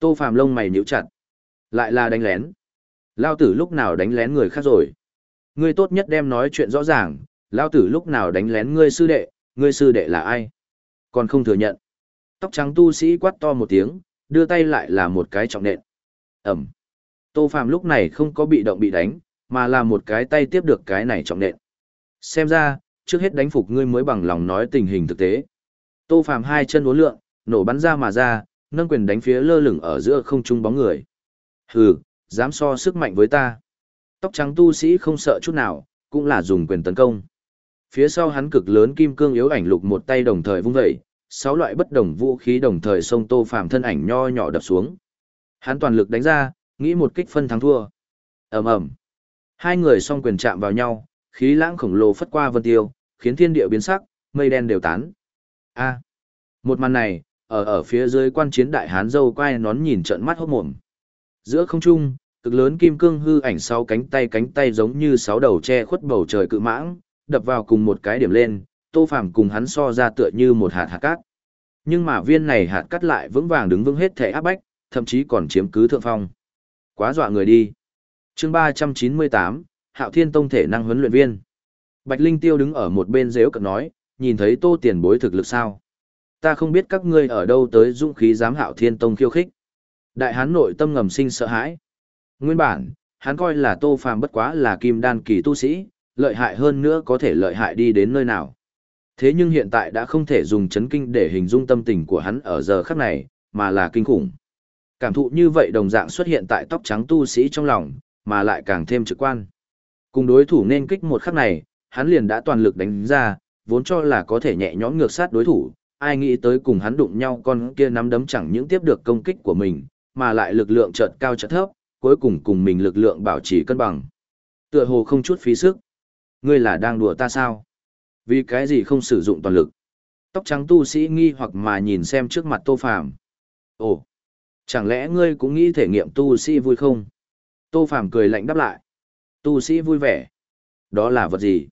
Tô Phàm lông mày nhíu chặt. Lại là đánh lén. Lao tử lúc nào đánh lén người khác rồi? Ngươi tốt nhất đem nói chuyện rõ ràng, Lao tử lúc nào đánh lén ngươi sư đệ, ngươi sư đệ là ai? Còn không thừa nhận. Tóc trắng tu sĩ quát to một tiếng, đưa tay lại là một cái trọng nện. Ẩm. Tô Phàm lúc này không có bị động bị đánh, mà là một cái tay tiếp được cái này trọng nện. Xem ra, trước hết đánh phục ngươi mới bằng lòng nói tình hình thực tế. Tô Phàm hai chân uốn lượn, nổ bắn ra mà ra, nâng quyền đánh phía lơ lửng ở giữa không trung bóng người. Hừ, dám so sức mạnh với ta. Tóc trắng tu sĩ không sợ chút nào, cũng là dùng quyền tấn công. Phía sau hắn cực lớn kim cương yếu ảnh lục một tay đồng thời vung dậy, sáu loại bất đồng vũ khí đồng thời xông Tô Phàm thân ảnh nho nhỏ đập xuống. Hắn toàn lực đánh ra, nghĩ một kích phân thắng thua. Ầm ầm. Hai người song quyền chạm vào nhau, khí lãng khổng lồ phất qua vân tiêu, khiến thiên địa biến sắc, mây đen đều tán. A. Một màn này, ở ở phía dưới quan chiến đại hán dâu quay nón nhìn trợn mắt hốt mồm. Giữa không trung, cực lớn kim cương hư ảnh sau cánh tay cánh tay giống như sáu đầu che khuất bầu trời cự mãng, đập vào cùng một cái điểm lên, Tô Phàm cùng hắn so ra tựa như một hạt hạt cát. Nhưng mà viên này hạt cát lại vững vàng đứng vững hết thể áp bách, thậm chí còn chiếm cứ thượng phong. Quá dọa người đi. Chương ba trăm chín mươi tám Hạo Thiên Tông thể năng huấn luyện viên. Bạch Linh Tiêu đứng ở một bên rêu cợt nói, nhìn thấy Tô Tiền Bối thực lực sao? Ta không biết các ngươi ở đâu tới dũng khí dám Hạo Thiên Tông khiêu khích. Đại hán nội tâm ngầm sinh sợ hãi. Nguyên bản, hắn coi là Tô Phàm bất quá là kim đan kỳ tu sĩ, lợi hại hơn nữa có thể lợi hại đi đến nơi nào. Thế nhưng hiện tại đã không thể dùng chấn kinh để hình dung tâm tình của hắn ở giờ khắc này, mà là kinh khủng. Cảm thụ như vậy đồng dạng xuất hiện tại tóc trắng tu sĩ trong lòng, mà lại càng thêm trực quan. Cùng đối thủ nên kích một khắc này, hắn liền đã toàn lực đánh ra, vốn cho là có thể nhẹ nhõm ngược sát đối thủ, ai nghĩ tới cùng hắn đụng nhau con kia nắm đấm chẳng những tiếp được công kích của mình, mà lại lực lượng chợt cao chợt thấp, cuối cùng cùng mình lực lượng bảo trì cân bằng. Tựa hồ không chút phí sức. Ngươi là đang đùa ta sao? Vì cái gì không sử dụng toàn lực? Tóc trắng tu sĩ nghi hoặc mà nhìn xem trước mặt Tô Phàm. Ồ, chẳng lẽ ngươi cũng nghĩ thể nghiệm tu sĩ vui không? Tô Phàm cười lạnh đáp lại. Tu sĩ vui vẻ. Đó là vật gì?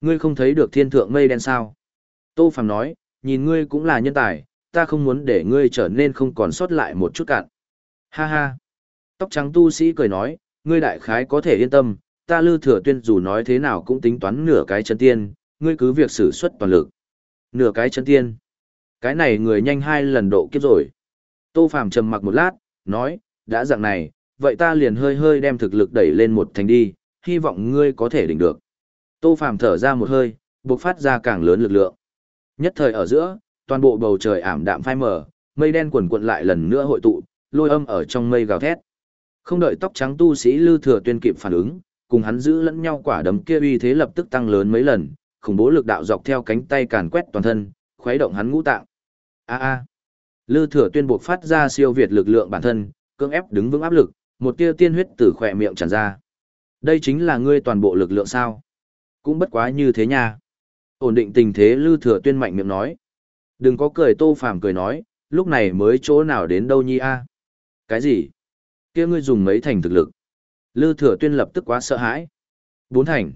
Ngươi không thấy được thiên thượng mây đen sao? Tô Phàm nói, nhìn ngươi cũng là nhân tài, ta không muốn để ngươi trở nên không còn sót lại một chút cạn. Ha ha. Tóc trắng tu sĩ cười nói, ngươi đại khái có thể yên tâm, ta lư thừa tuyên dù nói thế nào cũng tính toán nửa cái chân tiên, ngươi cứ việc sử xuất toàn lực. Nửa cái chân tiên. Cái này người nhanh hai lần độ kiếp rồi. Tô Phàm trầm mặc một lát, nói, đã dạng này, vậy ta liền hơi hơi đem thực lực đẩy lên một thành đi, hy vọng ngươi có thể đỉnh được. Tô Phàm thở ra một hơi, bộc phát ra càng lớn lực lượng. Nhất thời ở giữa, toàn bộ bầu trời ảm đạm phai mờ, mây đen quần quận lại lần nữa hội tụ, lôi âm ở trong mây gào thét. Không đợi tóc trắng tu sĩ Lư Thừa Tuyên kịp phản ứng, cùng hắn giữ lẫn nhau quả đấm kia uy thế lập tức tăng lớn mấy lần, khủng bố lực đạo dọc theo cánh tay càn quét toàn thân, khuấy động hắn ngũ tạng. A a. Lư Thừa Tuyên buộc phát ra siêu việt lực lượng bản thân, cưỡng ép đứng vững áp lực, một tia tiên huyết từ khỏe miệng tràn ra. Đây chính là ngươi toàn bộ lực lượng sao? Cũng bất quá như thế nha. Ổn định tình thế Lư Thừa Tuyên mạnh miệng nói. Đừng có cười Tô Phàm cười nói, lúc này mới chỗ nào đến đâu nhi a? Cái gì? kia ngươi dùng mấy thành thực lực? Lư Thừa Tuyên lập tức quá sợ hãi. Bốn thành.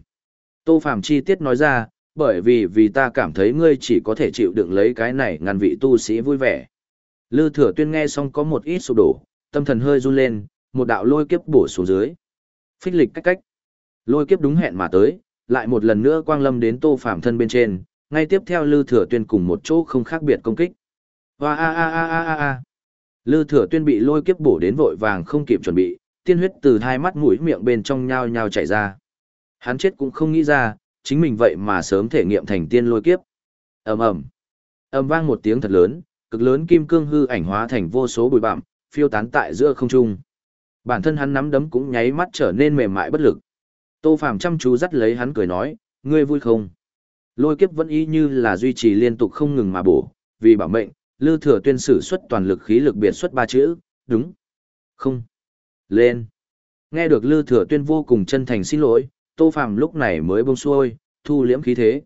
Tô Phàm chi tiết nói ra, bởi vì vì ta cảm thấy ngươi chỉ có thể chịu đựng lấy cái này ngăn vị tu sĩ vui vẻ. Lư Thừa Tuyên nghe xong có một ít sụp đổ, tâm thần hơi run lên, một đạo lôi kiếp bổ xuống dưới. Phích lịch cách cách. Lôi kiếp đúng hẹn mà tới, lại một lần nữa quang lâm đến Tô phạm thân bên trên, ngay tiếp theo Lư Thừa Tuyên cùng một chỗ không khác biệt công kích. Hoa a a a a a a. Lư Thừa Tuyên bị lôi kiếp bổ đến vội vàng không kịp chuẩn bị, tiên huyết từ hai mắt mũi miệng bên trong nhao nhao chảy ra. Hắn chết cũng không nghĩ ra, chính mình vậy mà sớm thể nghiệm thành tiên lôi kiếp. Ầm ầm. Ầm vang một tiếng thật lớn, cực lớn kim cương hư ảnh hóa thành vô số bụi bặm, phiêu tán tại giữa không trung. Bản thân hắn nắm đấm cũng nháy mắt trở nên mềm mại bất lực. Tô Phàm chăm chú dắt lấy hắn cười nói, ngươi vui không? Lôi kiếp vẫn y như là duy trì liên tục không ngừng mà bổ, vì bảo mệnh, Lư Thừa Tuyên sử xuất toàn lực khí lực biệt xuất ba chữ, đúng. Không. Lên. Nghe được Lư Thừa Tuyên vô cùng chân thành xin lỗi, Tô Phàm lúc này mới buông xuôi, thu liễm khí thế.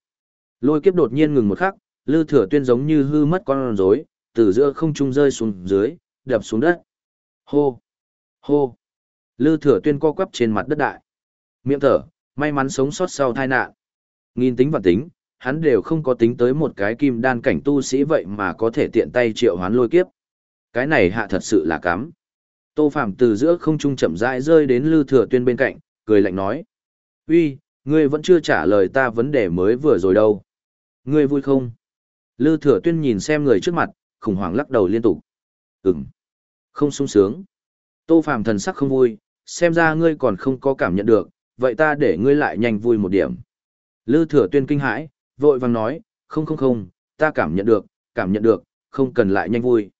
Lôi kiếp đột nhiên ngừng một khắc, Lư Thừa Tuyên giống như hư mất con rối, từ giữa không trung rơi xuống dưới, đập xuống đất. Hô. Hô. Lư Thừa Tuyên co quắp trên mặt đất đại. Miệng thở, may mắn sống sót sau tai nạn. Nghìn tính và tính, hắn đều không có tính tới một cái kim đan cảnh tu sĩ vậy mà có thể tiện tay triệu hoán lôi kiếp. Cái này hạ thật sự là cắm. Tô Phạm từ giữa không trung chậm rãi rơi đến Lư Thừa Tuyên bên cạnh, cười lạnh nói. Uy, ngươi vẫn chưa trả lời ta vấn đề mới vừa rồi đâu. Ngươi vui không? Lư Thừa Tuyên nhìn xem người trước mặt, khủng hoảng lắc đầu liên tục. Ừm, không sung sướng. Tô Phạm thần sắc không vui, xem ra ngươi còn không có cảm nhận được, vậy ta để ngươi lại nhanh vui một điểm. Lư Thừa Tuyên kinh hãi, vội vàng nói, không không không, ta cảm nhận được, cảm nhận được, không cần lại nhanh vui.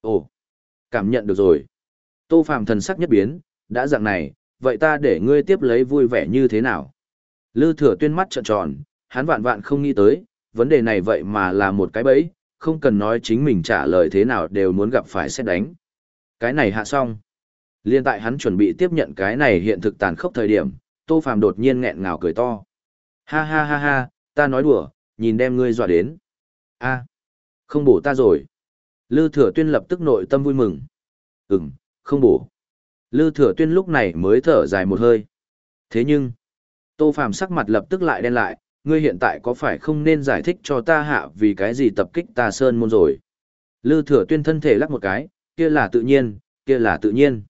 Ồ, cảm nhận được rồi. Tô Phạm thần sắc nhất biến, đã dạng này, vậy ta để ngươi tiếp lấy vui vẻ như thế nào? Lư thừa tuyên mắt trợn tròn, hắn vạn vạn không nghĩ tới, vấn đề này vậy mà là một cái bẫy, không cần nói chính mình trả lời thế nào đều muốn gặp phải xét đánh. Cái này hạ xong. Liên tại hắn chuẩn bị tiếp nhận cái này hiện thực tàn khốc thời điểm, Tô Phàm đột nhiên nghẹn ngào cười to. Ha ha ha ha, ta nói đùa, nhìn đem ngươi dọa đến. A, không bổ ta rồi. Lư Thừa Tuyên lập tức nội tâm vui mừng. Ừm, không bổ. Lư Thừa Tuyên lúc này mới thở dài một hơi. Thế nhưng, Tô Phàm sắc mặt lập tức lại đen lại, ngươi hiện tại có phải không nên giải thích cho ta hạ vì cái gì tập kích ta sơn môn rồi. Lư Thừa Tuyên thân thể lắc một cái, kia là tự nhiên, kia là tự nhiên.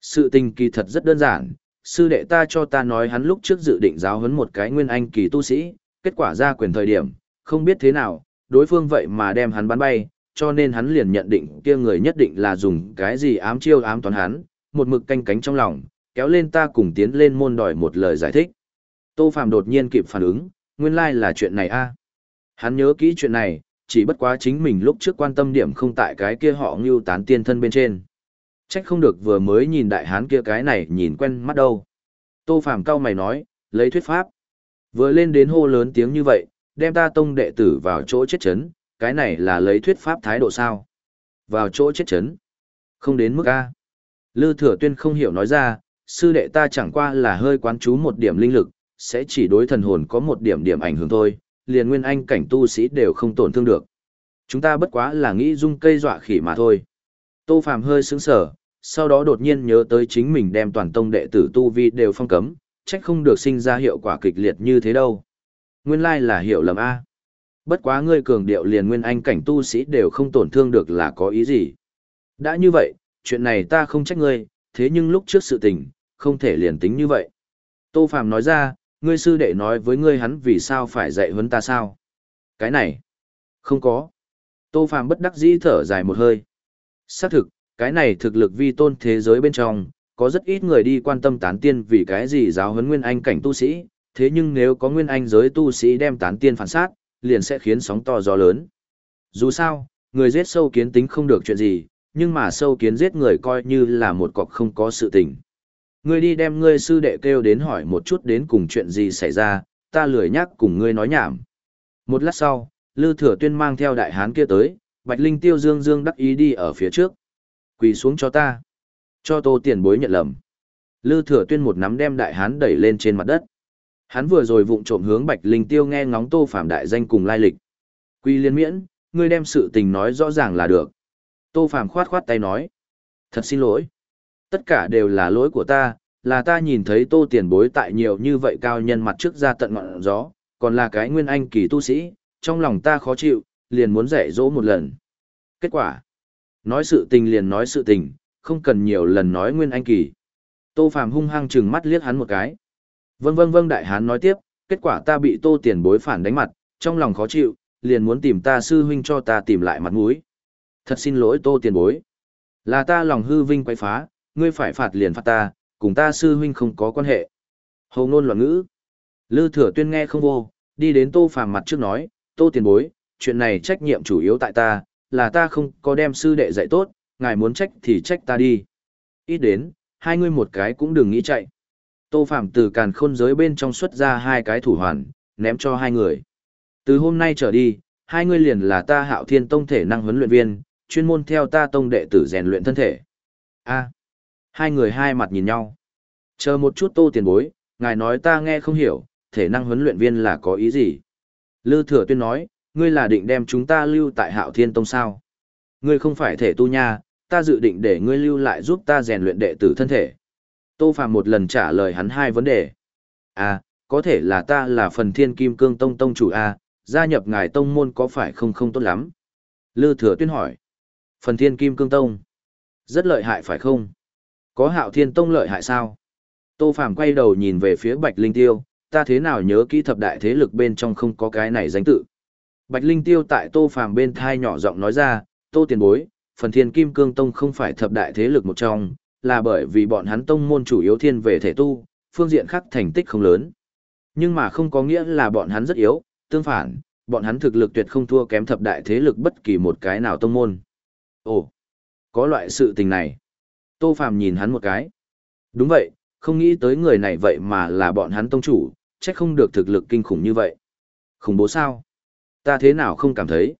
Sự tình kỳ thật rất đơn giản, sư đệ ta cho ta nói hắn lúc trước dự định giáo huấn một cái nguyên anh kỳ tu sĩ, kết quả ra quyền thời điểm, không biết thế nào, đối phương vậy mà đem hắn bắn bay, cho nên hắn liền nhận định kia người nhất định là dùng cái gì ám chiêu ám toán hắn, một mực canh cánh trong lòng, kéo lên ta cùng tiến lên môn đòi một lời giải thích. Tô Phạm đột nhiên kịp phản ứng, nguyên lai like là chuyện này a. Hắn nhớ kỹ chuyện này, chỉ bất quá chính mình lúc trước quan tâm điểm không tại cái kia họ ngưu tán tiên thân bên trên. Trách không được vừa mới nhìn đại hán kia cái này nhìn quen mắt đâu. Tô phàm cao mày nói, lấy thuyết pháp. Vừa lên đến hô lớn tiếng như vậy, đem ta tông đệ tử vào chỗ chết chấn, cái này là lấy thuyết pháp thái độ sao? Vào chỗ chết chấn. Không đến mức A. Lư thừa tuyên không hiểu nói ra, sư đệ ta chẳng qua là hơi quán chú một điểm linh lực, sẽ chỉ đối thần hồn có một điểm điểm ảnh hưởng thôi, liền nguyên anh cảnh tu sĩ đều không tổn thương được. Chúng ta bất quá là nghĩ dung cây dọa khỉ mà thôi. Tô Phàm hơi sững sờ, sau đó đột nhiên nhớ tới chính mình đem toàn tông đệ tử tu vi đều phong cấm, trách không được sinh ra hiệu quả kịch liệt như thế đâu. Nguyên lai là hiểu lầm A. Bất quá ngươi cường điệu liền nguyên anh cảnh tu sĩ đều không tổn thương được là có ý gì. Đã như vậy, chuyện này ta không trách ngươi, thế nhưng lúc trước sự tình, không thể liền tính như vậy. Tô Phàm nói ra, ngươi sư đệ nói với ngươi hắn vì sao phải dạy huấn ta sao? Cái này, không có. Tô Phàm bất đắc dĩ thở dài một hơi. Xác thực, cái này thực lực vi tôn thế giới bên trong, có rất ít người đi quan tâm tán tiên vì cái gì giáo huấn nguyên anh cảnh tu sĩ, thế nhưng nếu có nguyên anh giới tu sĩ đem tán tiên phản sát, liền sẽ khiến sóng to gió lớn. Dù sao, người giết sâu kiến tính không được chuyện gì, nhưng mà sâu kiến giết người coi như là một cọc không có sự tình. Ngươi đi đem ngươi sư đệ kêu đến hỏi một chút đến cùng chuyện gì xảy ra, ta lười nhắc cùng ngươi nói nhảm. Một lát sau, Lư Thừa Tuyên mang theo đại hán kia tới, Bạch Linh Tiêu Dương Dương đắc ý đi ở phía trước. Quỳ xuống cho ta. Cho tô tiền bối nhận lầm. Lư Thừa Tuyên một nắm đem đại hán đẩy lên trên mặt đất. Hắn vừa rồi vụng trộm hướng Bạch Linh Tiêu nghe ngóng Tô Phạm đại danh cùng lai lịch. Quy liên miễn, ngươi đem sự tình nói rõ ràng là được. Tô Phạm khoát khoát tay nói. Thật xin lỗi. Tất cả đều là lỗi của ta, là ta nhìn thấy Tô tiền bối tại nhiều như vậy cao nhân mặt trước ra tận ngọn gió, còn là cái nguyên anh kỳ tu sĩ, trong lòng ta khó chịu, liền muốn dạy dỗ một lần. Kết quả. Nói sự tình liền nói sự tình, không cần nhiều lần nói nguyên anh kỳ. Tô phàm hung hăng chừng mắt liếc hắn một cái. Vâng vâng vâng đại hán nói tiếp, kết quả ta bị tô tiền bối phản đánh mặt, trong lòng khó chịu, liền muốn tìm ta sư huynh cho ta tìm lại mặt mũi. Thật xin lỗi tô tiền bối. Là ta lòng hư vinh quay phá, ngươi phải phạt liền phạt ta, cùng ta sư huynh không có quan hệ. Hầu ngôn loạn ngữ. Lư thừa tuyên nghe không vô, đi đến tô phàm mặt trước nói, tô tiền bối, chuyện này trách nhiệm chủ yếu tại ta, là ta không có đem sư đệ dạy tốt, ngài muốn trách thì trách ta đi. Ít đến, hai ngươi một cái cũng đừng nghĩ chạy. Tô Phạm từ càn khôn giới bên trong xuất ra hai cái thủ hoàn, ném cho hai người. Từ hôm nay trở đi, hai người liền là ta hạo thiên tông thể năng huấn luyện viên, chuyên môn theo ta tông đệ tử rèn luyện thân thể. a hai người hai mặt nhìn nhau. Chờ một chút tô tiền bối, ngài nói ta nghe không hiểu, thể năng huấn luyện viên là có ý gì? Lư thừa tuyên nói, ngươi là định đem chúng ta lưu tại hạo thiên tông sao? Ngươi không phải thể tu nha, ta dự định để ngươi lưu lại giúp ta rèn luyện đệ tử thân thể. Tô Phạm một lần trả lời hắn hai vấn đề. À, có thể là ta là phần thiên kim cương tông tông chủ A, gia nhập ngài tông môn có phải không không tốt lắm? Lư thừa tuyên hỏi. Phần thiên kim cương tông. Rất lợi hại phải không? Có hạo thiên tông lợi hại sao? Tô Phàm quay đầu nhìn về phía Bạch Linh Tiêu, ta thế nào nhớ kỹ thập đại thế lực bên trong không có cái này danh tự. Bạch Linh Tiêu tại Tô Phàm bên thai nhỏ giọng nói ra, Tô tiền bối, phần thiên kim cương tông không phải thập đại thế lực một trong, là bởi vì bọn hắn tông môn chủ yếu thiên về thể tu, phương diện khác thành tích không lớn. Nhưng mà không có nghĩa là bọn hắn rất yếu, tương phản, bọn hắn thực lực tuyệt không thua kém thập đại thế lực bất kỳ một cái nào tông môn. Ồ, có loại sự tình này. Tô Phàm nhìn hắn một cái. Đúng vậy, không nghĩ tới người này vậy mà là bọn hắn tông chủ, chắc không được thực lực kinh khủng như vậy. Khủng bố sao? Ta thế nào không cảm thấy?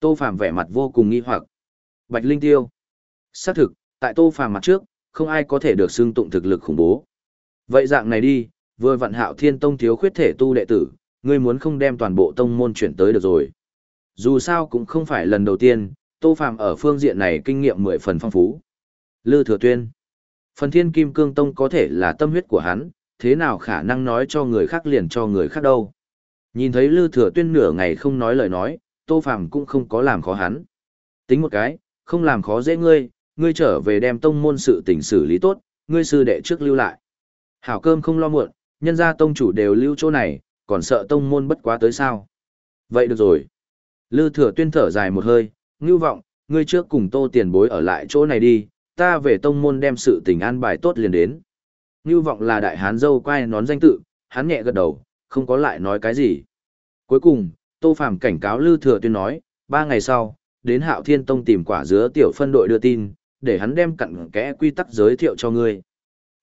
Tô Phàm vẻ mặt vô cùng nghi hoặc. Bạch Linh Tiêu. Xác thực, tại Tô Phàm mặt trước, không ai có thể được xưng tụng thực lực khủng bố. Vậy dạng này đi, vừa vạn hạo thiên tông thiếu khuyết thể tu đệ tử, ngươi muốn không đem toàn bộ tông môn chuyển tới được rồi. Dù sao cũng không phải lần đầu tiên, Tô Phàm ở phương diện này kinh nghiệm mười phần phong phú. Lư Thừa Tuyên. Phần Thiên Kim Cương Tông có thể là tâm huyết của hắn, thế nào khả năng nói cho người khác liền cho người khác đâu. Nhìn thấy Lư Thừa Tuyên nửa ngày không nói lời nói, Tô Phàm cũng không có làm khó hắn. Tính một cái, không làm khó dễ ngươi, ngươi trở về đem tông môn sự tình xử lý tốt, ngươi sư đệ trước lưu lại. Hảo cơm không lo muộn, nhân gia tông chủ đều lưu chỗ này, còn sợ tông môn bất quá tới sao. Vậy được rồi. Lư thừa tuyên thở dài một hơi, ngưu vọng, ngươi trước cùng tô tiền bối ở lại chỗ này đi, ta về tông môn đem sự tình an bài tốt liền đến. Ngưu vọng là đại hán dâu quay nón danh tự, hắn nhẹ gật đầu, không có lại nói cái gì. Cuối cùng, tô phàm cảnh cáo Lư thừa tuyên nói, ba ngày sau, đến hạo thiên tông tìm quả dứa tiểu phân đội đưa tin, để hắn đem cặn kẽ quy tắc giới thiệu cho ngươi.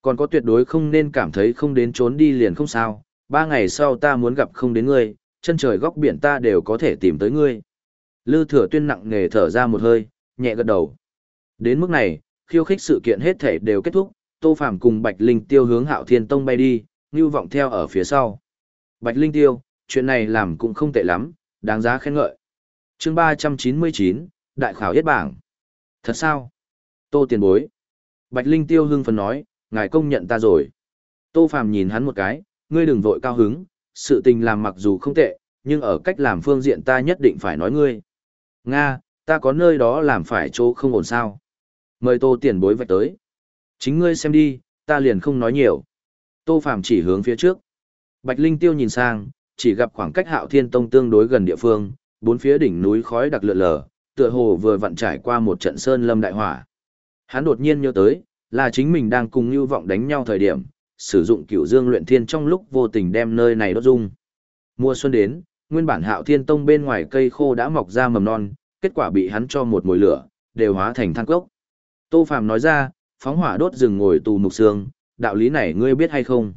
Còn có tuyệt đối không nên cảm thấy không đến trốn đi liền không sao, ba ngày sau ta muốn gặp không đến ngươi, chân trời góc biển ta đều có thể tìm tới ngươi. Lư thừa tuyên nặng nề thở ra một hơi, nhẹ gật đầu. Đến mức này, khiêu khích sự kiện hết thể đều kết thúc, Tô Phàm cùng Bạch Linh Tiêu hướng Hạo Thiên Tông bay đi, Nưu Vọng theo ở phía sau. Bạch Linh Tiêu, chuyện này làm cũng không tệ lắm, đáng giá khen ngợi. Chương 399, Đại khảo yết bảng. Thật sao? Tô tiền bối. Bạch Linh Tiêu hưng phấn nói, ngài công nhận ta rồi. Tô Phàm nhìn hắn một cái, ngươi đừng vội cao hứng, sự tình làm mặc dù không tệ, nhưng ở cách làm phương diện ta nhất định phải nói ngươi. Nga, ta có nơi đó làm phải chỗ không ổn sao. Mời tô tiền bối vạch tới. Chính ngươi xem đi, ta liền không nói nhiều. Tô Phàm chỉ hướng phía trước. Bạch Linh Tiêu nhìn sang, chỉ gặp khoảng cách Hạo Thiên Tông tương đối gần địa phương, bốn phía đỉnh núi khói đặc lượn lờ, tựa hồ vừa vặn trải qua một trận sơn lâm đại hỏa. Hắn đột nhiên nhớ tới, là chính mình đang cùng Nưu Vọng đánh nhau thời điểm, sử dụng cửu dương luyện thiên trong lúc vô tình đem nơi này đốt dung. Mùa xuân đến, nguyên bản hạo thiên tông bên ngoài cây khô đã mọc ra mầm non, kết quả bị hắn cho một mùi lửa, đều hóa thành than cốc. Tô Phàm nói ra, phóng hỏa đốt rừng ngồi tù mục xương, đạo lý này ngươi biết hay không?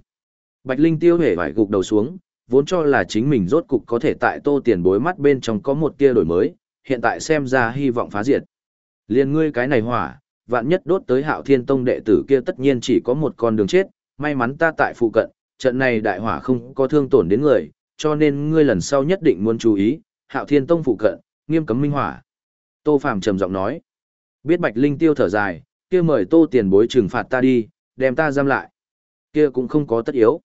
Bạch Linh tiêu hề vải gục đầu xuống, vốn cho là chính mình rốt cục có thể tại tô tiền bối mắt bên trong có một tia đổi mới, hiện tại xem ra hy vọng phá diệt. Liên ngươi cái này hỏa, vạn nhất đốt tới hạo thiên tông đệ tử kia tất nhiên chỉ có một con đường chết, may mắn ta tại phụ cận, trận này đại hỏa không có thương tổn đến người, cho nên ngươi lần sau nhất định muốn chú ý, hạo thiên tông phụ cận, nghiêm cấm minh hỏa. Tô Phàm trầm giọng nói, biết Bạch Linh tiêu thở dài, kia mời Tô tiền bối trừng phạt ta đi, đem ta giam lại. Kia cũng không có tất yếu.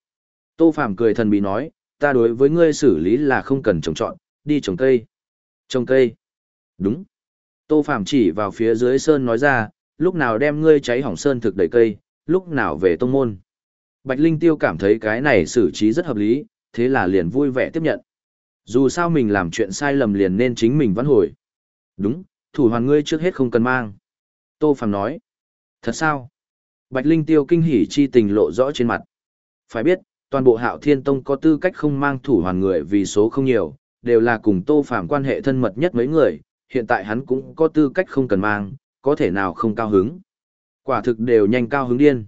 Tô Phàm cười thần bí nói, ta đối với ngươi xử lý là không cần trồng trọt, đi trồng cây. Trồng cây. Đúng. Tô Phàm chỉ vào phía dưới sơn nói ra, lúc nào đem ngươi cháy hỏng sơn thực đầy cây, lúc nào về tông môn. Bạch Linh Tiêu cảm thấy cái này xử trí rất hợp lý, thế là liền vui vẻ tiếp nhận. Dù sao mình làm chuyện sai lầm liền nên chính mình vãn hồi. Đúng, thủ hoàn ngươi trước hết không cần mang. Tô Phàm nói. Thật sao? Bạch Linh Tiêu kinh hỉ chi tình lộ rõ trên mặt. Phải biết, toàn bộ hạo thiên tông có tư cách không mang thủ hoàn người vì số không nhiều, đều là cùng Tô Phàm quan hệ thân mật nhất mấy người, hiện tại hắn cũng có tư cách không cần mang, có thể nào không cao hứng. Quả thực đều nhanh cao hứng điên.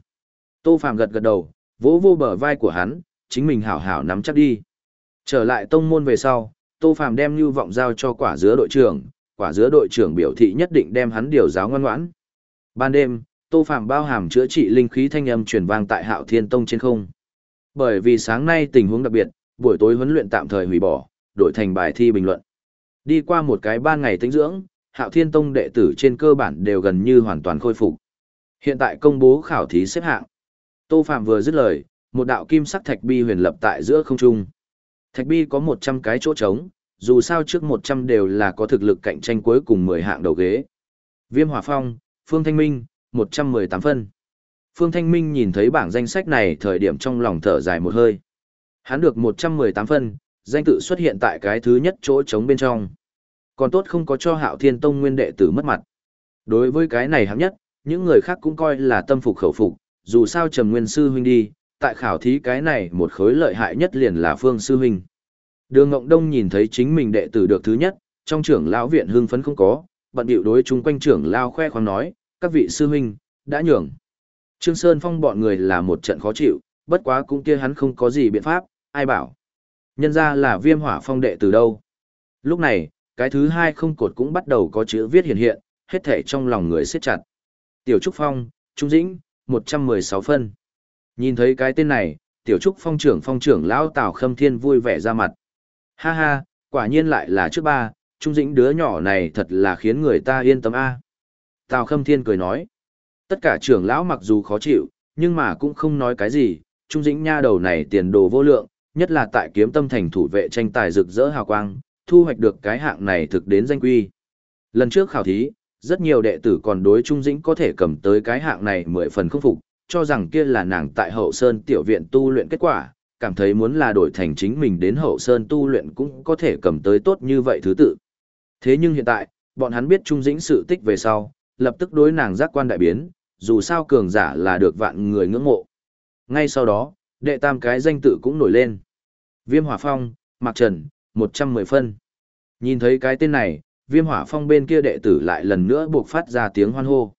Tô Phàm gật gật đầu, vỗ vô bờ vai của hắn, chính mình hảo hảo nắm chắc đi. Trở lại tông môn về sau, Tô Phàm đem lưu Vọng giao cho quả dứa đội trưởng, quả dứa đội trưởng biểu thị nhất định đem hắn điều giáo ngoan ngoãn. Ban đêm, Tô Phàm bao hàm chữa trị linh khí thanh âm truyền vang tại Hạo Thiên Tông trên không. Bởi vì sáng nay tình huống đặc biệt, buổi tối huấn luyện tạm thời hủy bỏ, đổi thành bài thi bình luận. Đi qua một cái ban ngày tĩnh dưỡng, Hạo Thiên Tông đệ tử trên cơ bản đều gần như hoàn toàn khôi phục. Hiện tại công bố khảo thí xếp hạng. Tô Phạm vừa dứt lời, một đạo kim sắc thạch bi huyền lập tại giữa không trung. Thạch bi có 100 cái chỗ trống, dù sao trước 100 đều là có thực lực cạnh tranh cuối cùng 10 hạng đầu ghế. Viêm Hỏa Phong, Phương Thanh Minh, 118 phân. Phương Thanh Minh nhìn thấy bảng danh sách này thời điểm trong lòng thở dài một hơi. Hắn được 118 phân, danh tự xuất hiện tại cái thứ nhất chỗ trống bên trong. Còn tốt không có cho Hạo Thiên Tông nguyên đệ tử mất mặt. Đối với cái này hạng nhất, những người khác cũng coi là tâm phục khẩu phục, dù sao Trầm Nguyên sư huynh đi, tại khảo thí cái này một khối lợi hại nhất liền là Phương sư huynh. Đường Ngộng Đông nhìn thấy chính mình đệ tử được thứ nhất, trong trưởng lão viện hưng phấn không có, bận bịu đối chung quanh trưởng lao khoe khoang nói, các vị sư huynh, đã nhường. Trương Sơn Phong bọn người là một trận khó chịu, bất quá cũng kia hắn không có gì biện pháp, ai bảo. Nhân ra là viêm hỏa phong đệ từ đâu. Lúc này, cái thứ hai không cột cũng bắt đầu có chữ viết hiện hiện, hết thể trong lòng người siết chặt. Tiểu Trúc Phong, Trung Dĩnh, 116 phân. Nhìn thấy cái tên này, Tiểu Trúc Phong trưởng phong trưởng lão Tào Khâm Thiên vui vẻ ra mặt. Ha ha, quả nhiên lại là trước ba, Trung Dĩnh đứa nhỏ này thật là khiến người ta yên tâm a. Tào Khâm Thiên cười nói. Tất cả trưởng lão mặc dù khó chịu, nhưng mà cũng không nói cái gì, Trung Dĩnh nha đầu này tiền đồ vô lượng, nhất là tại kiếm tâm thành thủ vệ tranh tài rực rỡ hào quang, thu hoạch được cái hạng này thực đến danh quy. Lần trước khảo thí, rất nhiều đệ tử còn đối Trung Dĩnh có thể cầm tới cái hạng này mười phần không phục, cho rằng kia là nàng tại hậu sơn tiểu viện tu luyện kết quả, cảm thấy muốn là đổi thành chính mình đến hậu sơn tu luyện cũng có thể cầm tới tốt như vậy thứ tự. Thế nhưng hiện tại, bọn hắn biết Trung Dĩnh sự tích về sau, lập tức đối nàng giác quan đại biến, dù sao cường giả là được vạn người ngưỡng mộ. Ngay sau đó, đệ tam cái danh tự cũng nổi lên. Viêm Hỏa Phong, Mạc Trần, 110 phân. Nhìn thấy cái tên này, Viêm Hỏa Phong bên kia đệ tử lại lần nữa buộc phát ra tiếng hoan hô.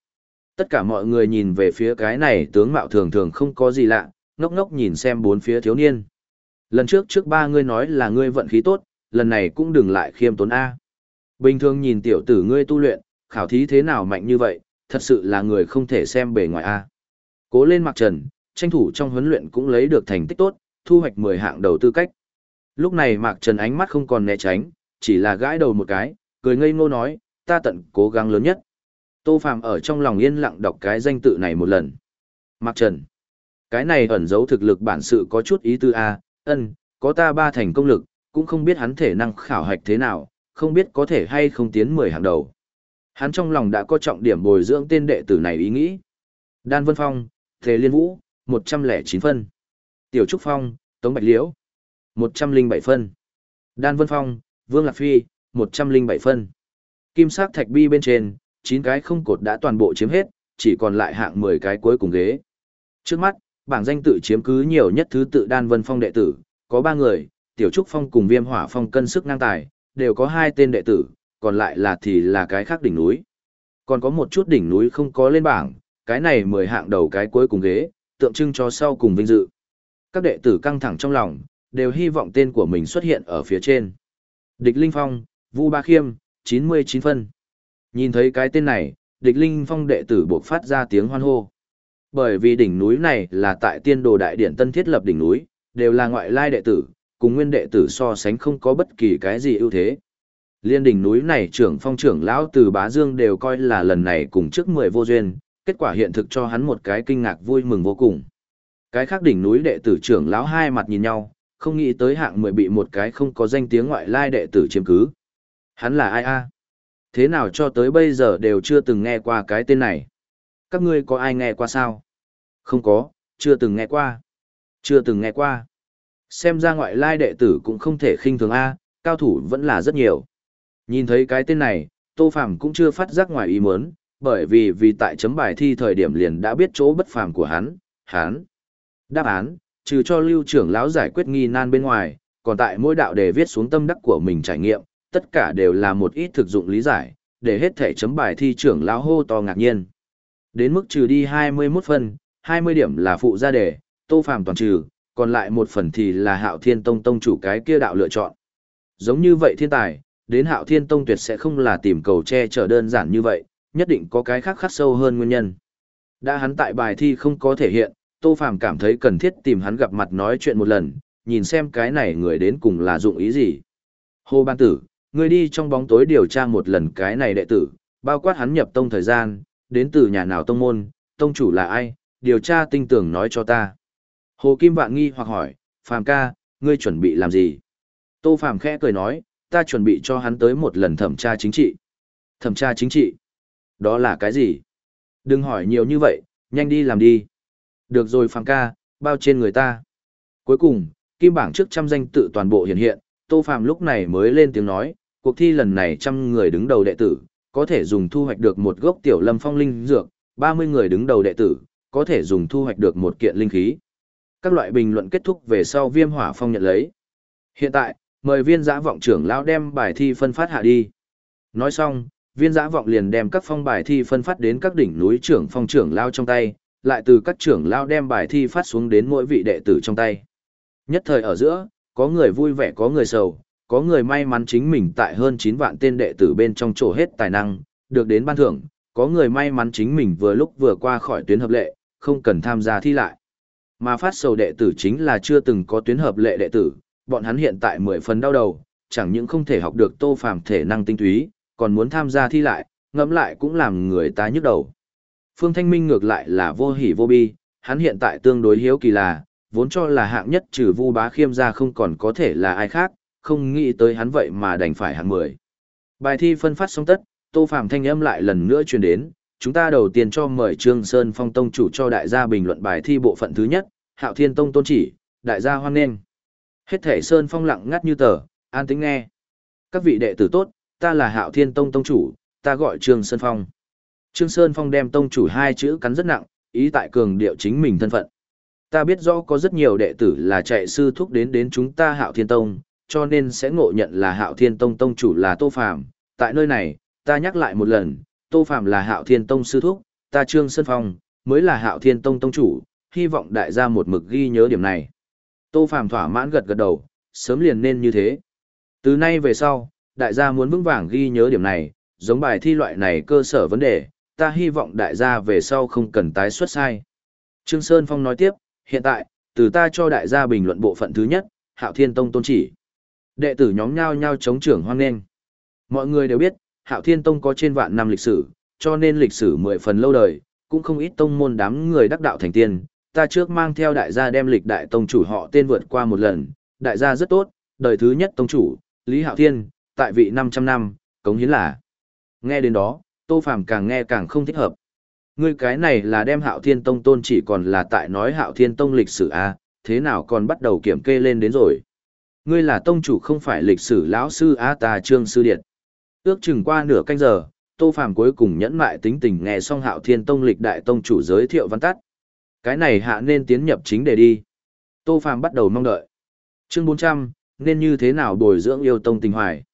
Tất cả mọi người nhìn về phía cái này tướng mạo thường thường không có gì lạ, ngốc ngốc nhìn xem bốn phía thiếu niên. Lần trước trước ba ngươi nói là ngươi vận khí tốt, lần này cũng đừng lại khiêm tốn A. Bình thường nhìn tiểu tử ngươi tu luyện, khảo thí thế nào mạnh như vậy, thật sự là người không thể xem bề ngoài A. Cố lên mặc trần, tranh thủ trong huấn luyện cũng lấy được thành tích tốt, thu hoạch 10 hạng đầu tư cách. Lúc này Mạc Trần ánh mắt không còn né tránh, chỉ là gãi đầu một cái, cười ngây ngô nói, ta tận cố gắng lớn nhất. Tô Phàm ở trong lòng yên lặng đọc cái danh tự này một lần. Mạc Trần. Cái này ẩn giấu thực lực bản sự có chút ý tư A, ân, có ta ba thành công lực, cũng không biết hắn thể năng khảo hạch thế nào, không biết có thể hay không tiến 10 hàng đầu. Hắn trong lòng đã có trọng điểm bồi dưỡng tên đệ tử này ý nghĩ. Đan Vân Phong, Thế Liên Vũ, 109 phân. Tiểu Trúc Phong, Tống Bạch Liễu, 107 phân. Đan Vân Phong, Vương Lạc Phi, 107 phân. Kim sắc thạch bi bên trên, 9 cái không cột đã toàn bộ chiếm hết, chỉ còn lại hạng 10 cái cuối cùng ghế. Trước mắt, bảng danh tự chiếm cứ nhiều nhất thứ tự Đan Vân Phong đệ tử, có 3 người, Tiểu Trúc Phong cùng Viêm Hỏa Phong cân sức ngang tài, đều có 2 tên đệ tử, còn lại là thì là cái khác đỉnh núi. Còn có một chút đỉnh núi không có lên bảng, cái này 10 hạng đầu cái cuối cùng ghế, tượng trưng cho sau cùng vinh dự. Các đệ tử căng thẳng trong lòng, đều hy vọng tên của mình xuất hiện ở phía trên. Địch Linh Phong, Vu Ba Khiêm, 99 phân. Nhìn thấy cái tên này, Địch Linh Phong đệ tử buộc phát ra tiếng hoan hô. Bởi vì đỉnh núi này là tại tiên đồ đại điện tân thiết lập đỉnh núi, đều là ngoại lai đệ tử, cùng nguyên đệ tử so sánh không có bất kỳ cái gì ưu thế. Liên đỉnh núi này trưởng phong trưởng lão từ bá dương đều coi là lần này cùng trước 10 vô duyên, kết quả hiện thực cho hắn một cái kinh ngạc vui mừng vô cùng. Cái khác đỉnh núi đệ tử trưởng lão hai mặt nhìn nhau, không nghĩ tới hạng mười bị một cái không có danh tiếng ngoại lai đệ tử chiếm cứ. Hắn là ai a? Thế nào cho tới bây giờ đều chưa từng nghe qua cái tên này? Các ngươi có ai nghe qua sao? Không có, chưa từng nghe qua. Chưa từng nghe qua. Xem ra ngoại lai đệ tử cũng không thể khinh thường A, cao thủ vẫn là rất nhiều. Nhìn thấy cái tên này, Tô Phàm cũng chưa phát giác ngoài ý muốn, bởi vì vì tại chấm bài thi thời điểm liền đã biết chỗ bất phàm của hắn, hắn. Đáp án, trừ cho lưu trưởng lão giải quyết nghi nan bên ngoài, còn tại mỗi đạo đề viết xuống tâm đắc của mình trải nghiệm, tất cả đều là một ít thực dụng lý giải, để hết thể chấm bài thi trưởng lão hô to ngạc nhiên. Đến mức trừ đi 21 phân, 20 điểm là phụ gia đề, tô phàm toàn trừ, còn lại một phần thì là hạo thiên tông tông chủ cái kia đạo lựa chọn. Giống như vậy thiên tài, đến hạo thiên tông tuyệt sẽ không là tìm cầu che chở đơn giản như vậy, nhất định có cái khác khắc sâu hơn nguyên nhân. Đã hắn tại bài thi không có thể hiện, Tô Phàm cảm thấy cần thiết tìm hắn gặp mặt nói chuyện một lần, nhìn xem cái này người đến cùng là dụng ý gì. Hồ Ban Tử, người đi trong bóng tối điều tra một lần cái này đệ tử, bao quát hắn nhập tông thời gian, đến từ nhà nào tông môn, tông chủ là ai, điều tra tinh tưởng nói cho ta. Hồ Kim Vạn nghi hoặc hỏi, Phàm ca, ngươi chuẩn bị làm gì? Tô Phàm khẽ cười nói, ta chuẩn bị cho hắn tới một lần thẩm tra chính trị. Thẩm tra chính trị. Đó là cái gì? Đừng hỏi nhiều như vậy, nhanh đi làm đi. Được rồi Phạm ca, bao trên người ta. Cuối cùng, kim bảng trước trăm danh tự toàn bộ hiện hiện, Tô Phạm lúc này mới lên tiếng nói, cuộc thi lần này trăm người đứng đầu đệ tử, có thể dùng thu hoạch được một gốc tiểu lâm phong linh dược, 30 người đứng đầu đệ tử, có thể dùng thu hoạch được một kiện linh khí. Các loại bình luận kết thúc về sau viêm hỏa phong nhận lấy. Hiện tại, mời viên giã vọng trưởng lão đem bài thi phân phát hạ đi. Nói xong, viên giã vọng liền đem các phong bài thi phân phát đến các đỉnh núi trưởng phong trưởng lao trong tay, lại từ các trưởng lao đem bài thi phát xuống đến mỗi vị đệ tử trong tay. Nhất thời ở giữa, có người vui vẻ có người sầu, có người may mắn chính mình tại hơn 9 vạn tên đệ tử bên trong chỗ hết tài năng, được đến ban thưởng, có người may mắn chính mình vừa lúc vừa qua khỏi tuyến hợp lệ, không cần tham gia thi lại. Mà phát sầu đệ tử chính là chưa từng có tuyến hợp lệ đệ tử, bọn hắn hiện tại 10 phần đau đầu, chẳng những không thể học được tô phàm thể năng tinh túy, còn muốn tham gia thi lại, ngẫm lại cũng làm người ta nhức đầu. Phương Thanh Minh ngược lại là vô hỉ vô bi, hắn hiện tại tương đối hiếu kỳ là, vốn cho là hạng nhất trừ Vu Bá Khiêm ra không còn có thể là ai khác, không nghĩ tới hắn vậy mà đành phải hạng 10. Bài thi phân phát xong tất, Tô phàm thanh âm lại lần nữa truyền đến, chúng ta đầu tiên cho mời Trương Sơn Phong tông chủ cho đại gia bình luận bài thi bộ phận thứ nhất, Hạo Thiên Tông tôn chỉ, đại gia hoan nghênh. Hết thể Sơn Phong lặng ngắt như tờ, an tĩnh nghe. Các vị đệ tử tốt, ta là Hạo Thiên Tông tông chủ, ta gọi Trương Sơn Phong. Trương Sơn Phong đem tông chủ hai chữ cắn rất nặng, ý tại cường điệu chính mình thân phận. Ta biết rõ có rất nhiều đệ tử là chạy sư thúc đến đến chúng ta Hạo Thiên Tông, cho nên sẽ ngộ nhận là Hạo Thiên Tông tông chủ là Tô Phàm. Tại nơi này, ta nhắc lại một lần, Tô Phàm là Hạo Thiên Tông sư thúc, ta Trương Sơn Phong mới là Hạo Thiên Tông tông chủ, hy vọng đại gia một mực ghi nhớ điểm này. Tô Phàm thỏa mãn gật gật đầu, sớm liền nên như thế. Từ nay về sau, đại gia muốn vững vàng ghi nhớ điểm này, giống bài thi loại này cơ sở vấn đề, ta hy vọng đại gia về sau không cần tái xuất sai. Trương Sơn Phong nói tiếp, hiện tại, từ ta cho đại gia bình luận bộ phận thứ nhất, Hạo Thiên Tông tôn chỉ. Đệ tử nhóm nhau nhau chống trưởng hoan nghênh. Mọi người đều biết, Hạo Thiên Tông có trên vạn năm lịch sử, cho nên lịch sử mười phần lâu đời, cũng không ít tông môn đám người đắc đạo thành tiên. Ta trước mang theo đại gia đem lịch đại tông chủ họ tên vượt qua một lần, đại gia rất tốt, đời thứ nhất tông chủ, Lý Hạo Thiên, tại vị 500 năm, cống hiến là. Nghe đến đó, Tô Phàm càng nghe càng không thích hợp. Ngươi cái này là đem Hạo Thiên Tông tôn chỉ còn là tại nói Hạo Thiên Tông lịch sử a, à, thế nào còn bắt đầu kiểm kê lên đến rồi. Ngươi là tông chủ không phải lịch sử lão sư a ta Trương sư điện. Ước chừng qua nửa canh giờ, Tô Phàm cuối cùng nhẫn mại tính tình nghe xong Hạo Thiên Tông lịch đại tông chủ giới thiệu văn tắt. Cái này hạ nên tiến nhập chính để đi. Tô Phàm bắt đầu mong đợi. Chương 400, nên như thế nào bồi dưỡng yêu tông tình hoài.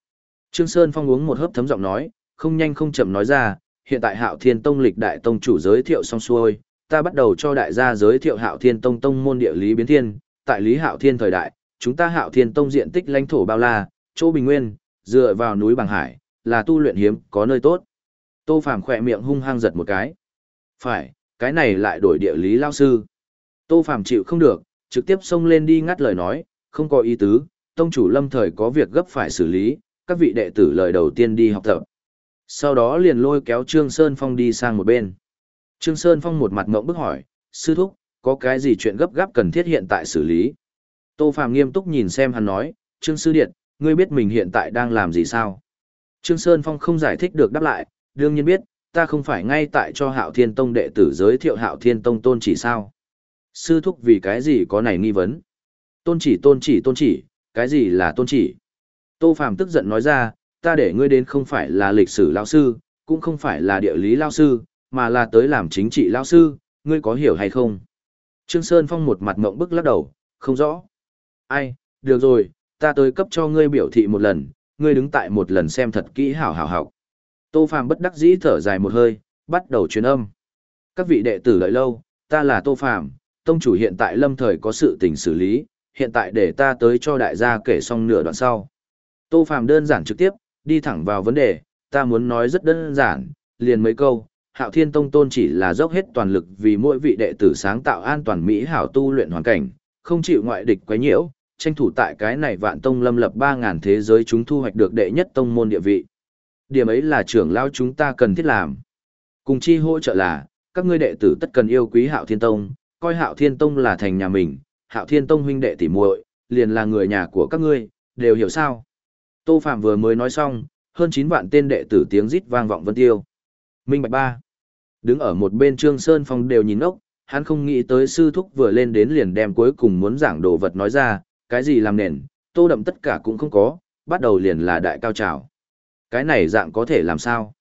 Trương Sơn Phong uống một hớp thấm giọng nói, không nhanh không chậm nói ra, hiện tại Hạo Thiên Tông lịch đại tông chủ giới thiệu xong xuôi, ta bắt đầu cho đại gia giới thiệu Hạo Thiên Tông tông môn địa lý biến thiên, tại Lý Hạo Thiên thời đại, chúng ta Hạo Thiên Tông diện tích lãnh thổ bao la, chỗ bình nguyên, dựa vào núi bằng hải, là tu luyện hiếm, có nơi tốt. Tô Phàm khẽ miệng hung hăng giật một cái. Phải, cái này lại đổi địa lý lao sư. Tô Phàm chịu không được, trực tiếp xông lên đi ngắt lời nói, không có ý tứ, tông chủ lâm thời có việc gấp phải xử lý, các vị đệ tử lời đầu tiên đi học tập. Sau đó liền lôi kéo Trương Sơn Phong đi sang một bên. Trương Sơn Phong một mặt ngộng bức hỏi, sư thúc, có cái gì chuyện gấp gáp cần thiết hiện tại xử lý? Tô phàm nghiêm túc nhìn xem hắn nói, Trương Sư Điện, ngươi biết mình hiện tại đang làm gì sao? Trương Sơn Phong không giải thích được đáp lại, đương nhiên biết, ta không phải ngay tại cho Hạo Thiên Tông đệ tử giới thiệu Hạo Thiên Tông tôn chỉ sao? Sư thúc vì cái gì có này nghi vấn? Tôn chỉ tôn chỉ tôn chỉ, cái gì là tôn chỉ? Tô Phàm tức giận nói ra, ta để ngươi đến không phải là lịch sử lao sư, cũng không phải là địa lý lao sư, mà là tới làm chính trị lao sư, ngươi có hiểu hay không? Trương Sơn Phong một mặt mộng bức lắc đầu, không rõ. Ai, được rồi, ta tới cấp cho ngươi biểu thị một lần, ngươi đứng tại một lần xem thật kỹ hảo hảo học. Tô Phàm bất đắc dĩ thở dài một hơi, bắt đầu truyền âm. Các vị đệ tử đợi lâu, ta là Tô Phàm, tông chủ hiện tại lâm thời có sự tình xử lý, hiện tại để ta tới cho đại gia kể xong nửa đoạn sau. Tô Phàm đơn giản trực tiếp, đi thẳng vào vấn đề, ta muốn nói rất đơn giản, liền mấy câu, Hạo Thiên Tông tôn chỉ là dốc hết toàn lực vì mỗi vị đệ tử sáng tạo an toàn mỹ hảo tu luyện hoàn cảnh, không chịu ngoại địch quấy nhiễu, tranh thủ tại cái này vạn tông lâm lập 3000 thế giới chúng thu hoạch được đệ nhất tông môn địa vị. Điểm ấy là trưởng lão chúng ta cần thiết làm. Cùng chi hỗ trợ là, các ngươi đệ tử tất cần yêu quý Hạo Thiên Tông, coi Hạo Thiên Tông là thành nhà mình, Hạo Thiên Tông huynh đệ tỷ muội, liền là người nhà của các ngươi, đều hiểu sao? Tô Phạm vừa mới nói xong, hơn 9 vạn tên đệ tử tiếng rít vang vọng vân tiêu. Minh Bạch Ba. Đứng ở một bên Trương Sơn Phong đều nhìn ốc, hắn không nghĩ tới sư thúc vừa lên đến liền đem cuối cùng muốn giảng đồ vật nói ra, cái gì làm nền, tô đậm tất cả cũng không có, bắt đầu liền là đại cao trào. Cái này dạng có thể làm sao?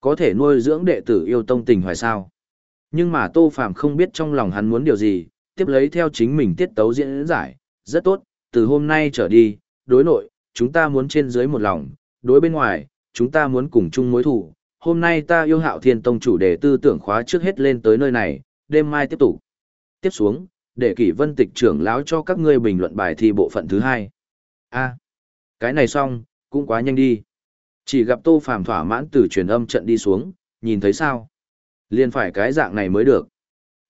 Có thể nuôi dưỡng đệ tử yêu tông tình hoài sao? Nhưng mà Tô phàm không biết trong lòng hắn muốn điều gì, tiếp lấy theo chính mình tiết tấu diễn giải, rất tốt, từ hôm nay trở đi, đối nội, chúng ta muốn trên dưới một lòng, đối bên ngoài, chúng ta muốn cùng chung mối thù. Hôm nay ta yêu hạo thiên tông chủ đề tư tưởng khóa trước hết lên tới nơi này, đêm mai tiếp tục. Tiếp xuống, để kỷ vân tịch trưởng lão cho các ngươi bình luận bài thi bộ phận thứ hai. a cái này xong, cũng quá nhanh đi. Chỉ gặp tô phàm thỏa mãn từ truyền âm trận đi xuống, nhìn thấy sao? Liên phải cái dạng này mới được.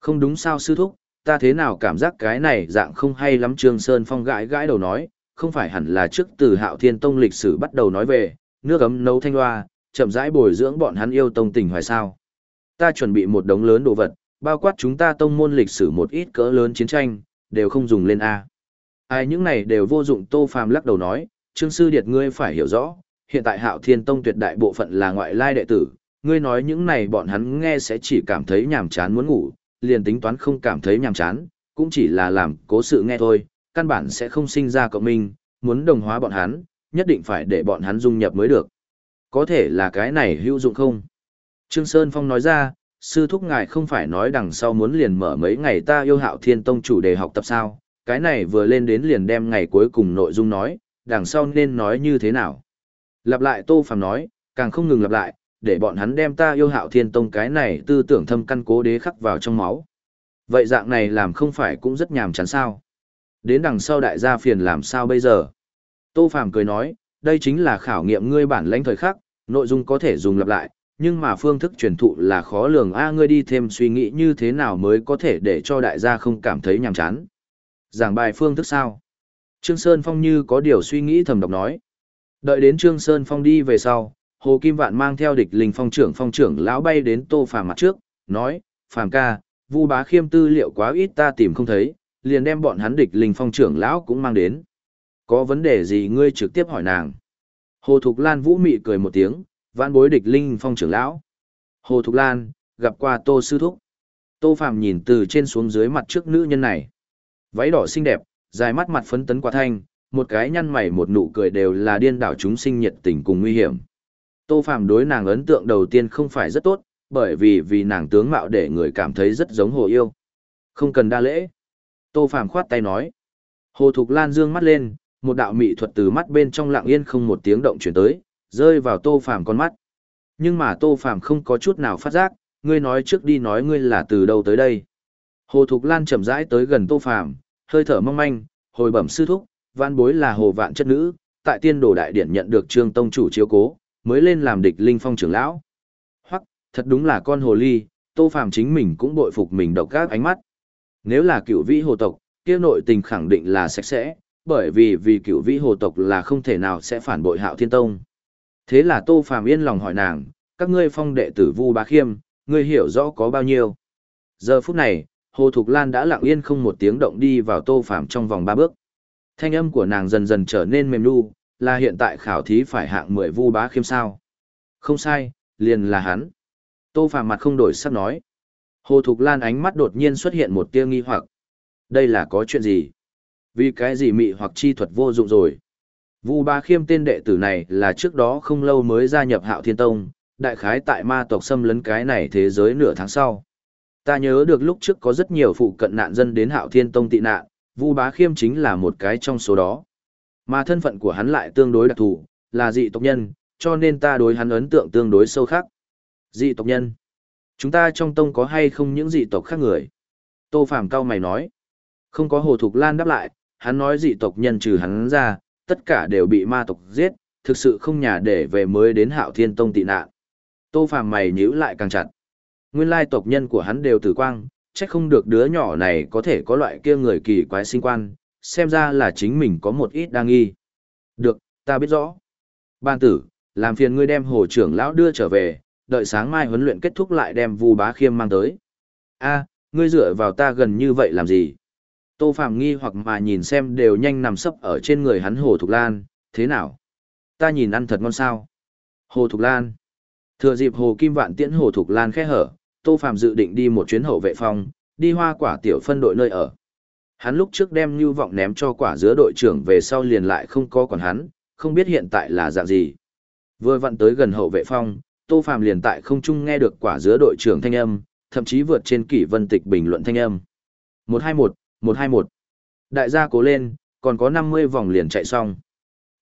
Không đúng sao sư thúc, ta thế nào cảm giác cái này dạng không hay lắm Trương Sơn Phong gãi gãi đầu nói, không phải hẳn là trước từ hạo thiên tông lịch sử bắt đầu nói về, nước ấm nấu thanh loa, chậm rãi bồi dưỡng bọn hắn yêu tông tình hoài sao. Ta chuẩn bị một đống lớn đồ vật, bao quát chúng ta tông môn lịch sử một ít cỡ lớn chiến tranh, đều không dùng lên A. Ai những này đều vô dụng Tô Phàm lắc đầu nói, Trương Sư Điệt ngươi phải hiểu rõ, hiện tại hạo thiên tông tuyệt đại bộ phận là ngoại lai đệ tử, ngươi nói những này bọn hắn nghe sẽ chỉ cảm thấy nhàm chán muốn ngủ, liền tính toán không cảm thấy nhàm chán, cũng chỉ là làm cố sự nghe thôi, căn bản sẽ không sinh ra cộng minh, muốn đồng hóa bọn hắn, nhất định phải để bọn hắn dung nhập mới được. Có thể là cái này hữu dụng không? Trương Sơn Phong nói ra, sư thúc ngài không phải nói đằng sau muốn liền mở mấy ngày ta yêu hạo thiên tông chủ đề học tập sao, cái này vừa lên đến liền đem ngày cuối cùng nội dung nói, đằng sau nên nói như thế nào. Lặp lại Tô Phàm nói, càng không ngừng lặp lại, để bọn hắn đem ta yêu hạo thiên tông cái này tư tưởng thâm căn cố đế khắc vào trong máu. Vậy dạng này làm không phải cũng rất nhàm chán sao. Đến đằng sau đại gia phiền làm sao bây giờ? Tô Phàm cười nói, đây chính là khảo nghiệm ngươi bản lãnh thời khắc, nội dung có thể dùng lặp lại, nhưng mà phương thức truyền thụ là khó lường a ngươi đi thêm suy nghĩ như thế nào mới có thể để cho đại gia không cảm thấy nhàm chán. Giảng bài phương thức sao? Trương Sơn Phong như có điều suy nghĩ thầm độc nói. Đợi đến Trương Sơn Phong đi về sau, Hồ Kim Vạn mang theo địch linh phong trưởng phong trưởng lão bay đến Tô Phàm mặt trước, nói, Phàm ca, Vu Bá Khiêm tư liệu quá ít ta tìm không thấy, liền đem bọn hắn địch linh phong trưởng lão cũng mang đến. Có vấn đề gì ngươi trực tiếp hỏi nàng. Hồ Thục Lan vũ mị cười một tiếng, vãn bối địch linh phong trưởng lão. Hồ Thục Lan, gặp qua Tô Sư Thúc. Tô Phàm nhìn từ trên xuống dưới mặt trước nữ nhân này. Váy đỏ xinh đẹp, dài mắt mặt phấn tấn quả thanh, một cái nhăn mày một nụ cười đều là điên đảo chúng sinh nhiệt tình cùng nguy hiểm. Tô Phàm đối nàng ấn tượng đầu tiên không phải rất tốt, bởi vì vì nàng tướng mạo để người cảm thấy rất giống hồ yêu. Không cần đa lễ. Tô Phàm khoát tay nói. Hồ Thục Lan dương mắt lên, một đạo mị thuật từ mắt bên trong lặng yên không một tiếng động chuyển tới, rơi vào Tô Phàm con mắt. Nhưng mà Tô Phàm không có chút nào phát giác, ngươi nói trước đi nói ngươi là từ đâu tới đây. Hồ Thục Lan chậm rãi tới gần Tô Phàm, hơi thở mong manh, hồi bẩm sư thúc, văn bối là Hồ Vạn chất nữ, tại Tiên Đồ đại điển nhận được Trương tông chủ chiếu cố, mới lên làm địch linh phong trưởng lão. Hoặc, thật đúng là con hồ ly, Tô Phàm chính mình cũng bội phục mình độc các ánh mắt. Nếu là cựu vĩ hồ tộc, kia nội tình khẳng định là sạch sẽ, bởi vì vì cựu vĩ hồ tộc là không thể nào sẽ phản bội hạo thiên tông. Thế là Tô Phàm yên lòng hỏi nàng, các ngươi phong đệ tử Vu Bá Khiêm, ngươi hiểu rõ có bao nhiêu. Giờ phút này, Hồ Thục Lan đã lặng yên không một tiếng động đi vào Tô Phàm trong vòng ba bước. Thanh âm của nàng dần dần trở nên mềm nu, là hiện tại khảo thí phải hạng mười Vu Bá Khiêm sao? Không sai, liền là hắn. Tô Phàm mặt không đổi sắc nói. Hồ Thục Lan ánh mắt đột nhiên xuất hiện một tia nghi hoặc. Đây là có chuyện gì? Vì cái gì mị hoặc chi thuật vô dụng rồi? Vu Ba Khiêm tên đệ tử này là trước đó không lâu mới gia nhập Hạo Thiên Tông, đại khái tại ma tộc xâm lấn cái này thế giới nửa tháng sau. Ta nhớ được lúc trước có rất nhiều phụ cận nạn dân đến Hạo Thiên Tông tị nạn, Vu Bá Khiêm chính là một cái trong số đó. Mà thân phận của hắn lại tương đối đặc thù, là dị tộc nhân, cho nên ta đối hắn ấn tượng tương đối sâu khác. Dị tộc nhân. Chúng ta trong tông có hay không những dị tộc khác người? Tô Phàm cao mày nói. Không có Hồ Thục Lan đáp lại, hắn nói dị tộc nhân trừ hắn ra, tất cả đều bị ma tộc giết, thực sự không nhà để về mới đến Hạo Thiên Tông tị nạn. Tô Phàm mày nhíu lại càng chặt. Nguyên lai tộc nhân của hắn đều tử quang, chắc không được đứa nhỏ này có thể có loại kia người kỳ quái sinh quan, xem ra là chính mình có một ít đang nghi. Được, ta biết rõ. Ban tử, làm phiền ngươi đem hồ trưởng lão đưa trở về, đợi sáng mai huấn luyện kết thúc lại đem Vu Bá Khiêm mang tới. A, ngươi dựa vào ta gần như vậy làm gì? Tô Phạm nghi hoặc mà nhìn xem đều nhanh nằm sấp ở trên người hắn Hồ Thục Lan, thế nào? Ta nhìn ăn thật ngon sao? Hồ Thục Lan. Thừa dịp Hồ Kim Vạn tiễn Hồ Thục Lan khẽ hở, Tô Phàm dự định đi một chuyến hậu vệ phong, đi hoa quả tiểu phân đội nơi ở. Hắn lúc trước đem như Vọng ném cho quả giữa đội trưởng về sau liền lại không có còn hắn, không biết hiện tại là dạng gì. Vừa vặn tới gần hậu vệ phong, Tô Phàm liền tại không trung nghe được quả giữa đội trưởng thanh âm, thậm chí vượt trên kỷ vân tịch bình luận thanh âm. 121, 121. Đại gia cố lên, còn có 50 vòng liền chạy xong.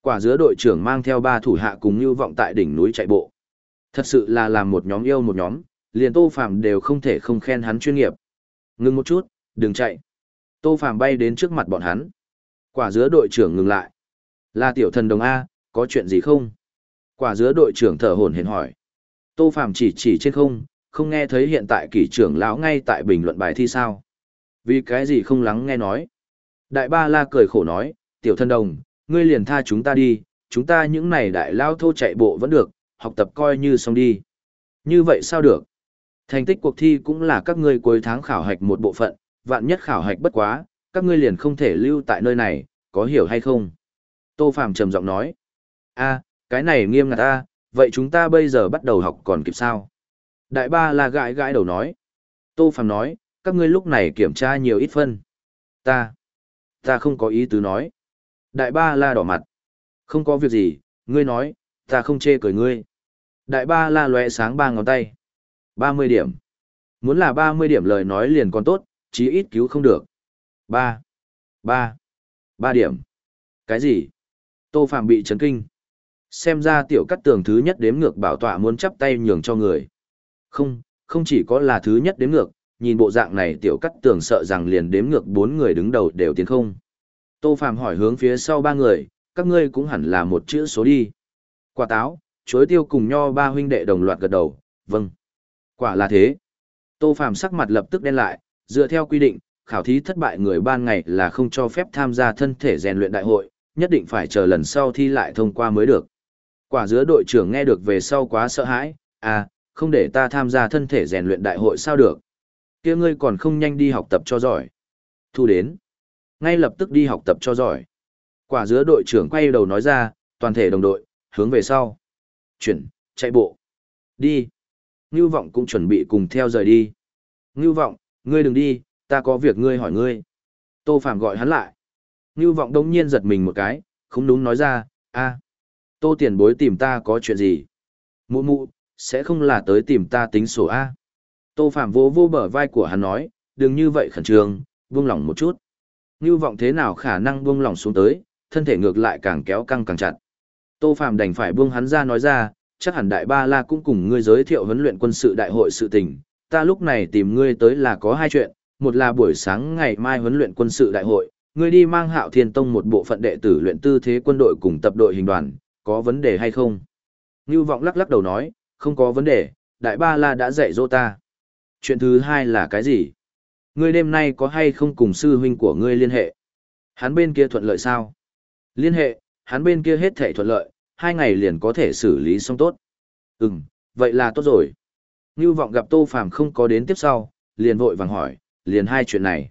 Quả giữa đội trưởng mang theo ba thủ hạ cùng như Vọng tại đỉnh núi chạy bộ. Thật sự là làm một nhóm yêu một nhóm, liền Tô Phàm đều không thể không khen hắn chuyên nghiệp. Ngừng một chút, đừng chạy. Tô Phàm bay đến trước mặt bọn hắn. Quả dứa đội trưởng ngừng lại. Là tiểu thần đồng A, có chuyện gì không? Quả dứa đội trưởng thở hổn hển hỏi. Tô Phàm chỉ chỉ trên không, không nghe thấy hiện tại kỷ trưởng lão ngay tại bình luận bài thi sao. Vì cái gì không lắng nghe nói. Đại ba la cười khổ nói, tiểu thần đồng, ngươi liền tha chúng ta đi, chúng ta những này đại lao thô chạy bộ vẫn được, học tập coi như xong đi. Như vậy sao được? Thành tích cuộc thi cũng là các ngươi cuối tháng khảo hạch một bộ phận, vạn nhất khảo hạch bất quá, các ngươi liền không thể lưu tại nơi này, có hiểu hay không? Tô Phạm trầm giọng nói. a cái này nghiêm ngặt ta. vậy chúng ta bây giờ bắt đầu học còn kịp sao? Đại ba là gãi gãi đầu nói. Tô Phạm nói, các ngươi lúc này kiểm tra nhiều ít phân. Ta, ta không có ý tứ nói. Đại ba la đỏ mặt. Không có việc gì, ngươi nói, ta không chê cười ngươi. Đại ba la lóe sáng ba ngón tay. 30 điểm. Muốn là 30 điểm lời nói liền còn tốt, chí ít cứu không được. 3. 3. 3 điểm. Cái gì? Tô Phạm bị chấn kinh. Xem ra tiểu cắt tường thứ nhất đếm ngược bảo tọa muốn chắp tay nhường cho người. Không, không chỉ có là thứ nhất đếm ngược, nhìn bộ dạng này tiểu cắt tường sợ rằng liền đếm ngược bốn người đứng đầu đều tiến không. Tô Phạm hỏi hướng phía sau ba người, các ngươi cũng hẳn là một chữ số đi. Quả táo, chuối tiêu cùng nho ba huynh đệ đồng loạt gật đầu, vâng. Quả là thế. Tô Phạm sắc mặt lập tức đen lại, dựa theo quy định, khảo thí thất bại người ban ngày là không cho phép tham gia thân thể rèn luyện đại hội, nhất định phải chờ lần sau thi lại thông qua mới được. Quả giữa đội trưởng nghe được về sau quá sợ hãi, à, không để ta tham gia thân thể rèn luyện đại hội sao được. kia ngươi còn không nhanh đi học tập cho giỏi. Thu đến. Ngay lập tức đi học tập cho giỏi. Quả giữa đội trưởng quay đầu nói ra, toàn thể đồng đội, hướng về sau. Chuyển, chạy bộ. Đi. Ngưu vọng cũng chuẩn bị cùng theo rời đi. Ngưu vọng, ngươi đừng đi, ta có việc ngươi hỏi ngươi. Tô Phạm gọi hắn lại. Ngưu vọng đông nhiên giật mình một cái, không đúng nói ra, a, Tô tiền bối tìm ta có chuyện gì? Mụ mụ, sẽ không là tới tìm ta tính sổ A. Tô Phạm vô vô bờ vai của hắn nói, đừng như vậy khẩn trương, buông lỏng một chút. Ngưu vọng thế nào khả năng buông lỏng xuống tới, thân thể ngược lại càng kéo căng càng chặt. Tô Phạm đành phải buông hắn ra nói ra, chắc hẳn đại ba la cũng cùng ngươi giới thiệu huấn luyện quân sự đại hội sự tình, ta lúc này tìm ngươi tới là có hai chuyện, một là buổi sáng ngày mai huấn luyện quân sự đại hội, ngươi đi mang hạo thiên tông một bộ phận đệ tử luyện tư thế quân đội cùng tập đội hình đoàn, có vấn đề hay không? Ngưu vọng lắc lắc đầu nói, không có vấn đề, đại ba la đã dạy dỗ ta. Chuyện thứ hai là cái gì? Ngươi đêm nay có hay không cùng sư huynh của ngươi liên hệ? Hắn bên kia thuận lợi sao? Liên hệ, hắn bên kia hết thể thuận lợi, hai ngày liền có thể xử lý xong tốt. Ừm, vậy là tốt rồi. Ngưu vọng gặp Tô Phàm không có đến tiếp sau, liền vội vàng hỏi, liền hai chuyện này.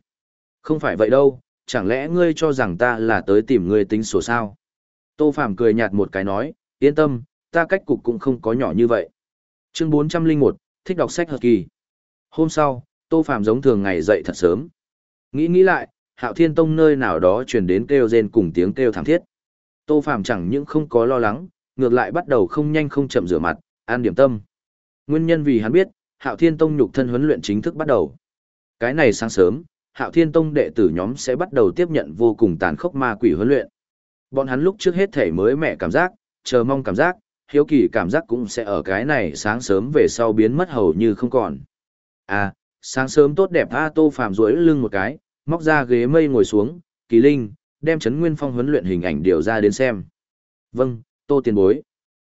Không phải vậy đâu, chẳng lẽ ngươi cho rằng ta là tới tìm ngươi tính sổ sao? Tô Phàm cười nhạt một cái nói, yên tâm, ta cách cục cũng không có nhỏ như vậy. Chương 401, thích đọc sách hợp kỳ. Hôm sau, Tô Phàm giống thường ngày dậy thật sớm. Nghĩ nghĩ lại, Hạo Thiên Tông nơi nào đó truyền đến kêu rên cùng tiếng kêu thảm thiết. Tô Phàm chẳng những không có lo lắng, ngược lại bắt đầu không nhanh không chậm rửa mặt, an điểm tâm. Nguyên nhân vì hắn biết, Hạo Thiên Tông nhục thân huấn luyện chính thức bắt đầu. Cái này sáng sớm, Hạo Thiên Tông đệ tử nhóm sẽ bắt đầu tiếp nhận vô cùng tàn khốc ma quỷ huấn luyện. Bọn hắn lúc trước hết thể mới mẹ cảm giác, chờ mong cảm giác, hiếu kỳ cảm giác cũng sẽ ở cái này sáng sớm về sau biến mất hầu như không còn. À, sáng sớm tốt đẹp A Tô Phàm duỗi lưng một cái, móc ra ghế mây ngồi xuống, Kỳ Linh, đem Trấn Nguyên Phong huấn luyện hình ảnh điều ra đến xem. Vâng, Tô tiền bối.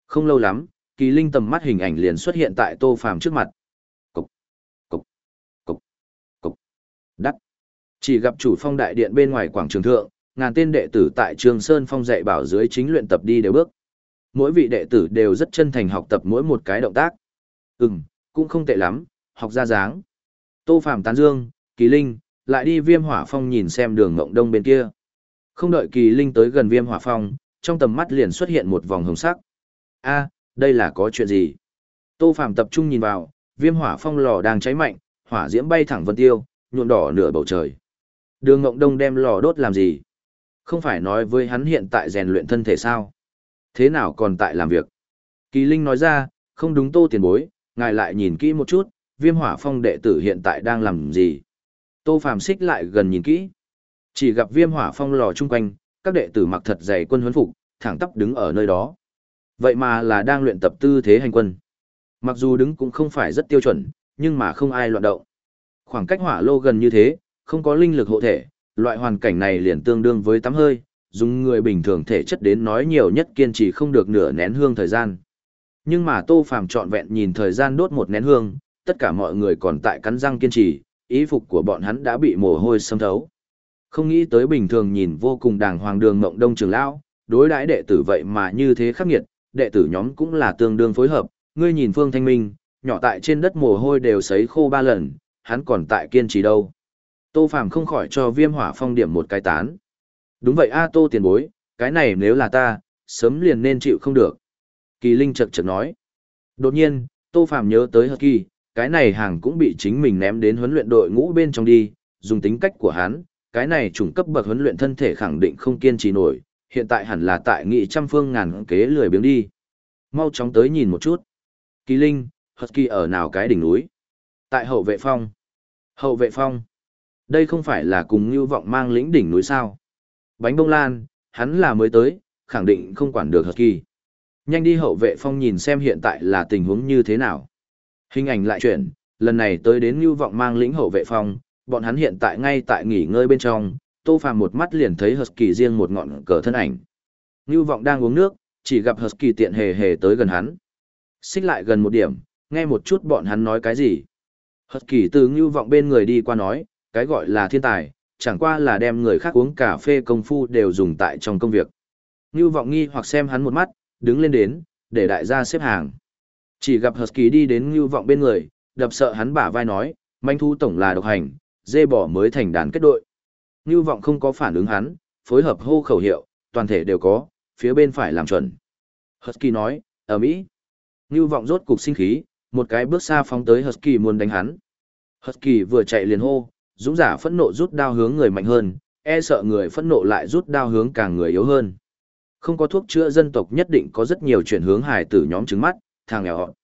Không lâu lắm, Kỳ Linh tầm mắt hình ảnh liền xuất hiện tại Tô Phàm trước mặt. Cục, cục, cục, cục, đắt. Chỉ gặp chủ phong đại điện bên ngoài quảng trường thượng, ngàn tên đệ tử tại Trường Sơn Phong dạy bảo dưới chính luyện tập đi đều bước. Mỗi vị đệ tử đều rất chân thành học tập mỗi một cái động tác. Ừm, cũng không tệ lắm, học ra dáng. Tô Phàm tán dương, Kỳ Linh, lại đi Viêm Hỏa Phong nhìn xem đường ngộng đông bên kia. Không đợi Kỳ Linh tới gần Viêm Hỏa Phong, trong tầm mắt liền xuất hiện một vòng hồng sắc. A, đây là có chuyện gì? Tô Phàm tập trung nhìn vào, viêm hỏa phong lò đang cháy mạnh, hỏa diễm bay thẳng vân tiêu, nhuộm đỏ nửa bầu trời. Đường Ngộng Đông đem lò đốt làm gì? Không phải nói với hắn hiện tại rèn luyện thân thể sao? Thế nào còn tại làm việc? Kỳ Linh nói ra, không đúng tô tiền bối, ngài lại nhìn kỹ một chút, viêm hỏa phong đệ tử hiện tại đang làm gì? Tô Phàm xích lại gần nhìn kỹ. Chỉ gặp viêm hỏa phong lò chung quanh, các đệ tử mặc thật dày quân huấn phục, thẳng tắp đứng ở nơi đó. Vậy mà là đang luyện tập tư thế hành quân. Mặc dù đứng cũng không phải rất tiêu chuẩn, nhưng mà không ai loạn động. Khoảng cách hỏa lô gần như thế, không có linh lực hộ thể, loại hoàn cảnh này liền tương đương với tắm hơi, dùng người bình thường thể chất đến nói nhiều nhất kiên trì không được nửa nén hương thời gian. Nhưng mà Tô Phàm trọn vẹn nhìn thời gian đốt một nén hương, tất cả mọi người còn tại cắn răng kiên trì, ý phục của bọn hắn đã bị mồ hôi xâm thấu. Không nghĩ tới bình thường nhìn vô cùng đàng hoàng đường mộng đông trường lão, đối đãi đệ tử vậy mà như thế khắc nghiệt, đệ tử nhóm cũng là tương đương phối hợp, ngươi nhìn Phương Thanh Minh, nhỏ tại trên đất mồ hôi đều sấy khô ba lần, hắn còn tại kiên trì đâu. Tô Phàm không khỏi cho Viêm Hỏa Phong điểm một cái tán. Đúng vậy a Tô tiền bối, cái này nếu là ta, sớm liền nên chịu không được. Kỳ Linh chật chật nói. Đột nhiên, Tô Phàm nhớ tới Hật Kỳ, cái này hàng cũng bị chính mình ném đến huấn luyện đội ngũ bên trong đi, dùng tính cách của hắn, cái này trùng cấp bậc huấn luyện thân thể khẳng định không kiên trì nổi, hiện tại hẳn là tại nghị trăm phương ngàn kế lười biếng đi. Mau chóng tới nhìn một chút. Kỳ Linh, Husky ở nào cái đỉnh núi? Tại hậu vệ phong. Hậu vệ phong. Đây không phải là cùng như vọng mang lĩnh đỉnh núi sao? Bánh bông lan, hắn là mới tới, khẳng định không quản được Husky. Nhanh đi hậu vệ phong nhìn xem hiện tại là tình huống như thế nào. Hình ảnh lại chuyển, lần này tới đến như vọng mang lĩnh hậu vệ phong, bọn hắn hiện tại ngay tại nghỉ ngơi bên trong, Tô Phàm một mắt liền thấy Husky riêng một ngọn cờ thân ảnh. Như vọng đang uống nước, chỉ gặp Husky tiện hề hề tới gần hắn. Xích lại gần một điểm, nghe một chút bọn hắn nói cái gì. Husky từ Như vọng bên người đi qua nói, cái gọi là thiên tài, chẳng qua là đem người khác uống cà phê công phu đều dùng tại trong công việc. Như vọng nghi hoặc xem hắn một mắt, đứng lên đến, để đại gia xếp hàng. Chỉ gặp Husky đi đến Như vọng bên người, đập sợ hắn bả vai nói, manh thu tổng là độc hành, dê bỏ mới thành đàn kết đội. Ngưu vọng không có phản ứng hắn, phối hợp hô khẩu hiệu, toàn thể đều có, phía bên phải làm chuẩn. Husky nói, ở Mỹ. Ngưu vọng rốt cục sinh khí, một cái bước xa phóng tới Husky muốn đánh hắn. Husky vừa chạy liền hô, dũng giả phẫn nộ rút đao hướng người mạnh hơn, e sợ người phẫn nộ lại rút đao hướng càng người yếu hơn. Không có thuốc chữa dân tộc nhất định có rất nhiều chuyển hướng hài tử nhóm trứng mắt, thằng nghèo họ.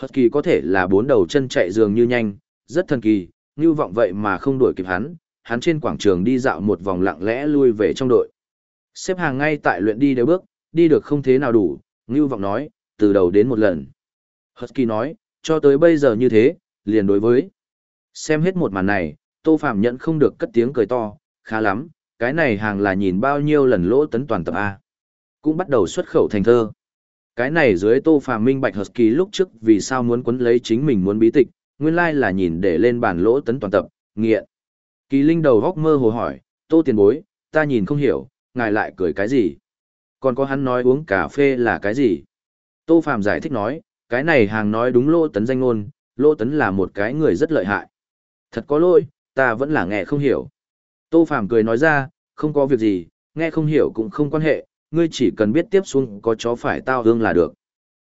Husky có thể là bốn đầu chân chạy dường như nhanh, rất thần kỳ, như vọng vậy mà không đuổi kịp hắn, hắn trên quảng trường đi dạo một vòng lặng lẽ lui về trong đội. Xếp hàng ngay tại luyện đi đều bước, đi được không thế nào đủ, Ngưu Vọng nói, từ đầu đến một lần. Husky nói, cho tới bây giờ như thế, liền đối với. Xem hết một màn này, Tô Phạm nhận không được cất tiếng cười to, khá lắm, cái này hàng là nhìn bao nhiêu lần lỗ tấn toàn tập A. Cũng bắt đầu xuất khẩu thành thơ. Cái này dưới Tô Phạm minh bạch Husky lúc trước vì sao muốn quấn lấy chính mình muốn bí tịch, nguyên lai là nhìn để lên bàn lỗ tấn toàn tập, nghiện. Kỳ Linh đầu góc mơ hồ hỏi, tô tiền bối, ta nhìn không hiểu, ngài lại cười cái gì? Còn có hắn nói uống cà phê là cái gì? Tô Phạm giải thích nói, cái này hàng nói đúng lỗ tấn danh ngôn, lỗ tấn là một cái người rất lợi hại. Thật có lỗi, ta vẫn là nghe không hiểu. Tô Phạm cười nói ra, không có việc gì, nghe không hiểu cũng không quan hệ, ngươi chỉ cần biết tiếp xuống có chó phải tao hương là được.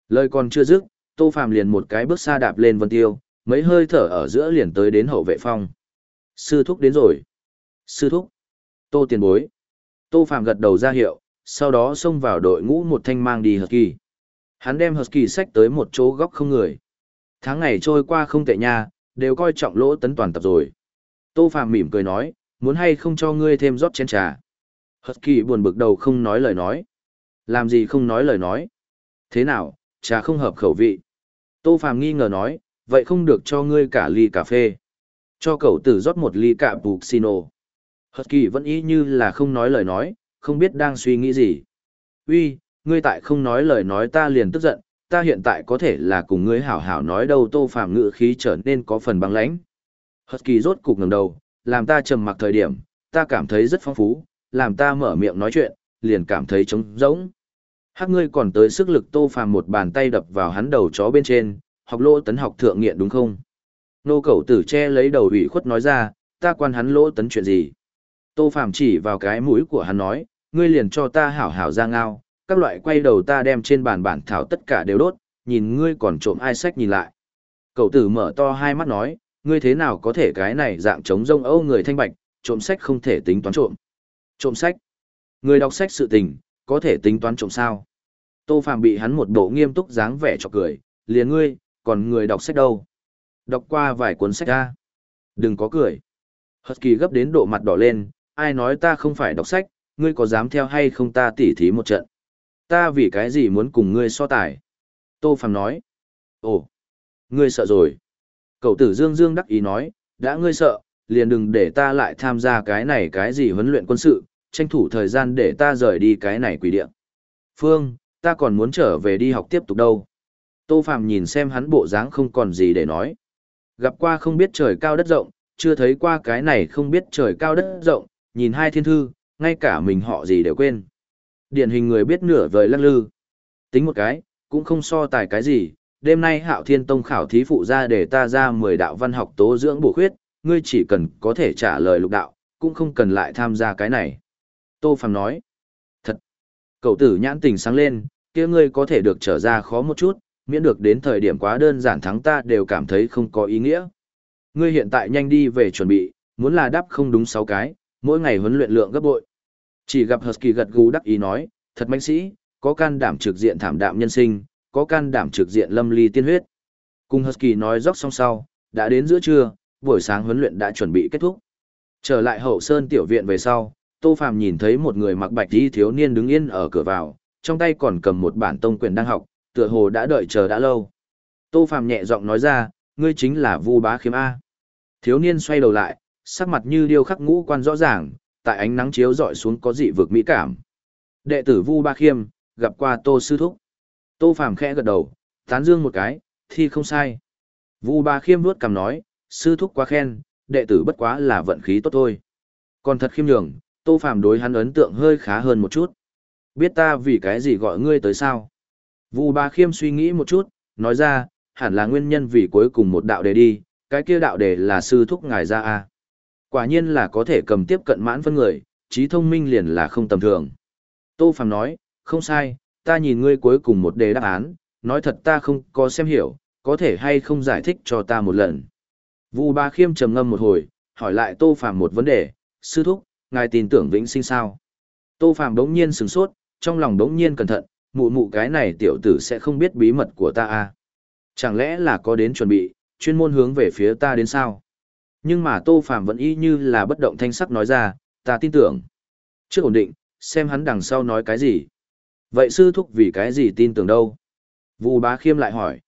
Lời còn chưa dứt, Tô Phạm liền một cái bước xa đạp lên Vân Tiêu, mấy hơi thở ở giữa liền tới đến hậu vệ phong. Sư thúc đến rồi. Sư thúc. Tô tiền bối. Tô Phạm gật đầu ra hiệu, sau đó xông vào đội ngũ một thanh mang đi Husky. Hắn đem Husky sách tới một chỗ góc không người. Tháng ngày trôi qua không tệ nha, đều coi trọng lỗ tấn toàn tập rồi. Tô Phạm mỉm cười nói, muốn hay không cho ngươi thêm rót chén trà. Husky buồn bực đầu không nói lời nói. Làm gì không nói lời nói. Thế nào, trà không hợp khẩu vị. Tô Phạm nghi ngờ nói, vậy không được cho ngươi cả ly cà phê. Cho cậu tử rót một ly cà puccino. kỳ vẫn ý như là không nói lời nói, không biết đang suy nghĩ gì. Uy, ngươi tại không nói lời nói ta liền tức giận, ta hiện tại có thể là cùng ngươi hảo hảo nói đâu tô phàm ngữ khí trở nên có phần băng lãnh. Husky rốt cục ngẩng đầu, làm ta trầm mặc thời điểm, ta cảm thấy rất phong phú, làm ta mở miệng nói chuyện, liền cảm thấy trống rỗng. Hắc ngươi còn tới sức lực tô phàm một bàn tay đập vào hắn đầu chó bên trên, học lỗ tấn học thượng nghiện đúng không? Nô cẩu tử che lấy đầu ủy khuất nói ra, ta quan hắn lỗ tấn chuyện gì? Tô Phạm chỉ vào cái mũi của hắn nói, ngươi liền cho ta hảo hảo ra ngao, các loại quay đầu ta đem trên bàn bản thảo tất cả đều đốt, nhìn ngươi còn trộm ai sách nhìn lại. Cậu tử mở to hai mắt nói, ngươi thế nào có thể cái này dạng chống rông âu người thanh bạch, trộm sách không thể tính toán trộm. Trộm sách. Người đọc sách sự tình, có thể tính toán trộm sao. Tô Phạm bị hắn một bộ nghiêm túc dáng vẻ cho cười, liền ngươi, còn người đọc sách đâu. Đọc qua vài cuốn sách ra. Đừng có cười. Husky gấp đến độ mặt đỏ lên, ai nói ta không phải đọc sách, ngươi có dám theo hay không ta tỉ thí một trận. Ta vì cái gì muốn cùng ngươi so tài. Tô Phạm nói. Ồ, ngươi sợ rồi. Cậu tử Dương Dương đắc ý nói, đã ngươi sợ, liền đừng để ta lại tham gia cái này cái gì huấn luyện quân sự, tranh thủ thời gian để ta rời đi cái này quỷ địa. Phương, ta còn muốn trở về đi học tiếp tục đâu. Tô Phạm nhìn xem hắn bộ dáng không còn gì để nói. Gặp qua không biết trời cao đất rộng, chưa thấy qua cái này không biết trời cao đất rộng, nhìn hai thiên thư, ngay cả mình họ gì đều quên. Điển hình người biết nửa vời lắc lư. Tính một cái, cũng không so tài cái gì, đêm nay hạo thiên tông khảo thí phụ ra để ta ra 10 đạo văn học tố dưỡng bổ khuyết, ngươi chỉ cần có thể trả lời lục đạo, cũng không cần lại tham gia cái này. Tô Phàm nói, thật, cậu tử nhãn tình sáng lên, kia ngươi có thể được trở ra khó một chút, miễn được đến thời điểm quá đơn giản thắng ta đều cảm thấy không có ý nghĩa. Ngươi hiện tại nhanh đi về chuẩn bị, muốn là đáp không đúng 6 cái, mỗi ngày huấn luyện lượng gấp bội. Chỉ gặp Husky gật gù đắc ý nói, thật mạnh sĩ, có can đảm trực diện thảm đạm nhân sinh, có can đảm trực diện lâm ly tiên huyết. Cùng Husky nói dốc xong sau, đã đến giữa trưa, buổi sáng huấn luyện đã chuẩn bị kết thúc. Trở lại hậu sơn tiểu viện về sau, Tô Phàm nhìn thấy một người mặc bạch y thiếu niên đứng yên ở cửa vào, trong tay còn cầm một bản tông quyền đang học, tựa hồ đã đợi chờ đã lâu. Tô Phàm nhẹ giọng nói ra, ngươi chính là Vu Bá Khiêm a. Thiếu niên xoay đầu lại, sắc mặt như điêu khắc ngũ quan rõ ràng, tại ánh nắng chiếu rọi xuống có dị vực mỹ cảm. Đệ tử Vu Bá Khiêm, gặp qua Tô sư thúc. Tô Phàm khẽ gật đầu, tán dương một cái, thì không sai. Vu Bá Khiêm vuốt cằm nói, sư thúc quá khen, đệ tử bất quá là vận khí tốt thôi. Còn thật khiêm nhường, Tô Phàm đối hắn ấn tượng hơi khá hơn một chút. Biết ta vì cái gì gọi ngươi tới sao? Vu Ba Khiêm suy nghĩ một chút, nói ra, hẳn là nguyên nhân vì cuối cùng một đạo đề đi, cái kia đạo đề là sư thúc ngài ra a. Quả nhiên là có thể cầm tiếp cận mãn phân người, trí thông minh liền là không tầm thường. Tô Phàm nói, không sai, ta nhìn ngươi cuối cùng một đề đáp án, nói thật ta không có xem hiểu, có thể hay không giải thích cho ta một lần. Vu Ba Khiêm trầm ngâm một hồi, hỏi lại Tô Phàm một vấn đề, sư thúc, ngài tin tưởng vĩnh sinh sao? Tô Phàm đống nhiên sửng sốt, trong lòng đống nhiên cẩn thận, mụ mụ cái này tiểu tử sẽ không biết bí mật của ta à? Chẳng lẽ là có đến chuẩn bị, chuyên môn hướng về phía ta đến sao? Nhưng mà Tô Phàm vẫn y như là bất động thanh sắc nói ra, ta tin tưởng. Trước ổn định, xem hắn đằng sau nói cái gì. Vậy sư thúc vì cái gì tin tưởng đâu? Vu bá khiêm lại hỏi.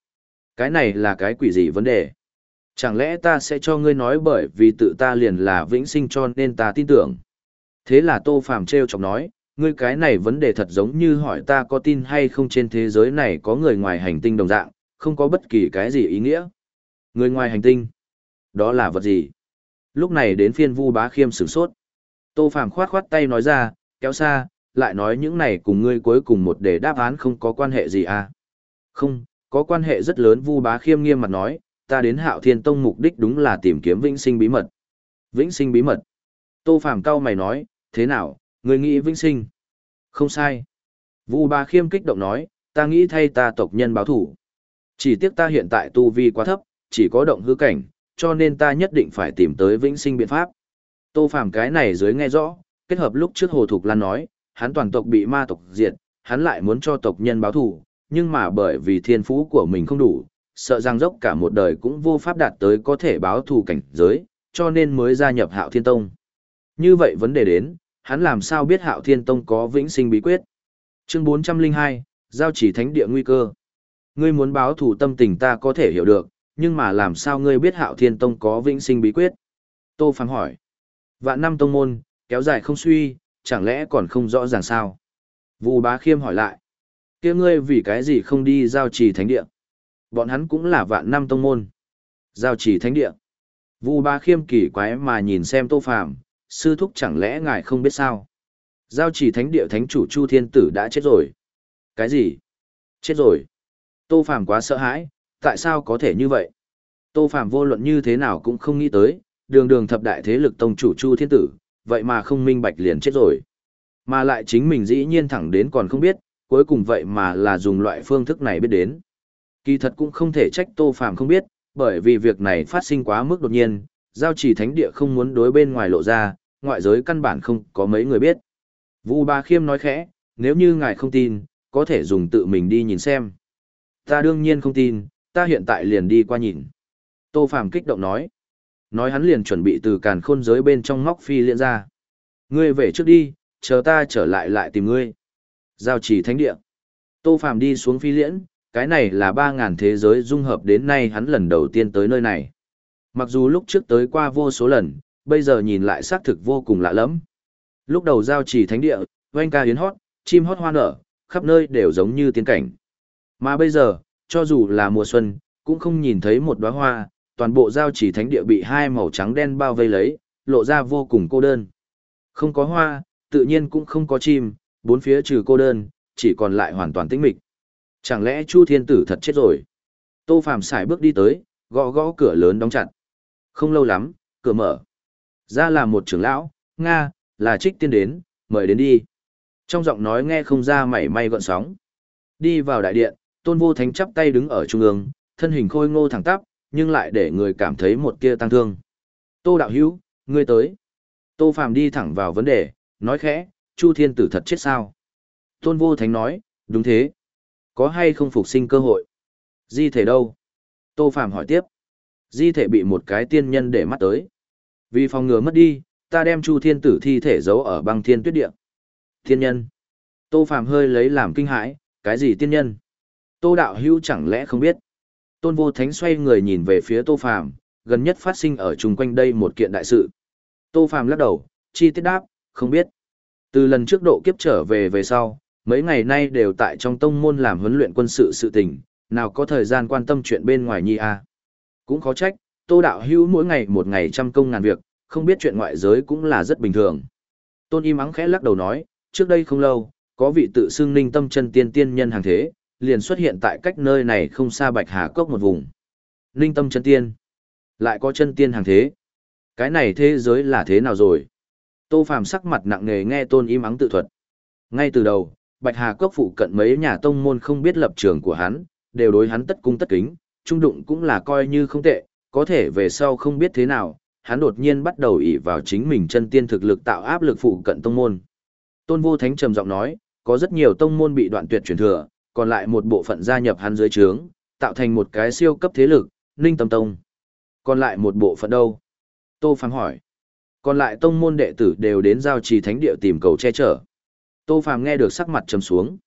Cái này là cái quỷ gì vấn đề? Chẳng lẽ ta sẽ cho ngươi nói bởi vì tự ta liền là vĩnh sinh cho nên ta tin tưởng. Thế là Tô Phàm treo chọc nói, ngươi cái này vấn đề thật giống như hỏi ta có tin hay không trên thế giới này có người ngoài hành tinh đồng dạng, không có bất kỳ cái gì ý nghĩa. Người ngoài hành tinh? Đó là vật gì? Lúc này đến phiên Vu Bá Khiêm sửng sốt. Tô Phàm khoát khoát tay nói ra, kéo xa, lại nói những này cùng ngươi cuối cùng một đề đáp án không có quan hệ gì à? Không, có quan hệ rất lớn Vu Bá Khiêm nghiêm mặt nói, ta đến Hạo Thiên Tông mục đích đúng là tìm kiếm vĩnh sinh bí mật. Vĩnh sinh bí mật. Tô Phàm cau mày nói, thế nào, ngươi nghĩ vĩnh sinh? Không sai. Vu Ba Khiêm kích động nói, ta nghĩ thay ta tộc nhân báo thủ. Chỉ tiếc ta hiện tại tu vi quá thấp, chỉ có động hư cảnh, cho nên ta nhất định phải tìm tới vĩnh sinh biện pháp. Tô Phàm cái này dưới nghe rõ, kết hợp lúc trước Hồ Thục Lan nói, hắn toàn tộc bị ma tộc diệt, hắn lại muốn cho tộc nhân báo thù, nhưng mà bởi vì thiên phú của mình không đủ, sợ rằng dốc cả một đời cũng vô pháp đạt tới có thể báo thù cảnh giới, cho nên mới gia nhập Hạo Thiên Tông. Như vậy vấn đề đến, hắn làm sao biết Hạo Thiên Tông có vĩnh sinh bí quyết? Chương 402, giao chỉ thánh địa nguy cơ. Ngươi muốn báo thủ tâm tình ta có thể hiểu được, nhưng mà làm sao ngươi biết hạo thiên tông có vĩnh sinh bí quyết? Tô Phàm hỏi. Vạn năm tông môn, kéo dài không suy, chẳng lẽ còn không rõ ràng sao? Vu bá khiêm hỏi lại. kia ngươi vì cái gì không đi giao trì thánh địa? Bọn hắn cũng là vạn năm tông môn. Giao trì thánh địa. Vu bá khiêm kỳ quái mà nhìn xem tô phàm, sư thúc chẳng lẽ ngài không biết sao? Giao chỉ thánh địa thánh chủ Chu Thiên Tử đã chết rồi. Cái gì? Chết rồi. Tô phàm quá sợ hãi, tại sao có thể như vậy? Tô Phạm vô luận như thế nào cũng không nghĩ tới, đường đường thập đại thế lực tông chủ Chu Thiên Tử, vậy mà không minh bạch liền chết rồi. Mà lại chính mình dĩ nhiên thẳng đến còn không biết, cuối cùng vậy mà là dùng loại phương thức này biết đến. Kỳ thật cũng không thể trách Tô Phàm không biết, bởi vì việc này phát sinh quá mức đột nhiên, giao chỉ thánh địa không muốn đối bên ngoài lộ ra, ngoại giới căn bản không có mấy người biết. Vu Ba Khiêm nói khẽ, nếu như ngài không tin, có thể dùng tự mình đi nhìn xem. Ta đương nhiên không tin, ta hiện tại liền đi qua nhìn. Tô Phàm kích động nói. Nói hắn liền chuẩn bị từ càn khôn giới bên trong ngóc phi liên ra. Ngươi về trước đi, chờ ta trở lại lại tìm ngươi. Giao chỉ thánh địa. Tô Phàm đi xuống phi liễn, cái này là 3.000 thế giới dung hợp đến nay hắn lần đầu tiên tới nơi này. Mặc dù lúc trước tới qua vô số lần, bây giờ nhìn lại xác thực vô cùng lạ lẫm. Lúc đầu giao chỉ thánh địa, oanh ca hiến hót, chim hót hoa nở, khắp nơi đều giống như tiên cảnh. Mà bây giờ, cho dù là mùa xuân, cũng không nhìn thấy một đóa hoa, toàn bộ giao chỉ thánh địa bị hai màu trắng đen bao vây lấy, lộ ra vô cùng cô đơn. Không có hoa, tự nhiên cũng không có chim, bốn phía trừ cô đơn, chỉ còn lại hoàn toàn tĩnh mịch. Chẳng lẽ Chu Thiên Tử thật chết rồi? Tô Phàm xài bước đi tới, gõ gõ cửa lớn đóng chặt. Không lâu lắm, cửa mở. Ra là một trưởng lão, Nga, là trích tiên đến, mời đến đi. Trong giọng nói nghe không ra mảy may gọn sóng. Đi vào đại điện, tôn vô thánh chắp tay đứng ở trung ương, thân hình khôi ngô thẳng tắp, nhưng lại để người cảm thấy một tia tăng thương. Tô đạo hữu, ngươi tới. Tô Phàm đi thẳng vào vấn đề, nói khẽ, Chu Thiên Tử thật chết sao? Tôn Vô Thánh nói, đúng thế. Có hay không phục sinh cơ hội? Di thể đâu? Tô Phàm hỏi tiếp. Di thể bị một cái tiên nhân để mắt tới. Vì phòng ngừa mất đi, ta đem Chu Thiên Tử thi thể giấu ở băng thiên tuyết địa. Tiên nhân. Tô Phàm hơi lấy làm kinh hãi, cái gì tiên nhân? Tô đạo hữu chẳng lẽ không biết? Tôn Vô Thánh xoay người nhìn về phía Tô Phàm, gần nhất phát sinh ở chung quanh đây một kiện đại sự. Tô Phàm lắc đầu, chi tiết đáp, không biết. Từ lần trước độ kiếp trở về về sau, mấy ngày nay đều tại trong tông môn làm huấn luyện quân sự sự tình, nào có thời gian quan tâm chuyện bên ngoài nhi a. Cũng khó trách, Tô đạo hữu mỗi ngày một ngày trăm công ngàn việc, không biết chuyện ngoại giới cũng là rất bình thường. Tôn im ắng khẽ lắc đầu nói, trước đây không lâu, có vị tự xưng ninh tâm chân tiên tiên nhân hàng thế, liền xuất hiện tại cách nơi này không xa Bạch Hà Cốc một vùng. Ninh tâm chân tiên. Lại có chân tiên hàng thế. Cái này thế giới là thế nào rồi? Tô Phàm sắc mặt nặng nề nghe Tôn im ắng tự thuật. Ngay từ đầu, Bạch Hà Cốc phụ cận mấy nhà tông môn không biết lập trường của hắn, đều đối hắn tất cung tất kính, trung đụng cũng là coi như không tệ, có thể về sau không biết thế nào, hắn đột nhiên bắt đầu ỷ vào chính mình chân tiên thực lực tạo áp lực phụ cận tông môn. Tôn Vô Thánh trầm giọng nói, có rất nhiều tông môn bị đoạn tuyệt truyền thừa, còn lại một bộ phận gia nhập hắn dưới trướng, tạo thành một cái siêu cấp thế lực, Ninh Tâm Tông. Còn lại một bộ phận đâu? Tô Phàm hỏi. Còn lại tông môn đệ tử đều đến giao trì thánh địa tìm cầu che chở. Tô Phàm nghe được sắc mặt trầm xuống.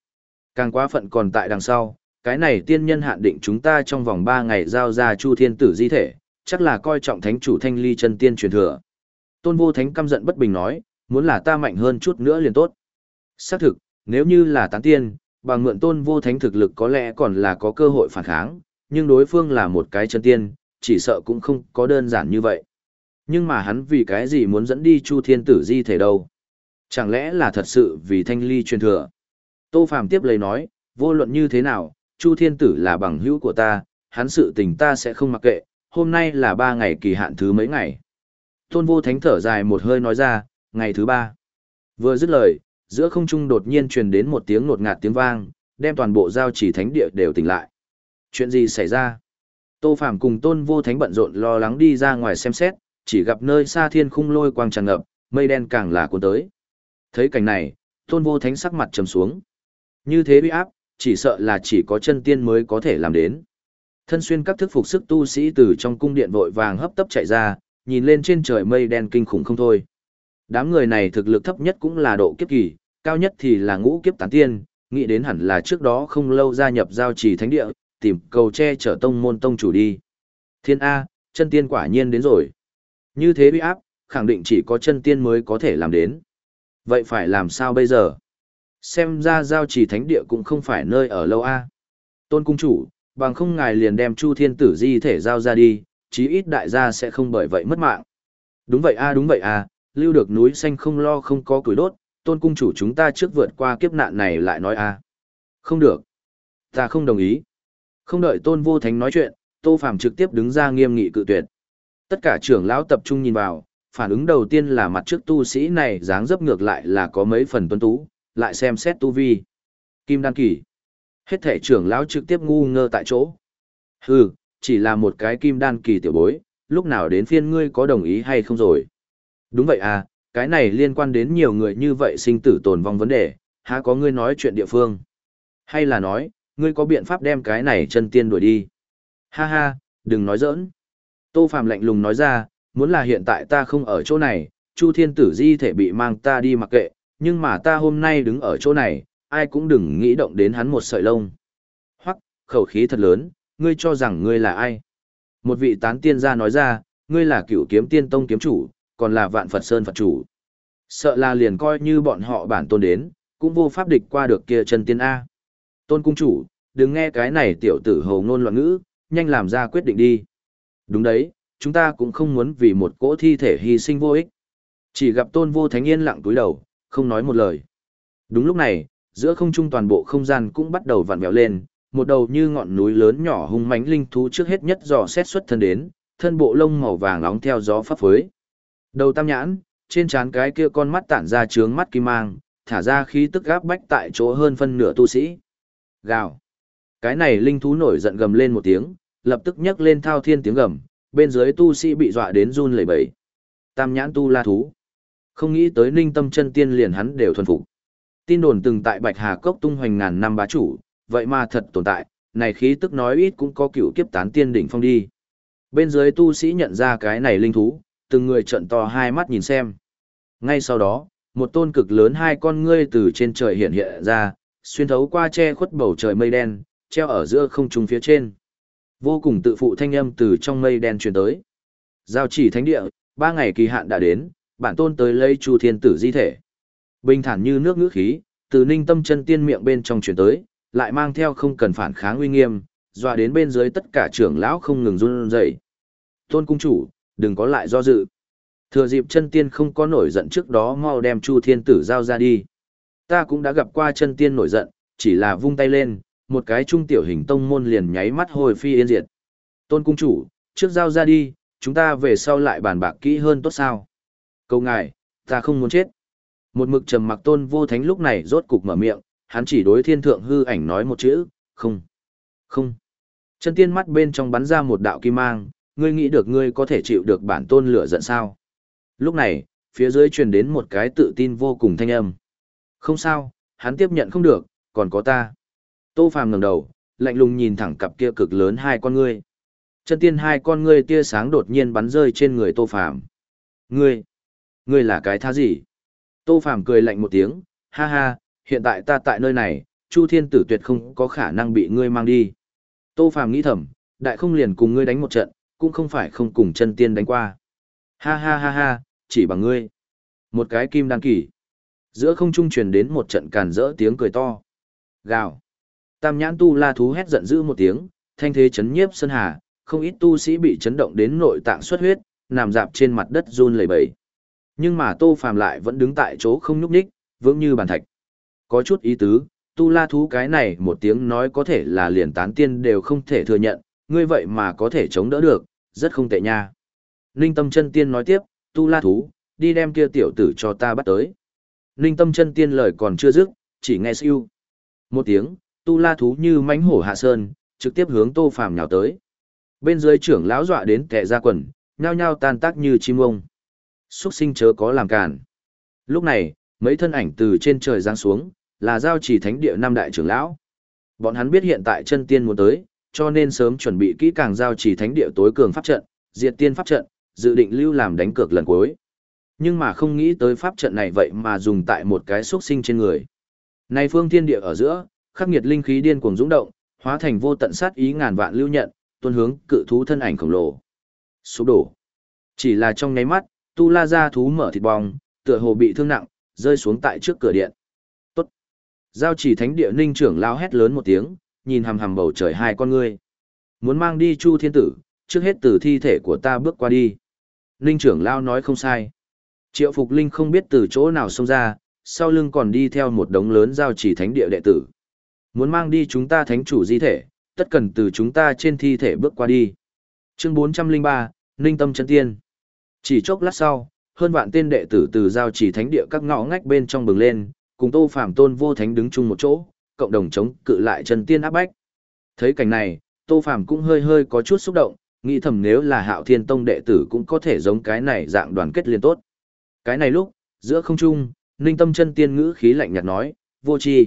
Càng quá phận còn tại đằng sau, cái này tiên nhân hạn định chúng ta trong vòng 3 ngày giao ra Chu Thiên Tử di thể, chắc là coi trọng thánh chủ thanh ly chân tiên truyền thừa. Tôn Vô Thánh căm giận bất bình nói, muốn là ta mạnh hơn chút nữa liền tốt. Xác thực, nếu như là tán tiên, bằng mượn Tôn Vô Thánh thực lực có lẽ còn là có cơ hội phản kháng, nhưng đối phương là một cái chân tiên, chỉ sợ cũng không có đơn giản như vậy. Nhưng mà hắn vì cái gì muốn dẫn đi Chu Thiên Tử di thể đâu? Chẳng lẽ là thật sự vì thanh ly truyền thừa? Tô Phàm tiếp lời nói, vô luận như thế nào, Chu Thiên Tử là bằng hữu của ta, hắn sự tình ta sẽ không mặc kệ, hôm nay là ba ngày kỳ hạn thứ mấy ngày. Tôn Vô Thánh thở dài một hơi nói ra, ngày thứ ba. Vừa dứt lời, giữa không trung đột nhiên truyền đến một tiếng nột ngạt tiếng vang, đem toàn bộ giao chỉ thánh địa đều tỉnh lại. Chuyện gì xảy ra? Tô Phàm cùng Tôn Vô Thánh bận rộn lo lắng đi ra ngoài xem xét, chỉ gặp nơi xa thiên khung lôi quang tràn ngập, mây đen càng là cuốn tới. Thấy cảnh này, Tôn Vô Thánh sắc mặt trầm xuống. Như thế uy áp, chỉ sợ là chỉ có chân tiên mới có thể làm đến. Thân xuyên các thức phục sức tu sĩ từ trong cung điện vội vàng hấp tấp chạy ra, nhìn lên trên trời mây đen kinh khủng không thôi. Đám người này thực lực thấp nhất cũng là độ kiếp kỳ, cao nhất thì là ngũ kiếp tán tiên, nghĩ đến hẳn là trước đó không lâu gia nhập giao trì thánh địa, tìm cầu che chở tông môn tông chủ đi. Thiên A, chân tiên quả nhiên đến rồi. Như thế uy áp, khẳng định chỉ có chân tiên mới có thể làm đến. Vậy phải làm sao bây giờ? Xem ra giao trì thánh địa cũng không phải nơi ở lâu A. Tôn cung chủ, bằng không ngài liền đem Chu Thiên Tử di thể giao ra đi, chí ít đại gia sẽ không bởi vậy mất mạng. Đúng vậy a đúng vậy a, lưu được núi xanh không lo không có củi đốt, tôn cung chủ chúng ta trước vượt qua kiếp nạn này lại nói a. Không được. Ta không đồng ý. Không đợi tôn vô thánh nói chuyện, tô phàm trực tiếp đứng ra nghiêm nghị cự tuyệt. Tất cả trưởng lão tập trung nhìn vào, phản ứng đầu tiên là mặt trước tu sĩ này dáng dấp ngược lại là có mấy phần tuấn tú, lại xem xét tu vi. Kim đan kỳ. Hết thể trưởng lão trực tiếp ngu ngơ tại chỗ. Hừ, chỉ là một cái kim đan kỳ tiểu bối, lúc nào đến phiên ngươi có đồng ý hay không rồi. Đúng vậy à, cái này liên quan đến nhiều người như vậy sinh tử tồn vong vấn đề, há có ngươi nói chuyện địa phương. Hay là nói, ngươi có biện pháp đem cái này chân tiên đuổi đi. Ha ha, đừng nói giỡn. Tô Phạm lạnh lùng nói ra, muốn là hiện tại ta không ở chỗ này, Chu Thiên Tử Di thể bị mang ta đi mặc kệ, nhưng mà ta hôm nay đứng ở chỗ này, ai cũng đừng nghĩ động đến hắn một sợi lông. Hoặc, khẩu khí thật lớn, ngươi cho rằng ngươi là ai? Một vị tán tiên gia nói ra, ngươi là cựu kiếm tiên tông kiếm chủ, còn là vạn Phật Sơn Phật chủ. Sợ là liền coi như bọn họ bản tôn đến, cũng vô pháp địch qua được kia chân tiên A. Tôn cung chủ, đừng nghe cái này tiểu tử hồ ngôn loạn ngữ, nhanh làm ra quyết định đi. Đúng đấy, chúng ta cũng không muốn vì một cỗ thi thể hy sinh vô ích. Chỉ gặp tôn vô thánh yên lặng túi đầu, không nói một lời. Đúng lúc này, giữa không trung toàn bộ không gian cũng bắt đầu vặn vẹo lên, một đầu như ngọn núi lớn nhỏ hung mãnh linh thú trước hết nhất dò xét xuất thân đến, thân bộ lông màu vàng nóng theo gió phấp phới. Đầu tam nhãn, trên trán cái kia con mắt tản ra trướng mắt kim mang, thả ra khí tức gáp bách tại chỗ hơn phân nửa tu sĩ. Gào. Cái này linh thú nổi giận gầm lên một tiếng, lập tức nhấc lên thao thiên tiếng gầm, bên dưới tu sĩ bị dọa đến run lẩy bẩy. Tam nhãn tu la thú. Không nghĩ tới ninh tâm chân tiên liền hắn đều thuần phục. Tin đồn từng tại Bạch Hà Cốc tung hoành ngàn năm bá chủ, vậy mà thật tồn tại, này khí tức nói ít cũng có cựu kiếp tán tiên đỉnh phong đi. Bên dưới tu sĩ nhận ra cái này linh thú, từng người trận to hai mắt nhìn xem. Ngay sau đó, một tôn cực lớn hai con ngươi từ trên trời hiện hiện ra, xuyên thấu qua che khuất bầu trời mây đen, treo ở giữa không trung phía trên. Vô cùng tự phụ thanh âm từ trong mây đen truyền tới. Giao chỉ thánh địa, ba ngày kỳ hạn đã đến, bản tôn tới lấy chu thiên tử di thể. Bình thản như nước ngữ khí, từ ninh tâm chân tiên miệng bên trong truyền tới, lại mang theo không cần phản kháng uy nghiêm, dọa đến bên dưới tất cả trưởng lão không ngừng run rẩy. Tôn cung chủ, đừng có lại do dự. Thừa dịp chân tiên không có nổi giận trước đó mau đem Chu Thiên Tử giao ra đi. Ta cũng đã gặp qua chân tiên nổi giận, chỉ là vung tay lên, một cái trung tiểu hình tông môn liền nháy mắt hồi phi yên diệt. Tôn cung chủ, trước giao ra đi, chúng ta về sau lại bàn bạc kỹ hơn tốt sao cầu ngài, ta không muốn chết. Một mực trầm mặc tôn vô thánh lúc này rốt cục mở miệng, hắn chỉ đối thiên thượng hư ảnh nói một chữ, không, không. Chân tiên mắt bên trong bắn ra một đạo kim mang, ngươi nghĩ được ngươi có thể chịu được bản tôn lửa giận sao. Lúc này, phía dưới truyền đến một cái tự tin vô cùng thanh âm. Không sao, hắn tiếp nhận không được, còn có ta. Tô Phàm ngẩng đầu, lạnh lùng nhìn thẳng cặp kia cực lớn hai con ngươi. Chân tiên hai con ngươi tia sáng đột nhiên bắn rơi trên người Tô Phàm. Ngươi, ngươi là cái tha gì? Tô Phàm cười lạnh một tiếng, ha ha, hiện tại ta tại nơi này, Chu Thiên Tử tuyệt không có khả năng bị ngươi mang đi. Tô Phàm nghĩ thầm, đại không liền cùng ngươi đánh một trận, cũng không phải không cùng chân tiên đánh qua. Ha ha ha ha, chỉ bằng ngươi. Một cái kim đan kỳ. Giữa không trung truyền đến một trận càn rỡ tiếng cười to. Gào. Tam nhãn tu la thú hét giận dữ một tiếng, thanh thế chấn nhiếp sơn hà, không ít tu sĩ bị chấn động đến nội tạng xuất huyết, nằm dạp trên mặt đất run lẩy bẩy. Nhưng mà Tô Phàm lại vẫn đứng tại chỗ không nhúc nhích, vững như bàn thạch. Có chút ý tứ, tu la thú cái này một tiếng nói có thể là liền tán tiên đều không thể thừa nhận, ngươi vậy mà có thể chống đỡ được, rất không tệ nha. Ninh tâm chân tiên nói tiếp, tu la thú, đi đem kia tiểu tử cho ta bắt tới. Ninh tâm chân tiên lời còn chưa dứt, chỉ nghe siêu. Một tiếng, tu la thú như mãnh hổ hạ sơn, trực tiếp hướng tô phàm nhào tới. Bên dưới trưởng lão dọa đến kẻ ra quần, nhao nhao tan tác như chim ông. Xuất sinh chớ có làm cản. Lúc này, mấy thân ảnh từ trên trời giáng xuống, là giao chỉ thánh địa năm đại trưởng lão. Bọn hắn biết hiện tại chân tiên muốn tới, cho nên sớm chuẩn bị kỹ càng giao chỉ thánh địa tối cường pháp trận, diệt tiên pháp trận, dự định lưu làm đánh cược lần cuối. Nhưng mà không nghĩ tới pháp trận này vậy mà dùng tại một cái xuất sinh trên người. Này phương thiên địa ở giữa, khắc nghiệt linh khí điên cuồng dũng động, hóa thành vô tận sát ý ngàn vạn lưu nhận, tuôn hướng cự thú thân ảnh khổng lồ. Sụp đổ. Chỉ là trong nháy mắt, tu la ra thú mở thịt bong, tựa hồ bị thương nặng, rơi xuống tại trước cửa điện. Tốt. Giao chỉ thánh địa ninh trưởng lao hét lớn một tiếng, nhìn hầm hầm bầu trời hai con ngươi. Muốn mang đi chu thiên tử, trước hết từ thi thể của ta bước qua đi. Ninh trưởng lao nói không sai. Triệu Phục Linh không biết từ chỗ nào xông ra, sau lưng còn đi theo một đống lớn giao chỉ thánh địa đệ tử. Muốn mang đi chúng ta thánh chủ di thể, tất cần từ chúng ta trên thi thể bước qua đi. Chương 403, Ninh Tâm Chân Tiên. Chỉ chốc lát sau, hơn vạn tên đệ tử từ giao chỉ thánh địa các ngõ ngách bên trong bừng lên, cùng Tô Phạm Tôn Vô Thánh đứng chung một chỗ, cộng đồng chống cự lại chân tiên áp bách. Thấy cảnh này, Tô Phàm cũng hơi hơi có chút xúc động, nghĩ thầm nếu là Hạo Thiên Tông đệ tử cũng có thể giống cái này dạng đoàn kết liên tốt. Cái này lúc, giữa không trung, Ninh Tâm chân tiên ngữ khí lạnh nhạt nói, vô tri.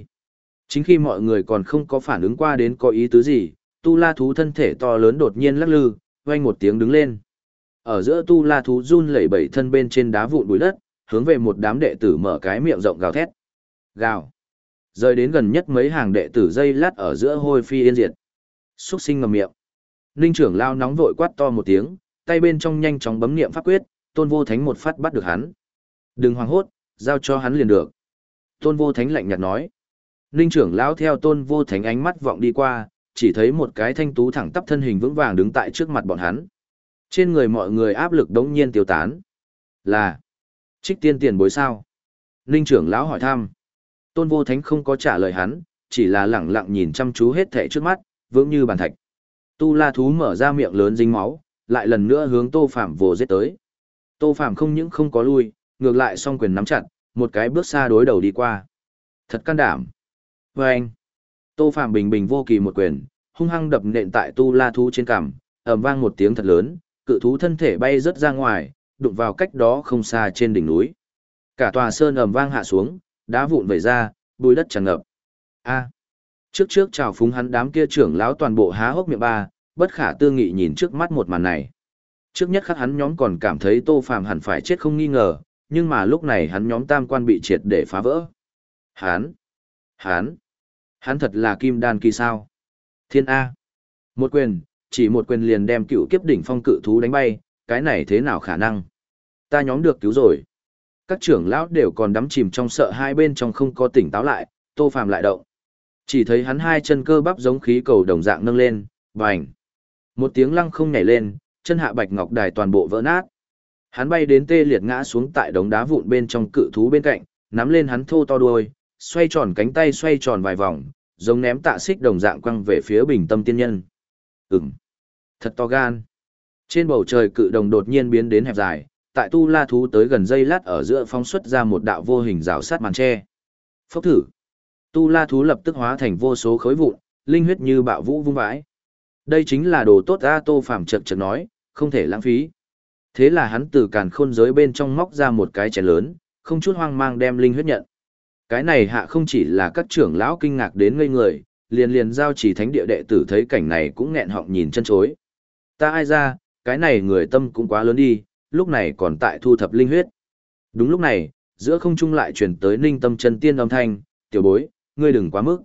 Chính khi mọi người còn không có phản ứng qua đến có ý tứ gì, tu la thú thân thể to lớn đột nhiên lắc lư, vang một tiếng đứng lên. Ở giữa tu la thú run lẩy bẩy thân bên trên đá vụn bụi đất, hướng về một đám đệ tử mở cái miệng rộng gào thét. Gào. Rời đến gần nhất mấy hàng đệ tử dây lát ở giữa hôi phi yên diệt. Xuất sinh ngầm miệng. Ninh trưởng lao nóng vội quát to một tiếng, tay bên trong nhanh chóng bấm niệm pháp quyết, tôn vô thánh một phát bắt được hắn. Đừng hoảng hốt, giao cho hắn liền được. Tôn vô thánh lạnh nhạt nói. Ninh trưởng lão theo tôn vô thánh ánh mắt vọng đi qua, chỉ thấy một cái thanh tú thẳng tắp thân hình vững vàng đứng tại trước mặt bọn hắn. Trên người mọi người áp lực đống nhiên tiêu tán. Là, trích tiên tiền bối sao? Ninh trưởng lão hỏi thăm. Tôn vô thánh không có trả lời hắn, chỉ là lẳng lặng nhìn chăm chú hết thẻ trước mắt, vững như bàn thạch. Tu la thú mở ra miệng lớn dính máu, lại lần nữa hướng tô phạm vồ giết tới. Tô phạm không những không có lui, ngược lại song quyền nắm chặt, một cái bước xa đối đầu đi qua. Thật can đảm. Và anh, Tô Phạm bình bình vô kỳ một quyền, hung hăng đập nện tại tu la thú trên cằm, ầm vang một tiếng thật lớn, cự thú thân thể bay rớt ra ngoài, đụng vào cách đó không xa trên đỉnh núi. Cả tòa sơn ầm vang hạ xuống, đá vụn vẩy ra, bùi đất tràn ngập. A. Trước trước chào phúng hắn đám kia trưởng lão toàn bộ há hốc miệng ba, bất khả tư nghị nhìn trước mắt một màn này. Trước nhất khắc hắn nhóm còn cảm thấy Tô Phàm hẳn phải chết không nghi ngờ, nhưng mà lúc này hắn nhóm tam quan bị triệt để phá vỡ. Hắn, hắn, hắn thật là kim đan kỳ sao? Thiên A. Một quyền, chỉ một quyền liền đem cựu kiếp đỉnh phong cự thú đánh bay, cái này thế nào khả năng? Ta nhóm được cứu rồi. Các trưởng lão đều còn đắm chìm trong sợ hai bên trong không có tỉnh táo lại, Tô Phàm lại động. Chỉ thấy hắn hai chân cơ bắp giống khí cầu đồng dạng nâng lên, bành. Một tiếng lăng không nhảy lên, chân hạ bạch ngọc đài toàn bộ vỡ nát. Hắn bay đến tê liệt ngã xuống tại đống đá vụn bên trong cự thú bên cạnh, nắm lên hắn thô to đuôi, xoay tròn cánh tay xoay tròn vài vòng, giống ném tạ xích đồng dạng quăng về phía bình tâm tiên nhân. Ừm, thật to gan. Trên bầu trời cự đồng đột nhiên biến đến hẹp dài, tại tu la thú tới gần dây lát ở giữa phóng xuất ra một đạo vô hình rào sát màn tre. Phốc thử. Tu la thú lập tức hóa thành vô số khối vụn, linh huyết như bạo vũ vung vãi. Đây chính là đồ tốt A Tô Phàm chật chật nói, không thể lãng phí. Thế là hắn từ càn khôn giới bên trong móc ra một cái chén lớn, không chút hoang mang đem linh huyết nhận. Cái này hạ không chỉ là các trưởng lão kinh ngạc đến ngây người, liền liền giao chỉ thánh địa đệ tử thấy cảnh này cũng nghẹn họng nhìn chân chối. Ta ai ra, cái này người tâm cũng quá lớn đi, lúc này còn tại thu thập linh huyết. Đúng lúc này, giữa không trung lại chuyển tới ninh tâm chân tiên âm thanh, tiểu bối, ngươi đừng quá mức.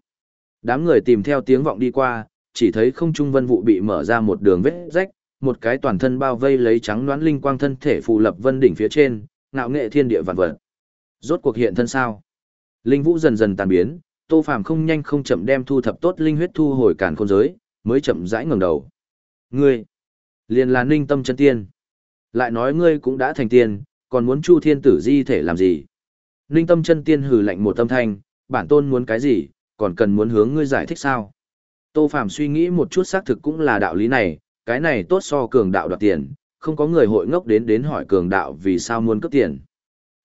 Đám người tìm theo tiếng vọng đi qua, chỉ thấy không trung vân vụ bị mở ra một đường vết rách, một cái toàn thân bao vây lấy trắng đoán linh quang thân thể phù lập vân đỉnh phía trên, ngạo nghệ thiên địa vạn vật. Rốt cuộc hiện thân sao? Linh vũ dần dần tàn biến, Tô Phàm không nhanh không chậm đem thu thập tốt linh huyết thu hồi càn khôn giới, mới chậm rãi ngẩng đầu. Ngươi, liền là Ninh Tâm chân tiên. Lại nói ngươi cũng đã thành tiên, còn muốn Chu Thiên Tử di thể làm gì? Ninh Tâm chân tiên hừ lạnh một tâm thanh, bản tôn muốn cái gì, còn cần muốn hướng ngươi giải thích sao? Tô Phàm suy nghĩ một chút xác thực cũng là đạo lý này, cái này tốt so cường đạo đoạt tiền, không có người hội ngốc đến đến hỏi cường đạo vì sao muốn cướp tiền.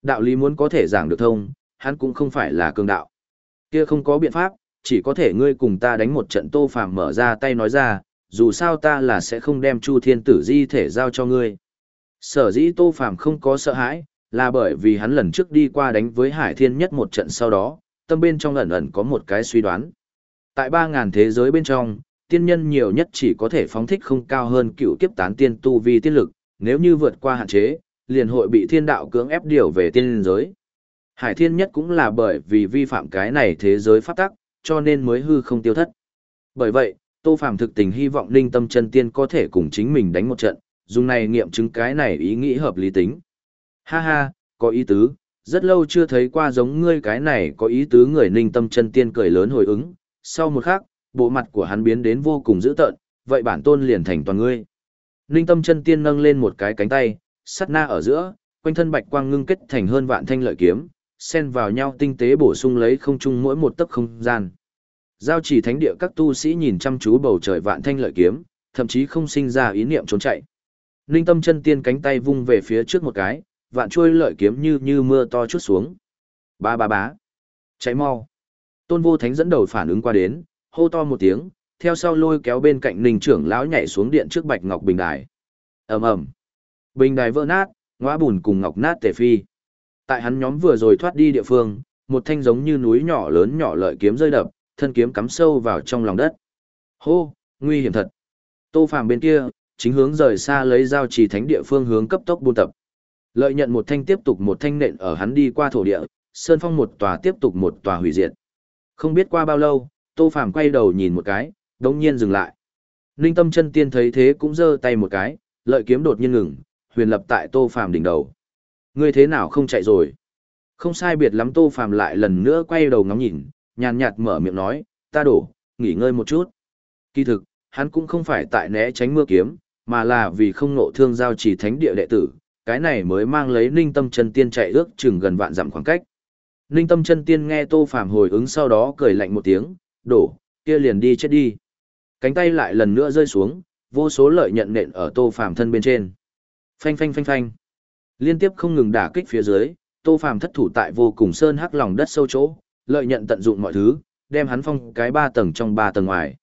Đạo lý muốn có thể giảng được thông, hắn cũng không phải là cường đạo. Kia không có biện pháp, chỉ có thể ngươi cùng ta đánh một trận Tô Phàm mở ra tay nói ra, dù sao ta là sẽ không đem Chu Thiên Tử di thể giao cho ngươi. Sở dĩ Tô Phàm không có sợ hãi, là bởi vì hắn lần trước đi qua đánh với Hải Thiên nhất một trận sau đó, tâm bên trong ẩn ẩn có một cái suy đoán. Tại 3.000 thế giới bên trong, tiên nhân nhiều nhất chỉ có thể phóng thích không cao hơn cựu kiếp tán tiên tu vi tiên lực, nếu như vượt qua hạn chế, liền hội bị thiên đạo cưỡng ép điều về tiên giới. Hải thiên nhất cũng là bởi vì vi phạm cái này thế giới pháp tắc, cho nên mới hư không tiêu thất. Bởi vậy, Tô Phàm thực tình hy vọng Ninh Tâm chân tiên có thể cùng chính mình đánh một trận, dùng này nghiệm chứng cái này ý nghĩ hợp lý tính. Ha ha, có ý tứ, rất lâu chưa thấy qua giống ngươi cái này có ý tứ người Ninh Tâm chân tiên cười lớn hồi ứng, sau một khắc, bộ mặt của hắn biến đến vô cùng dữ tợn, vậy bản tôn liền thành toàn ngươi. Ninh tâm chân tiên nâng lên một cái cánh tay, sắt na ở giữa, quanh thân bạch quang ngưng kết thành hơn vạn thanh lợi kiếm, xen vào nhau tinh tế bổ sung lấy không trung mỗi một tấc không gian. Giao chỉ thánh địa các tu sĩ nhìn chăm chú bầu trời vạn thanh lợi kiếm, thậm chí không sinh ra ý niệm trốn chạy. Ninh tâm chân tiên cánh tay vung về phía trước một cái, vạn chuôi lợi kiếm như như mưa to chút xuống. Ba ba bá. Cháy mau. Tôn vô thánh dẫn đầu phản ứng qua đến, hô to một tiếng, theo sau lôi kéo bên cạnh ninh trưởng lão nhảy xuống điện trước bạch ngọc bình đài. ầm ầm Bình đài vỡ nát, ngõa bùn cùng ngọc nát tề phi. Tại hắn nhóm vừa rồi thoát đi địa phương, một thanh giống như núi nhỏ lớn nhỏ lợi kiếm rơi đập, thân kiếm cắm sâu vào trong lòng đất. Hô, nguy hiểm thật. Tô Phàm bên kia, chính hướng rời xa lấy giao trì thánh địa phương hướng cấp tốc buôn tập. Lợi nhận một thanh tiếp tục một thanh nện ở hắn đi qua thổ địa, sơn phong một tòa tiếp tục một tòa hủy diệt. Không biết qua bao lâu, Tô Phàm quay đầu nhìn một cái, đột nhiên dừng lại. Ninh Tâm Chân Tiên thấy thế cũng giơ tay một cái, lợi kiếm đột nhiên ngừng, huyền lập tại Tô Phàm đỉnh đầu. Ngươi thế nào không chạy rồi? Không sai biệt lắm Tô Phàm lại lần nữa quay đầu ngắm nhìn, nhàn nhạt mở miệng nói, ta đổ, nghỉ ngơi một chút. Kỳ thực, hắn cũng không phải tại né tránh mưa kiếm, mà là vì không nộ thương giao chỉ thánh địa đệ tử, cái này mới mang lấy ninh tâm chân tiên chạy ước chừng gần vạn dặm khoảng cách. Ninh tâm chân tiên nghe Tô Phàm hồi ứng sau đó cười lạnh một tiếng, đổ, kia liền đi chết đi. Cánh tay lại lần nữa rơi xuống, vô số lợi nhận nện ở Tô Phàm thân bên trên. Phanh phanh phanh phanh. Liên tiếp không ngừng đả kích phía dưới, Tô Phàm thất thủ tại vô cùng sơn hắc lòng đất sâu chỗ, lợi nhận tận dụng mọi thứ, đem hắn phong cái ba tầng trong ba tầng ngoài.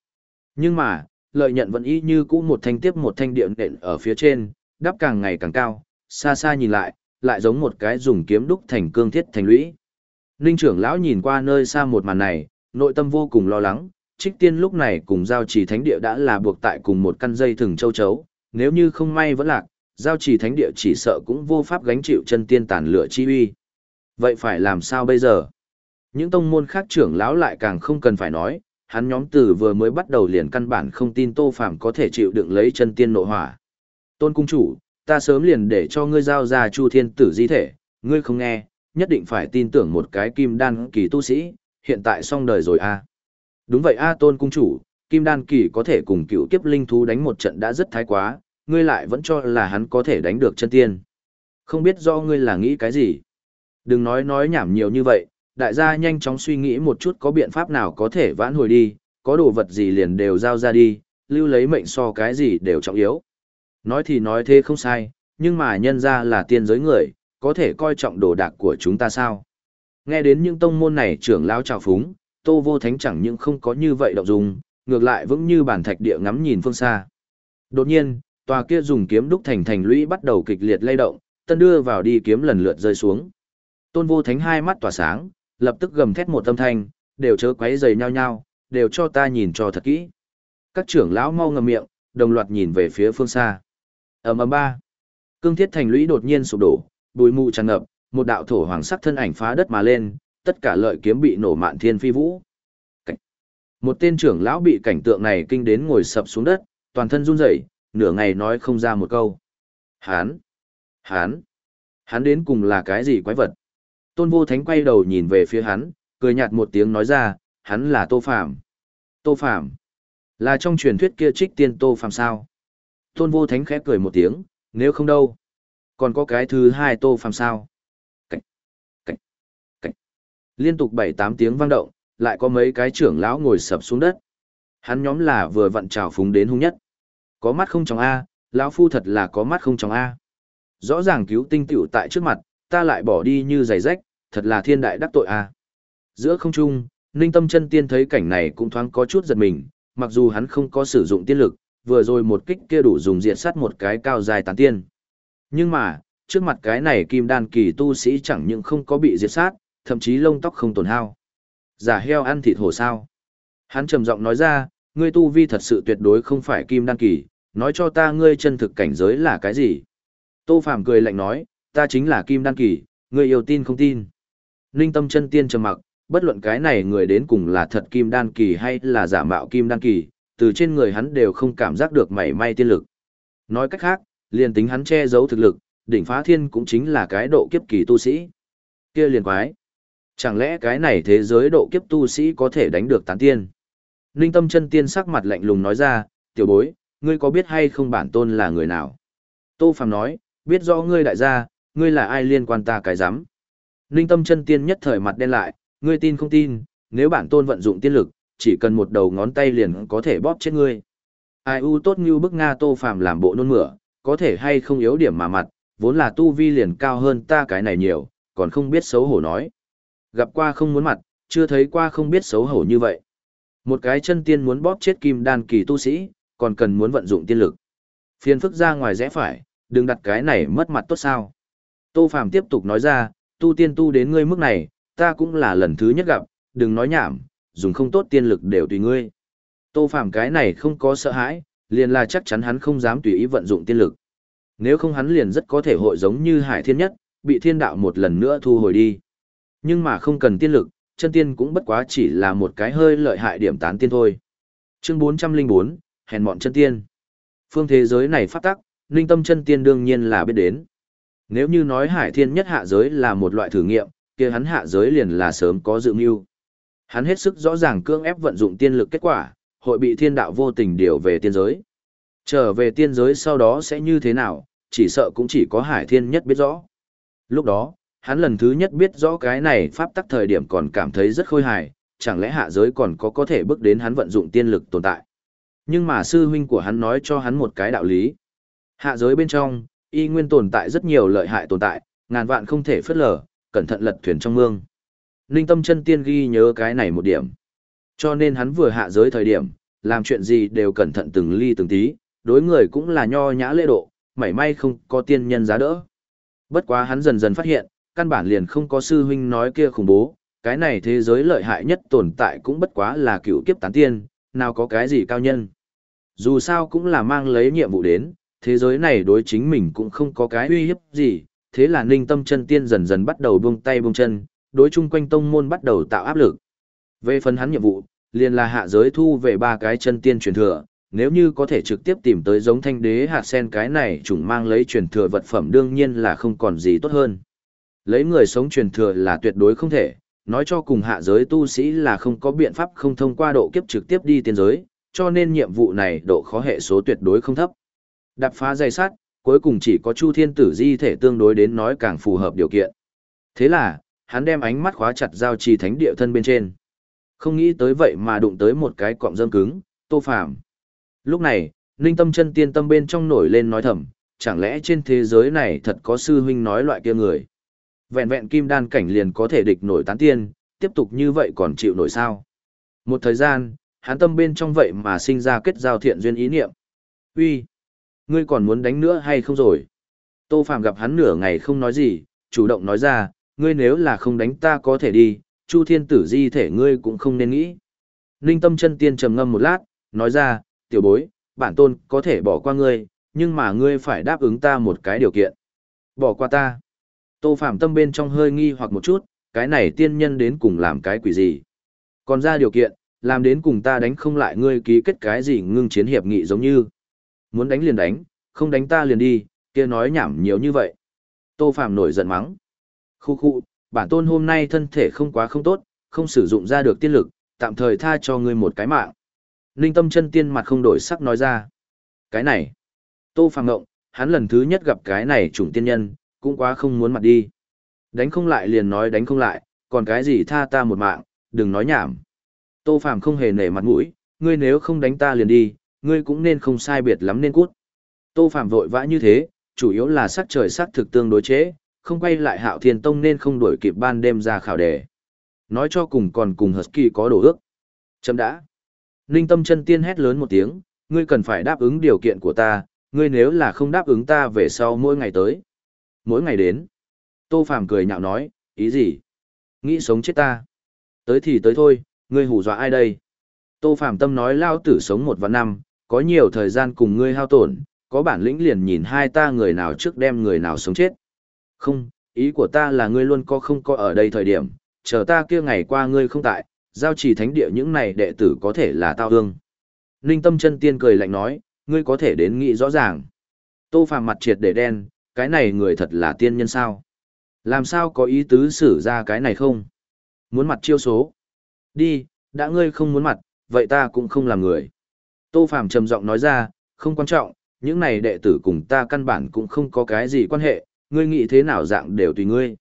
Nhưng mà, lợi nhận vẫn y như cũ một thanh tiếp một thanh điện nện ở phía trên, đắp càng ngày càng cao, xa xa nhìn lại, lại giống một cái dùng kiếm đúc thành cương thiết thành lũy. Ninh trưởng lão nhìn qua nơi xa một màn này, nội tâm vô cùng lo lắng, trích tiên lúc này cùng giao trì thánh địa đã là buộc tại cùng một căn dây thừng châu chấu, nếu như không may vẫn lạc, giao trì thánh địa chỉ sợ cũng vô pháp gánh chịu chân tiên tàn lửa chi uy. Vậy phải làm sao bây giờ? Những tông môn khác trưởng lão lại càng không cần phải nói, hắn nhóm từ vừa mới bắt đầu liền căn bản không tin Tô Phàm có thể chịu đựng lấy chân tiên nội hỏa. Tôn cung chủ, ta sớm liền để cho ngươi giao ra Chu Thiên Tử di thể, ngươi không nghe, nhất định phải tin tưởng một cái kim đan kỳ tu sĩ, hiện tại xong đời rồi a. Đúng vậy a Tôn cung chủ, kim đan kỳ có thể cùng cựu kiếp linh thú đánh một trận đã rất thái quá, ngươi lại vẫn cho là hắn có thể đánh được chân tiên. Không biết do ngươi là nghĩ cái gì. Đừng nói nói nhảm nhiều như vậy, đại gia nhanh chóng suy nghĩ một chút có biện pháp nào có thể vãn hồi đi, có đồ vật gì liền đều giao ra đi, lưu lấy mệnh so cái gì đều trọng yếu. Nói thì nói thế không sai, nhưng mà nhân ra là tiên giới người, có thể coi trọng đồ đạc của chúng ta sao. Nghe đến những tông môn này trưởng lão trào phúng, tô vô thánh chẳng những không có như vậy động dung, ngược lại vững như bản thạch địa ngắm nhìn phương xa. Đột nhiên, tòa kia dùng kiếm đúc thành thành lũy bắt đầu kịch liệt lay động, tân đưa vào đi kiếm lần lượt rơi xuống. Tôn vô thánh hai mắt tỏa sáng, lập tức gầm thét một âm thanh, đều chớ quấy giày nhau nhau, đều cho ta nhìn cho thật kỹ. Các trưởng lão mau ngậm miệng, đồng loạt nhìn về phía phương xa. Ầm ầm ba. Cương thiết thành lũy đột nhiên sụp đổ, bụi mù tràn ngập, một đạo thổ hoàng sắc thân ảnh phá đất mà lên, tất cả lợi kiếm bị nổ mạn thiên phi vũ. Cảnh. Một tên trưởng lão bị cảnh tượng này kinh đến ngồi sập xuống đất, toàn thân run rẩy, nửa ngày nói không ra một câu. Hán! Hán! Hán đến cùng là cái gì quái vật? Tôn Vô Thánh quay đầu nhìn về phía hắn, cười nhạt một tiếng nói ra, hắn là Tô Phạm. Tô Phạm? Là trong truyền thuyết kia trích tiên Tô Phạm sao? Tôn Vô Thánh khẽ cười một tiếng, nếu không đâu. Còn có cái thứ hai Tô Phạm sao? Cảnh! Cảnh! Cảnh! Liên tục bảy tám tiếng vang động, lại có mấy cái trưởng lão ngồi sập xuống đất. Hắn nhóm là vừa vặn trào phúng đến hung nhất. Có mắt không trong A, lão phu thật là có mắt không trong A. Rõ ràng cứu tinh tiểu tại trước mặt, ta lại bỏ đi như giày rách, thật là thiên đại đắc tội A. Giữa không trung, Ninh Tâm chân tiên thấy cảnh này cũng thoáng có chút giật mình, mặc dù hắn không có sử dụng tiên lực, vừa rồi một kích kia đủ dùng diện sát một cái cao dài tán tiên. Nhưng mà, trước mặt cái này kim đan kỳ tu sĩ chẳng những không có bị diệt sát, thậm chí lông tóc không tổn hao. Giả heo ăn thịt hổ sao. Hắn trầm giọng nói ra, ngươi tu vi thật sự tuyệt đối không phải kim đan kỳ, nói cho ta ngươi chân thực cảnh giới là cái gì. Tô Phàm cười lạnh nói, ta chính là kim đan kỳ, ngươi yêu tin không tin. Ninh tâm chân tiên trầm mặc, bất luận cái này người đến cùng là thật kim đan kỳ hay là giả mạo kim đan kỳ, từ trên người hắn đều không cảm giác được mảy may tiên lực. Nói cách khác, liền tính hắn che giấu thực lực, đỉnh phá thiên cũng chính là cái độ kiếp kỳ tu sĩ. Kia liền quái. Chẳng lẽ cái này thế giới độ kiếp tu sĩ có thể đánh được tán tiên? Ninh tâm chân tiên sắc mặt lạnh lùng nói ra, tiểu bối, ngươi có biết hay không bản tôn là người nào? Tô Phàm nói, biết rõ ngươi đại gia, ngươi là ai liên quan ta cái giám. Ninh tâm chân tiên nhất thời mặt đen lại, ngươi tin không tin, nếu bản tôn vận dụng tiên lực, chỉ cần một đầu ngón tay liền có thể bóp chết ngươi. Ai u tốt như bức Nga Tô Phàm làm bộ nôn mửa, có thể hay không yếu điểm mà mặt, vốn là tu vi liền cao hơn ta cái này nhiều, còn không biết xấu hổ nói. Gặp qua không muốn mặt, chưa thấy qua không biết xấu hổ như vậy. Một cái chân tiên muốn bóp chết kim đan kỳ tu sĩ, còn cần muốn vận dụng tiên lực. Phiền phức ra ngoài rẽ phải, đừng đặt cái này mất mặt tốt sao. Tô Phàm tiếp tục nói ra, tu tiên tu đến ngươi mức này, ta cũng là lần thứ nhất gặp, đừng nói nhảm, dùng không tốt tiên lực đều tùy ngươi. Tô Phàm cái này không có sợ hãi, liền là chắc chắn hắn không dám tùy ý vận dụng tiên lực. Nếu không hắn liền rất có thể hội giống như Hải Thiên Nhất, bị thiên đạo một lần nữa thu hồi đi. Nhưng mà không cần tiên lực, chân tiên cũng bất quá chỉ là một cái hơi lợi hại điểm tán tiên thôi. Chương 404, hèn mọn chân tiên. Phương thế giới này phát tắc, linh tâm chân tiên đương nhiên là biết đến. Nếu như nói hải thiên nhất hạ giới là một loại thử nghiệm, kia hắn hạ giới liền là sớm có dự mưu. Hắn hết sức rõ ràng cương ép vận dụng tiên lực kết quả, hội bị thiên đạo vô tình điều về tiên giới. Trở về tiên giới sau đó sẽ như thế nào, chỉ sợ cũng chỉ có hải thiên nhất biết rõ. Lúc đó, hắn lần thứ nhất biết rõ cái này pháp tắc thời điểm còn cảm thấy rất khôi hài, chẳng lẽ hạ giới còn có có thể bước đến hắn vận dụng tiên lực tồn tại. Nhưng mà sư huynh của hắn nói cho hắn một cái đạo lý. Hạ giới bên trong, y nguyên tồn tại rất nhiều lợi hại tồn tại, ngàn vạn không thể phất lờ, cẩn thận lật thuyền trong mương. Ninh tâm chân tiên ghi nhớ cái này một điểm. Cho nên hắn vừa hạ giới thời điểm, làm chuyện gì đều cẩn thận từng ly từng tí, đối người cũng là nho nhã lễ độ, mảy may không có tiên nhân giá đỡ. Bất quá hắn dần dần phát hiện, căn bản liền không có sư huynh nói kia khủng bố, cái này thế giới lợi hại nhất tồn tại cũng bất quá là cựu kiếp tán tiên, nào có cái gì cao nhân. Dù sao cũng là mang lấy nhiệm vụ đến, thế giới này đối chính mình cũng không có cái uy hiếp gì, thế là ninh tâm chân tiên dần dần bắt đầu buông tay buông chân, đối chung quanh tông môn bắt đầu tạo áp lực. Về phần hắn nhiệm vụ, liền là hạ giới thu về ba cái chân tiên truyền thừa, nếu như có thể trực tiếp tìm tới giống thanh đế hạt sen cái này chủng mang lấy truyền thừa vật phẩm đương nhiên là không còn gì tốt hơn. Lấy người sống truyền thừa là tuyệt đối không thể, nói cho cùng hạ giới tu sĩ là không có biện pháp không thông qua độ kiếp trực tiếp đi tiên giới, cho nên nhiệm vụ này độ khó hệ số tuyệt đối không thấp. Đạp phá dây sát, cuối cùng chỉ có Chu Thiên Tử di thể tương đối đến nói càng phù hợp điều kiện. Thế là, hắn đem ánh mắt khóa chặt giao trì thánh địa thân bên trên. Không nghĩ tới vậy mà đụng tới một cái cọng rơm cứng, Tô Phàm. Lúc này, Ninh Tâm chân tiên tâm bên trong nổi lên nói thầm, chẳng lẽ trên thế giới này thật có sư huynh nói loại kia người. Vẹn vẹn kim đan cảnh liền có thể địch nổi tán tiên, tiếp tục như vậy còn chịu nổi sao. Một thời gian, hắn tâm bên trong vậy mà sinh ra kết giao thiện duyên ý niệm. Uy, ngươi còn muốn đánh nữa hay không rồi? Tô Phạm gặp hắn nửa ngày không nói gì, chủ động nói ra, ngươi nếu là không đánh ta có thể đi, Chu Thiên Tử di thể ngươi cũng không nên nghĩ. Ninh Tâm chân tiên trầm ngâm một lát, nói ra, tiểu bối, bản tôn có thể bỏ qua ngươi, nhưng mà ngươi phải đáp ứng ta một cái điều kiện. Bỏ qua ta. Tô Phạm tâm bên trong hơi nghi hoặc một chút, cái này tiên nhân đến cùng làm cái quỷ gì. Còn ra điều kiện, làm đến cùng ta đánh không lại ngươi ký kết cái gì ngưng chiến hiệp nghị giống như. Muốn đánh liền đánh, không đánh ta liền đi, kia nói nhảm nhiều như vậy. Tô Phạm nổi giận mắng. Khu khu, bản tôn hôm nay thân thể không quá không tốt, không sử dụng ra được tiên lực, tạm thời tha cho ngươi một cái mạng. Ninh tâm chân tiên mặt không đổi sắc nói ra. Cái này. Tô Phạm ngộng, hắn lần thứ nhất gặp cái này chủng tiên nhân, cũng quá không muốn mặt đi. Đánh không lại liền nói đánh không lại, còn cái gì tha ta một mạng, đừng nói nhảm. Tô Phạm không hề nể mặt mũi, ngươi nếu không đánh ta liền đi, ngươi cũng nên không sai biệt lắm nên cút. Tô Phạm vội vã như thế, chủ yếu là sắc trời sắc thực tương đối chế, không quay lại Hạo Thiên Tông nên không đuổi kịp ban đêm ra khảo đề. Nói cho cùng còn cùng Husky có đồ ước. Chấm đã. Ninh Tâm chân tiên hét lớn một tiếng, ngươi cần phải đáp ứng điều kiện của ta, ngươi nếu là không đáp ứng ta về sau mỗi ngày tới. Mỗi ngày đến. Tô Phạm cười nhạo nói, ý gì? Nghĩ sống chết ta. Tới thì tới thôi, ngươi hù dọa ai đây? Tô Phạm tâm nói lao tử sống một vạn năm, có nhiều thời gian cùng ngươi hao tổn, có bản lĩnh liền nhìn hai ta người nào trước đem người nào sống chết. Không, ý của ta là ngươi luôn có không có ở đây thời điểm, chờ ta kia ngày qua ngươi không tại, giao chỉ thánh địa những này đệ tử có thể là tao hương. Ninh tâm chân tiên cười lạnh nói, ngươi có thể đến nghĩ rõ ràng. Tô Phàm mặt triệt để đen, cái này người thật là tiên nhân sao? Làm sao có ý tứ xử ra cái này không? Muốn mặt chiêu số. Đi, đã ngươi không muốn mặt, vậy ta cũng không làm người. Tô Phàm trầm giọng nói ra, không quan trọng, những này đệ tử cùng ta căn bản cũng không có cái gì quan hệ, ngươi nghĩ thế nào dạng đều tùy ngươi.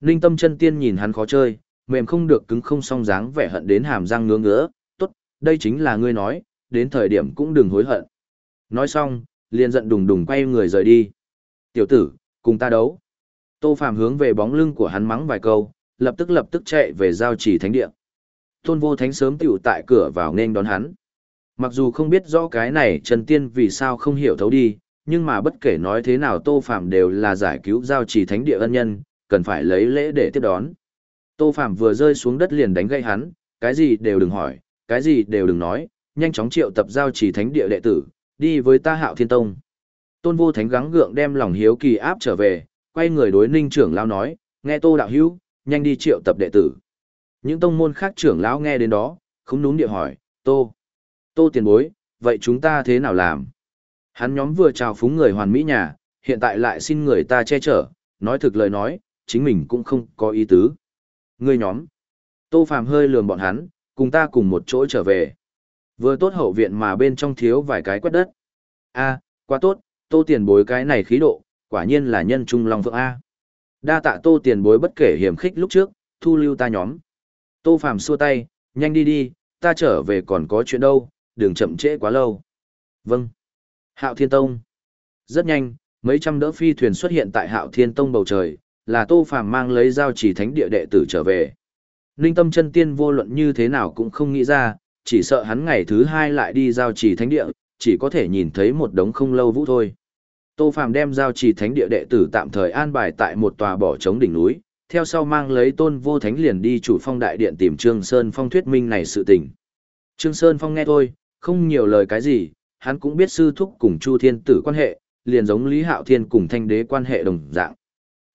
Ninh tâm chân tiên nhìn hắn khó chơi, mềm không được cứng không song dáng vẻ hận đến hàm răng ngứa ngứa, tốt, đây chính là ngươi nói, đến thời điểm cũng đừng hối hận. Nói xong, liền giận đùng đùng quay người rời đi. Tiểu tử, cùng ta đấu. Tô Phạm hướng về bóng lưng của hắn mắng vài câu, lập tức lập tức chạy về giao chỉ thánh địa. Tôn vô thánh sớm tiểu tại cửa vào nên đón hắn. Mặc dù không biết rõ cái này Trần Tiên vì sao không hiểu thấu đi, nhưng mà bất kể nói thế nào Tô Phạm đều là giải cứu giao trì thánh địa ân nhân, cần phải lấy lễ để tiếp đón. Tô Phạm vừa rơi xuống đất liền đánh gây hắn, cái gì đều đừng hỏi, cái gì đều đừng nói, nhanh chóng triệu tập giao trì thánh địa đệ tử, đi với ta hạo thiên tông. Tôn vô thánh gắng gượng đem lòng hiếu kỳ áp trở về, quay người đối ninh trưởng lao nói, nghe tô đạo hữu, nhanh đi triệu tập đệ tử. Những tông môn khác trưởng lão nghe đến đó, không núm địa hỏi, tô, tô tiền bối, vậy chúng ta thế nào làm? Hắn nhóm vừa chào phúng người hoàn mỹ nhà, hiện tại lại xin người ta che chở, nói thực lời nói, chính mình cũng không có ý tứ. Người nhóm, tô phàm hơi lườm bọn hắn, cùng ta cùng một chỗ trở về. Vừa tốt hậu viện mà bên trong thiếu vài cái quét đất. a quá tốt, tô tiền bối cái này khí độ, quả nhiên là nhân trung long vượng A. Đa tạ tô tiền bối bất kể hiểm khích lúc trước, thu lưu ta nhóm. Tô Phàm xua tay, nhanh đi đi, ta trở về còn có chuyện đâu, đừng chậm trễ quá lâu. Vâng. Hạo Thiên Tông. Rất nhanh, mấy trăm đỡ phi thuyền xuất hiện tại Hạo Thiên Tông bầu trời, là Tô Phàm mang lấy giao chỉ thánh địa đệ tử trở về. Ninh Tâm chân tiên vô luận như thế nào cũng không nghĩ ra, chỉ sợ hắn ngày thứ hai lại đi giao chỉ thánh địa, chỉ có thể nhìn thấy một đống không lâu vũ thôi. Tô Phàm đem giao trì thánh địa đệ tử tạm thời an bài tại một tòa bỏ trống đỉnh núi, theo sau mang lấy tôn vô thánh liền đi chủ phong đại điện tìm Trương Sơn Phong thuyết minh này sự tình. Trương Sơn Phong nghe thôi, không nhiều lời cái gì, hắn cũng biết sư thúc cùng Chu Thiên Tử quan hệ, liền giống Lý Hạo Thiên cùng Thanh Đế quan hệ đồng dạng.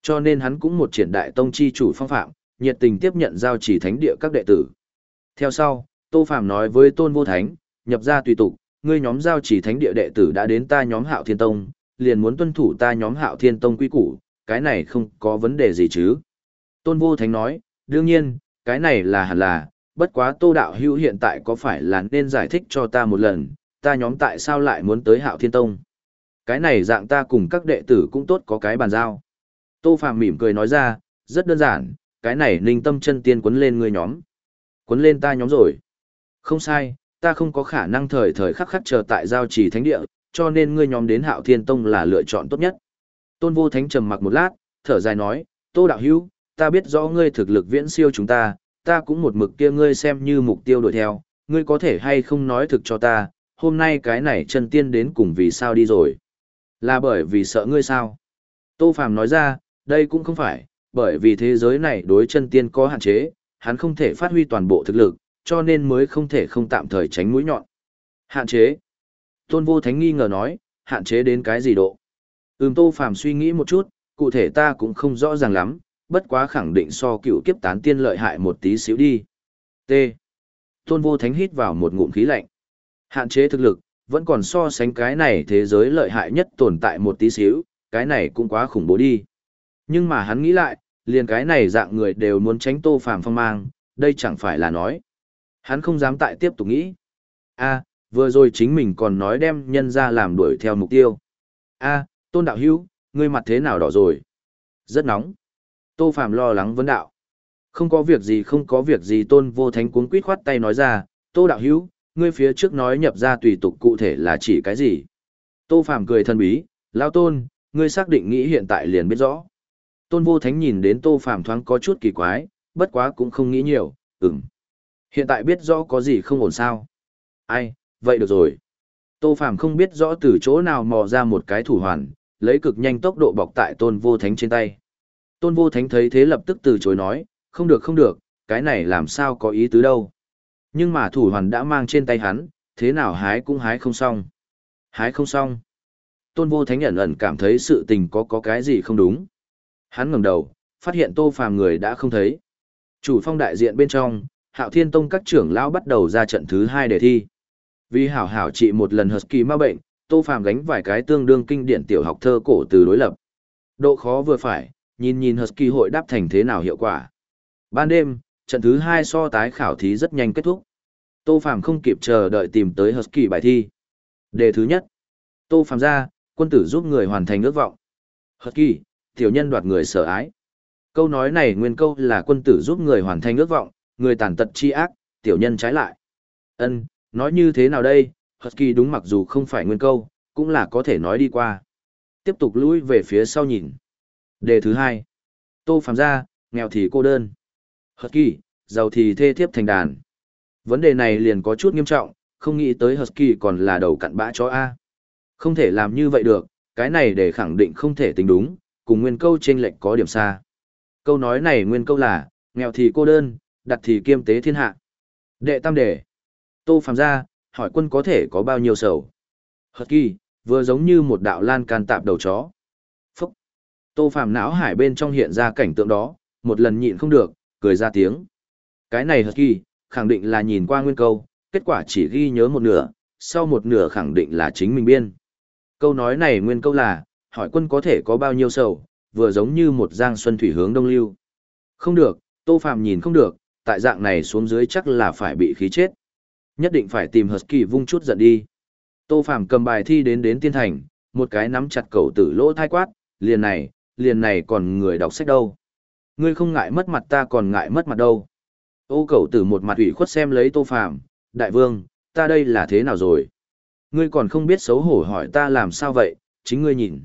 Cho nên hắn cũng một triển đại tông chi chủ phong phạm, nhiệt tình tiếp nhận giao chỉ thánh địa các đệ tử. Theo sau, Tô Phàm nói với Tôn Vô Thánh, nhập ra tùy tục, ngươi nhóm giao chỉ thánh địa đệ tử đã đến ta nhóm Hạo Thiên Tông, liền muốn tuân thủ ta nhóm Hạo Thiên Tông quy củ, cái này không có vấn đề gì chứ. Tôn Vô Thánh nói, đương nhiên, cái này là hẳn là, bất quá Tô Đạo Hữu hiện tại có phải là nên giải thích cho ta một lần, ta nhóm tại sao lại muốn tới Hạo Thiên Tông. Cái này dạng ta cùng các đệ tử cũng tốt có cái bàn giao. Tô phàm mỉm cười nói ra, rất đơn giản, cái này ninh tâm chân tiên quấn lên người nhóm. Quấn lên ta nhóm rồi. Không sai, ta không có khả năng thời thời khắc khắc chờ tại giao trì thánh địa, cho nên ngươi nhóm đến Hạo Thiên Tông là lựa chọn tốt nhất. Tôn Vô Thánh trầm mặc một lát, thở dài nói, Tô Đạo Hữu ta biết rõ ngươi thực lực viễn siêu chúng ta, ta cũng một mực kia ngươi xem như mục tiêu đuổi theo, ngươi có thể hay không nói thực cho ta, hôm nay cái này chân tiên đến cùng vì sao đi rồi. Là bởi vì sợ ngươi sao? Tô Phàm nói ra, đây cũng không phải, bởi vì thế giới này đối chân tiên có hạn chế, hắn không thể phát huy toàn bộ thực lực, cho nên mới không thể không tạm thời tránh mũi nhọn. Hạn chế? Tôn Vô Thánh nghi ngờ nói, hạn chế đến cái gì độ? Ừm Tô Phàm suy nghĩ một chút, cụ thể ta cũng không rõ ràng lắm, bất quá khẳng định so cựu kiếp tán tiên lợi hại một tí xíu đi. T. Tôn vô thánh hít vào một ngụm khí lạnh. Hạn chế thực lực, vẫn còn so sánh cái này thế giới lợi hại nhất tồn tại một tí xíu, cái này cũng quá khủng bố đi. Nhưng mà hắn nghĩ lại, liền cái này dạng người đều muốn tránh tô phàm phong mang, đây chẳng phải là nói. Hắn không dám tại tiếp tục nghĩ. a vừa rồi chính mình còn nói đem nhân ra làm đuổi theo mục tiêu. a tôn đạo hữu, ngươi mặt thế nào đỏ rồi? Rất nóng. Tô Phạm lo lắng vấn đạo. Không có việc gì không có việc gì tôn vô thánh cuốn quýt khoát tay nói ra, Tô Đạo Hữu ngươi phía trước nói nhập ra tùy tục cụ thể là chỉ cái gì? Tô Phạm cười thân bí, lao tôn, ngươi xác định nghĩ hiện tại liền biết rõ. Tôn vô thánh nhìn đến Tô Phạm thoáng có chút kỳ quái, bất quá cũng không nghĩ nhiều, ừm. Hiện tại biết rõ có gì không ổn sao? Ai, vậy được rồi. Tô Phạm không biết rõ từ chỗ nào mò ra một cái thủ hoàn, lấy cực nhanh tốc độ bọc tại tôn vô thánh trên tay. Tôn vô thánh thấy thế lập tức từ chối nói, không được không được, cái này làm sao có ý tứ đâu. Nhưng mà thủ hoàn đã mang trên tay hắn, thế nào hái cũng hái không xong. Hái không xong. Tôn vô thánh ẩn ẩn cảm thấy sự tình có có cái gì không đúng. Hắn ngẩng đầu, phát hiện tô phàm người đã không thấy. Chủ phong đại diện bên trong, hạo thiên tông các trưởng lão bắt đầu ra trận thứ hai để thi. Vì hảo hảo trị một lần husky ma bệnh, tô phàm gánh vài cái tương đương kinh điển tiểu học thơ cổ từ đối lập. Độ khó vừa phải, nhìn nhìn Husky hội đáp thành thế nào hiệu quả. Ban đêm, trận thứ hai so tái khảo thí rất nhanh kết thúc. Tô Phàm không kịp chờ đợi tìm tới Husky bài thi. Đề thứ nhất. Tô Phàm ra, quân tử giúp người hoàn thành ước vọng. Husky, tiểu nhân đoạt người sở ái. Câu nói này nguyên câu là quân tử giúp người hoàn thành ước vọng, người tàn tật chi ác, tiểu nhân trái lại. Ân, nói như thế nào đây? Husky đúng mặc dù không phải nguyên câu, cũng là có thể nói đi qua. Tiếp tục lùi về phía sau nhìn. Đề thứ hai. Tô Phạm gia, nghèo thì cô đơn. Hật kỳ, giàu thì thê thiếp thành đàn. Vấn đề này liền có chút nghiêm trọng, không nghĩ tới Husky còn là đầu cặn bã chó A. Không thể làm như vậy được, cái này để khẳng định không thể tính đúng, cùng nguyên câu trên lệnh có điểm xa. Câu nói này nguyên câu là, nghèo thì cô đơn, đặt thì kiêm tế thiên hạ. Đệ tam đề. Tô Phạm gia hỏi quân có thể có bao nhiêu sầu. Husky, vừa giống như một đạo lan can tạp đầu chó. Tô Phạm não hải bên trong hiện ra cảnh tượng đó, một lần nhịn không được, cười ra tiếng. Cái này Husky, khẳng định là nhìn qua nguyên câu, kết quả chỉ ghi nhớ một nửa, sau một nửa khẳng định là chính mình biên. Câu nói này nguyên câu là, hỏi quân có thể có bao nhiêu sầu, vừa giống như một giang xuân thủy hướng đông lưu. Không được, Tô Phạm nhìn không được, tại dạng này xuống dưới chắc là phải bị khí chết. Nhất định phải tìm Husky vung chút giận đi. Tô Phạm cầm bài thi đến đến tiên thành, một cái nắm chặt cầu tử lỗ thai quát, liền này, liền này còn người đọc sách đâu. Ngươi không ngại mất mặt ta còn ngại mất mặt đâu. Ô cầu tử một mặt ủy khuất xem lấy Tô Phạm, đại vương, ta đây là thế nào rồi? Ngươi còn không biết xấu hổ hỏi ta làm sao vậy, chính ngươi nhìn.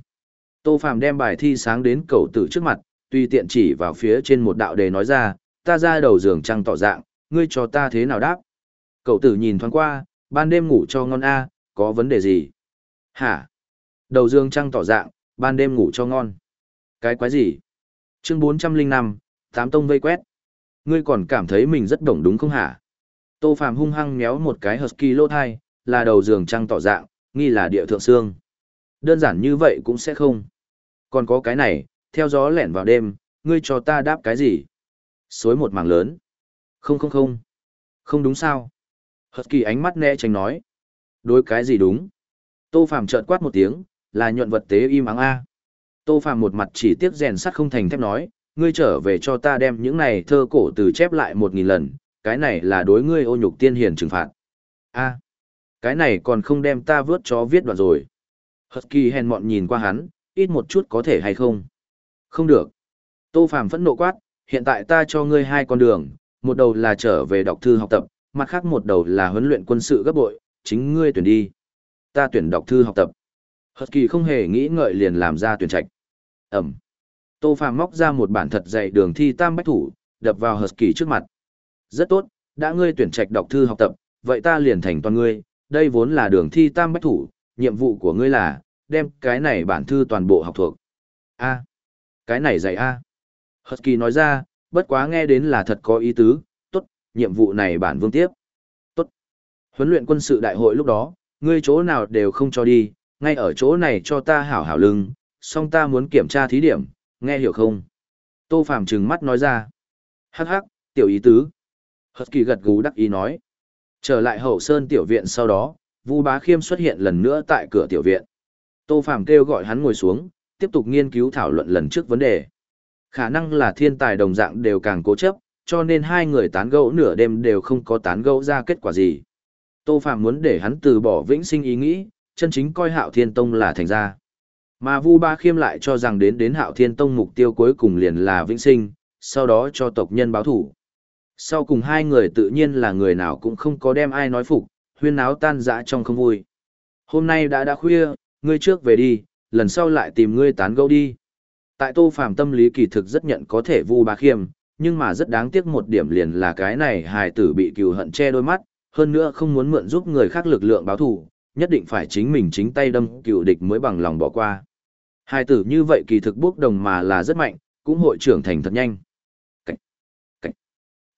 Tô Phạm đem bài thi sáng đến cầu tử trước mặt, tùy tiện chỉ vào phía trên một đạo đề nói ra, ta ra đầu giường trăng tỏ dạng, ngươi cho ta thế nào đáp? Cậu tử nhìn thoáng qua, ban đêm ngủ cho ngon a, có vấn đề gì? Hả? Đầu giường trăng tỏ dạng, ban đêm ngủ cho ngon. Cái quái gì? Chương 405, tám tông vây quét. Ngươi còn cảm thấy mình rất đồng đúng không hả? Tô Phạm hung hăng méo một cái husky lô thai, là đầu giường trăng tỏ dạng, nghi là địa thượng xương. Đơn giản như vậy cũng sẽ không. Còn có cái này, theo gió lẻn vào đêm, ngươi cho ta đáp cái gì? Xối một mảng lớn. Không không không. Không đúng sao? Husky ánh mắt né tránh nói. Đối cái gì đúng? Tô Phạm trợn quát một tiếng, là nhuận vật tế im ắng a. Tô Phạm một mặt chỉ tiếc rèn sắt không thành thép nói, ngươi trở về cho ta đem những này thơ cổ từ chép lại một nghìn lần, cái này là đối ngươi ô nhục tiên hiền trừng phạt. A, cái này còn không đem ta vớt chó viết đoạn rồi. Husky hèn mọn nhìn qua hắn, ít một chút có thể hay không? Không được. Tô Phạm phẫn nộ quát, hiện tại ta cho ngươi hai con đường, một đầu là trở về đọc thư học tập, mặt khác một đầu là huấn luyện quân sự gấp bội, chính ngươi tuyển đi. Ta tuyển đọc thư học tập. Husky không hề nghĩ ngợi liền làm ra tuyển trạch. Ẩm. Tô Phàm móc ra một bản thật dày đường thi tam bách thủ, đập vào Husky trước mặt. Rất tốt, đã ngươi tuyển trạch đọc thư học tập, vậy ta liền thành toàn ngươi, đây vốn là đường thi tam bách thủ, nhiệm vụ của ngươi là, đem cái này bản thư toàn bộ học thuộc. A. Cái này dạy A. Husky nói ra, bất quá nghe đến là thật có ý tứ, tốt, nhiệm vụ này bản vương tiếp. Tốt. Huấn luyện quân sự đại hội lúc đó, ngươi chỗ nào đều không cho đi, ngay ở chỗ này cho ta hảo hảo lưng, song ta muốn kiểm tra thí điểm, nghe hiểu không? Tô Phạm trừng mắt nói ra. Hắc hắc, tiểu ý tứ. Husky gật gù đắc ý nói. Trở lại hậu sơn tiểu viện sau đó, Vu Bá Khiêm xuất hiện lần nữa tại cửa tiểu viện. Tô Phạm kêu gọi hắn ngồi xuống, tiếp tục nghiên cứu thảo luận lần trước vấn đề. Khả năng là thiên tài đồng dạng đều càng cố chấp, cho nên hai người tán gẫu nửa đêm đều không có tán gẫu ra kết quả gì. Tô Phạm muốn để hắn từ bỏ vĩnh sinh ý nghĩ, chân chính coi Hạo Thiên Tông là thành ra. Mà Vu Ba Khiêm lại cho rằng đến đến Hạo Thiên Tông mục tiêu cuối cùng liền là vĩnh sinh, sau đó cho tộc nhân báo thủ. Sau cùng hai người tự nhiên là người nào cũng không có đem ai nói phục, huyên náo tan dã trong không vui. Hôm nay đã đã khuya, ngươi trước về đi, lần sau lại tìm ngươi tán gẫu đi. Tại Tô Phàm tâm lý kỳ thực rất nhận có thể vu bá khiêm, nhưng mà rất đáng tiếc một điểm liền là cái này hài tử bị cừu hận che đôi mắt, hơn nữa không muốn mượn giúp người khác lực lượng báo thù, nhất định phải chính mình chính tay đâm cựu địch mới bằng lòng bỏ qua. Hai tử như vậy kỳ thực bốc đồng mà là rất mạnh, cũng hội trưởng thành thật nhanh. Cảnh, cảnh,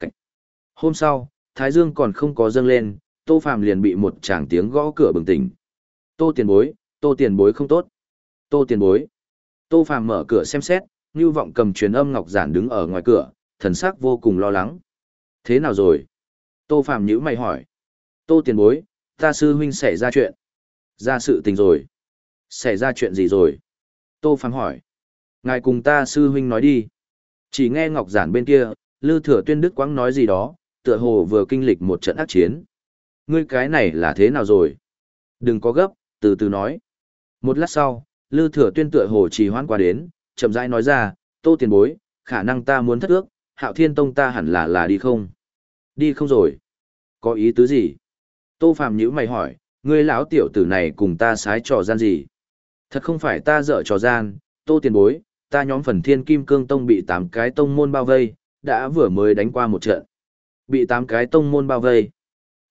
cảnh. Hôm sau, Thái Dương còn không có dâng lên, Tô Phạm liền bị một tràng tiếng gõ cửa bừng tỉnh. Tô tiền bối, tô tiền bối không tốt. Tô tiền bối. Tô Phạm mở cửa xem xét, Như Vọng cầm truyền âm ngọc giản đứng ở ngoài cửa, thần sắc vô cùng lo lắng. Thế nào rồi? Tô Phạm nhíu mày hỏi. Tô tiền bối, ta sư huynh xảy ra chuyện. Ra sự tình rồi. Xảy ra chuyện gì rồi? Tô Phàm hỏi. Ngài cùng ta sư huynh nói đi. Chỉ nghe ngọc giản bên kia, Lư Thừa Tuyên Đức quang nói gì đó, tựa hồ vừa kinh lịch một trận ác chiến. Ngươi cái này là thế nào rồi? Đừng có gấp, từ từ nói. Một lát sau, Lư Thừa Tuyên tựa hồ trì hoãn qua đến, chậm rãi nói ra, "Tô tiền bối, khả năng ta muốn thất ước, Hạo Thiên Tông ta hẳn là là đi không?" "Đi không rồi?" "Có ý tứ gì?" Tô Phàm nhữ mày hỏi, "Ngươi lão tiểu tử này cùng ta sái trò gian gì?" "Thật không phải ta dở trò gian, Tô tiền bối, ta nhóm phần Thiên Kim Cương Tông bị tám cái tông môn bao vây, đã vừa mới đánh qua một trận." "Bị tám cái tông môn bao vây?"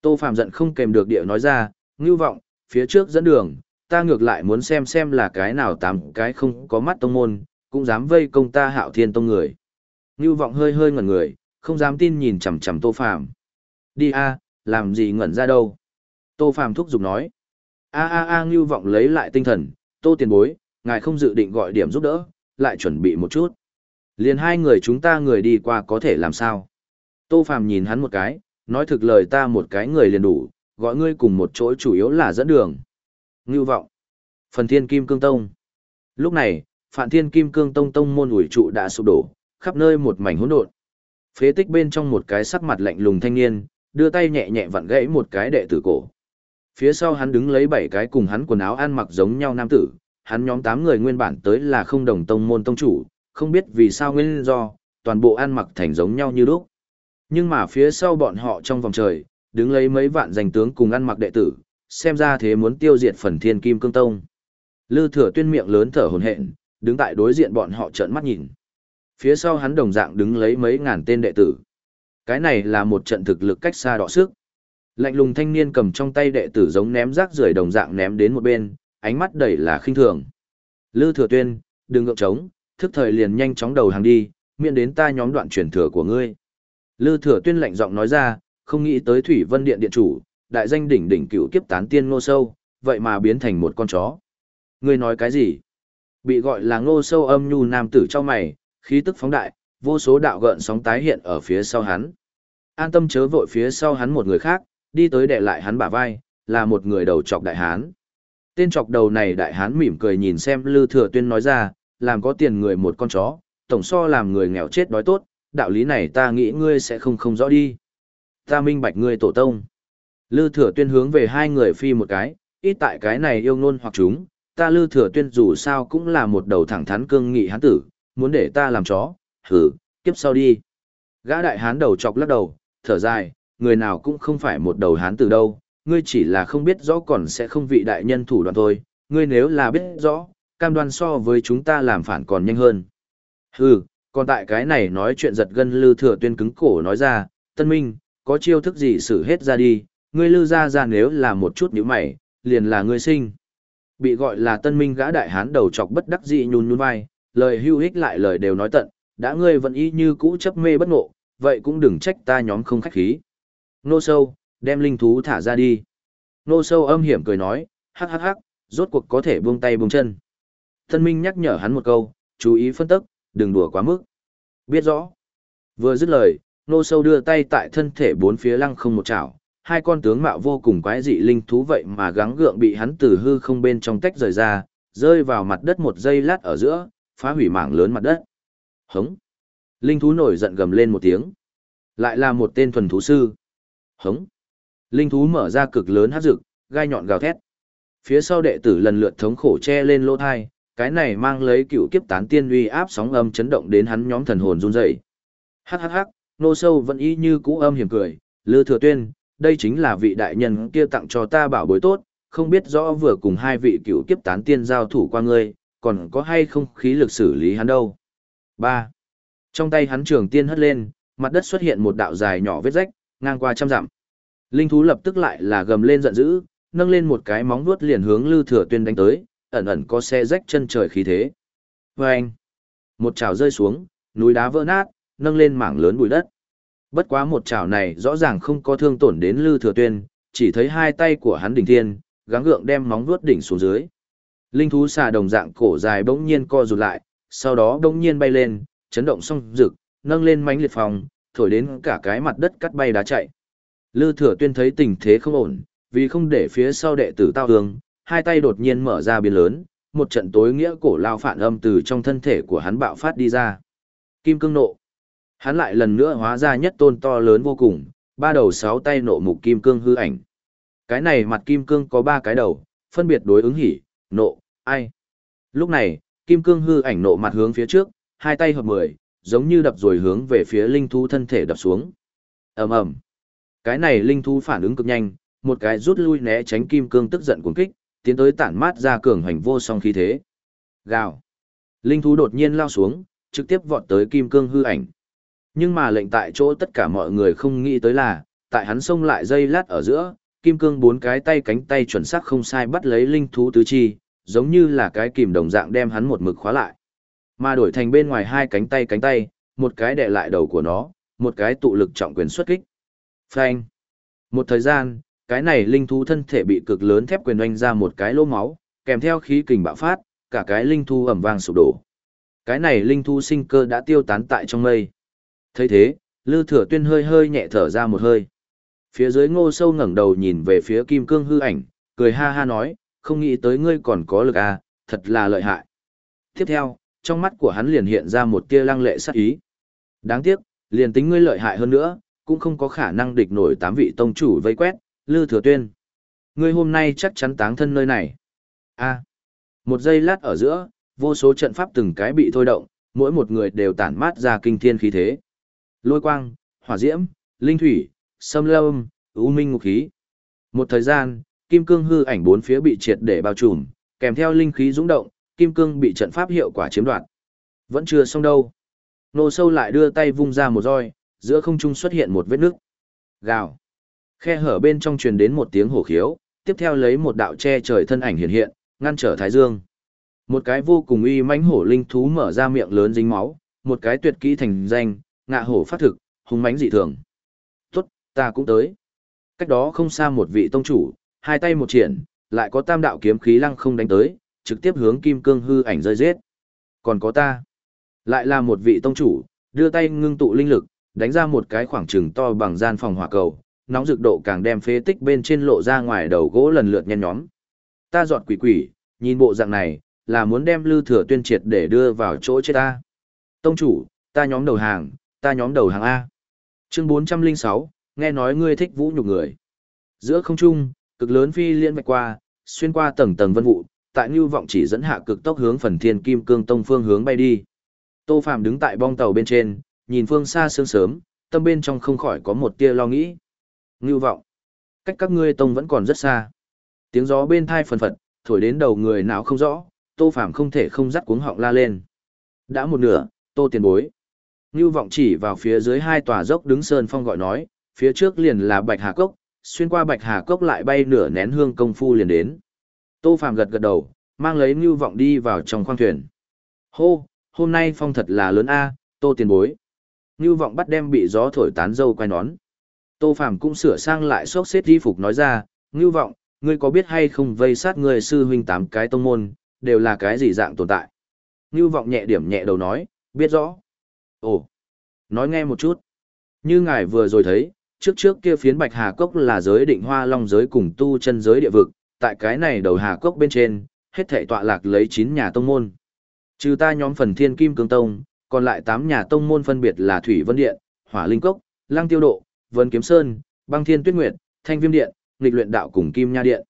Tô Phạm giận không kèm được địa nói ra, ngưu vọng, phía trước dẫn đường, ta ngược lại muốn xem xem là cái nào tám cái không có mắt tông môn, cũng dám vây công ta hạo thiên tông người. Ngưu vọng hơi hơi ngẩn người, không dám tin nhìn chằm chằm Tô Phạm. Đi a, làm gì ngẩn ra đâu. Tô Phạm thúc giục nói. A a a Ngưu vọng lấy lại tinh thần, Tô tiền bối, ngài không dự định gọi điểm giúp đỡ, lại chuẩn bị một chút. Liền hai người chúng ta người đi qua có thể làm sao? Tô Phạm nhìn hắn một cái, nói thực lời ta một cái người liền đủ, gọi ngươi cùng một chỗ chủ yếu là dẫn đường. Ngưu vọng. Phần Thiên Kim Cương Tông. Lúc này, Phạn Thiên Kim Cương Tông tông môn ủi trụ đã sụp đổ, khắp nơi một mảnh hỗn độn. Phế tích bên trong một cái sắc mặt lạnh lùng thanh niên, đưa tay nhẹ nhẹ vặn gãy một cái đệ tử cổ. Phía sau hắn đứng lấy bảy cái cùng hắn quần áo ăn mặc giống nhau nam tử, hắn nhóm tám người nguyên bản tới là không đồng tông môn tông chủ, không biết vì sao nguyên do, toàn bộ ăn mặc thành giống nhau như lúc. Nhưng mà phía sau bọn họ trong vòng trời, đứng lấy mấy vạn danh tướng cùng ăn mặc đệ tử, xem ra thế muốn tiêu diệt phần thiên kim cương tông. Lư thừa tuyên miệng lớn thở hồn hện, đứng tại đối diện bọn họ trợn mắt nhìn. Phía sau hắn đồng dạng đứng lấy mấy ngàn tên đệ tử. Cái này là một trận thực lực cách xa đọ sức. Lạnh lùng thanh niên cầm trong tay đệ tử giống ném rác rưởi đồng dạng ném đến một bên, ánh mắt đầy là khinh thường. Lư thừa tuyên, đừng ngượng trống, thức thời liền nhanh chóng đầu hàng đi, miễn đến ta nhóm đoạn chuyển thừa của ngươi. Lư thừa tuyên lạnh giọng nói ra, không nghĩ tới Thủy Vân Điện điện chủ, đại danh đỉnh đỉnh cựu kiếp tán tiên ngô sâu, vậy mà biến thành một con chó. Ngươi nói cái gì? Bị gọi là ngô sâu âm nhu nam tử cho mày, khí tức phóng đại, vô số đạo gợn sóng tái hiện ở phía sau hắn. An tâm chớ vội phía sau hắn một người khác, đi tới để lại hắn bả vai, là một người đầu chọc đại hán. Tên chọc đầu này đại hán mỉm cười nhìn xem Lư Thừa Tuyên nói ra, làm có tiền người một con chó, tổng so làm người nghèo chết đói tốt, đạo lý này ta nghĩ ngươi sẽ không không rõ đi. Ta minh bạch ngươi tổ tông. Lư thừa tuyên hướng về hai người phi một cái, ít tại cái này yêu ngôn hoặc chúng, ta lư thừa tuyên dù sao cũng là một đầu thẳng thắn cương nghị hán tử, muốn để ta làm chó, hử, kiếp sau đi. Gã đại hán đầu chọc lắc đầu, thở dài, người nào cũng không phải một đầu hán tử đâu, ngươi chỉ là không biết rõ còn sẽ không vị đại nhân thủ đoạn thôi, ngươi nếu là biết rõ, cam đoan so với chúng ta làm phản còn nhanh hơn. Hừ, còn tại cái này nói chuyện giật gân lư thừa tuyên cứng cổ nói ra, tân minh, có chiêu thức gì xử hết ra đi, ngươi lư ra ra nếu là một chút nhíu mày, liền là ngươi sinh. Bị gọi là tân minh gã đại hán đầu chọc bất đắc dị nhún nhún vai, lời hưu hích lại lời đều nói tận, đã ngươi vẫn y như cũ chấp mê bất ngộ, vậy cũng đừng trách ta nhóm không khách khí. Nô sâu, đem linh thú thả ra đi. Nô sâu âm hiểm cười nói, hắc hắc hắc, rốt cuộc có thể buông tay buông chân. Thân minh nhắc nhở hắn một câu, chú ý phân tức, đừng đùa quá mức. Biết rõ. Vừa dứt lời, nô sâu đưa tay tại thân thể bốn phía lăng không một chảo, hai con tướng mạo vô cùng quái dị linh thú vậy mà gắng gượng bị hắn từ hư không bên trong tách rời ra, rơi vào mặt đất một giây lát ở giữa, phá hủy mảng lớn mặt đất. Hống. Linh thú nổi giận gầm lên một tiếng. Lại là một tên thuần thú sư. Hống. Linh thú mở ra cực lớn hát rực, gai nhọn gào thét. Phía sau đệ tử lần lượt thống khổ che lên lỗ thai, cái này mang lấy cựu kiếp tán tiên uy áp sóng âm chấn động đến hắn nhóm thần hồn run rẩy. Hắc hắc hắc, nô sâu vẫn y như cũ âm hiểm cười, lư thừa tuyên, đây chính là vị đại nhân kia tặng cho ta bảo bối tốt, không biết rõ vừa cùng hai vị cựu kiếp tán tiên giao thủ qua ngươi, còn có hay không khí lực xử lý hắn đâu. 3. Trong tay hắn trường tiên hất lên, mặt đất xuất hiện một đạo dài nhỏ vết rách, ngang qua trăm dặm. Linh thú lập tức lại là gầm lên giận dữ, nâng lên một cái móng vuốt liền hướng Lư Thừa Tuyên đánh tới, ẩn ẩn có xe rách chân trời khí thế. Oeng! anh, một chảo rơi xuống, núi đá vỡ nát, nâng lên mảng lớn bụi đất. Bất quá một chảo này rõ ràng không có thương tổn đến Lư Thừa Tuyên, chỉ thấy hai tay của hắn đỉnh thiên, gắng gượng đem móng vuốt đỉnh xuống dưới. Linh thú xà đồng dạng cổ dài bỗng nhiên co rụt lại, sau đó bỗng nhiên bay lên, chấn động song rực, nâng lên mánh liệt phòng, thổi đến cả cái mặt đất cắt bay đá chạy. Lư Thừa Tuyên thấy tình thế không ổn, vì không để phía sau đệ tử tao hương, hai tay đột nhiên mở ra biến lớn, một trận tối nghĩa cổ lao phản âm từ trong thân thể của hắn bạo phát đi ra. Kim cương nộ. Hắn lại lần nữa hóa ra nhất tôn to lớn vô cùng, ba đầu sáu tay nộ mục kim cương hư ảnh. Cái này mặt kim cương có ba cái đầu, phân biệt đối ứng hỉ, nộ, ai. Lúc này, kim cương hư ảnh nộ mặt hướng phía trước, hai tay hợp mười, giống như đập rồi hướng về phía linh thú thân thể đập xuống. ầm ầm, Cái này linh thú phản ứng cực nhanh, một cái rút lui né tránh kim cương tức giận cuồng kích, tiến tới tản mát ra cường hành vô song khí thế. Gào. Linh thú đột nhiên lao xuống, trực tiếp vọt tới kim cương hư ảnh. Nhưng mà lệnh tại chỗ tất cả mọi người không nghĩ tới là, tại hắn xông lại dây lát ở giữa, kim cương bốn cái tay cánh tay chuẩn xác không sai bắt lấy linh thú tứ chi, giống như là cái kìm đồng dạng đem hắn một mực khóa lại. Mà đổi thành bên ngoài hai cánh tay cánh tay, một cái đè lại đầu của nó, một cái tụ lực trọng quyền xuất kích. Phanh. Một thời gian, cái này linh thú thân thể bị cực lớn thép quyền oanh ra một cái lỗ máu, kèm theo khí kình bạo phát, cả cái linh thú ầm vang sụp đổ. Cái này linh thú sinh cơ đã tiêu tán tại trong mây. thấy thế, Lư Thừa Tuyên hơi hơi nhẹ thở ra một hơi. Phía dưới ngô sâu ngẩng đầu nhìn về phía kim cương hư ảnh, cười ha ha nói, không nghĩ tới ngươi còn có lực à, thật là lợi hại. Tiếp theo, trong mắt của hắn liền hiện ra một tia lăng lệ sát ý. Đáng tiếc, liền tính ngươi lợi hại hơn nữa, cũng không có khả năng địch nổi tám vị tông chủ vây quét, Lư Thừa Tuyên. Ngươi hôm nay chắc chắn táng thân nơi này. A. một giây lát ở giữa, vô số trận pháp từng cái bị thôi động, mỗi một người đều tản mát ra kinh thiên khí thế. Lôi quang, hỏa diễm, linh thủy, sâm lâm, u minh ngục khí. Một thời gian, kim cương hư ảnh bốn phía bị triệt để bao trùm, kèm theo linh khí dũng động, kim cương bị trận pháp hiệu quả chiếm đoạt. Vẫn chưa xong đâu. Nô sâu lại đưa tay vung ra một roi, giữa không trung xuất hiện một vết nước. Gào. Khe hở bên trong truyền đến một tiếng hổ khiếu, tiếp theo lấy một đạo che trời thân ảnh hiện hiện, ngăn trở Thái Dương. Một cái vô cùng uy mãnh hổ linh thú mở ra miệng lớn dính máu, một cái tuyệt kỹ thành danh, ngạ hổ phát thực, hung mãnh dị thường. Tốt, ta cũng tới. Cách đó không xa một vị tông chủ, hai tay một triển, lại có tam đạo kiếm khí lăng không đánh tới, trực tiếp hướng kim cương hư ảnh rơi giết. Còn có ta, lại là một vị tông chủ, đưa tay ngưng tụ linh lực, đánh ra một cái khoảng trừng to bằng gian phòng hỏa cầu, nóng rực độ càng đem phế tích bên trên lộ ra ngoài đầu gỗ lần lượt nhen nhóm. Ta giọt quỷ quỷ, nhìn bộ dạng này, là muốn đem lưu thừa tuyên triệt để đưa vào chỗ chết ta. Tông chủ, ta nhóm đầu hàng, ta nhóm đầu hàng A. Chương 406, nghe nói ngươi thích vũ nhục người. Giữa không trung, cực lớn phi liên vạch qua, xuyên qua tầng tầng vân vụ, tại Nưu Vọng chỉ dẫn hạ cực tốc hướng phần Thiên Kim Cương Tông phương hướng bay đi. Tô Phàm đứng tại bong tàu bên trên, nhìn phương xa sương sớm, tâm bên trong không khỏi có một tia lo nghĩ. Nưu Vọng, cách các ngươi tông vẫn còn rất xa. Tiếng gió bên thai phần phật, thổi đến đầu người nào không rõ, Tô Phàm không thể không dắt cuống họng la lên. Đã một nửa, Tô Tiền Bối. Nưu Vọng chỉ vào phía dưới hai tòa dốc đứng sơn phong gọi nói, phía trước liền là Bạch Hà Cốc, xuyên qua Bạch Hà Cốc lại bay nửa nén hương công phu liền đến. Tô Phàm gật gật đầu, mang lấy Ngưu Vọng đi vào trong khoang thuyền. Hô, hôm nay phong thật là lớn a, Tô Tiền Bối. Ngưu Vọng bắt đem bị gió thổi tán dâu quay nón. Tô Phàm cũng sửa sang lại xốc xếp y phục nói ra, Ngưu Vọng, ngươi có biết hay không vây sát người sư huynh tám cái tông môn, đều là cái gì dạng tồn tại. Ngưu vọng nhẹ điểm nhẹ đầu nói, biết rõ. Ồ, nói nghe một chút. Như ngài vừa rồi thấy, trước trước kia phiến bạch hà cốc là giới định hoa long giới cùng tu chân giới địa vực, tại cái này đầu hà cốc bên trên, hết thảy tọa lạc lấy 9 nhà tông môn. Trừ ta nhóm phần thiên kim cương tông, còn lại 8 nhà tông môn phân biệt là Thủy Vân Điện, Hỏa Linh Cốc, Lăng Tiêu Độ, Vân Kiếm Sơn, Băng Thiên Tuyết Nguyệt, Thanh Viêm Điện, Nghịch Luyện Đạo cùng Kim Nha Điện.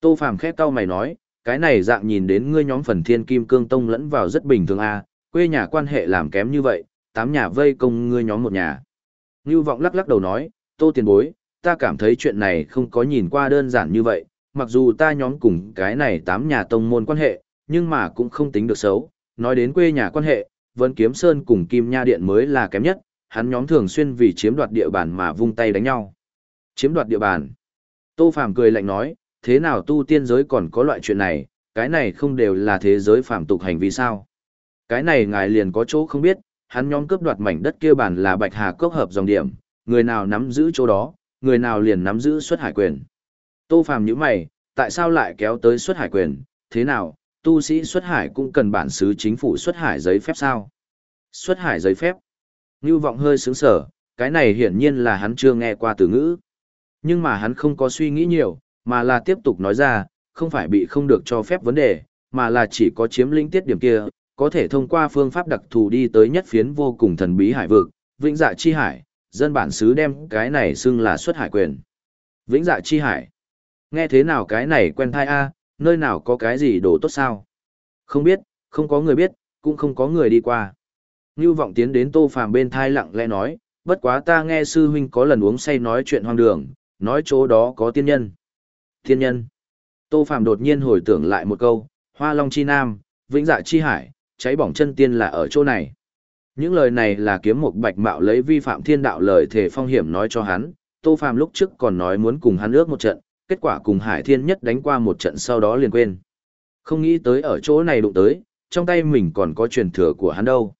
Tô Phàm khép cau mày nói, cái này dạng nhìn đến ngươi nhóm phần thiên kim cương tông lẫn vào rất bình thường a à, quê nhà quan hệ làm kém như vậy tám nhà vây công ngươi nhóm một nhà Nưu vọng lắc lắc đầu nói tô tiền bối ta cảm thấy chuyện này không có nhìn qua đơn giản như vậy mặc dù ta nhóm cùng cái này tám nhà tông môn quan hệ nhưng mà cũng không tính được xấu nói đến quê nhà quan hệ vân kiếm sơn cùng kim nha điện mới là kém nhất hắn nhóm thường xuyên vì chiếm đoạt địa bàn mà vung tay đánh nhau chiếm đoạt địa bàn tô phàm cười lạnh nói thế nào tu tiên giới còn có loại chuyện này, cái này không đều là thế giới phạm tục hành vi sao. Cái này ngài liền có chỗ không biết, hắn nhóm cướp đoạt mảnh đất kia bản là bạch hà cốc hợp dòng điểm, người nào nắm giữ chỗ đó, người nào liền nắm giữ xuất hải quyền. Tô phàm nhíu mày, tại sao lại kéo tới xuất hải quyền, thế nào, tu sĩ xuất hải cũng cần bản xứ chính phủ xuất hải giấy phép sao? Xuất hải giấy phép. Nưu vọng hơi sướng sở, cái này hiển nhiên là hắn chưa nghe qua từ ngữ. Nhưng mà hắn không có suy nghĩ nhiều, mà là tiếp tục nói ra, không phải bị không được cho phép vấn đề, mà là chỉ có chiếm lĩnh tiết điểm kia, có thể thông qua phương pháp đặc thù đi tới nhất phiến vô cùng thần bí hải vực, vĩnh dạ chi hải, dân bản xứ đem cái này xưng là xuất hải quyền. Vĩnh dạ chi hải. Nghe thế nào cái này quen thai a, nơi nào có cái gì đồ tốt sao? Không biết, không có người biết, cũng không có người đi qua. Ngưu vọng tiến đến tô phàm bên thai lặng lẽ nói, bất quá ta nghe sư huynh có lần uống say nói chuyện hoang đường, nói chỗ đó có tiên nhân. Thiên nhân. Tô phàm đột nhiên hồi tưởng lại một câu, Hoa Long chi Nam, Vĩnh Dạ chi Hải, cháy bỏng chân tiên là ở chỗ này. Những lời này là kiếm một bạch mạo lấy vi phạm thiên đạo lời thể phong hiểm nói cho hắn, Tô Phàm lúc trước còn nói muốn cùng hắn ước một trận, kết quả cùng Hải Thiên Nhất đánh qua một trận sau đó liền quên. Không nghĩ tới ở chỗ này đụng tới, trong tay mình còn có truyền thừa của hắn đâu.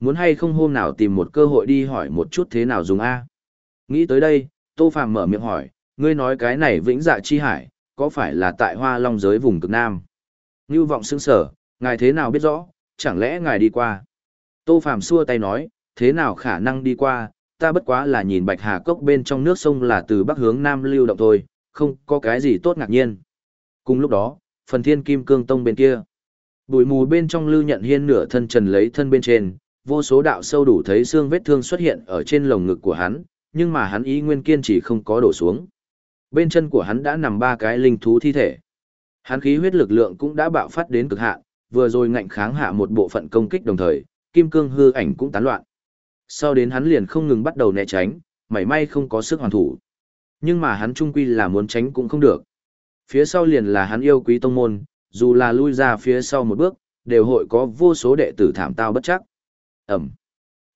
Muốn hay không hôm nào tìm một cơ hội đi hỏi một chút thế nào dùng A. Nghĩ tới đây, Tô Phàm mở miệng hỏi, ngươi nói cái này vĩnh dạ chi hải, có phải là tại hoa long giới vùng cực Nam? Ngưu vọng sững sở, ngài thế nào biết rõ, chẳng lẽ ngài đi qua? Tô Phàm xua tay nói, thế nào khả năng đi qua, ta bất quá là nhìn bạch hà cốc bên trong nước sông là từ bắc hướng nam lưu động thôi, không có cái gì tốt ngạc nhiên. Cùng lúc đó, phần thiên kim cương tông bên kia. Bụi mù bên trong lưu nhận hiên nửa thân trần lấy thân bên trên, vô số đạo sâu đủ thấy xương vết thương xuất hiện ở trên lồng ngực của hắn, nhưng mà hắn ý nguyên kiên chỉ không có đổ xuống. Bên chân của hắn đã nằm ba cái linh thú thi thể. Hắn khí huyết lực lượng cũng đã bạo phát đến cực hạn, vừa rồi ngạnh kháng hạ một bộ phận công kích đồng thời, kim cương hư ảnh cũng tán loạn. Sau đến hắn liền không ngừng bắt đầu né tránh, mảy may không có sức hoàn thủ. Nhưng mà hắn trung quy là muốn tránh cũng không được. Phía sau liền là hắn yêu quý tông môn, dù là lui ra phía sau một bước, đều hội có vô số đệ tử thảm tao bất chắc. Ẩm.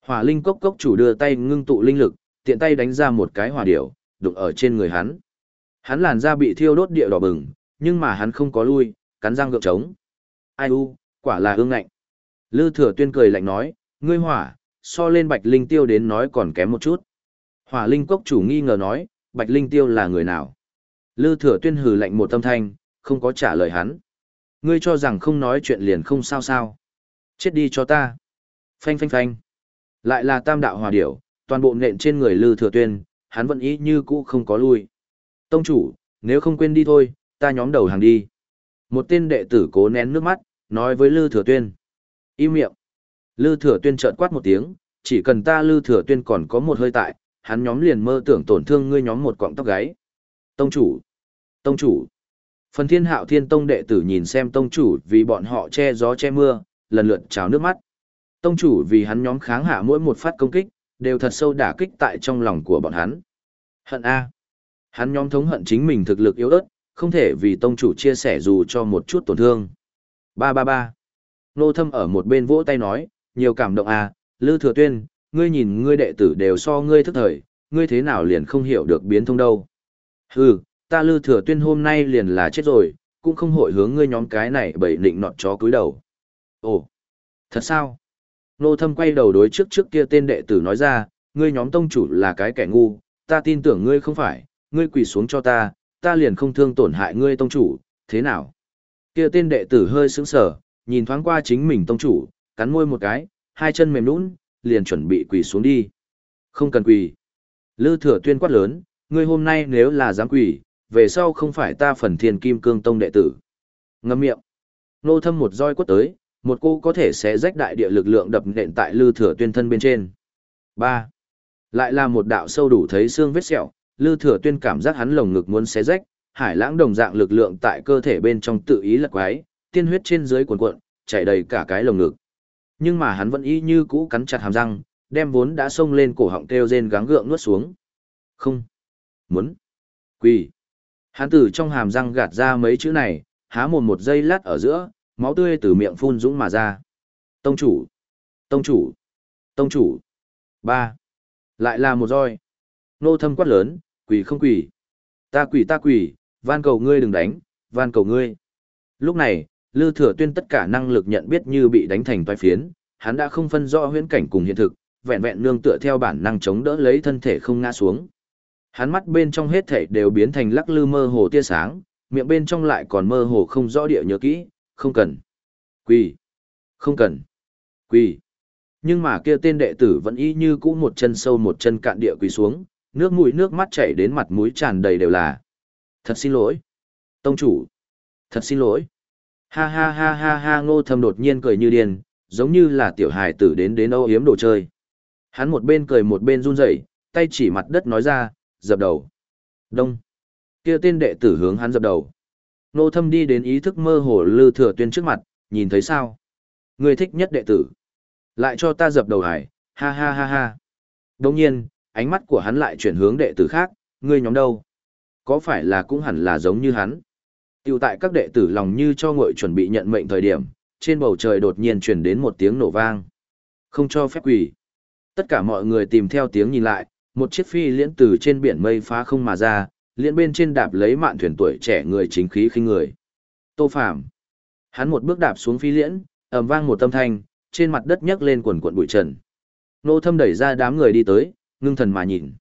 Hỏa linh cốc cốc chủ đưa tay ngưng tụ linh lực, tiện tay đánh ra một cái hỏa điểu, đụng ở trên người hắn. Hắn làn da bị thiêu đốt địa đỏ bừng, nhưng mà hắn không có lui, cắn răng gượng trống. Ai u, quả là ương ngạnh. Lư thừa tuyên cười lạnh nói, ngươi hỏa, so lên bạch linh tiêu đến nói còn kém một chút. Hỏa linh cốc chủ nghi ngờ nói, bạch linh tiêu là người nào? Lư thừa tuyên hừ lạnh một tâm thanh, không có trả lời hắn. Ngươi cho rằng không nói chuyện liền không sao sao. Chết đi cho ta. Phanh phanh phanh. Lại là tam đạo hòa điểu, toàn bộ nện trên người lư thừa tuyên, hắn vẫn ý như cũ không có lui. Tông chủ, nếu không quên đi thôi, ta nhóm đầu hàng đi. Một tên đệ tử cố nén nước mắt, nói với lư thừa tuyên. Im miệng. Lư thừa tuyên trợn quát một tiếng, chỉ cần ta lư thừa tuyên còn có một hơi tại, hắn nhóm liền mơ tưởng tổn thương ngươi nhóm một cọng tóc gáy. Tông chủ. Tông chủ. Phần thiên hạo thiên tông đệ tử nhìn xem tông chủ vì bọn họ che gió che mưa, lần lượt trào nước mắt. Tông chủ vì hắn nhóm kháng hạ mỗi một phát công kích, đều thật sâu đả kích tại trong lòng của bọn hắn. Hận A. Hắn nhóm thống hận chính mình thực lực yếu ớt, không thể vì tông chủ chia sẻ dù cho một chút tổn thương. Ba ba ba. Nô thâm ở một bên vỗ tay nói, nhiều cảm động à, Lư Thừa Tuyên, ngươi nhìn ngươi đệ tử đều so ngươi thức thời, ngươi thế nào liền không hiểu được biến thông đâu. Hừ, ta Lư Thừa Tuyên hôm nay liền là chết rồi, cũng không hội hướng ngươi nhóm cái này bậy nịnh nọt chó cúi đầu. Ồ, thật sao? Nô thâm quay đầu đối trước trước kia tên đệ tử nói ra, ngươi nhóm tông chủ là cái kẻ ngu, ta tin tưởng ngươi không phải, ngươi quỳ xuống cho ta, ta liền không thương tổn hại ngươi tông chủ, thế nào? Kia tên đệ tử hơi sững sờ, nhìn thoáng qua chính mình tông chủ, cắn môi một cái, hai chân mềm nhũn, liền chuẩn bị quỳ xuống đi. Không cần quỳ. Lư thừa tuyên quát lớn, ngươi hôm nay nếu là dám quỳ, về sau không phải ta phần thiên kim cương tông đệ tử. Ngâm miệng. Nô thâm một roi quất tới, một cô có thể sẽ rách đại địa lực lượng đập nện tại lư thừa tuyên thân bên trên. 3. Lại là một đạo sâu đủ thấy xương vết sẹo, lư thừa tuyên cảm giác hắn lồng ngực muốn xé rách, hải lãng đồng dạng lực lượng tại cơ thể bên trong tự ý lật quái, tiên huyết trên dưới cuộn cuộn, chảy đầy cả cái lồng ngực. Nhưng mà hắn vẫn y như cũ cắn chặt hàm răng, đem vốn đã xông lên cổ họng kêu rên gắng gượng nuốt xuống. Không. Muốn. Quỳ. Hắn từ trong hàm răng gạt ra mấy chữ này, há mồm một giây lát ở giữa, máu tươi từ miệng phun dũng mà ra. Tông chủ. Tông chủ. Tông chủ. Ba. Lại là một roi. Nô thâm quát lớn, quỳ không quỳ. Ta quỳ ta quỳ, van cầu ngươi đừng đánh, van cầu ngươi. Lúc này, Lư Thừa Tuyên tất cả năng lực nhận biết như bị đánh thành toái phiến, hắn đã không phân rõ huyễn cảnh cùng hiện thực, vẹn vẹn nương tựa theo bản năng chống đỡ lấy thân thể không ngã xuống. Hắn mắt bên trong hết thảy đều biến thành lắc lư mơ hồ tia sáng, miệng bên trong lại còn mơ hồ không rõ địa nhớ kỹ, không cần. Quỳ. Không cần. Quỳ. Nhưng mà kia tên đệ tử vẫn y như cũ một chân sâu một chân cạn địa quỳ xuống, nước mũi nước mắt chảy đến mặt mũi tràn đầy đều là. Thật xin lỗi. Tông chủ. Thật xin lỗi. Ha ha ha ha ha ngô thâm đột nhiên cười như điên, giống như là tiểu hài tử đến đến âu hiếm đồ chơi. Hắn một bên cười một bên run rẩy, tay chỉ mặt đất nói ra, dập đầu. Đông. Kia tên đệ tử hướng hắn dập đầu. Ngô thâm đi đến ý thức mơ hồ lư thừa tuyên trước mặt, nhìn thấy sao? Người thích nhất đệ tử. Lại cho ta dập đầu hải, ha ha ha ha. Đồng nhiên, ánh mắt của hắn lại chuyển hướng đệ tử khác, ngươi nhóm đâu? Có phải là cũng hẳn là giống như hắn? Tiểu tại các đệ tử lòng như cho ngội chuẩn bị nhận mệnh thời điểm, trên bầu trời đột nhiên truyền đến một tiếng nổ vang. Không cho phép quỷ. Tất cả mọi người tìm theo tiếng nhìn lại, một chiếc phi liễn từ trên biển mây phá không mà ra, liễn bên trên đạp lấy mạn thuyền tuổi trẻ người chính khí khinh người. Tô Phàm. Hắn một bước đạp xuống phi liễn, ầm vang một âm thanh, trên mặt đất nhấc lên quần cuộn bụi trần. Nô Thâm đẩy ra đám người đi tới, ngưng thần mà nhìn.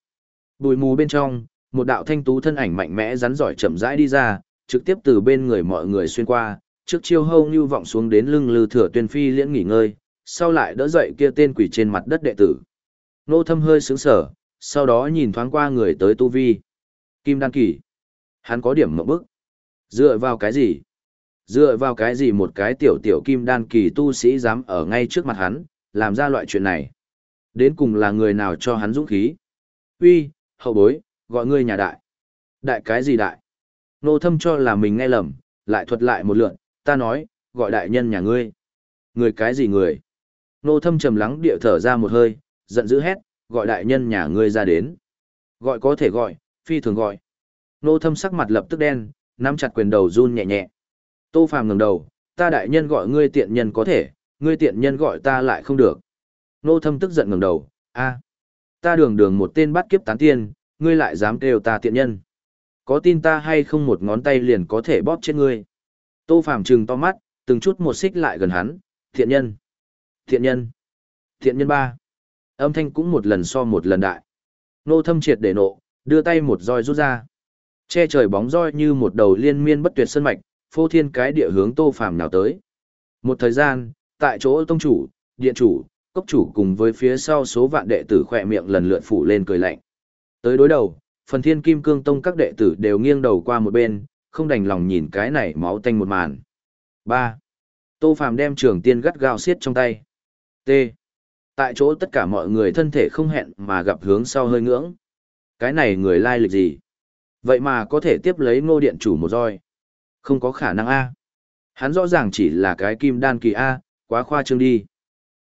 Bụi mù bên trong, một đạo thanh tú thân ảnh mạnh mẽ rắn giỏi chậm rãi đi ra, trực tiếp từ bên người mọi người xuyên qua, trước chiêu hâu như vọng xuống đến lưng lư thừa tuyên phi liễn nghỉ ngơi, sau lại đỡ dậy kia tên quỷ trên mặt đất đệ tử. Nô Thâm hơi sướng sở, sau đó nhìn thoáng qua người tới tu vi. Kim Đan Kỳ. Hắn có điểm mộng bức. Dựa vào cái gì? Dựa vào cái gì một cái tiểu tiểu Kim Đan Kỳ tu sĩ dám ở ngay trước mặt hắn, làm ra loại chuyện này? Đến cùng là người nào cho hắn dũng khí? Uy, hậu bối, gọi ngươi nhà đại. Đại cái gì đại? Nô thâm cho là mình nghe lầm, lại thuật lại một lượn, ta nói, gọi đại nhân nhà ngươi. Người cái gì người? Nô thâm trầm lắng địa thở ra một hơi, giận dữ hét, gọi đại nhân nhà ngươi ra đến. Gọi có thể gọi, phi thường gọi. Nô thâm sắc mặt lập tức đen, nắm chặt quyền đầu run nhẹ nhẹ. Tô phàm ngẩng đầu, ta đại nhân gọi ngươi tiện nhân có thể, ngươi tiện nhân gọi ta lại không được. Nô thâm tức giận ngẩng đầu, a, ta đường đường một tên bắt kiếp tán tiên, ngươi lại dám kêu ta tiện nhân. Có tin ta hay không một ngón tay liền có thể bóp chết ngươi. Tô phàm trừng to mắt, từng chút một xích lại gần hắn, thiện nhân, thiện nhân, thiện nhân ba. Âm thanh cũng một lần so một lần đại. Nô thâm triệt để nộ, đưa tay một roi rút ra. Che trời bóng roi như một đầu liên miên bất tuyệt sơn mạch, phô thiên cái địa hướng tô phàm nào tới. Một thời gian, tại chỗ tông chủ, điện chủ, cốc chủ cùng với phía sau số vạn đệ tử khỏe miệng lần lượt phủ lên cười lạnh. Tới đối đầu, phần thiên kim cương tông các đệ tử đều nghiêng đầu qua một bên, không đành lòng nhìn cái này máu tanh một màn. 3. Tô Phàm đem trường tiên gắt gao xiết trong tay. T. Tại chỗ tất cả mọi người thân thể không hẹn mà gặp hướng sau hơi ngưỡng. Cái này người lai lịch gì? Vậy mà có thể tiếp lấy ngô điện chủ một roi. Không có khả năng A. Hắn rõ ràng chỉ là cái kim đan kỳ A, quá khoa trương đi.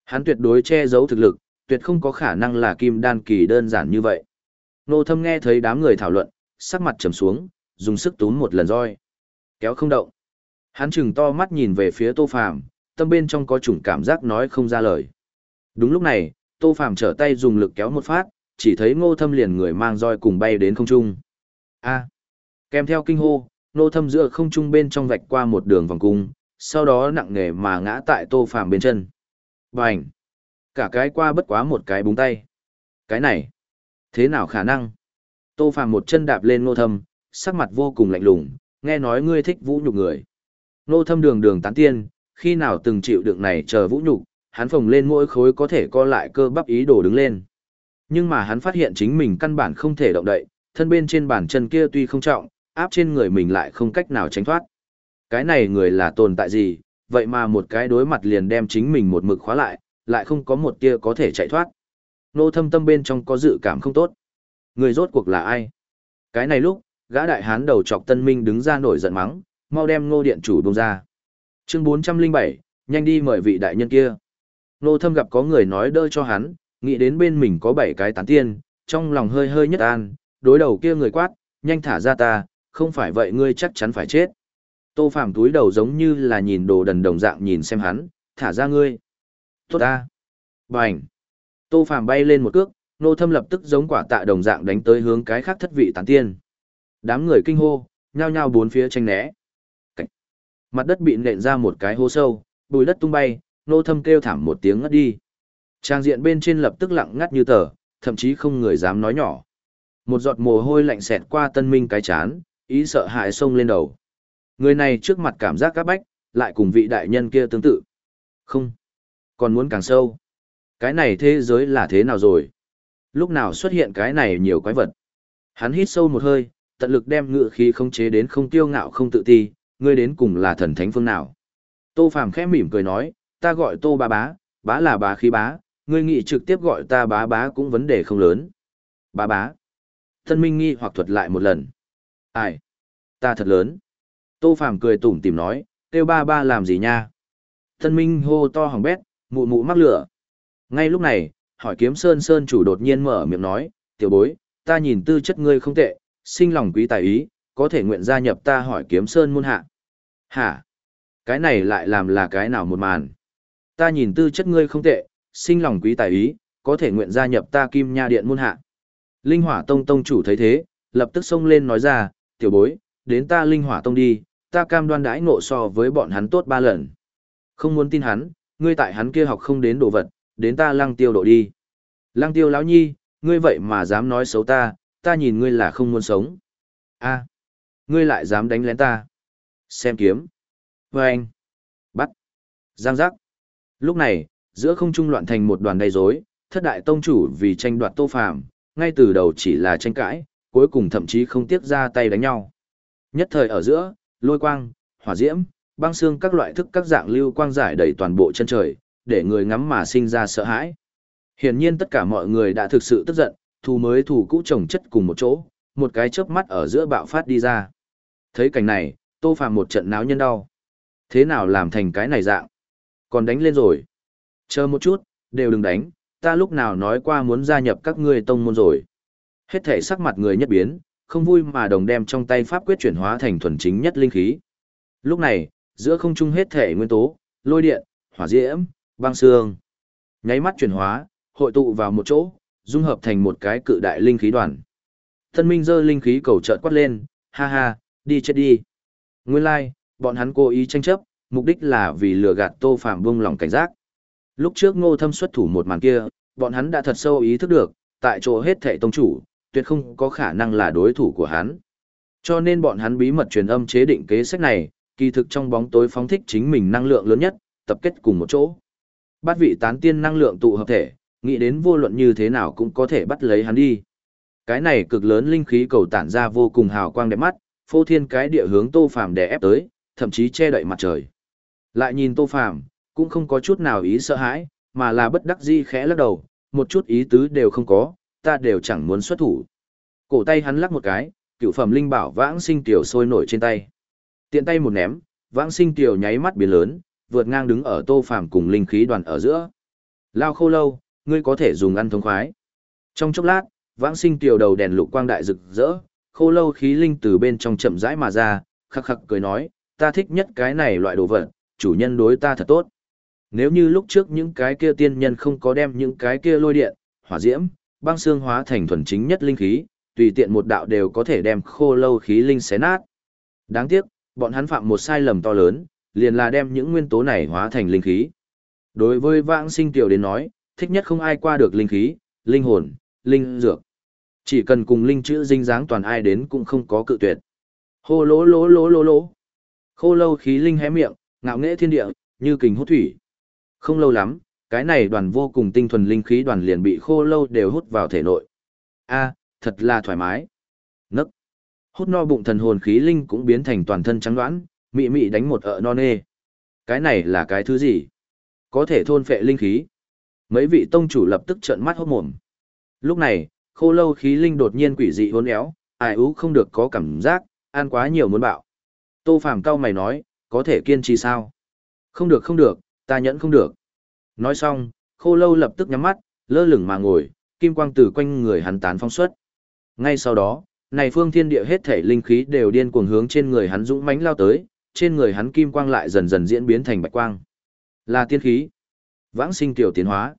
Hắn tuyệt đối che giấu thực lực, tuyệt không có khả năng là kim đan kỳ đơn giản như vậy. Nô thâm nghe thấy đám người thảo luận, sắc mặt trầm xuống, dùng sức túm một lần roi. Kéo không động. Hắn chừng to mắt nhìn về phía tô phàm, tâm bên trong có chủng cảm giác nói không ra lời. Đúng lúc này, tô phàm trở tay dùng lực kéo một phát, chỉ thấy ngô thâm liền người mang roi cùng bay đến không trung. A. Kèm theo kinh hô, nô thâm giữa không trung bên trong vạch qua một đường vòng cung, sau đó nặng nề mà ngã tại tô phàm bên chân. Bành! Cả cái qua bất quá một cái búng tay. Cái này! Thế nào khả năng? Tô phàm một chân đạp lên ngô thâm, sắc mặt vô cùng lạnh lùng, nghe nói ngươi thích vũ nhục người. Ngô thâm đường đường tán tiên, khi nào từng chịu đựng này chờ vũ nhục, hắn phồng lên mỗi khối có thể co lại cơ bắp ý đồ đứng lên. Nhưng mà hắn phát hiện chính mình căn bản không thể động đậy, thân bên trên bàn chân kia tuy không trọng, áp trên người mình lại không cách nào tránh thoát. Cái này người là tồn tại gì, vậy mà một cái đối mặt liền đem chính mình một mực khóa lại, lại không có một tia có thể chạy thoát. Nô thâm tâm bên trong có dự cảm không tốt. Người rốt cuộc là ai? Cái này lúc, gã đại hán đầu chọc tân minh đứng ra nổi giận mắng, mau đem ngô điện chủ bông ra. Chương 407, nhanh đi mời vị đại nhân kia. Nô thâm gặp có người nói đỡ cho hắn, nghĩ đến bên mình có bảy cái tán tiên, trong lòng hơi hơi nhất an, đối đầu kia người quát, nhanh thả ra ta, không phải vậy ngươi chắc chắn phải chết. Tô Phạm túi đầu giống như là nhìn đồ đần đồng dạng nhìn xem hắn, thả ra ngươi. Tốt ta. Bành. Tô Phàm bay lên một cước, nô thâm lập tức giống quả tạ đồng dạng đánh tới hướng cái khác thất vị tán tiên. Đám người kinh hô, nhao nhao bốn phía tranh né. Cảnh. Mặt đất bị nện ra một cái hố sâu, bùi đất tung bay, nô thâm kêu thảm một tiếng ngất đi. Trang diện bên trên lập tức lặng ngắt như tờ, thậm chí không người dám nói nhỏ. Một giọt mồ hôi lạnh xẹt qua tân minh cái chán, ý sợ hãi sông lên đầu. Người này trước mặt cảm giác các bách, lại cùng vị đại nhân kia tương tự. Không. Còn muốn càng sâu. Cái này thế giới là thế nào rồi? Lúc nào xuất hiện cái này nhiều quái vật? Hắn hít sâu một hơi, tận lực đem ngựa khí không chế đến không tiêu ngạo không tự ti, ngươi đến cùng là thần thánh phương nào? Tô Phàm khẽ mỉm cười nói, ta gọi Tô Bá Bá, bá là bá khí bá, ngươi nghĩ trực tiếp gọi ta bá bá cũng vấn đề không lớn. Bá bá. Thân Minh nghi hoặc thuật lại một lần. Ai? Ta thật lớn. Tô Phàm cười tủm tỉm nói, kêu ba ba làm gì nha? Thân Minh hô to hỏng bét, mụ mụ mắc lửa. Ngay lúc này, hỏi kiếm Sơn Sơn chủ đột nhiên mở miệng nói, tiểu bối, ta nhìn tư chất ngươi không tệ, sinh lòng quý tài ý, có thể nguyện gia nhập ta hỏi kiếm Sơn môn hạ. Hả? Cái này lại làm là cái nào một màn? Ta nhìn tư chất ngươi không tệ, sinh lòng quý tài ý, có thể nguyện gia nhập ta kim nha điện môn hạ. Linh hỏa tông tông chủ thấy thế, lập tức xông lên nói ra, tiểu bối, đến ta linh hỏa tông đi, ta cam đoan đãi ngộ so với bọn hắn tốt ba lần. Không muốn tin hắn, ngươi tại hắn kia học không đến đồ vật, đến ta lăng tiêu độ đi. Lăng tiêu lão nhi, ngươi vậy mà dám nói xấu ta, ta nhìn ngươi là không muốn sống. a ngươi lại dám đánh lén ta. Xem kiếm. Và anh. Bắt. Giang giác. Lúc này, giữa không trung loạn thành một đoàn đầy rối, thất đại tông chủ vì tranh đoạt tô phàm, ngay từ đầu chỉ là tranh cãi, cuối cùng thậm chí không tiếc ra tay đánh nhau. Nhất thời ở giữa, lôi quang, hỏa diễm, băng xương các loại thức các dạng lưu quang giải đầy toàn bộ chân trời, để người ngắm mà sinh ra sợ hãi. Hiển nhiên tất cả mọi người đã thực sự tức giận, thù mới thù cũ chồng chất cùng một chỗ, một cái chớp mắt ở giữa bạo phát đi ra. Thấy cảnh này, Tô Phàm một trận náo nhân đau. Thế nào làm thành cái này dạng? Còn đánh lên rồi. Chờ một chút, đều đừng đánh, ta lúc nào nói qua muốn gia nhập các ngươi tông môn rồi. Hết thể sắc mặt người nhất biến, không vui mà đồng đem trong tay pháp quyết chuyển hóa thành thuần chính nhất linh khí. Lúc này, giữa không trung hết thể nguyên tố, lôi điện, hỏa diễm, băng xương, nháy mắt chuyển hóa, hội tụ vào một chỗ, dung hợp thành một cái cự đại linh khí đoàn. Thân minh dơ linh khí cầu chợt quát lên, ha ha, đi chết đi. Nguyên lai, like, bọn hắn cố ý tranh chấp, mục đích là vì lừa gạt Tô Phạm buông lòng cảnh giác. Lúc trước Ngô Thâm xuất thủ một màn kia, bọn hắn đã thật sâu ý thức được, tại chỗ hết thệ tông chủ, tuyệt không có khả năng là đối thủ của hắn. Cho nên bọn hắn bí mật truyền âm chế định kế sách này, kỳ thực trong bóng tối phóng thích chính mình năng lượng lớn nhất, tập kết cùng một chỗ. Bát vị tán tiên năng lượng tụ hợp thể, nghĩ đến vô luận như thế nào cũng có thể bắt lấy hắn đi. Cái này cực lớn linh khí cầu tản ra vô cùng hào quang đẹp mắt, phô thiên cái địa hướng Tô Phàm đè ép tới, thậm chí che đậy mặt trời. Lại nhìn Tô Phàm, cũng không có chút nào ý sợ hãi, mà là bất đắc dĩ khẽ lắc đầu, một chút ý tứ đều không có, ta đều chẳng muốn xuất thủ. Cổ tay hắn lắc một cái, cựu phẩm linh bảo vãng sinh tiểu sôi nổi trên tay. Tiện tay một ném, vãng sinh tiểu nháy mắt biến lớn, vượt ngang đứng ở tô phàm cùng linh khí đoàn ở giữa. Lao khô lâu, ngươi có thể dùng ăn thống khoái. Trong chốc lát, vãng sinh tiểu đầu đèn lục quang đại rực rỡ, khô lâu khí linh từ bên trong chậm rãi mà ra, khắc khắc cười nói, ta thích nhất cái này loại đồ vật, chủ nhân đối ta thật tốt. Nếu như lúc trước những cái kia tiên nhân không có đem những cái kia lôi điện, hỏa diễm, băng xương hóa thành thuần chính nhất linh khí, tùy tiện một đạo đều có thể đem khô lâu khí linh xé nát. Đáng tiếc, bọn hắn phạm một sai lầm to lớn, liền là đem những nguyên tố này hóa thành linh khí. Đối với vãng sinh tiểu đến nói, thích nhất không ai qua được linh khí, linh hồn, linh dược. Chỉ cần cùng linh chữ dinh dáng toàn ai đến cũng không có cự tuyệt. Hô lỗ lỗ lỗ lỗ lỗ. Khô lâu khí linh hé miệng, ngạo nghễ thiên địa, như kình hút thủy. Không lâu lắm, cái này đoàn vô cùng tinh thuần linh khí đoàn liền bị khô lâu đều hút vào thể nội. A, thật là thoải mái. Nấc. Hút no bụng thần hồn khí linh cũng biến thành toàn thân trắng đoán, mị mị đánh một ợ non nê. Cái này là cái thứ gì? Có thể thôn phệ linh khí. Mấy vị tông chủ lập tức trợn mắt hốt mồm. Lúc này, khô lâu khí linh đột nhiên quỷ dị hôn éo, ai ú không được có cảm giác, ăn quá nhiều muốn bạo. Tô Phàm cao mày nói, có thể kiên trì sao? Không được không được, ta nhẫn không được. Nói xong, khô lâu lập tức nhắm mắt, lơ lửng mà ngồi, kim quang từ quanh người hắn tán phong xuất. Ngay sau đó, này phương thiên địa hết thể linh khí đều điên cuồng hướng trên người hắn dũng mãnh lao tới, trên người hắn kim quang lại dần dần diễn biến thành bạch quang. Là tiên khí. Vãng sinh tiểu tiến hóa.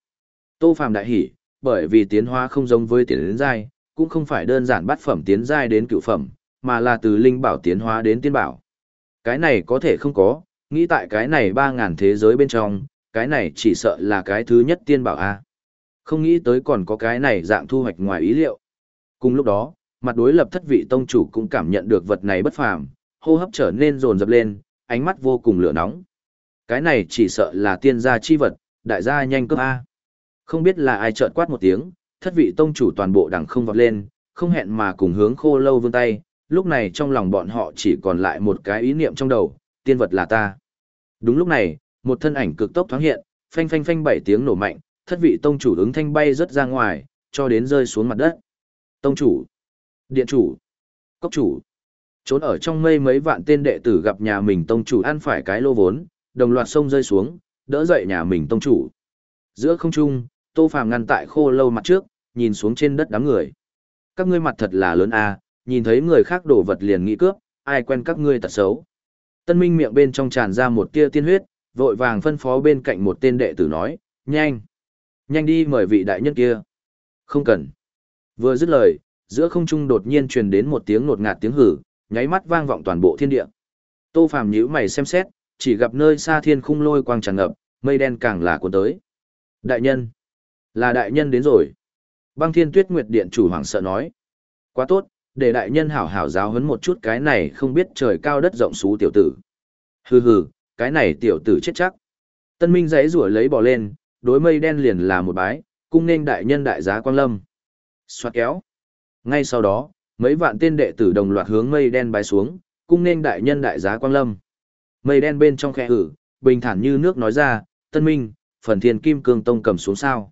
Tô Phàm đại hỉ, bởi vì tiến hóa không giống với tiến đến giai, cũng không phải đơn giản bắt phẩm tiến giai đến cựu phẩm, mà là từ linh bảo tiến hóa đến tiên bảo. Cái này có thể không có, nghĩ tại cái này 3000 thế giới bên trong, cái này chỉ sợ là cái thứ nhất tiên bảo a. Không nghĩ tới còn có cái này dạng thu hoạch ngoài ý liệu. Cùng lúc đó, mặt đối lập thất vị tông chủ cũng cảm nhận được vật này bất phàm, hô hấp trở nên rồn rập lên, ánh mắt vô cùng lửa nóng. Cái này chỉ sợ là tiên gia chi vật, đại gia nhanh cấp A. Không biết là ai chợt quát một tiếng, thất vị tông chủ toàn bộ đằng không vọt lên, không hẹn mà cùng hướng khô lâu vươn tay, lúc này trong lòng bọn họ chỉ còn lại một cái ý niệm trong đầu, tiên vật là ta. Đúng lúc này, một thân ảnh cực tốc thoáng hiện, phanh phanh phanh bảy tiếng nổ mạnh, thất vị tông chủ ứng thanh bay rất ra ngoài, cho đến rơi xuống mặt đất. Tông chủ, điện chủ, cốc chủ, trốn ở trong mây mấy vạn tên đệ tử gặp nhà mình tông chủ ăn phải cái lô vốn, đồng loạt sông rơi xuống, đỡ dậy nhà mình tông chủ. Giữa không trung, Tô Phàm ngăn tại khô lâu mặt trước, nhìn xuống trên đất đám người. Các ngươi mặt thật là lớn a, nhìn thấy người khác đổ vật liền nghĩ cướp, ai quen các ngươi tật xấu. Tân Minh miệng bên trong tràn ra một tia tiên huyết, vội vàng phân phó bên cạnh một tên đệ tử nói, nhanh, nhanh đi mời vị đại nhân kia. Không cần. Vừa dứt lời, giữa không trung đột nhiên truyền đến một tiếng nột ngạt tiếng hử, nháy mắt vang vọng toàn bộ thiên địa. Tô Phàm nhíu mày xem xét, chỉ gặp nơi xa thiên khung lôi quang tràn ngập, mây đen càng là cuốn tới. Đại nhân, là đại nhân đến rồi. Băng Thiên Tuyết Nguyệt Điện chủ hoàng sợ nói. Quá tốt, để đại nhân hảo hảo giáo huấn một chút cái này không biết trời cao đất rộng xú tiểu tử. Hừ hừ, cái này tiểu tử chết chắc. Tân Minh giãy rủa lấy bò lên, đối mây đen liền là một bái, cung nên đại nhân đại giá quang lâm. Xoạt kéo. Ngay sau đó, mấy vạn tên đệ tử đồng loạt hướng mây đen bái xuống, cung nên đại nhân đại giá quang lâm. Mây đen bên trong khe hử, bình thản như nước nói ra, Tân Minh, phần thiên kim cương tông cầm xuống sao.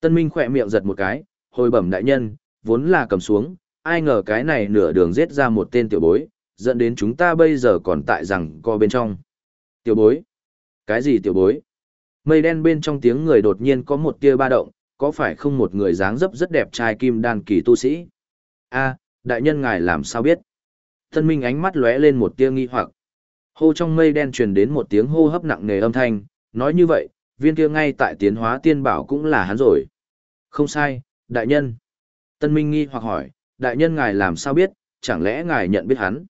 Tân Minh khỏe miệng giật một cái, hồi bẩm đại nhân, vốn là cầm xuống, ai ngờ cái này nửa đường giết ra một tên tiểu bối, dẫn đến chúng ta bây giờ còn tại rằng co bên trong. Tiểu bối? Cái gì tiểu bối? Mây đen bên trong tiếng người đột nhiên có một tia ba động, có phải không một người dáng dấp rất đẹp trai kim đan kỳ tu sĩ? a đại nhân ngài làm sao biết? Tân Minh ánh mắt lóe lên một tia nghi hoặc. Hô trong mây đen truyền đến một tiếng hô hấp nặng nề âm thanh, nói như vậy, viên kia ngay tại tiến hóa tiên bảo cũng là hắn rồi. Không sai, đại nhân. Tân Minh nghi hoặc hỏi, đại nhân ngài làm sao biết, chẳng lẽ ngài nhận biết hắn?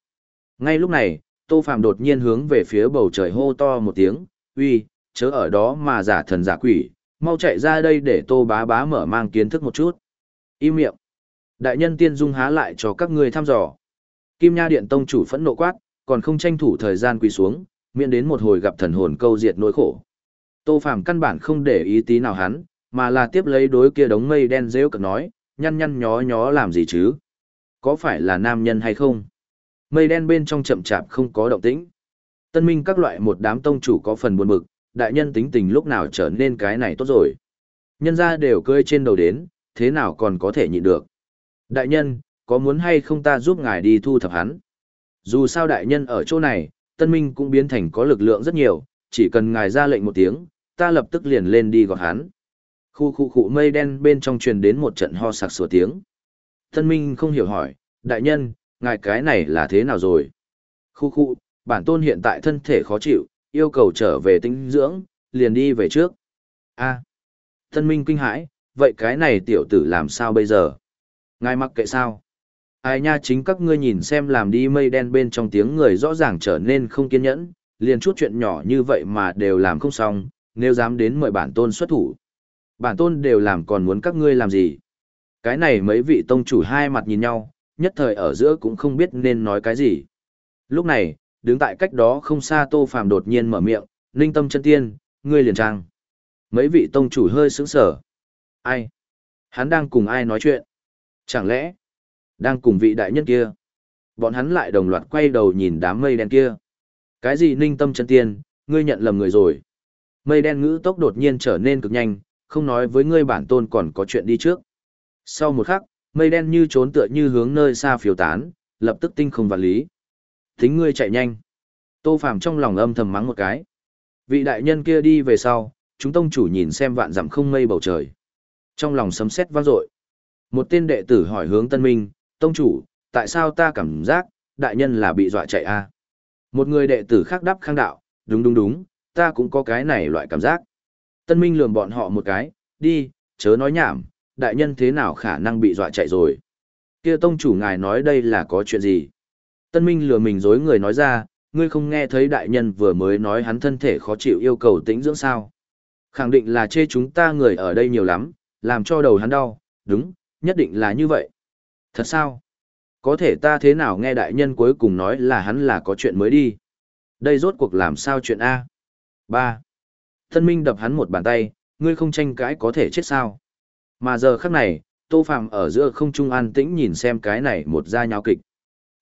Ngay lúc này, Tô Phàm đột nhiên hướng về phía bầu trời hô to một tiếng, uy, chớ ở đó mà giả thần giả quỷ, mau chạy ra đây để Tô bá bá mở mang kiến thức một chút. Im miệng. Đại nhân tiên dung há lại cho các ngươi thăm dò. Kim Nha Điện Tông chủ phẫn nộ quát, còn không tranh thủ thời gian quỳ xuống, miễn đến một hồi gặp thần hồn câu diệt nỗi khổ. Tô Phàm căn bản không để ý tí nào hắn, mà là tiếp lấy đối kia đống mây đen rêu cực nói, nhăn nhăn nhó nhó làm gì chứ? Có phải là nam nhân hay không? Mây đen bên trong chậm chạp không có động tĩnh. Tân minh các loại một đám tông chủ có phần buồn bực, đại nhân tính tình lúc nào trở nên cái này tốt rồi. Nhân ra đều cơi trên đầu đến, thế nào còn có thể nhịn được. Đại nhân, có muốn hay không ta giúp ngài đi thu thập hắn? Dù sao đại nhân ở chỗ này, tân minh cũng biến thành có lực lượng rất nhiều, chỉ cần ngài ra lệnh một tiếng, ta lập tức liền lên đi gọt hắn. Khu khu khu mây đen bên trong truyền đến một trận ho sặc sủa tiếng. Tân minh không hiểu hỏi, đại nhân, ngài cái này là thế nào rồi? Khu khu, bản tôn hiện tại thân thể khó chịu, yêu cầu trở về tinh dưỡng, liền đi về trước. a Tân minh kinh hãi, vậy cái này tiểu tử làm sao bây giờ? Ngài mặc kệ sao? Ai nha chính các ngươi nhìn xem làm đi mây đen bên trong tiếng người rõ ràng trở nên không kiên nhẫn, liền chút chuyện nhỏ như vậy mà đều làm không xong, nếu dám đến mời bản tôn xuất thủ. Bản tôn đều làm còn muốn các ngươi làm gì? Cái này mấy vị tông chủ hai mặt nhìn nhau, nhất thời ở giữa cũng không biết nên nói cái gì. Lúc này, đứng tại cách đó không xa Tô Phàm đột nhiên mở miệng, "Linh Tâm chân tiên, ngươi liền trang." Mấy vị tông chủ hơi sững sờ. "Ai? Hắn đang cùng ai nói chuyện? Chẳng lẽ đang cùng vị đại nhân kia?" Bọn hắn lại đồng loạt quay đầu nhìn đám mây đen kia. "Cái gì Ninh Tâm chân tiên, ngươi nhận lầm người rồi." Mây đen ngữ tốc đột nhiên trở nên cực nhanh, không nói với ngươi bản tôn còn có chuyện đi trước. Sau một khắc, mây đen như trốn tựa như hướng nơi xa phiêu tán, lập tức tinh không vạn lý. Thính ngươi chạy nhanh. Tô Phàm trong lòng âm thầm mắng một cái. Vị đại nhân kia đi về sau, chúng tông chủ nhìn xem vạn dặm không mây bầu trời. Trong lòng sấm sét vang dội. Một tên đệ tử hỏi hướng Tân Minh, "Tông chủ, tại sao ta cảm giác đại nhân là bị dọa chạy a?" Một người đệ tử khác đáp khang đạo, "Đúng đúng đúng, ta cũng có cái này loại cảm giác." Tân Minh lườm bọn họ một cái, "Đi, chớ nói nhảm, đại nhân thế nào khả năng bị dọa chạy rồi?" Kia tông chủ ngài nói đây là có chuyện gì? Tân Minh lừa mình dối người nói ra, ngươi không nghe thấy đại nhân vừa mới nói hắn thân thể khó chịu yêu cầu tĩnh dưỡng sao. Khẳng định là chê chúng ta người ở đây nhiều lắm, làm cho đầu hắn đau, đúng, nhất định là như vậy. Thật sao? Có thể ta thế nào nghe đại nhân cuối cùng nói là hắn là có chuyện mới đi. Đây rốt cuộc làm sao chuyện A? 3. Thân Minh đập hắn một bàn tay, ngươi không tranh cãi có thể chết sao. Mà giờ khắc này, Tô Phạm ở giữa không trung an tĩnh nhìn xem cái này một gia nháo kịch.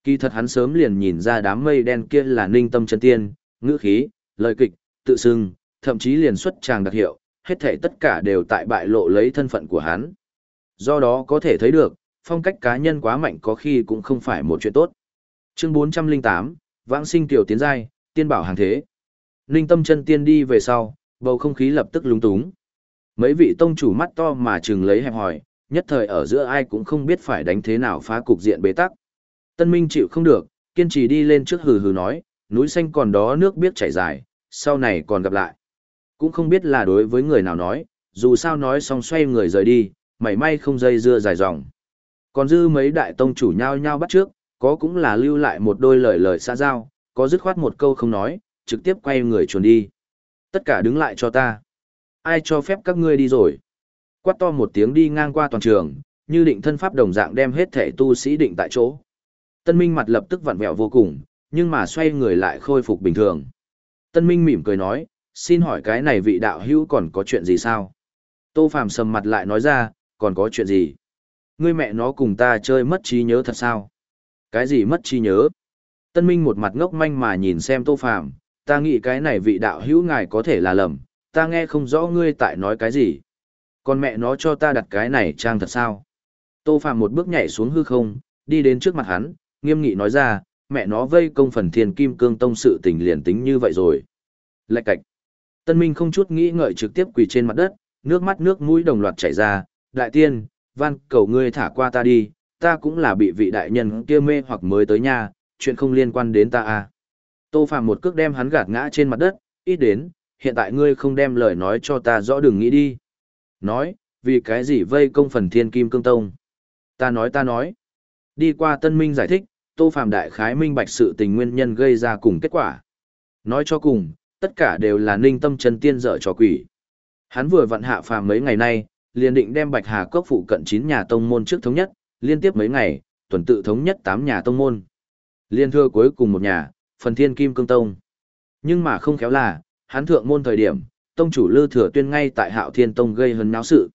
Kỳ thật hắn sớm liền nhìn ra đám mây đen kia là ninh tâm chân tiên, ngữ khí, lời kịch, tự xưng, thậm chí liền xuất tràng đặc hiệu, hết thể tất cả đều tại bại lộ lấy thân phận của hắn. Do đó có thể thấy được, phong cách cá nhân quá mạnh có khi cũng không phải một chuyện tốt. Chương 408, Vãng sinh tiểu tiến giai, tiên bảo hàng thế. Ninh tâm chân tiên đi về sau, bầu không khí lập tức lúng túng. Mấy vị tông chủ mắt to mà chừng lấy hẹp hỏi, nhất thời ở giữa ai cũng không biết phải đánh thế nào phá cục diện bế tắc. Tân Minh chịu không được, kiên trì đi lên trước hừ hừ nói, núi xanh còn đó nước biết chảy dài, sau này còn gặp lại. Cũng không biết là đối với người nào nói, dù sao nói xong xoay người rời đi, mảy may không dây dưa dài dòng. Còn dư mấy đại tông chủ nhau nhau bắt trước, có cũng là lưu lại một đôi lời lời xa giao, có dứt khoát một câu không nói, trực tiếp quay người chuồn đi. Tất cả đứng lại cho ta. Ai cho phép các ngươi đi rồi? Quát to một tiếng đi ngang qua toàn trường, như định thân pháp đồng dạng đem hết thể tu sĩ định tại chỗ. Tân Minh mặt lập tức vặn vẹo vô cùng, nhưng mà xoay người lại khôi phục bình thường. Tân Minh mỉm cười nói, xin hỏi cái này vị đạo hữu còn có chuyện gì sao? Tô Phàm sầm mặt lại nói ra, còn có chuyện gì? Ngươi mẹ nó cùng ta chơi mất trí nhớ thật sao? Cái gì mất trí nhớ? Tân Minh một mặt ngốc manh mà nhìn xem Tô Phàm, ta nghĩ cái này vị đạo hữu ngài có thể là lầm, ta nghe không rõ ngươi tại nói cái gì. Còn mẹ nó cho ta đặt cái này trang thật sao? Tô Phàm một bước nhảy xuống hư không, đi đến trước mặt hắn, nghiêm nghị nói ra, mẹ nó vây công phần thiên kim cương tông sự tình liền tính như vậy rồi. Lạch cạch. Tân Minh không chút nghĩ ngợi trực tiếp quỳ trên mặt đất, nước mắt nước mũi đồng loạt chảy ra, đại tiên, van cầu ngươi thả qua ta đi, ta cũng là bị vị đại nhân kia mê hoặc mới tới nhà, chuyện không liên quan đến ta à. Tô Phạm một cước đem hắn gạt ngã trên mặt đất, ít đến, hiện tại ngươi không đem lời nói cho ta rõ đừng nghĩ đi. Nói, vì cái gì vây công phần thiên kim cương tông? Ta nói ta nói. Đi qua tân minh giải thích, Tô Phạm đại khái minh bạch sự tình nguyên nhân gây ra cùng kết quả. Nói cho cùng, tất cả đều là ninh tâm chân tiên dở trò quỷ. Hắn vừa vận hạ phàm mấy ngày nay, liền định đem Bạch Hà Cốc phụ cận 9 nhà tông môn trước thống nhất, liên tiếp mấy ngày, tuần tự thống nhất 8 nhà tông môn. Liên thưa cuối cùng một nhà, phần thiên kim cương tông. Nhưng mà không khéo là, hắn thượng môn thời điểm, tông chủ lư thừa tuyên ngay tại hạo thiên tông gây hấn náo sự.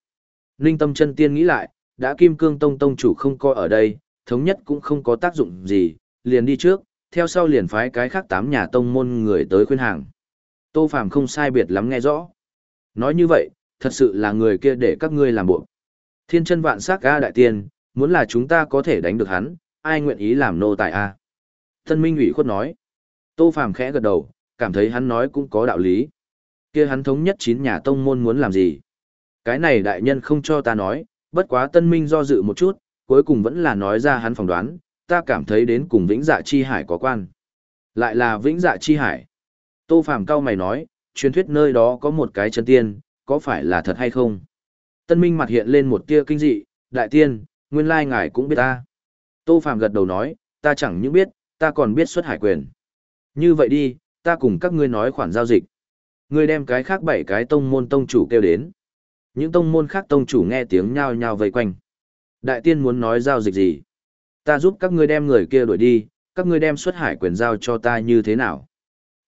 Ninh tâm chân tiên nghĩ lại, đã kim cương tông tông chủ không coi ở đây, thống nhất cũng không có tác dụng gì, liền đi trước, theo sau liền phái cái khác tám nhà tông môn người tới khuyên hàng. Tô Phàm không sai biệt lắm nghe rõ. Nói như vậy, thật sự là người kia để các ngươi làm bộ. Thiên chân vạn sắc A đại tiên, muốn là chúng ta có thể đánh được hắn, ai nguyện ý làm nô tài A. Tân Minh ủy khuất nói. Tô Phàm khẽ gật đầu, cảm thấy hắn nói cũng có đạo lý. Kia hắn thống nhất chín nhà tông môn muốn làm gì? Cái này đại nhân không cho ta nói, bất quá Tân Minh do dự một chút, cuối cùng vẫn là nói ra hắn phỏng đoán, ta cảm thấy đến cùng Vĩnh Dạ Chi Hải có quan. Lại là Vĩnh Dạ Chi Hải. Tô Phàm cao mày nói, truyền thuyết nơi đó có một cái chân tiên, có phải là thật hay không? Tân Minh mặt hiện lên một tia kinh dị, đại tiên, nguyên lai ngài cũng biết ta. Tô Phạm gật đầu nói, ta chẳng những biết, ta còn biết xuất hải quyền. Như vậy đi, ta cùng các ngươi nói khoản giao dịch. Ngươi đem cái khác bảy cái tông môn tông chủ kêu đến. Những tông môn khác tông chủ nghe tiếng nhao nhao vây quanh. Đại tiên muốn nói giao dịch gì? Ta giúp các ngươi đem người kia đuổi đi, các ngươi đem xuất hải quyền giao cho ta như thế nào?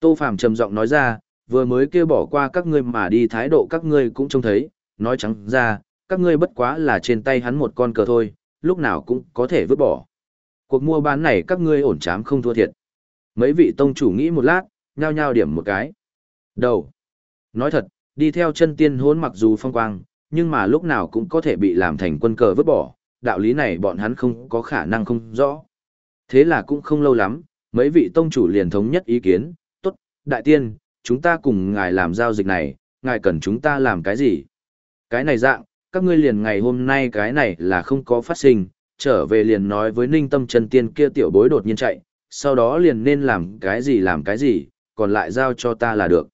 Tô Phạm trầm giọng nói ra, vừa mới kêu bỏ qua các ngươi mà đi thái độ các ngươi cũng trông thấy, nói trắng ra, các ngươi bất quá là trên tay hắn một con cờ thôi, lúc nào cũng có thể vứt bỏ. Cuộc mua bán này các ngươi ổn chám không thua thiệt. Mấy vị tông chủ nghĩ một lát, nhao nhao điểm một cái. Đầu. Nói thật, đi theo chân tiên hốn mặc dù phong quang, nhưng mà lúc nào cũng có thể bị làm thành quân cờ vứt bỏ, đạo lý này bọn hắn không có khả năng không rõ. Thế là cũng không lâu lắm, mấy vị tông chủ liền thống nhất ý kiến, tốt, đại tiên, chúng ta cùng ngài làm giao dịch này, ngài cần chúng ta làm cái gì? Cái này dạng, các ngươi liền ngày hôm nay cái này là không có phát sinh, trở về liền nói với ninh tâm chân tiên kia tiểu bối đột nhiên chạy, sau đó liền nên làm cái gì làm cái gì, còn lại giao cho ta là được.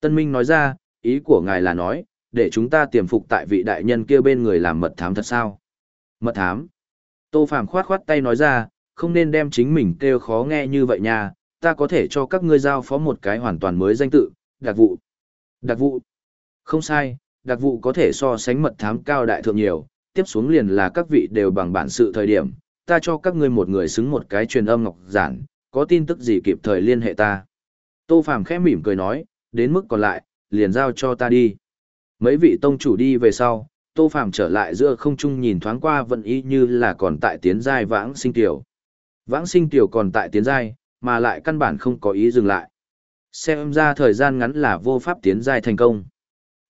Tân Minh nói ra, ý của ngài là nói, để chúng ta tiềm phục tại vị đại nhân kia bên người làm mật thám thật sao? Mật thám. Tô Phàm khoát khoát tay nói ra, không nên đem chính mình kêu khó nghe như vậy nha, ta có thể cho các ngươi giao phó một cái hoàn toàn mới danh tự, đặc vụ. Đặc vụ. Không sai, đặc vụ có thể so sánh mật thám cao đại thượng nhiều, tiếp xuống liền là các vị đều bằng bản sự thời điểm, ta cho các ngươi một người xứng một cái truyền âm ngọc giản, có tin tức gì kịp thời liên hệ ta. Tô Phàm khẽ mỉm cười nói, đến mức còn lại, liền giao cho ta đi. Mấy vị tông chủ đi về sau, Tô Phàm trở lại giữa không trung nhìn thoáng qua vận ý như là còn tại tiến giai vãng sinh tiểu. Vãng sinh tiểu còn tại tiến giai, mà lại căn bản không có ý dừng lại. Xem ra thời gian ngắn là vô pháp tiến giai thành công.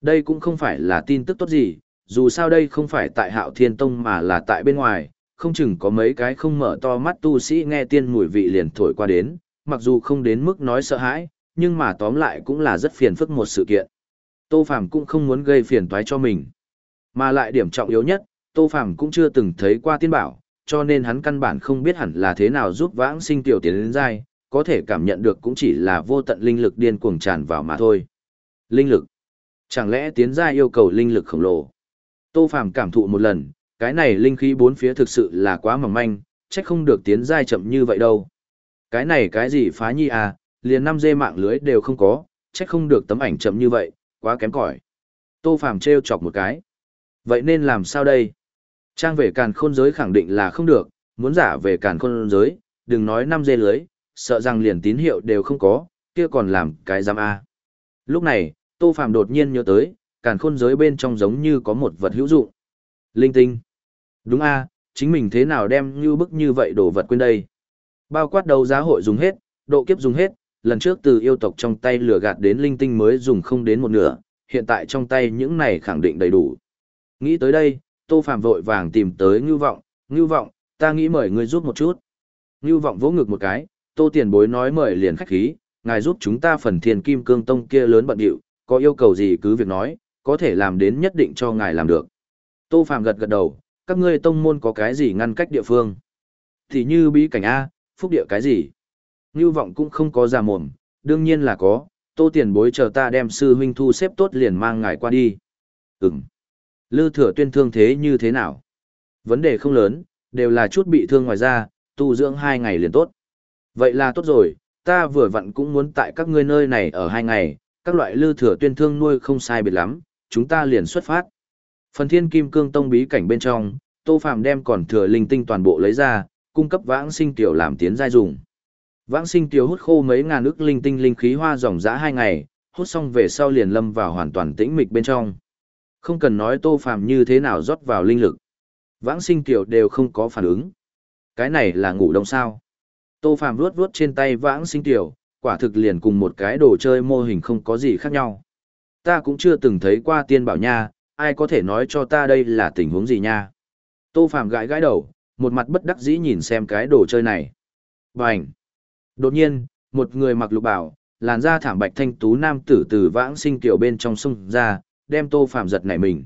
Đây cũng không phải là tin tức tốt gì, dù sao đây không phải tại hạo thiên tông mà là tại bên ngoài, không chừng có mấy cái không mở to mắt tu sĩ nghe tiên mùi vị liền thổi qua đến, mặc dù không đến mức nói sợ hãi, nhưng mà tóm lại cũng là rất phiền phức một sự kiện. Tô Phàm cũng không muốn gây phiền toái cho mình. Mà lại điểm trọng yếu nhất, Tô Phàm cũng chưa từng thấy qua tiên bảo, cho nên hắn căn bản không biết hẳn là thế nào giúp vãng sinh tiểu tiến đến giai, có thể cảm nhận được cũng chỉ là vô tận linh lực điên cuồng tràn vào mà thôi. Linh lực. Chẳng lẽ tiến dai yêu cầu linh lực khổng lồ? Tô Phàm cảm thụ một lần, Cái này linh khí bốn phía thực sự là quá mỏng manh, chắc không được tiến dai chậm như vậy đâu. Cái này cái gì phá nhi à, liền năm dê mạng lưới đều không có, chắc không được tấm ảnh chậm như vậy, quá kém cỏi. Tô Phàm trêu chọc một cái. Vậy nên làm sao đây? Trang về càn khôn giới khẳng định là không được, muốn giả về càn khôn giới, đừng nói năm dê lưới, sợ rằng liền tín hiệu đều không có, kia còn làm cái giam A. Lúc này, Tô phạm đột nhiên nhớ tới, càn khôn giới bên trong giống như có một vật hữu dụng. Linh tinh. Đúng A, chính mình thế nào đem như bức như vậy đồ vật quên đây. Bao quát đầu giá hội dùng hết, độ kiếp dùng hết, lần trước từ yêu tộc trong tay lửa gạt đến linh tinh mới dùng không đến một nửa, hiện tại trong tay những này khẳng định đầy đủ. Nghĩ tới đây, Tô Phạm vội vàng tìm tới Ngưu Vọng, Ngưu Vọng, ta nghĩ mời ngươi giúp một chút. Ngưu Vọng vỗ ngực một cái, Tô Tiền Bối nói mời liền khách khí, ngài giúp chúng ta phần thiền kim cương tông kia lớn bận điệu, có yêu cầu gì cứ việc nói, có thể làm đến nhất định cho ngài làm được. Tô Phạm gật gật đầu, các ngươi tông môn có cái gì ngăn cách địa phương? Thì như bí cảnh A, phúc địa cái gì? Ngưu Vọng cũng không có ra mồm, đương nhiên là có, Tô Tiền Bối chờ ta đem sư huynh thu xếp tốt liền mang ngài qua đi. Ừm. Lư thừa tuyên thương thế như thế nào? Vấn đề không lớn, đều là chút bị thương ngoài ra, tu dưỡng hai ngày liền tốt. Vậy là tốt rồi, ta vừa vặn cũng muốn tại các ngươi nơi này ở hai ngày, các loại lư thừa tuyên thương nuôi không sai biệt lắm, chúng ta liền xuất phát. Phần thiên kim cương tông bí cảnh bên trong, tô phàm đem còn thừa linh tinh toàn bộ lấy ra, cung cấp vãng sinh tiểu làm tiến giai dùng. Vãng sinh tiểu hút khô mấy ngàn ức linh tinh linh khí hoa dòng dã hai ngày, hút xong về sau liền lâm vào hoàn toàn tĩnh mịch bên trong. Không cần nói tô phàm như thế nào rót vào linh lực. Vãng sinh kiều đều không có phản ứng. Cái này là ngủ đông sao. Tô phàm vuốt vuốt trên tay vãng sinh kiều quả thực liền cùng một cái đồ chơi mô hình không có gì khác nhau. Ta cũng chưa từng thấy qua tiên bảo nha, ai có thể nói cho ta đây là tình huống gì nha. Tô phàm gãi gãi đầu, một mặt bất đắc dĩ nhìn xem cái đồ chơi này. Bành! Đột nhiên, một người mặc lục bảo, làn da thảm bạch thanh tú nam tử từ vãng sinh kiều bên trong sông ra, đem tô phàm giật nảy mình.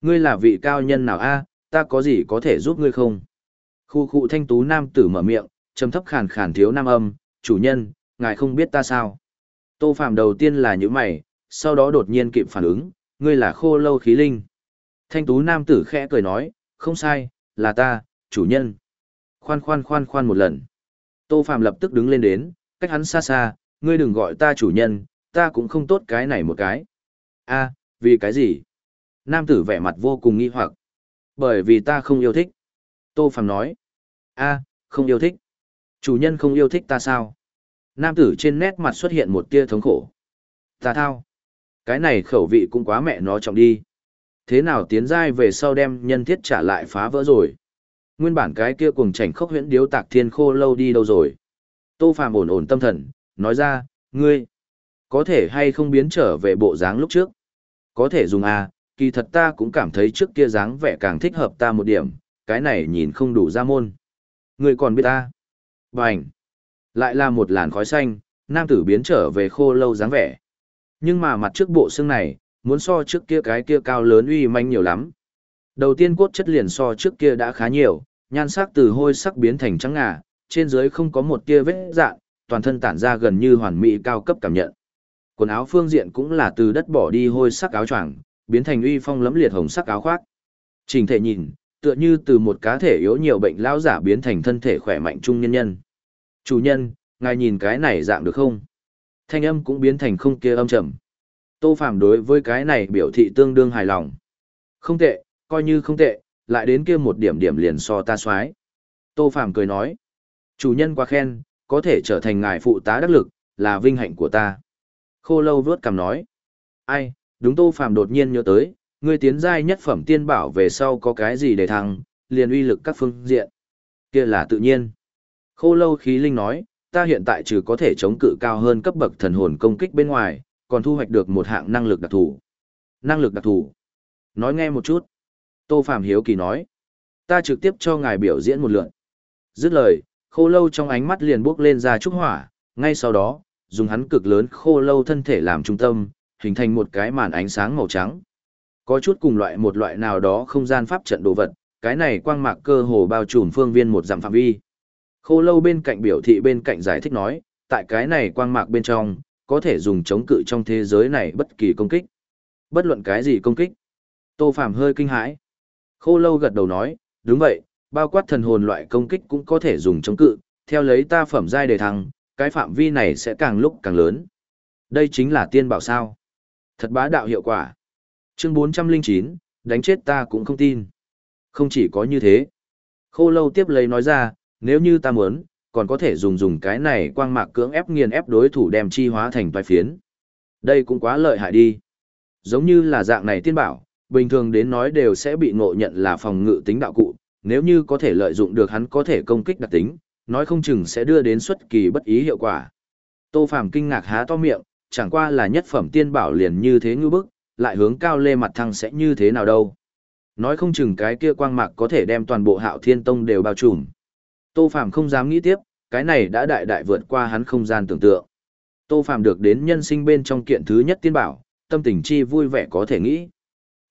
Ngươi là vị cao nhân nào a? ta có gì có thể giúp ngươi không? Khu khu thanh tú nam tử mở miệng, trầm thấp khàn khàn thiếu nam âm, chủ nhân, ngài không biết ta sao? Tô phàm đầu tiên là những mày, sau đó đột nhiên kịp phản ứng, ngươi là khô lâu khí linh. Thanh tú nam tử khẽ cười nói, không sai, là ta, chủ nhân. Khoan khoan khoan khoan một lần. Tô Phạm lập tức đứng lên đến, cách hắn xa xa, ngươi đừng gọi ta chủ nhân, ta cũng không tốt cái này một cái. a vì cái gì? Nam tử vẻ mặt vô cùng nghi hoặc. Bởi vì ta không yêu thích. Tô Phạm nói. a không yêu thích. Chủ nhân không yêu thích ta sao? Nam tử trên nét mặt xuất hiện một tia thống khổ. Ta thao. Cái này khẩu vị cũng quá mẹ nó trọng đi. Thế nào tiến giai về sau đem nhân thiết trả lại phá vỡ rồi. Nguyên bản cái kia cuồng chảnh khốc huyễn điếu tạc thiên khô lâu đi đâu rồi. Tô Phàm ổn ổn tâm thần, nói ra, ngươi, có thể hay không biến trở về bộ dáng lúc trước. Có thể dùng à, kỳ thật ta cũng cảm thấy trước kia dáng vẻ càng thích hợp ta một điểm, cái này nhìn không đủ ra môn. người còn biết ta. Bành. Lại là một làn khói xanh, nam tử biến trở về khô lâu dáng vẻ. Nhưng mà mặt trước bộ xương này, muốn so trước kia cái kia cao lớn uy manh nhiều lắm. Đầu tiên cốt chất liền so trước kia đã khá nhiều, nhan sắc từ hôi sắc biến thành trắng ngà, trên dưới không có một tia vết dạng, toàn thân tản ra gần như hoàn mỹ cao cấp cảm nhận. Quần áo phương diện cũng là từ đất bỏ đi hôi sắc áo choàng, biến thành uy phong lẫm liệt hồng sắc áo khoác. Trình thể nhìn, tựa như từ một cá thể yếu nhiều bệnh lão giả biến thành thân thể khỏe mạnh trung nhân nhân. Chủ nhân, ngài nhìn cái này dạng được không? Thanh âm cũng biến thành không kia âm trầm. Tô Phàm đối với cái này biểu thị tương đương hài lòng. Không tệ, coi như không tệ, lại đến kia một điểm điểm liền so ta xoái. Tô Phàm cười nói, chủ nhân quá khen, có thể trở thành ngài phụ tá đắc lực, là vinh hạnh của ta. Khô lâu vớt cằm nói, ai, đúng Tô Phàm đột nhiên nhớ tới, ngươi tiến giai nhất phẩm tiên bảo về sau có cái gì để thăng, liền uy lực các phương diện. Kia là tự nhiên. Khô lâu khí linh nói, ta hiện tại trừ có thể chống cự cao hơn cấp bậc thần hồn công kích bên ngoài, còn thu hoạch được một hạng năng lực đặc thù. Năng lực đặc thù. Nói nghe một chút. Tô Phạm Hiếu Kỳ nói. Ta trực tiếp cho ngài biểu diễn một lượt. Dứt lời, khô lâu trong ánh mắt liền bốc lên ra trúc hỏa, ngay sau đó, dùng hắn cực lớn khô lâu thân thể làm trung tâm, hình thành một cái màn ánh sáng màu trắng. Có chút cùng loại một loại nào đó không gian pháp trận đồ vật, cái này quang mạc cơ hồ bao trùm phương viên một dặm phạm vi. Khô lâu bên cạnh biểu thị bên cạnh giải thích nói, tại cái này quang mạc bên trong, có thể dùng chống cự trong thế giới này bất kỳ công kích. Bất luận cái gì công kích. Tô Phàm hơi kinh hãi. Khô lâu gật đầu nói, đúng vậy, bao quát thần hồn loại công kích cũng có thể dùng chống cự, theo lấy ta phẩm giai đề thăng, cái phạm vi này sẽ càng lúc càng lớn. Đây chính là tiên bảo sao. Thật bá đạo hiệu quả. Chương 409, đánh chết ta cũng không tin. Không chỉ có như thế. Khô lâu tiếp lấy nói ra, nếu như ta muốn, còn có thể dùng dùng cái này quang mạc cưỡng ép nghiền ép đối thủ đem chi hóa thành toài phiến. Đây cũng quá lợi hại đi. Giống như là dạng này tiên bảo, bình thường đến nói đều sẽ bị ngộ nhận là phòng ngự tính đạo cụ, nếu như có thể lợi dụng được hắn có thể công kích đặc tính, nói không chừng sẽ đưa đến xuất kỳ bất ý hiệu quả. Tô Phàm kinh ngạc há to miệng, chẳng qua là nhất phẩm tiên bảo liền như thế ngư bức, lại hướng cao lê mặt thăng sẽ như thế nào đâu. Nói không chừng cái kia quang mạc có thể đem toàn bộ hạo thiên tông đều bao trùm. Tô Phàm không dám nghĩ tiếp, cái này đã đại đại vượt qua hắn không gian tưởng tượng. Tô Phàm được đến nhân sinh bên trong kiện thứ nhất tiên bảo, tâm tình chi vui vẻ có thể nghĩ.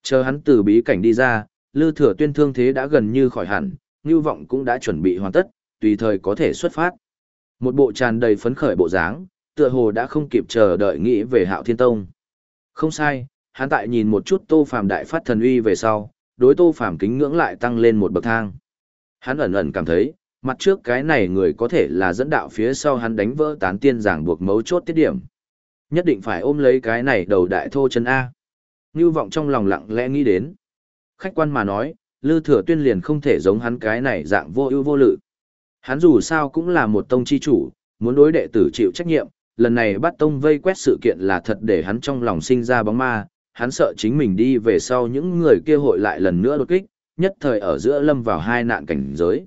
Chờ hắn từ bí cảnh đi ra, Lư Thừa Tuyên thương thế đã gần như khỏi hẳn, Nưu Vọng cũng đã chuẩn bị hoàn tất, tùy thời có thể xuất phát. Một bộ tràn đầy phấn khởi bộ dáng, tựa hồ đã không kịp chờ đợi nghĩ về Hạo Thiên Tông. Không sai, hắn tại nhìn một chút Tô Phàm đại phát thần uy về sau, đối Tô Phàm kính ngưỡng lại tăng lên một bậc thang. Hắn ẩn ẩn cảm thấy, mặt trước cái này người có thể là dẫn đạo phía sau hắn đánh vỡ tán tiên giảng buộc mấu chốt tiết điểm. Nhất định phải ôm lấy cái này đầu đại thô chân A. Ngưu vọng trong lòng lặng lẽ nghĩ đến. Khách quan mà nói, Lư Thừa Tuyên liền không thể giống hắn cái này dạng vô ưu vô lự. Hắn dù sao cũng là một tông chi chủ, muốn đối đệ tử chịu trách nhiệm, lần này bắt tông vây quét sự kiện là thật để hắn trong lòng sinh ra bóng ma, hắn sợ chính mình đi về sau những người kia hội lại lần nữa đột kích, nhất thời ở giữa lâm vào hai nạn cảnh giới.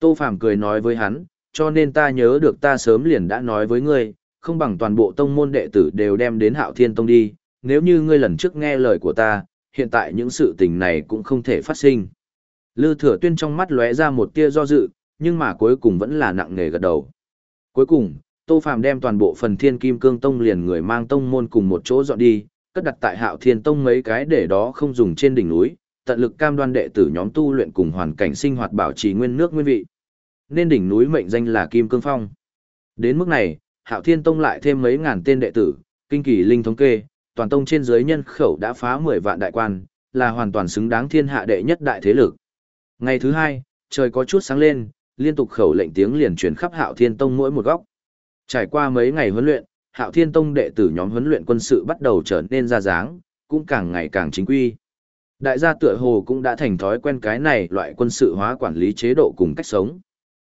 Tô Phàm cười nói với hắn, cho nên ta nhớ được ta sớm liền đã nói với ngươi, không bằng toàn bộ tông môn đệ tử đều đem đến Hạo Thiên Tông đi, nếu như ngươi lần trước nghe lời của ta, hiện tại những sự tình này cũng không thể phát sinh. Lư Thừa Tuyên trong mắt lóe ra một tia do dự, nhưng mà cuối cùng vẫn là nặng nề gật đầu. Cuối cùng, Tô Phàm đem toàn bộ phần Thiên Kim Cương Tông liền người mang tông môn cùng một chỗ dọn đi, cất đặt tại Hạo Thiên Tông mấy cái để đó không dùng trên đỉnh núi, tận lực cam đoan đệ tử nhóm tu luyện cùng hoàn cảnh sinh hoạt bảo trì nguyên nước nguyên vị. Nên đỉnh núi mệnh danh là Kim Cương Phong. Đến mức này, Hạo Thiên Tông lại thêm mấy ngàn tên đệ tử, kinh kỳ linh thống kê, toàn tông trên dưới nhân khẩu đã phá 10 vạn đại quan, là hoàn toàn xứng đáng thiên hạ đệ nhất đại thế lực. Ngày thứ hai, trời có chút sáng lên, liên tục khẩu lệnh tiếng liền truyền khắp Hạo Thiên Tông mỗi một góc. Trải qua mấy ngày huấn luyện, Hạo Thiên Tông đệ tử nhóm huấn luyện quân sự bắt đầu trở nên ra dáng, cũng càng ngày càng chính quy. Đại gia tựa hồ cũng đã thành thói quen cái này loại quân sự hóa quản lý chế độ cùng cách sống.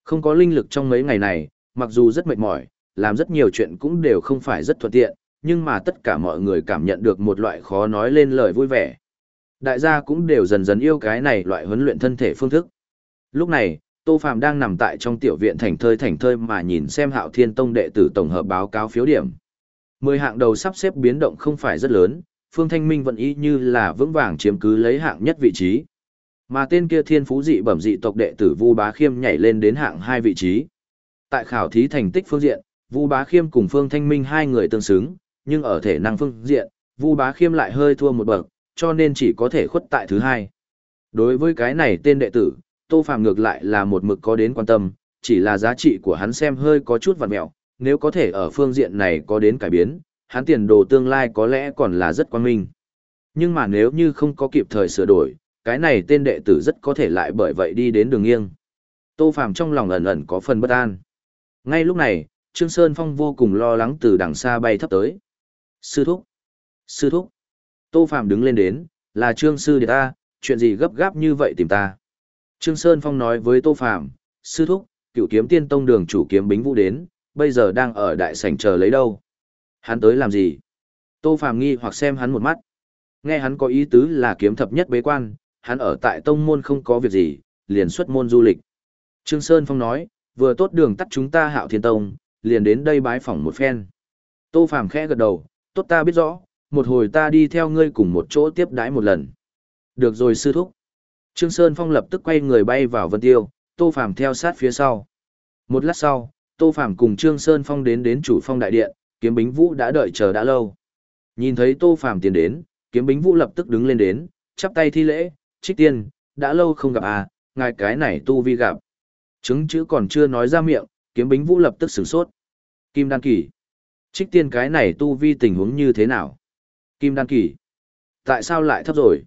Không có linh lực trong mấy ngày này, mặc dù rất mệt mỏi, làm rất nhiều chuyện cũng đều không phải rất thuận tiện, nhưng mà tất cả mọi người cảm nhận được một loại khó nói lên lời vui vẻ. Đại gia cũng đều dần dần yêu cái này loại huấn luyện thân thể phương thức. Lúc này, Tô Phạm đang nằm tại trong tiểu viện thành thơi thành thơi mà nhìn xem Hạo Thiên Tông đệ tử tổng hợp báo cáo phiếu điểm. Mười hạng đầu sắp xếp biến động không phải rất lớn, Phương Thanh Minh vẫn y như là vững vàng chiếm cứ lấy hạng nhất vị trí. Mà tên kia thiên phú dị bẩm dị tộc đệ tử Vu Bá Khiêm nhảy lên đến hạng hai vị trí. Tại khảo thí thành tích phương diện, Vu Bá Khiêm cùng Phương Thanh Minh hai người tương xứng, nhưng ở thể năng phương diện, Vu Bá Khiêm lại hơi thua một bậc, cho nên chỉ có thể khuất tại thứ hai. Đối với cái này tên đệ tử, Tô Phàm ngược lại là một mực có đến quan tâm, chỉ là giá trị của hắn xem hơi có chút vặn mẹo, nếu có thể ở phương diện này có đến cải biến, hắn tiền đồ tương lai có lẽ còn là rất quan minh. Nhưng mà nếu như không có kịp thời sửa đổi, cái này tên đệ tử rất có thể lại bởi vậy đi đến đường nghiêng. Tô Phàm trong lòng ẩn ẩn có phần bất an. Ngay lúc này, Trương Sơn Phong vô cùng lo lắng từ đằng xa bay thấp tới. Sư thúc! Sư thúc! Tô Phàm đứng lên đến, là Trương Sư Điệt ta, chuyện gì gấp gáp như vậy tìm ta. Trương Sơn Phong nói với Tô Phàm Sư thúc, cựu kiếm tiên tông đường chủ kiếm bính vũ đến, bây giờ đang ở đại sảnh chờ lấy đâu. Hắn tới làm gì? Tô Phàm nghi hoặc xem hắn một mắt. Nghe hắn có ý tứ là kiếm thập nhất bế quan, hắn ở tại tông môn không có việc gì, liền xuất môn du lịch. Trương Sơn Phong nói, vừa tốt đường tắt chúng ta hạo thiên tông, liền đến đây bái phỏng một phen. Tô Phàm khẽ gật đầu, tốt ta biết rõ, một hồi ta đi theo ngươi cùng một chỗ tiếp đái một lần. Được rồi sư thúc. Trương Sơn Phong lập tức quay người bay vào Vân Tiêu, Tô Phàm theo sát phía sau. Một lát sau, Tô Phàm cùng Trương Sơn Phong đến đến chủ phong đại điện, Kiếm Bính Vũ đã đợi chờ đã lâu. Nhìn thấy Tô Phàm tiến đến, Kiếm Bính Vũ lập tức đứng lên đến, chắp tay thi lễ, "Trích Tiên, đã lâu không gặp à, ngài cái này tu vi gặp." Chứng chữ còn chưa nói ra miệng, Kiếm Bính Vũ lập tức sửng sốt. Kim Đan Kỳ. Trích Tiên cái này tu vi tình huống như thế nào? Kim Đan Kỳ. Tại sao lại thấp rồi?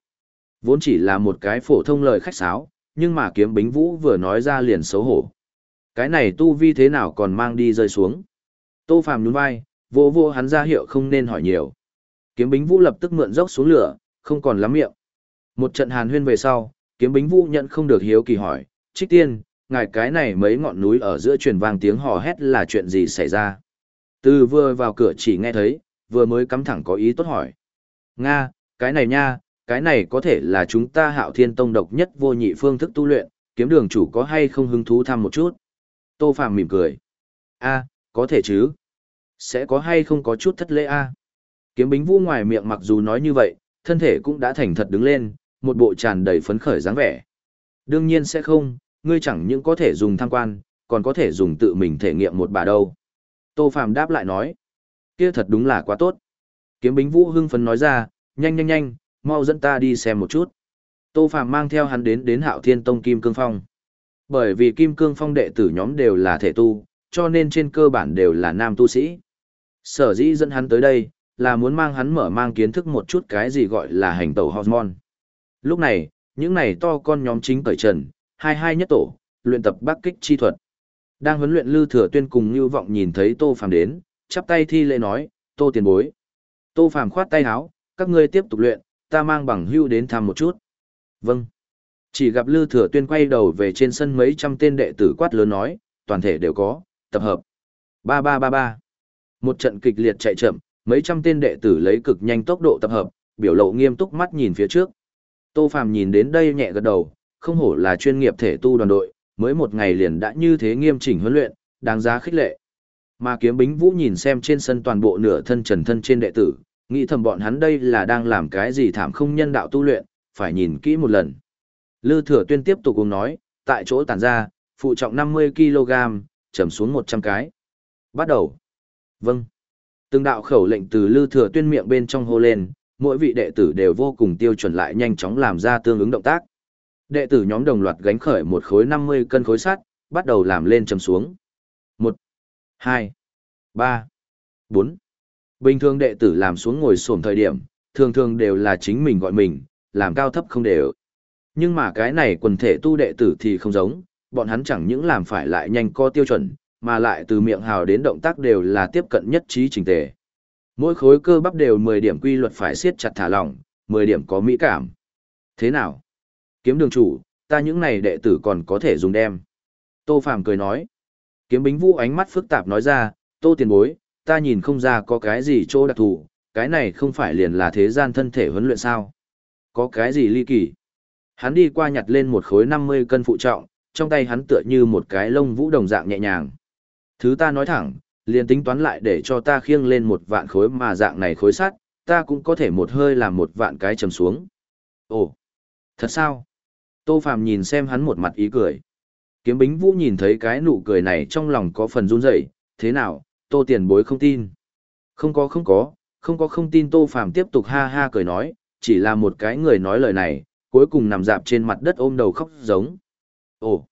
Vốn chỉ là một cái phổ thông lời khách sáo, nhưng mà kiếm bính vũ vừa nói ra liền xấu hổ. Cái này tu vi thế nào còn mang đi rơi xuống. Tô Phàm nhún vai, vô vô hắn ra hiệu không nên hỏi nhiều. Kiếm bính vũ lập tức mượn dốc xuống lửa, không còn lắm miệng. Một trận hàn huyên về sau, kiếm bính vũ nhận không được hiếu kỳ hỏi, trích tiên, ngài cái này mấy ngọn núi ở giữa truyền vang tiếng hò hét là chuyện gì xảy ra. Từ vừa vào cửa chỉ nghe thấy, vừa mới cắm thẳng có ý tốt hỏi. Nga, cái này nha, cái này có thể là chúng ta hạo thiên tông độc nhất vô nhị phương thức tu luyện, kiếm đường chủ có hay không hứng thú thăm một chút. Tô Phạm mỉm cười. a có thể chứ. Sẽ có hay không có chút thất lễ a Kiếm bính vũ ngoài miệng mặc dù nói như vậy, thân thể cũng đã thành thật đứng lên, một bộ tràn đầy phấn khởi dáng vẻ. Đương nhiên sẽ không, ngươi chẳng những có thể dùng tham quan, còn có thể dùng tự mình thể nghiệm một bà đâu. Tô Phạm đáp lại nói, kia thật đúng là quá tốt. Kiếm bính vũ hưng phấn nói ra, nhanh nhanh nhanh, mau dẫn ta đi xem một chút. Tô Phạm mang theo hắn đến đến hạo thiên tông Kim Cương Phong. Bởi vì Kim Cương Phong đệ tử nhóm đều là thể tu, cho nên trên cơ bản đều là nam tu sĩ. Sở dĩ dẫn hắn tới đây, là muốn mang hắn mở mang kiến thức một chút cái gì gọi là hành tẩu hormone. Lúc này, những này to con nhóm chính cởi trần, hai hai nhất tổ, luyện tập bắc kích chi thuật. Đang huấn luyện Lư Thừa Tuyên cùng Như Vọng nhìn thấy Tô Phàm đến, chắp tay thi lễ nói, "Tô tiền bối." Tô Phàm khoát tay áo, "Các ngươi tiếp tục luyện, ta mang bằng hưu đến thăm một chút." "Vâng." Chỉ gặp Lư Thừa Tuyên quay đầu về trên sân mấy trăm tên đệ tử quát lớn nói, toàn thể đều có, tập hợp. Ba ba ba ba. Một trận kịch liệt chạy chậm, mấy trăm tên đệ tử lấy cực nhanh tốc độ tập hợp, biểu lộ nghiêm túc mắt nhìn phía trước. Tô Phàm nhìn đến đây nhẹ gật đầu, không hổ là chuyên nghiệp thể tu đoàn đội, mới một ngày liền đã như thế nghiêm chỉnh huấn luyện, đáng giá khích lệ. Mà kiếm bính vũ nhìn xem trên sân toàn bộ nửa thân trần thân trên đệ tử, nghĩ thầm bọn hắn đây là đang làm cái gì thảm không nhân đạo tu luyện, phải nhìn kỹ một lần. Lư thừa tuyên tiếp tục cùng nói, tại chỗ tản ra, phụ trọng 50kg, trầm xuống 100 cái. Bắt đầu. Vâng. Từng đạo khẩu lệnh từ lư thừa tuyên miệng bên trong hô lên, mỗi vị đệ tử đều vô cùng tiêu chuẩn lại nhanh chóng làm ra tương ứng động tác. Đệ tử nhóm đồng loạt gánh khởi một khối 50 cân khối sắt, bắt đầu làm lên trầm xuống. 1, 2, 3, 4. Bình thường đệ tử làm xuống ngồi xổm thời điểm, thường thường đều là chính mình gọi mình, làm cao thấp không đều. Nhưng mà cái này quần thể tu đệ tử thì không giống, bọn hắn chẳng những làm phải lại nhanh co tiêu chuẩn, mà lại từ miệng hào đến động tác đều là tiếp cận nhất trí trình tề. Mỗi khối cơ bắp đều 10 điểm quy luật phải siết chặt thả lỏng, 10 điểm có mỹ cảm. Thế nào? Kiếm đường chủ, ta những này đệ tử còn có thể dùng đem. Tô Phàm cười nói. Kiếm bính vũ ánh mắt phức tạp nói ra, tô tiền bối, ta nhìn không ra có cái gì chỗ đặc thù, cái này không phải liền là thế gian thân thể huấn luyện sao. Có cái gì ly kỳ? Hắn đi qua nhặt lên một khối 50 cân phụ trọng, trong tay hắn tựa như một cái lông vũ đồng dạng nhẹ nhàng. Thứ ta nói thẳng, liền tính toán lại để cho ta khiêng lên một vạn khối mà dạng này khối sắt, ta cũng có thể một hơi làm một vạn cái trầm xuống. Ồ, thật sao? Tô Phàm nhìn xem hắn một mặt ý cười. Kiếm Bính Vũ nhìn thấy cái nụ cười này trong lòng có phần run rẩy, thế nào, Tô Tiền Bối không tin? Không có không có, không có không tin Tô Phàm tiếp tục ha ha cười nói, chỉ là một cái người nói lời này, cuối cùng nằm dạp trên mặt đất ôm đầu khóc giống. Ồ,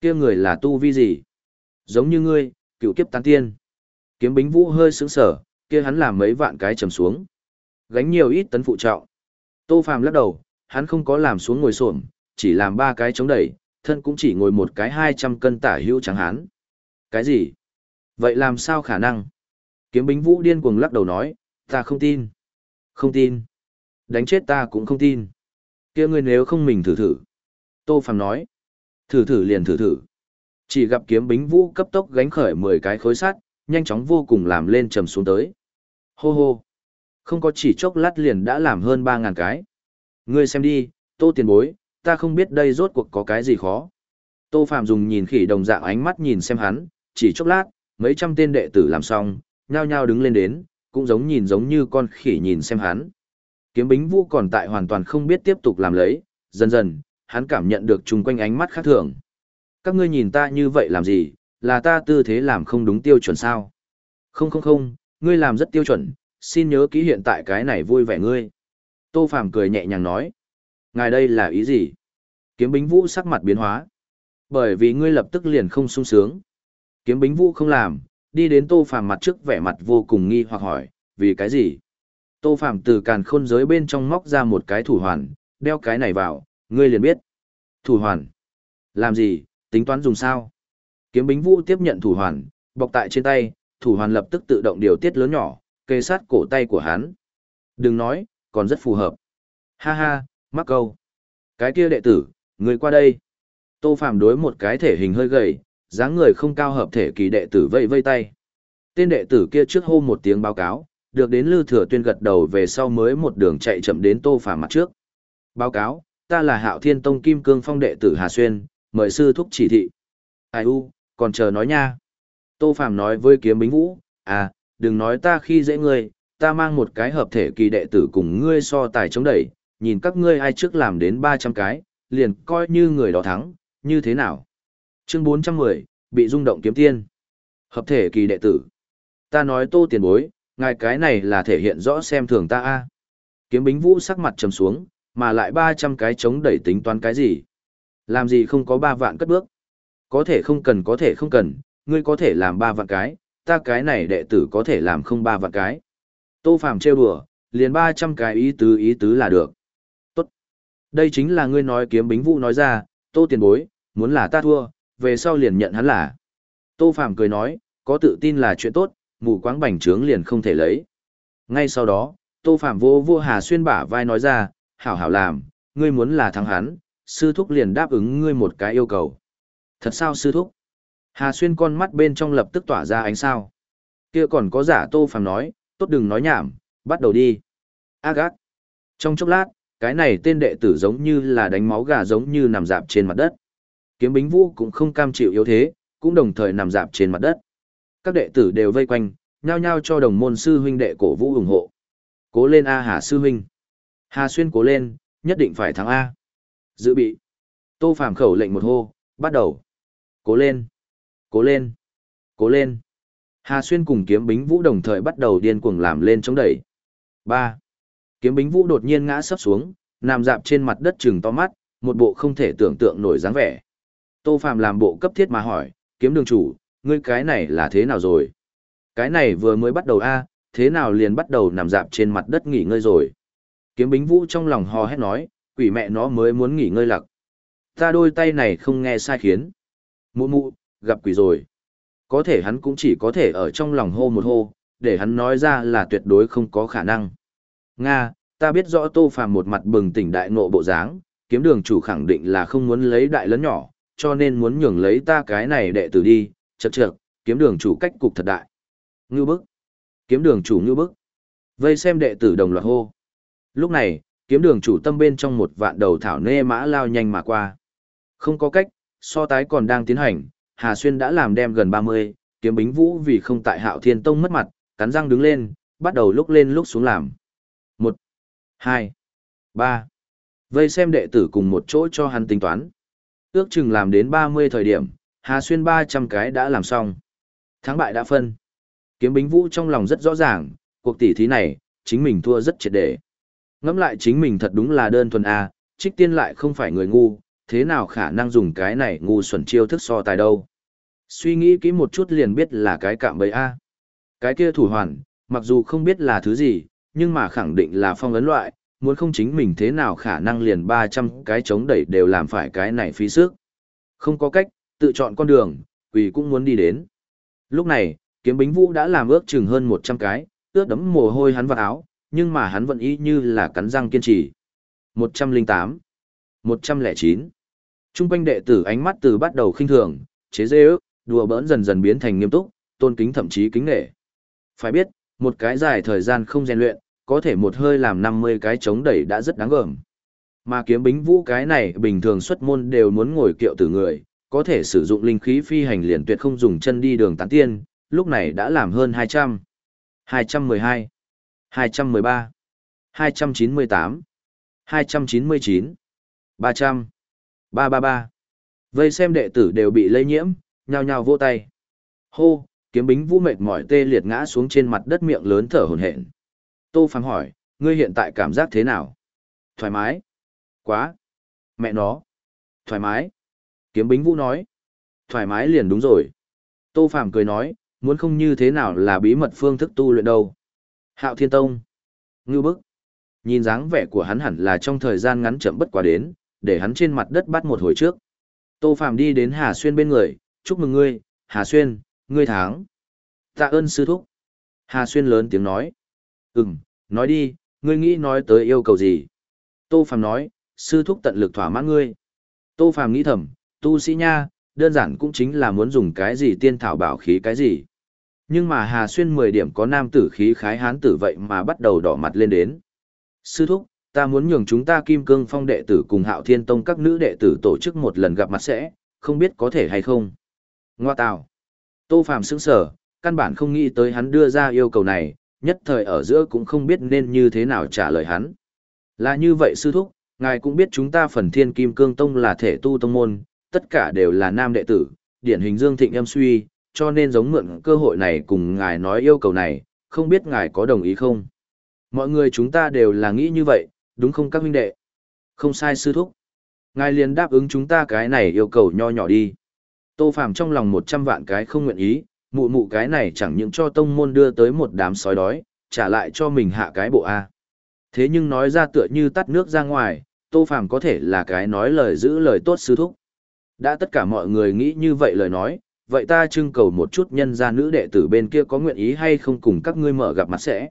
kia người là tu vi gì? Giống như ngươi, cựu kiếp tán tiên. Kiếm Bính Vũ hơi sững sờ, kia hắn làm mấy vạn cái trầm xuống. Gánh nhiều ít tấn phụ trọng. Tô Phàm lắc đầu, hắn không có làm xuống ngồi xổm, chỉ làm ba cái chống đẩy, thân cũng chỉ ngồi một cái 200 cân tả hữu trắng hán. Cái gì? Vậy làm sao khả năng? Kiếm bính vũ điên cuồng lắc đầu nói, ta không tin. Không tin. Đánh chết ta cũng không tin. kia ngươi nếu không mình thử thử. Tô Phàm nói. Thử thử liền thử thử. Chỉ gặp kiếm bính vũ cấp tốc gánh khởi 10 cái khối sắt, nhanh chóng vô cùng làm lên trầm xuống tới. Hô hô. Không có chỉ chốc lát liền đã làm hơn 3.000 cái. Ngươi xem đi, tô tiền bối, ta không biết đây rốt cuộc có cái gì khó. Tô Phạm dùng nhìn khỉ đồng dạng ánh mắt nhìn xem hắn, chỉ chốc lát, mấy trăm tên đệ tử làm xong, nhao nhao đứng lên đến, cũng giống nhìn giống như con khỉ nhìn xem hắn. Kiếm bính vũ còn tại hoàn toàn không biết tiếp tục làm lấy, dần dần, hắn cảm nhận được chung quanh ánh mắt khác thường. Các ngươi nhìn ta như vậy làm gì, là ta tư thế làm không đúng tiêu chuẩn sao? Không không không, ngươi làm rất tiêu chuẩn, xin nhớ kỹ hiện tại cái này vui vẻ ngươi. Tô Phàm cười nhẹ nhàng nói. Ngài đây là ý gì? Kiếm bính vũ sắc mặt biến hóa. Bởi vì ngươi lập tức liền không sung sướng. Kiếm bính vũ không làm, đi đến tô phàm mặt trước vẻ mặt vô cùng nghi hoặc hỏi, vì cái gì? Tô phàm từ càn khôn giới bên trong móc ra một cái thủ hoàn, đeo cái này vào, ngươi liền biết. Thủ hoàn. Làm gì, tính toán dùng sao? Kiếm bính vũ tiếp nhận thủ hoàn, bọc tại trên tay, thủ hoàn lập tức tự động điều tiết lớn nhỏ, kê sát cổ tay của hắn. Đừng nói, còn rất phù hợp. Ha ha, mắc câu. Cái kia đệ tử, người qua đây. Tô Phạm đối một cái thể hình hơi gầy, dáng người không cao hợp thể kỳ đệ tử vây vây tay. Tên đệ tử kia trước hô một tiếng báo cáo, được đến Lư Thừa Tuyên gật đầu về sau mới một đường chạy chậm đến Tô phàm mặt trước. Báo cáo, ta là Hạo Thiên Tông Kim Cương Phong đệ tử Hà Xuyên, mời sư thúc chỉ thị. Ai u, còn chờ nói nha. Tô phàm nói với kiếm bính vũ, à, đừng nói ta khi dễ ngươi, ta mang một cái hợp thể kỳ đệ tử cùng ngươi so tài chống đẩy, nhìn các ngươi ai trước làm đến 300 cái, liền coi như người đó thắng, như thế nào? Chương 410, bị rung động kiếm tiên. Hợp thể kỳ đệ tử. Ta nói tô tiền bối, ngài cái này là thể hiện rõ xem thường ta a. Kiếm bính vũ sắc mặt trầm xuống, mà lại 300 cái chống đẩy tính toán cái gì? Làm gì không có 3 vạn cất bước? Có thể không cần có thể không cần, ngươi có thể làm 3 vạn cái, ta cái này đệ tử có thể làm không 3 vạn cái. Tô Phàm trêu đùa, liền 300 cái ý tứ ý tứ là được. Tốt. Đây chính là ngươi nói kiếm bính vũ nói ra, tô tiền bối, muốn là ta thua, về sau liền nhận hắn là. Tô Phàm cười nói, có tự tin là chuyện tốt, mù quáng bành trướng liền không thể lấy. Ngay sau đó, Tô Phạm vô vô Hà Xuyên bả vai nói ra, hảo hảo làm, ngươi muốn là thắng hắn, sư thúc liền đáp ứng ngươi một cái yêu cầu. Thật sao sư thúc? Hà Xuyên con mắt bên trong lập tức tỏa ra ánh sao. Kia còn có giả Tô Phạm nói, tốt đừng nói nhảm, bắt đầu đi. Ác ác. Trong chốc lát, cái này tên đệ tử giống như là đánh máu gà giống như nằm dạp trên mặt đất. Kiếm bính vũ cũng không cam chịu yếu thế, cũng đồng thời nằm dạp trên mặt đất. Các đệ tử đều vây quanh, nhao nhao cho đồng môn sư huynh đệ cổ vũ ủng hộ. Cố lên A Hà sư huynh. Hà xuyên cố lên, nhất định phải thắng A. Dự bị. Tô Phàm khẩu lệnh một hô, bắt đầu. Cố lên. Cố lên. Cố lên. Hà xuyên cùng kiếm bính vũ đồng thời bắt đầu điên cuồng làm lên chống đẩy. ba Kiếm bính vũ đột nhiên ngã sấp xuống, nằm dạp trên mặt đất trừng to mắt, một bộ không thể tưởng tượng nổi dáng vẻ. Tô Phạm làm bộ cấp thiết mà hỏi, kiếm đường chủ, ngươi cái này là thế nào rồi? Cái này vừa mới bắt đầu a, thế nào liền bắt đầu nằm dạp trên mặt đất nghỉ ngơi rồi? Kiếm bính vũ trong lòng hò hét nói, quỷ mẹ nó mới muốn nghỉ ngơi lặc. Ta đôi tay này không nghe sai khiến. Mụ mụ, gặp quỷ rồi. Có thể hắn cũng chỉ có thể ở trong lòng hô một hô, để hắn nói ra là tuyệt đối không có khả năng. Nga, ta biết rõ tô phàm một mặt bừng tỉnh đại nộ bộ dáng, kiếm đường chủ khẳng định là không muốn lấy đại lớn nhỏ, cho nên muốn nhường lấy ta cái này đệ tử đi, chật chật, kiếm đường chủ cách cục thật đại. Ngưu bức. Kiếm đường chủ ngưu bức. Vây xem đệ tử đồng loạt hô. Lúc này, kiếm đường chủ tâm bên trong một vạn đầu thảo nê mã lao nhanh mà qua. Không có cách, so tái còn đang tiến hành, Hà Xuyên đã làm đem gần 30, kiếm bính vũ vì không tại hạo thiên tông mất mặt, cắn răng đứng lên, bắt đầu lúc lên lúc xuống làm. 1, 2, 3. Vây xem đệ tử cùng một chỗ cho hắn tính toán ước chừng làm đến 30 thời điểm, Hà Xuyên 300 cái đã làm xong. Thắng bại đã phân. Kiếm Bính Vũ trong lòng rất rõ ràng, cuộc tỷ thí này, chính mình thua rất triệt để. Ngẫm lại chính mình thật đúng là đơn thuần A, trích tiên lại không phải người ngu, thế nào khả năng dùng cái này ngu xuẩn chiêu thức so tài đâu. Suy nghĩ kỹ một chút liền biết là cái cạm bẫy A. Cái kia thủ hoàn, mặc dù không biết là thứ gì, nhưng mà khẳng định là phong ấn loại, muốn không chính mình thế nào khả năng liền 300 cái chống đẩy đều làm phải cái này phí sức. Không có cách, tự chọn con đường, quỷ cũng muốn đi đến. Lúc này, kiếm bính vũ đã làm ước chừng hơn 100 cái, ướt đấm mồ hôi hắn vào áo, nhưng mà hắn vẫn ý như là cắn răng kiên trì. 108, 109. Trung quanh đệ tử ánh mắt từ bắt đầu khinh thường, chế dê ước, đùa bỡn dần dần biến thành nghiêm túc, tôn kính thậm chí kính nể. Phải biết, một cái dài thời gian không rèn luyện, có thể một hơi làm 50 cái chống đẩy đã rất đáng gờm. Mà kiếm bính vũ cái này bình thường xuất môn đều muốn ngồi kiệu tử người, có thể sử dụng linh khí phi hành liền tuyệt không dùng chân đi đường tán tiên, lúc này đã làm hơn 200, 212, 213, 298, 299, 300, 333. Vây xem đệ tử đều bị lây nhiễm, nhao nhao vô tay. Hô, kiếm bính vũ mệt mỏi tê liệt ngã xuống trên mặt đất miệng lớn thở hổn hển. Tô Phàm hỏi, ngươi hiện tại cảm giác thế nào? Thoải mái. Quá. Mẹ nó. Thoải mái. Kiếm Bính Vũ nói. Thoải mái liền đúng rồi. Tô Phàm cười nói, muốn không như thế nào là bí mật phương thức tu luyện đâu. Hạo Thiên Tông. Ngưu bức. Nhìn dáng vẻ của hắn hẳn là trong thời gian ngắn chậm bất quá đến, để hắn trên mặt đất bắt một hồi trước. Tô Phàm đi đến Hà Xuyên bên người, chúc mừng ngươi, Hà Xuyên, ngươi thắng. Tạ ơn sư thúc. Hà Xuyên lớn tiếng nói. Ừm, nói đi, ngươi nghĩ nói tới yêu cầu gì? Tô Phàm nói, sư thúc tận lực thỏa mãn ngươi. Tô Phàm nghĩ thầm, tu sĩ nha, đơn giản cũng chính là muốn dùng cái gì tiên thảo bảo khí cái gì. Nhưng mà Hà Xuyên 10 điểm có nam tử khí khái hán tử vậy mà bắt đầu đỏ mặt lên đến. Sư thúc, ta muốn nhường chúng ta Kim Cương Phong đệ tử cùng Hạo Thiên Tông các nữ đệ tử tổ chức một lần gặp mặt sẽ, không biết có thể hay không. Ngoa tào. Tô Phàm sững sờ, căn bản không nghĩ tới hắn đưa ra yêu cầu này, nhất thời ở giữa cũng không biết nên như thế nào trả lời hắn. Là như vậy sư thúc, ngài cũng biết chúng ta phần thiên kim cương tông là thể tu tông môn, tất cả đều là nam đệ tử, điển hình dương thịnh em suy, cho nên giống mượn cơ hội này cùng ngài nói yêu cầu này, không biết ngài có đồng ý không? Mọi người chúng ta đều là nghĩ như vậy, đúng không các huynh đệ? Không sai sư thúc. Ngài liền đáp ứng chúng ta cái này yêu cầu nho nhỏ đi. Tô Phàm trong lòng một trăm vạn cái không nguyện ý, mụ mụ cái này chẳng những cho tông môn đưa tới một đám sói đói, trả lại cho mình hạ cái bộ A. Thế nhưng nói ra tựa như tắt nước ra ngoài, Tô Phàm có thể là cái nói lời giữ lời tốt sư thúc. Đã tất cả mọi người nghĩ như vậy lời nói, vậy ta trưng cầu một chút nhân gia nữ đệ tử bên kia có nguyện ý hay không cùng các ngươi mở gặp mặt sẽ.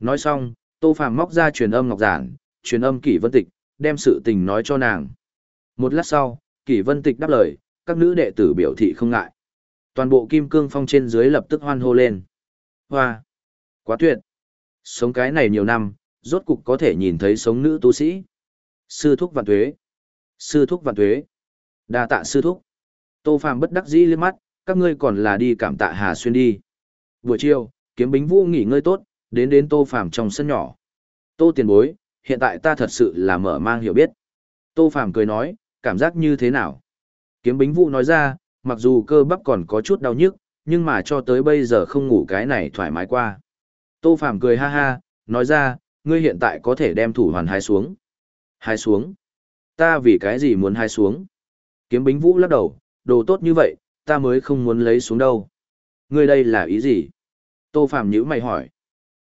Nói xong, Tô Phàm móc ra truyền âm ngọc giản, truyền âm Kỷ Vân Tịch, đem sự tình nói cho nàng. Một lát sau, Kỷ Vân Tịch đáp lời, các nữ đệ tử biểu thị không ngại. Toàn bộ kim cương phong trên dưới lập tức hoan hô lên. Hoa! Quá tuyệt! Sống cái này nhiều năm, rốt cục có thể nhìn thấy sống nữ tu sĩ. Sư thúc vạn tuế! Sư thúc vạn tuế! đa tạ sư thúc! Tô Phàm bất đắc dĩ liếc mắt, các ngươi còn là đi cảm tạ Hà Xuyên đi. Buổi chiều, kiếm bính vũ nghỉ ngơi tốt, đến đến Tô Phàm trong sân nhỏ. Tô tiền bối, hiện tại ta thật sự là mở mang hiểu biết. Tô Phàm cười nói, cảm giác như thế nào? Kiếm bính vũ nói ra, mặc dù cơ bắp còn có chút đau nhức, nhưng mà cho tới bây giờ không ngủ cái này thoải mái qua. Tô Phàm cười ha ha, nói ra, ngươi hiện tại có thể đem thủ hoàn hai xuống. Hai xuống? Ta vì cái gì muốn hai xuống? Kiếm bính vũ lắc đầu, đồ tốt như vậy, ta mới không muốn lấy xuống đâu. Ngươi đây là ý gì? Tô Phàm nhíu mày hỏi.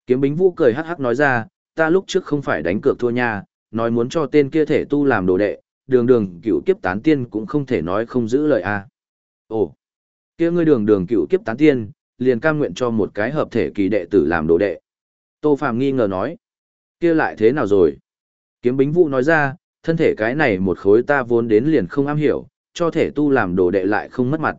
Kiếm bính vũ cười hắc hắc nói ra, ta lúc trước không phải đánh cược thua nha, nói muốn cho tên kia thể tu làm đồ đệ, đường đường cựu kiếp tán tiên cũng không thể nói không giữ lời a. À. Ồ, kia ngươi đường đường cựu kiếp tán tiên, liền cam nguyện cho một cái hợp thể kỳ đệ tử làm đồ đệ. Tô Phàm nghi ngờ nói, kia lại thế nào rồi? Kiếm bính vũ nói ra, thân thể cái này một khối ta vốn đến liền không am hiểu, cho thể tu làm đồ đệ lại không mất mặt.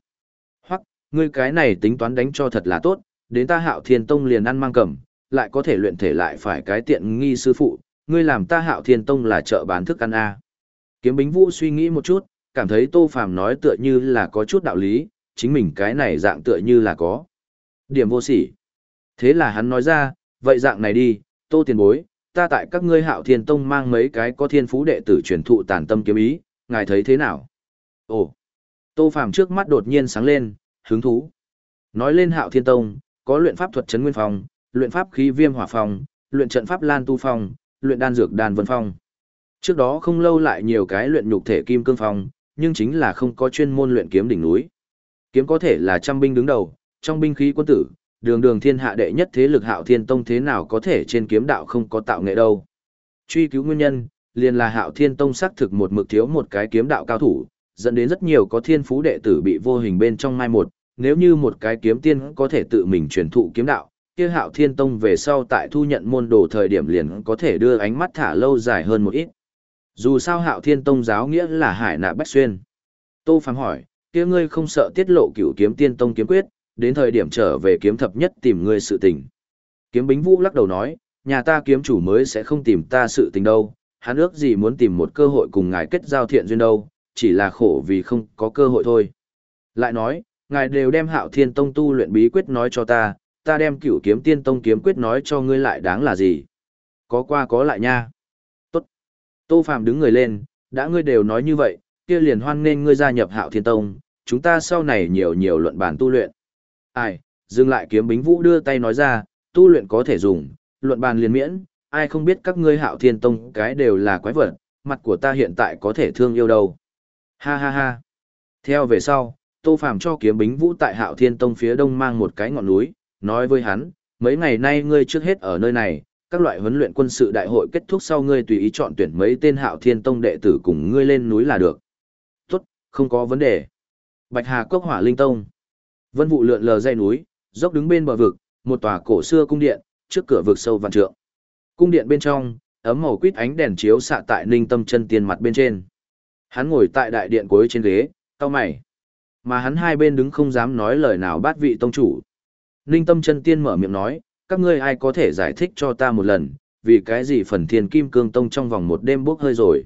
Hoặc, ngươi cái này tính toán đánh cho thật là tốt, đến ta hạo thiên tông liền ăn mang cầm, lại có thể luyện thể lại phải cái tiện nghi sư phụ, ngươi làm ta hạo thiên tông là chợ bán thức ăn a. Kiếm bính vũ suy nghĩ một chút, cảm thấy tô phàm nói tựa như là có chút đạo lý, chính mình cái này dạng tựa như là có. Điểm vô sỉ. Thế là hắn nói ra, vậy dạng này đi, tô tiền bối, ta tại các ngươi hạo thiên tông mang mấy cái có thiên phú đệ tử truyền thụ tàn tâm kiếm ý, ngài thấy thế nào? Ồ! Tô Phàm trước mắt đột nhiên sáng lên, hứng thú. Nói lên hạo thiên tông, có luyện pháp thuật chấn nguyên phong, luyện pháp khí viêm hỏa phong, luyện trận pháp lan tu phong, luyện đan dược đan vân phong. Trước đó không lâu lại nhiều cái luyện nhục thể kim cương phong, nhưng chính là không có chuyên môn luyện kiếm đỉnh núi. Kiếm có thể là trăm binh đứng đầu, trong binh khí quân tử, đường đường thiên hạ đệ nhất thế lực hạo thiên tông thế nào có thể trên kiếm đạo không có tạo nghệ đâu. Truy cứu nguyên nhân, liền là hạo thiên tông xác thực một mực thiếu một cái kiếm đạo cao thủ, dẫn đến rất nhiều có thiên phú đệ tử bị vô hình bên trong mai một, nếu như một cái kiếm tiên có thể tự mình truyền thụ kiếm đạo, kia hạo thiên tông về sau tại thu nhận môn đồ thời điểm liền có thể đưa ánh mắt thả lâu dài hơn một ít. Dù sao hạo thiên tông giáo nghĩa là hải nạ bách xuyên. Tô Phàm hỏi, kia ngươi không sợ tiết lộ cửu kiếm tiên tông kiếm quyết, đến thời điểm trở về kiếm thập nhất tìm ngươi sự tình. Kiếm bính vũ lắc đầu nói, nhà ta kiếm chủ mới sẽ không tìm ta sự tình đâu, hắn ước gì muốn tìm một cơ hội cùng ngài kết giao thiện duyên đâu, chỉ là khổ vì không có cơ hội thôi. Lại nói, ngài đều đem hạo thiên tông tu luyện bí quyết nói cho ta, ta đem cửu kiếm tiên tông kiếm quyết nói cho ngươi lại đáng là gì. Có qua có lại nha. Tô Phạm đứng người lên, đã ngươi đều nói như vậy, kia liền hoan nên ngươi gia nhập hạo thiên tông, chúng ta sau này nhiều nhiều luận bàn tu luyện. Ai, dừng lại kiếm bính vũ đưa tay nói ra, tu luyện có thể dùng, luận bàn liền miễn, ai không biết các ngươi hạo thiên tông cái đều là quái vật, mặt của ta hiện tại có thể thương yêu đâu. Ha ha ha. Theo về sau, Tô Phàm cho kiếm bính vũ tại Hạo Thiên Tông phía đông mang một cái ngọn núi, nói với hắn, mấy ngày nay ngươi trước hết ở nơi này, các loại huấn luyện quân sự đại hội kết thúc sau ngươi tùy ý chọn tuyển mấy tên hạo thiên tông đệ tử cùng ngươi lên núi là được. Tốt, không có vấn đề. Bạch Hà Cốc Hỏa Linh Tông. Vân vụ lượn lờ dây núi, dốc đứng bên bờ vực, một tòa cổ xưa cung điện, trước cửa vực sâu vạn trượng. Cung điện bên trong, ấm màu quýt ánh đèn chiếu xạ tại Ninh Tâm chân tiên mặt bên trên. Hắn ngồi tại đại điện cuối trên ghế, cau mày. Mà hắn hai bên đứng không dám nói lời nào bát vị tông chủ. Ninh Tâm chân tiên mở miệng nói, các ngươi ai có thể giải thích cho ta một lần, vì cái gì phần thiên kim cương tông trong vòng một đêm bốc hơi rồi.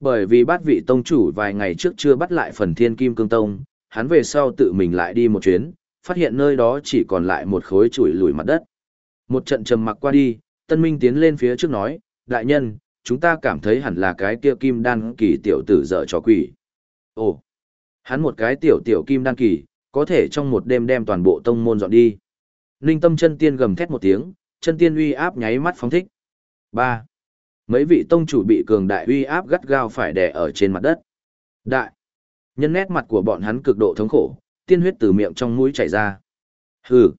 Bởi vì bát vị tông chủ vài ngày trước chưa bắt lại phần thiên kim cương tông, hắn về sau tự mình lại đi một chuyến, phát hiện nơi đó chỉ còn lại một khối chuỗi lùi mặt đất. Một trận trầm mặc qua đi, Tân Minh tiến lên phía trước nói, đại nhân, chúng ta cảm thấy hẳn là cái kia kim đan kỳ tiểu tử dở trò quỷ. Ồ, hắn một cái tiểu tiểu kim đan kỳ, có thể trong một đêm đem toàn bộ tông môn dọn đi. Ninh tâm chân tiên gầm thét một tiếng, chân tiên uy áp nháy mắt phóng thích. Ba, Mấy vị tông chủ bị cường đại uy áp gắt gao phải đè ở trên mặt đất. Đại. Nhân nét mặt của bọn hắn cực độ thống khổ, tiên huyết từ miệng trong mũi chảy ra. Hừ.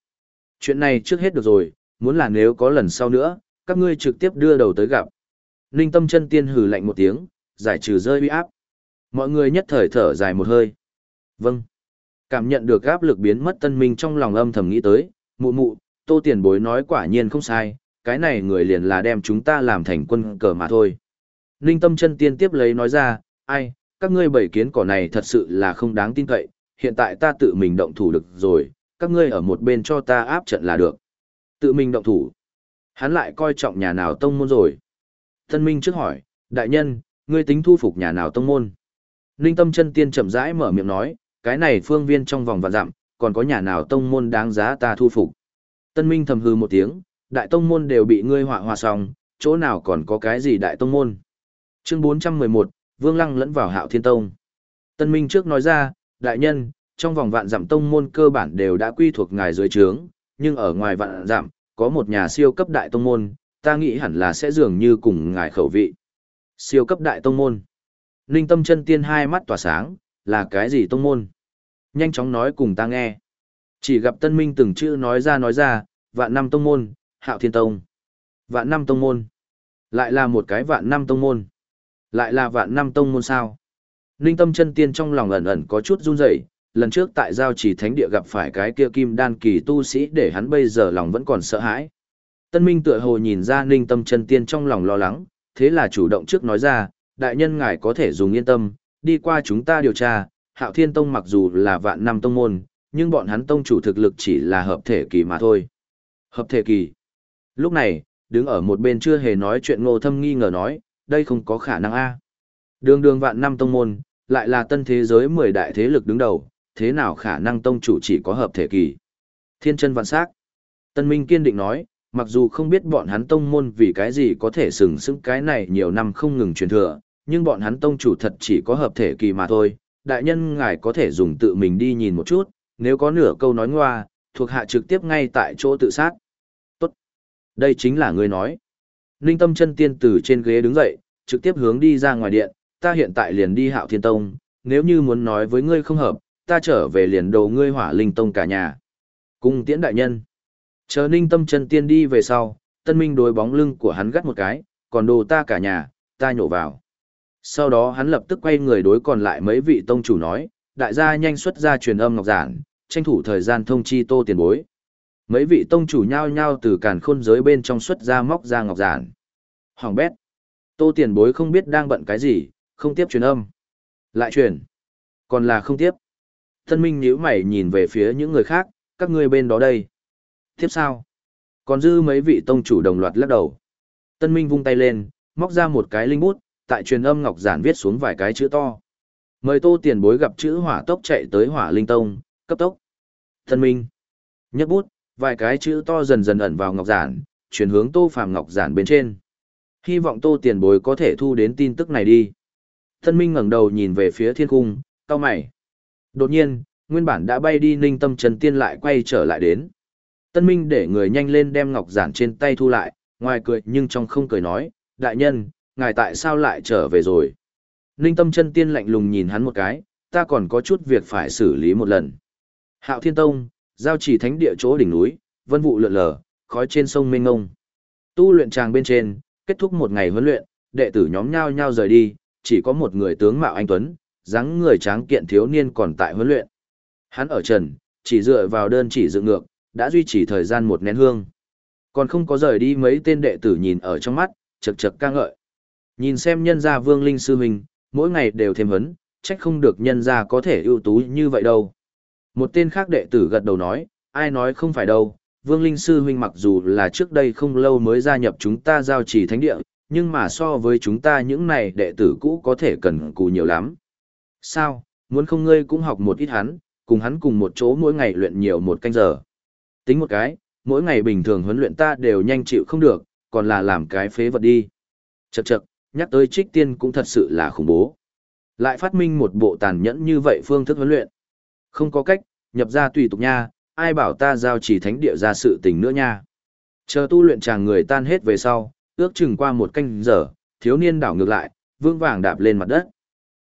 Chuyện này trước hết được rồi, muốn là nếu có lần sau nữa, các ngươi trực tiếp đưa đầu tới gặp. Ninh tâm chân tiên hừ lạnh một tiếng, giải trừ rơi uy áp. Mọi người nhất thời thở dài một hơi. Vâng. Cảm nhận được áp lực biến mất tân minh trong lòng âm thầm nghĩ tới, mụ mụ, tô tiền bối nói quả nhiên không sai, cái này người liền là đem chúng ta làm thành quân cờ mà thôi. Ninh tâm chân tiên tiếp lấy nói ra, ai, các ngươi bảy kiến cỏ này thật sự là không đáng tin cậy, hiện tại ta tự mình động thủ được rồi, các ngươi ở một bên cho ta áp trận là được. Tự mình động thủ. Hắn lại coi trọng nhà nào tông môn rồi. Thân Minh trước hỏi, đại nhân, ngươi tính thu phục nhà nào tông môn? Ninh tâm chân tiên chậm rãi mở miệng nói, cái này phương viên trong vòng vạn dặm, còn có nhà nào tông môn đáng giá ta thu phục. Tân Minh thầm hư một tiếng, đại tông môn đều bị ngươi họa hòa xong, chỗ nào còn có cái gì đại tông môn. Chương 411, Vương Lăng lẫn vào hạo thiên tông. Tân Minh trước nói ra, đại nhân, trong vòng vạn giảm tông môn cơ bản đều đã quy thuộc ngài dưới trướng, nhưng ở ngoài vạn giảm, có một nhà siêu cấp đại tông môn, ta nghĩ hẳn là sẽ dường như cùng ngài khẩu vị. Siêu cấp đại tông môn. Ninh tâm chân tiên hai mắt tỏa sáng, là cái gì tông môn? Nhanh chóng nói cùng ta nghe. Chỉ gặp tân minh từng chữ nói ra nói ra, vạn năm tông môn, hạo thiên tông. Vạn năm tông môn. Lại là một cái vạn năm tông môn. Lại là vạn năm tông môn sao? Ninh tâm chân tiên trong lòng ẩn ẩn có chút run rẩy. lần trước tại giao chỉ thánh địa gặp phải cái kia kim đan kỳ tu sĩ để hắn bây giờ lòng vẫn còn sợ hãi. Tân Minh tựa hồ nhìn ra Ninh tâm chân tiên trong lòng lo lắng, thế là chủ động trước nói ra, đại nhân ngài có thể dùng yên tâm, đi qua chúng ta điều tra, hạo thiên tông mặc dù là vạn năm tông môn, nhưng bọn hắn tông chủ thực lực chỉ là hợp thể kỳ mà thôi. Hợp thể kỳ. Lúc này, đứng ở một bên chưa hề nói chuyện ngô thâm nghi ngờ nói, đây không có khả năng a. Đường đường vạn năm tông môn, lại là tân thế giới 10 đại thế lực đứng đầu, thế nào khả năng tông chủ chỉ có hợp thể kỳ. Thiên chân vạn sắc. Tân Minh kiên định nói, mặc dù không biết bọn hắn tông môn vì cái gì có thể sừng sững cái này nhiều năm không ngừng truyền thừa, nhưng bọn hắn tông chủ thật chỉ có hợp thể kỳ mà thôi. Đại nhân ngài có thể dùng tự mình đi nhìn một chút, nếu có nửa câu nói ngoa, thuộc hạ trực tiếp ngay tại chỗ tự sát. Tốt. Đây chính là ngươi nói. Ninh tâm chân tiên từ trên ghế đứng dậy, trực tiếp hướng đi ra ngoài điện, ta hiện tại liền đi hạo thiên tông, nếu như muốn nói với ngươi không hợp, ta trở về liền đồ ngươi hỏa linh tông cả nhà. Cung tiễn đại nhân. Chờ ninh tâm chân tiên đi về sau, tân minh đối bóng lưng của hắn gắt một cái, còn đồ ta cả nhà, ta nhổ vào. Sau đó hắn lập tức quay người đối còn lại mấy vị tông chủ nói, đại gia nhanh xuất ra truyền âm ngọc giản, tranh thủ thời gian thông chi tô tiền bối. Mấy vị tông chủ nhao nhao từ càn khôn giới bên trong xuất ra móc ra ngọc giản. Hoàng bét. Tô tiền bối không biết đang bận cái gì, không tiếp truyền âm. Lại truyền. Còn là không tiếp. Thân minh nhíu mày nhìn về phía những người khác, các ngươi bên đó đây. Tiếp sao? Còn dư mấy vị tông chủ đồng loạt lắc đầu. Tân minh vung tay lên, móc ra một cái linh bút, tại truyền âm ngọc giản viết xuống vài cái chữ to. Mời tô tiền bối gặp chữ hỏa tốc chạy tới hỏa linh tông, cấp tốc. Thân minh. Nhấc bút, vài cái chữ to dần dần ẩn vào ngọc giản, chuyển hướng tô phàm ngọc giản bên trên. Hy vọng tô tiền bối có thể thu đến tin tức này đi. Thân minh ngẩng đầu nhìn về phía thiên cung, cao mày. Đột nhiên, nguyên bản đã bay đi ninh tâm trần tiên lại quay trở lại đến. Tân minh để người nhanh lên đem ngọc giản trên tay thu lại, ngoài cười nhưng trong không cười nói, đại nhân, ngài tại sao lại trở về rồi? Ninh tâm chân tiên lạnh lùng nhìn hắn một cái, ta còn có chút việc phải xử lý một lần. Hạo Thiên Tông, giao chỉ thánh địa chỗ đỉnh núi, vân vụ lượn lờ, khói trên sông mênh ngông. Tu luyện tràng bên trên, kết thúc một ngày huấn luyện, đệ tử nhóm nhau nhau rời đi, chỉ có một người tướng mạo anh Tuấn, dáng người tráng kiện thiếu niên còn tại huấn luyện. Hắn ở trần, chỉ dựa vào đơn chỉ dựng ngược, đã duy trì thời gian một nén hương. Còn không có rời đi mấy tên đệ tử nhìn ở trong mắt, chật chật ca ngợi. Nhìn xem nhân gia vương linh sư huynh, mỗi ngày đều thêm hấn, trách không được nhân gia có thể ưu tú như vậy đâu. Một tên khác đệ tử gật đầu nói, ai nói không phải đâu, vương linh sư huynh mặc dù là trước đây không lâu mới gia nhập chúng ta giao trì thánh địa, nhưng mà so với chúng ta những này đệ tử cũ có thể cần cù nhiều lắm. Sao, muốn không ngươi cũng học một ít hắn, cùng hắn cùng một chỗ mỗi ngày luyện nhiều một canh giờ. Tính một cái, mỗi ngày bình thường huấn luyện ta đều nhanh chịu không được, còn là làm cái phế vật đi. Chậc chậc, nhắc tới trích tiên cũng thật sự là khủng bố. Lại phát minh một bộ tàn nhẫn như vậy phương thức huấn luyện. Không có cách, nhập ra tùy tục nha, ai bảo ta giao chỉ thánh địa ra sự tình nữa nha. Chờ tu luyện chàng người tan hết về sau, ước chừng qua một canh giờ, thiếu niên đảo ngược lại, vương vàng đạp lên mặt đất.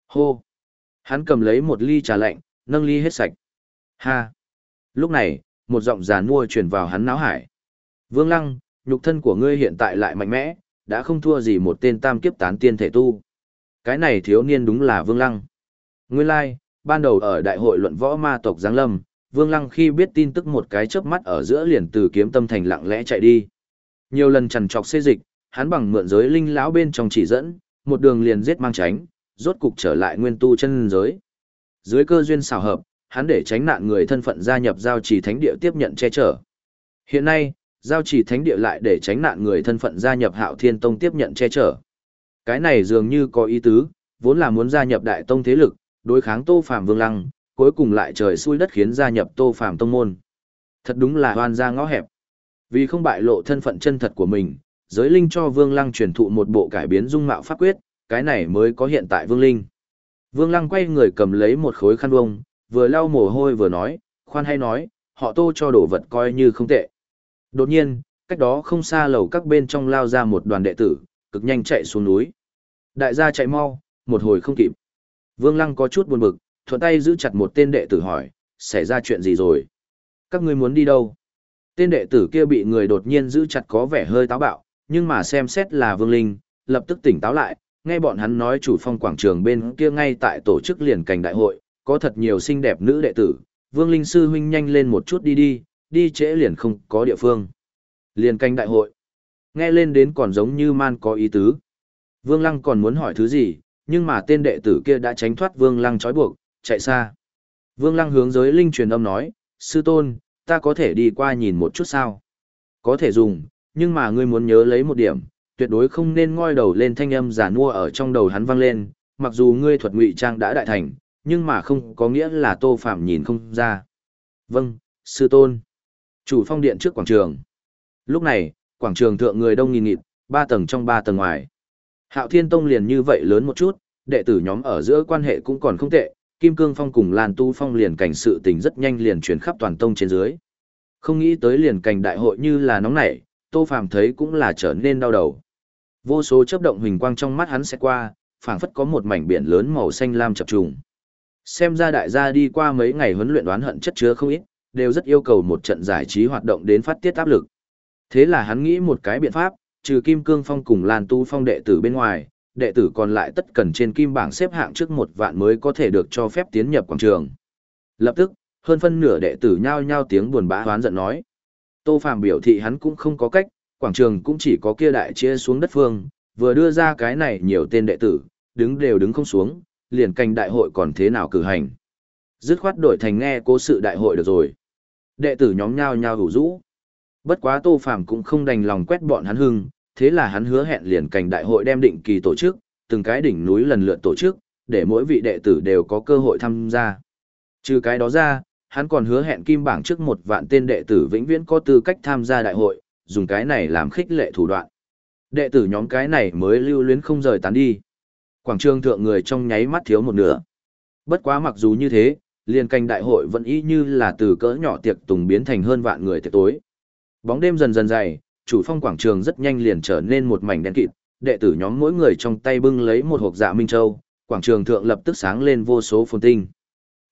Hô! Hắn cầm lấy một ly trà lạnh, nâng ly hết sạch. Ha! Lúc này, một giọng giàn mua truyền vào hắn náo hải. Vương Lăng, nhục thân của ngươi hiện tại lại mạnh mẽ, đã không thua gì một tên tam kiếp tán tiên thể tu. Cái này thiếu niên đúng là Vương Lăng. Nguyên lai, like, ban đầu ở đại hội luận võ ma tộc Giáng Lâm, Vương Lăng khi biết tin tức một cái chớp mắt ở giữa liền từ kiếm tâm thành lặng lẽ chạy đi. Nhiều lần trằn trọc xê dịch, hắn bằng mượn giới linh lão bên trong chỉ dẫn, một đường liền giết mang tránh, rốt cục trở lại nguyên tu chân giới. Dưới cơ duyên xảo hợp, hắn để tránh nạn người thân phận gia nhập giao trì thánh địa tiếp nhận che chở. Hiện nay, giao trì thánh địa lại để tránh nạn người thân phận gia nhập hạo thiên tông tiếp nhận che chở. Cái này dường như có ý tứ, vốn là muốn gia nhập đại tông thế lực, đối kháng tô phạm vương lăng, cuối cùng lại trời xui đất khiến gia nhập tô phạm tông môn. Thật đúng là hoan ra ngõ hẹp. Vì không bại lộ thân phận chân thật của mình, giới linh cho vương lăng truyền thụ một bộ cải biến dung mạo pháp quyết, cái này mới có hiện tại vương linh. Vương lăng quay người cầm lấy một khối khăn vông, vừa lau mồ hôi vừa nói, khoan hay nói, họ tô cho đồ vật coi như không tệ. Đột nhiên, cách đó không xa lầu các bên trong lao ra một đoàn đệ tử, cực nhanh chạy xuống núi. Đại gia chạy mau, một hồi không kịp. Vương Lăng có chút buồn bực, thuận tay giữ chặt một tên đệ tử hỏi, xảy ra chuyện gì rồi? Các ngươi muốn đi đâu? Tên đệ tử kia bị người đột nhiên giữ chặt có vẻ hơi táo bạo, nhưng mà xem xét là Vương Linh, lập tức tỉnh táo lại, nghe bọn hắn nói chủ phong quảng trường bên kia ngay tại tổ chức liền cảnh đại hội, có thật nhiều xinh đẹp nữ đệ tử, Vương Linh sư huynh nhanh lên một chút đi đi, đi trễ liền không có địa phương. Liền canh đại hội. Nghe lên đến còn giống như man có ý tứ. Vương Lăng còn muốn hỏi thứ gì, nhưng mà tên đệ tử kia đã tránh thoát Vương Lăng trói buộc, chạy xa. Vương Lăng hướng giới linh truyền âm nói, sư tôn, ta có thể đi qua nhìn một chút sao? Có thể dùng, nhưng mà ngươi muốn nhớ lấy một điểm, tuyệt đối không nên ngoi đầu lên thanh âm giả nua ở trong đầu hắn vang lên, mặc dù ngươi thuật ngụy trang đã đại thành, nhưng mà không có nghĩa là Tô Phạm nhìn không ra. Vâng, sư tôn. Chủ phong điện trước quảng trường. Lúc này, quảng trường thượng người đông nghìn nghịt, ba tầng trong ba tầng ngoài. Hạo Thiên Tông liền như vậy lớn một chút, đệ tử nhóm ở giữa quan hệ cũng còn không tệ, Kim Cương Phong cùng Lan Tu Phong liền cảnh sự tình rất nhanh liền chuyển khắp toàn tông trên dưới. Không nghĩ tới liền cảnh đại hội như là nóng nảy, Tô Phàm thấy cũng là trở nên đau đầu. Vô số chớp động huỳnh quang trong mắt hắn sẽ qua, phảng phất có một mảnh biển lớn màu xanh lam chập trùng. Xem ra đại gia đi qua mấy ngày huấn luyện đoán hận chất chứa không ít, đều rất yêu cầu một trận giải trí hoạt động đến phát tiết áp lực. Thế là hắn nghĩ một cái biện pháp, trừ Kim Cương Phong cùng Lan Tu Phong đệ tử bên ngoài, đệ tử còn lại tất cần trên kim bảng xếp hạng trước một vạn mới có thể được cho phép tiến nhập quảng trường. Lập tức, hơn phân nửa đệ tử nhao nhao tiếng buồn bã hoán giận nói. Tô Phàm biểu thị hắn cũng không có cách, quảng trường cũng chỉ có kia đại chia xuống đất phương, vừa đưa ra cái này nhiều tên đệ tử, đứng đều đứng không xuống, liền canh đại hội còn thế nào cử hành. Dứt khoát đổi thành nghe cố sự đại hội được rồi. Đệ tử nhóm nhao nhao hủ rũ. Bất quá Tô Phàm cũng không đành lòng quét bọn hắn hưng, thế là hắn hứa hẹn liền cảnh đại hội đem định kỳ tổ chức, từng cái đỉnh núi lần lượt tổ chức, để mỗi vị đệ tử đều có cơ hội tham gia. Trừ cái đó ra, hắn còn hứa hẹn kim bảng trước một vạn tên đệ tử vĩnh viễn có tư cách tham gia đại hội, dùng cái này làm khích lệ thủ đoạn. Đệ tử nhóm cái này mới lưu luyến không rời tán đi. Quảng trường thượng người trong nháy mắt thiếu một nửa. Bất quá mặc dù như thế, liền canh đại hội vẫn y như là từ cỡ nhỏ tiệc tùng biến thành hơn vạn người tiệc tối. Bóng đêm dần dần dày, chủ phong quảng trường rất nhanh liền trở nên một mảnh đen kịt, đệ tử nhóm mỗi người trong tay bưng lấy một hộp dạ minh châu, quảng trường thượng lập tức sáng lên vô số phồn tinh.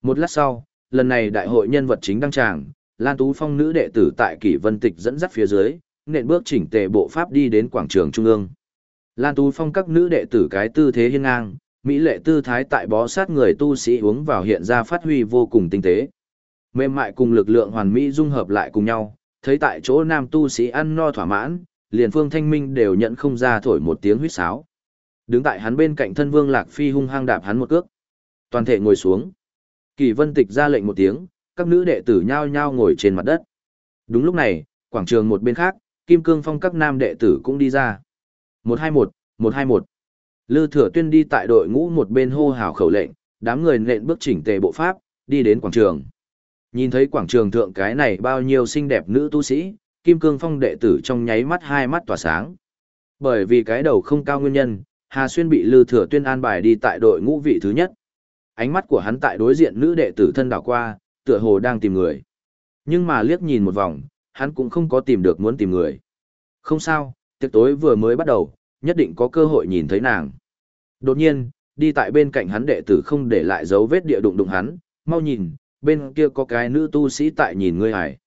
Một lát sau, lần này đại hội nhân vật chính đăng tràng, Lan Tú Phong nữ đệ tử tại Kỷ Vân Tịch dẫn dắt phía dưới, nện bước chỉnh tề bộ pháp đi đến quảng trường trung ương. Lan Tú Phong các nữ đệ tử cái tư thế hiên ngang, mỹ lệ tư thái tại bó sát người tu sĩ uống vào hiện ra phát huy vô cùng tinh tế. Mềm mại cùng lực lượng hoàn mỹ dung hợp lại cùng nhau, thấy tại chỗ nam tu sĩ ăn no thỏa mãn, liền phương thanh minh đều nhận không ra thổi một tiếng huýt sáo. Đứng tại hắn bên cạnh thân vương Lạc Phi hung hăng đạp hắn một cước. Toàn thể ngồi xuống. Kỳ vân tịch ra lệnh một tiếng, các nữ đệ tử nhao nhao ngồi trên mặt đất. Đúng lúc này, quảng trường một bên khác, Kim Cương Phong các nam đệ tử cũng đi ra. 121, 121. Lư Thừa Tuyên đi tại đội ngũ một bên hô hào khẩu lệnh, đám người nện bước chỉnh tề bộ pháp, đi đến quảng trường. Nhìn thấy quảng trường thượng cái này bao nhiêu xinh đẹp nữ tu sĩ, Kim Cương Phong đệ tử trong nháy mắt hai mắt tỏa sáng. Bởi vì cái đầu không cao nguyên nhân, Hà Xuyên bị Lư Thừa Tuyên an bài đi tại đội ngũ vị thứ nhất. Ánh mắt của hắn tại đối diện nữ đệ tử thân đảo qua, tựa hồ đang tìm người. Nhưng mà liếc nhìn một vòng, hắn cũng không có tìm được muốn tìm người. Không sao, tiệc tối vừa mới bắt đầu, nhất định có cơ hội nhìn thấy nàng. Đột nhiên, đi tại bên cạnh hắn đệ tử không để lại dấu vết địa đụng đụng hắn, mau nhìn, bên kia có cái nữ tu sĩ tại nhìn ngươi hải.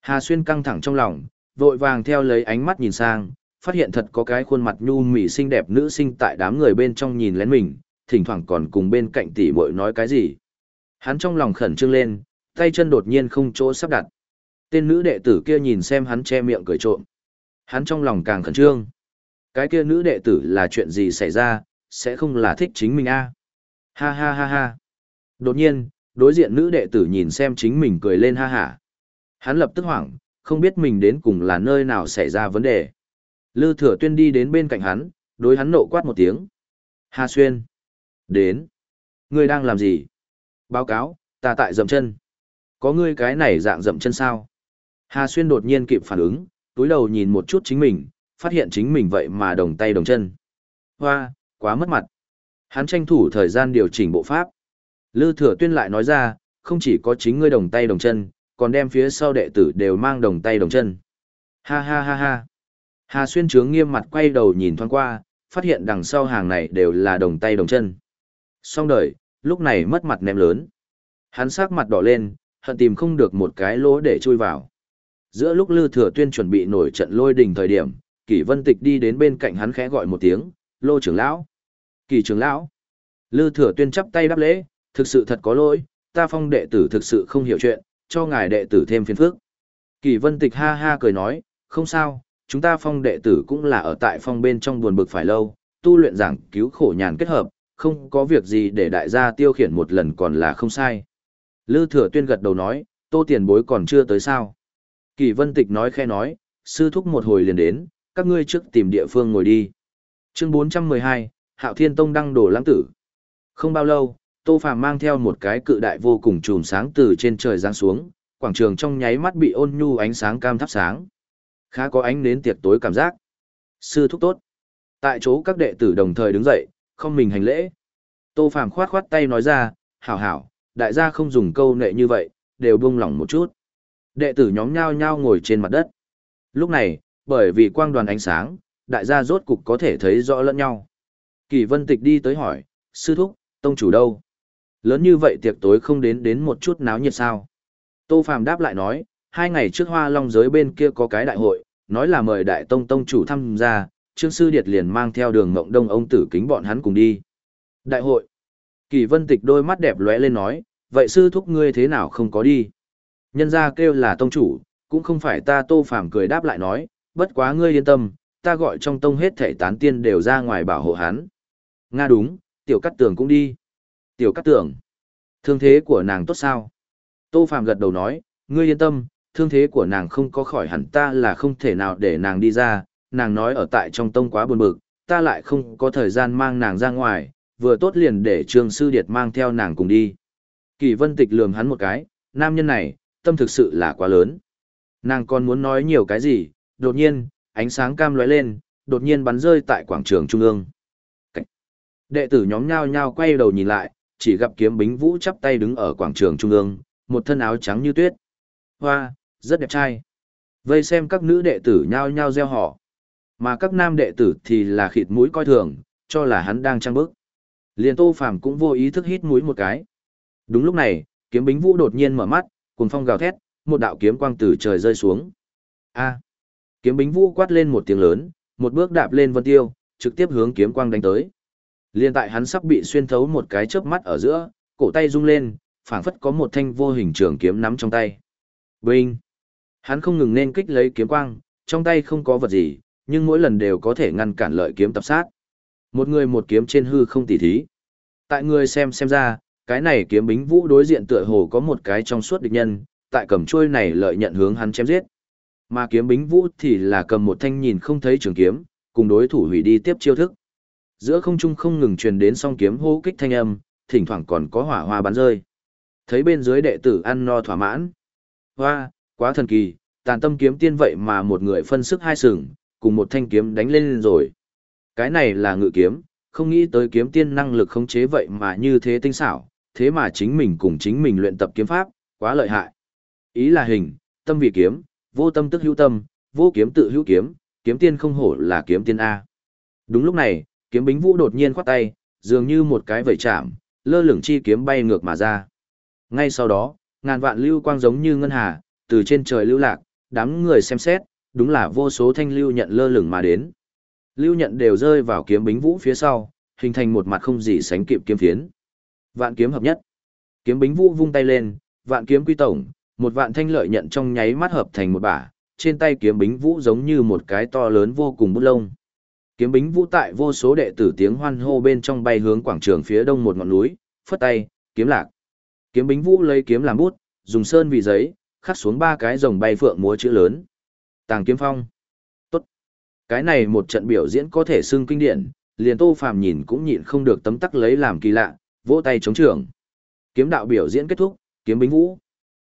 Hà Xuyên căng thẳng trong lòng, vội vàng theo lấy ánh mắt nhìn sang, phát hiện thật có cái khuôn mặt nhu mì xinh đẹp nữ sinh tại đám người bên trong nhìn lén mình, thỉnh thoảng còn cùng bên cạnh tỷ muội nói cái gì. Hắn trong lòng khẩn trương lên, tay chân đột nhiên không chỗ sắp đặt. Tên nữ đệ tử kia nhìn xem hắn che miệng cười trộm. Hắn trong lòng càng khẩn trương. Cái kia nữ đệ tử là chuyện gì xảy ra, sẽ không là thích chính mình a à? Ha ha ha ha. Đột nhiên, đối diện nữ đệ tử nhìn xem chính mình cười lên ha hả. Hắn lập tức hoảng, không biết mình đến cùng là nơi nào xảy ra vấn đề. Lư thừa tuyên đi đến bên cạnh hắn, đối hắn nộ quát một tiếng. Hà Xuyên. Đến. Ngươi đang làm gì? Báo cáo, ta tại dậm chân. Có ngươi cái này dạng dậm chân sao? Hà Xuyên đột nhiên kịp phản ứng, túi đầu nhìn một chút chính mình, phát hiện chính mình vậy mà đồng tay đồng chân. Hoa, quá mất mặt. Hắn tranh thủ thời gian điều chỉnh bộ pháp. Lư Thừa Tuyên lại nói ra, không chỉ có chính ngươi đồng tay đồng chân, còn đem phía sau đệ tử đều mang đồng tay đồng chân. Ha ha ha ha. Hà Xuyên trướng nghiêm mặt quay đầu nhìn thoáng qua, phát hiện đằng sau hàng này đều là đồng tay đồng chân. Xong đời, lúc này mất mặt ném lớn. Hắn sắc mặt đỏ lên, hận tìm không được một cái lỗ để chui vào. Giữa lúc Lư Thừa Tuyên chuẩn bị nổi trận lôi đình thời điểm, Kỷ Vân Tịch đi đến bên cạnh hắn khẽ gọi một tiếng, "Lô trưởng lão." "Kỷ trưởng lão." Lư Thừa Tuyên chắp tay đáp lễ, "Thực sự thật có lỗi, ta phong đệ tử thực sự không hiểu chuyện, cho ngài đệ tử thêm phiền phức." Kỷ Vân Tịch ha ha cười nói, "Không sao, chúng ta phong đệ tử cũng là ở tại phong bên trong buồn bực phải lâu, tu luyện giảng cứu khổ nhàn kết hợp, không có việc gì để đại gia tiêu khiển một lần còn là không sai." Lư Thừa Tuyên gật đầu nói, "Tô tiền bối còn chưa tới sao?" Kỳ Vân Tịch nói khe nói, sư thúc một hồi liền đến, các ngươi trước tìm địa phương ngồi đi. Chương 412, Hạo Thiên Tông đăng đổ lãng tử. Không bao lâu, Tô Phàm mang theo một cái cự đại vô cùng chùm sáng từ trên trời giáng xuống, quảng trường trong nháy mắt bị ôn nhu ánh sáng cam thắp sáng. Khá có ánh nến tiệc tối cảm giác. Sư thúc tốt. Tại chỗ các đệ tử đồng thời đứng dậy, không mình hành lễ. Tô Phàm khoát khoát tay nói ra, hảo hảo, đại gia không dùng câu nệ như vậy, đều buông lỏng một chút. Đệ tử nhóm nhao nhao ngồi trên mặt đất. Lúc này, bởi vì quang đoàn ánh sáng, đại gia rốt cục có thể thấy rõ lẫn nhau. Kỳ vân tịch đi tới hỏi, sư thúc, tông chủ đâu? Lớn như vậy tiệc tối không đến đến một chút náo nhiệt sao? Tô Phàm đáp lại nói, hai ngày trước hoa long giới bên kia có cái đại hội, nói là mời đại tông tông chủ tham gia, trương sư điệt liền mang theo đường mộng đông ông tử kính bọn hắn cùng đi. Đại hội. Kỳ vân tịch đôi mắt đẹp lóe lên nói, vậy sư thúc ngươi thế nào không có đi? Nhân gia kêu là tông chủ, cũng không phải ta tô phàm cười đáp lại nói, bất quá ngươi yên tâm, ta gọi trong tông hết thể tán tiên đều ra ngoài bảo hộ hắn. Nga đúng, tiểu cắt tường cũng đi. Tiểu cắt tường, thương thế của nàng tốt sao? Tô phạm gật đầu nói, ngươi yên tâm, thương thế của nàng không có khỏi hẳn ta là không thể nào để nàng đi ra, nàng nói ở tại trong tông quá buồn bực, ta lại không có thời gian mang nàng ra ngoài, vừa tốt liền để trường sư điệt mang theo nàng cùng đi. Kỳ vân tịch lườm hắn một cái, nam nhân này, tâm thực sự là quá lớn. Nàng còn muốn nói nhiều cái gì, đột nhiên, ánh sáng cam lóe lên, đột nhiên bắn rơi tại quảng trường trung ương. Cách. Đệ tử nhóm nhao nhao quay đầu nhìn lại, chỉ gặp kiếm bính vũ chắp tay đứng ở quảng trường trung ương, một thân áo trắng như tuyết. Hoa, rất đẹp trai. Vây xem các nữ đệ tử nhao nhao reo họ. Mà các nam đệ tử thì là khịt mũi coi thường, cho là hắn đang trăng bức. Liền tô phàm cũng vô ý thức hít mũi một cái. Đúng lúc này, kiếm bính vũ đột nhiên mở mắt, cùng phong gào thét, một đạo kiếm quang từ trời rơi xuống. A. Kiếm bính vũ quát lên một tiếng lớn, một bước đạp lên vân tiêu, trực tiếp hướng kiếm quang đánh tới. Liên tại hắn sắp bị xuyên thấu một cái chớp mắt ở giữa, cổ tay rung lên, phảng phất có một thanh vô hình trường kiếm nắm trong tay. Binh! Hắn không ngừng nên kích lấy kiếm quang, trong tay không có vật gì, nhưng mỗi lần đều có thể ngăn cản lợi kiếm tập sát. Một người một kiếm trên hư không tỉ thí. Tại người xem xem ra, cái này kiếm bính vũ đối diện tựa hồ có một cái trong suốt địch nhân, tại cầm chuôi này lợi nhận hướng hắn chém giết. Mà kiếm bính vũ thì là cầm một thanh nhìn không thấy trường kiếm, cùng đối thủ hủy đi tiếp chiêu thức. Giữa không trung không ngừng truyền đến song kiếm hô kích thanh âm, thỉnh thoảng còn có hỏa hoa bắn rơi. Thấy bên dưới đệ tử ăn no thỏa mãn. Hoa, quá thần kỳ, tàn tâm kiếm tiên vậy mà một người phân sức hai sừng, cùng một thanh kiếm đánh lên rồi. Cái này là ngự kiếm, không nghĩ tới kiếm tiên năng lực khống chế vậy mà như thế tinh xảo, thế mà chính mình cùng chính mình luyện tập kiếm pháp, quá lợi hại. Ý là hình, tâm vì kiếm, vô tâm tức hữu tâm, vô kiếm tự hữu kiếm, kiếm tiên không hổ là kiếm tiên A. Đúng lúc này, kiếm bính vũ đột nhiên khoát tay, dường như một cái vẩy chạm, lơ lửng chi kiếm bay ngược mà ra. Ngay sau đó, ngàn vạn lưu quang giống như ngân hà, từ trên trời lưu lạc, đám người xem xét, đúng là vô số thanh lưu nhận lơ lửng mà đến. Lưu nhận đều rơi vào kiếm bính vũ phía sau, hình thành một mặt không gì sánh kịp kiếm phiến. Vạn kiếm hợp nhất. Kiếm bính vũ vung tay lên, vạn kiếm quy tổng, một vạn thanh lợi nhận trong nháy mắt hợp thành một bả, trên tay kiếm bính vũ giống như một cái to lớn vô cùng bút lông. Kiếm bính vũ tại vô số đệ tử tiếng hoan hô bên trong bay hướng quảng trường phía đông một ngọn núi, phất tay, kiếm lạc. Kiếm bính vũ lấy kiếm làm bút, dùng sơn vì giấy, khắc xuống ba cái rồng bay phượng múa chữ lớn. Tàng kiếm phong. Tốt. Cái này một trận biểu diễn có thể xưng kinh điển, liền Tô Phàm nhìn cũng nhịn không được tấm tắc lấy làm kỳ lạ, vỗ tay chống trưởng. Kiếm đạo biểu diễn kết thúc, kiếm bính vũ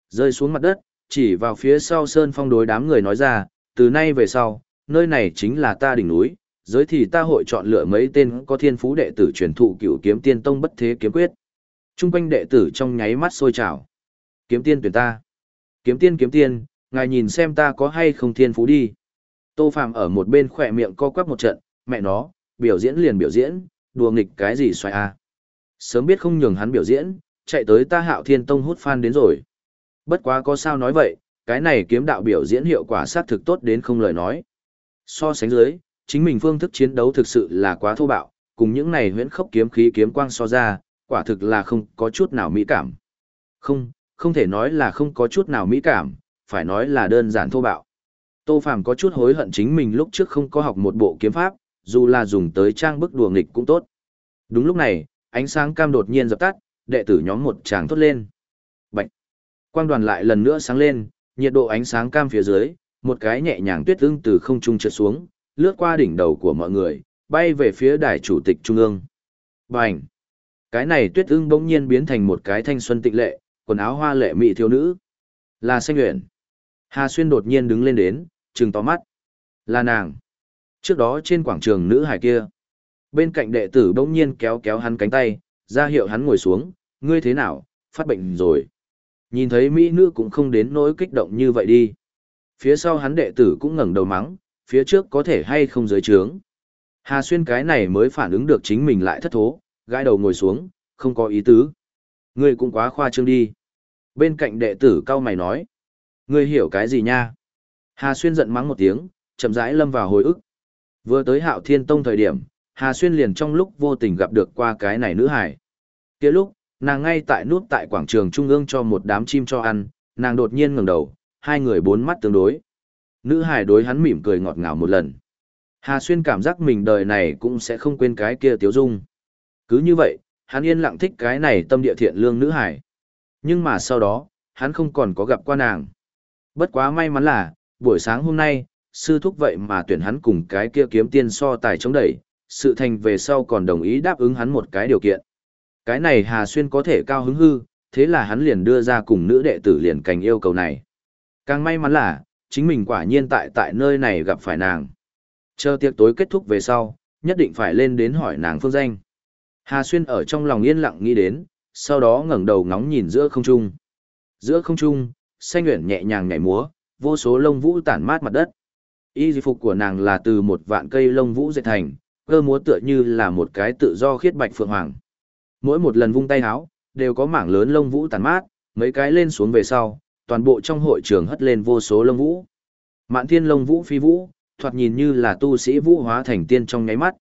rơi xuống mặt đất, chỉ vào phía sau sơn phong đối đám người nói ra, từ nay về sau, nơi này chính là ta đỉnh núi, giới thì ta hội chọn lựa mấy tên có thiên phú đệ tử truyền thụ cựu kiếm tiên tông bất thế kiếm quyết. Trung quanh đệ tử trong nháy mắt sôi trào. Kiếm tiên tuyển ta. Kiếm tiên kiếm tiên, ngài nhìn xem ta có hay không thiên phú đi. Tô Phạm ở một bên khỏe miệng co quắp một trận, mẹ nó, biểu diễn liền biểu diễn, đùa nghịch cái gì xoay a. À. Sớm biết không nhường hắn biểu diễn, chạy tới ta hạo thiên tông hút fan đến rồi. Bất quá có sao nói vậy, cái này kiếm đạo biểu diễn hiệu quả sát thực tốt đến không lời nói. So sánh dưới, chính mình phương thức chiến đấu thực sự là quá thô bạo, cùng những này huyễn khốc kiếm khí kiếm quang so ra, quả thực là không có chút nào mỹ cảm. Không, không thể nói là không có chút nào mỹ cảm, phải nói là đơn giản thô bạo. Tô Phàm có chút hối hận chính mình lúc trước không có học một bộ kiếm pháp, dù là dùng tới trang bức đùa nghịch cũng tốt. Đúng lúc này, ánh sáng cam đột nhiên dập tắt, đệ tử nhóm một tràng thốt lên. Quang đoàn lại lần nữa sáng lên, nhiệt độ ánh sáng cam phía dưới, một cái nhẹ nhàng tuyết ưng từ không trung trượt xuống, lướt qua đỉnh đầu của mọi người, bay về phía đài chủ tịch trung ương. Bành! Cái này tuyết ưng bỗng nhiên biến thành một cái thanh xuân tịnh lệ, quần áo hoa lệ mỹ thiếu nữ. Là xanh nguyện. Hà Xuyên đột nhiên đứng lên đến, trừng to mắt. Là nàng. Trước đó trên quảng trường nữ hải kia. Bên cạnh đệ tử bỗng nhiên kéo kéo hắn cánh tay, ra hiệu hắn ngồi xuống, ngươi thế nào, phát bệnh rồi. Nhìn thấy mỹ nữ cũng không đến nỗi kích động như vậy đi. Phía sau hắn đệ tử cũng ngẩng đầu mắng, phía trước có thể hay không dưới trướng. Hà Xuyên cái này mới phản ứng được chính mình lại thất thố, gãi đầu ngồi xuống, không có ý tứ. Ngươi cũng quá khoa trương đi. Bên cạnh đệ tử cao mày nói. Ngươi hiểu cái gì nha? Hà Xuyên giận mắng một tiếng, chậm rãi lâm vào hồi ức. Vừa tới hạo thiên tông thời điểm, Hà Xuyên liền trong lúc vô tình gặp được qua cái này nữ hải. kia lúc, nàng ngay tại nút tại quảng trường trung ương cho một đám chim cho ăn, nàng đột nhiên ngẩng đầu, hai người bốn mắt tương đối. Nữ hải đối hắn mỉm cười ngọt ngào một lần. Hà Xuyên cảm giác mình đời này cũng sẽ không quên cái kia tiếu dung. Cứ như vậy, hắn yên lặng thích cái này tâm địa thiện lương nữ hải. Nhưng mà sau đó, hắn không còn có gặp qua nàng. Bất quá may mắn là, buổi sáng hôm nay, sư thúc vậy mà tuyển hắn cùng cái kia kiếm tiên so tài chống đẩy, sự thành về sau còn đồng ý đáp ứng hắn một cái điều kiện. Cái này Hà Xuyên có thể cao hứng hư, thế là hắn liền đưa ra cùng nữ đệ tử liền cành yêu cầu này. Càng may mắn là, chính mình quả nhiên tại tại nơi này gặp phải nàng. Chờ tiệc tối kết thúc về sau, nhất định phải lên đến hỏi nàng phương danh. Hà Xuyên ở trong lòng yên lặng nghĩ đến, sau đó ngẩng đầu ngóng nhìn giữa không trung. Giữa không trung, xanh nguyện nhẹ nhàng nhảy múa, vô số lông vũ tản mát mặt đất. Y di phục của nàng là từ một vạn cây lông vũ dệt thành, cơ múa tựa như là một cái tự do khiết bạch phượng hoàng. Mỗi một lần vung tay háo, đều có mảng lớn lông vũ tàn mát, mấy cái lên xuống về sau, toàn bộ trong hội trường hất lên vô số lông vũ. Mạn thiên lông vũ phi vũ, thoạt nhìn như là tu sĩ vũ hóa thành tiên trong nháy mắt.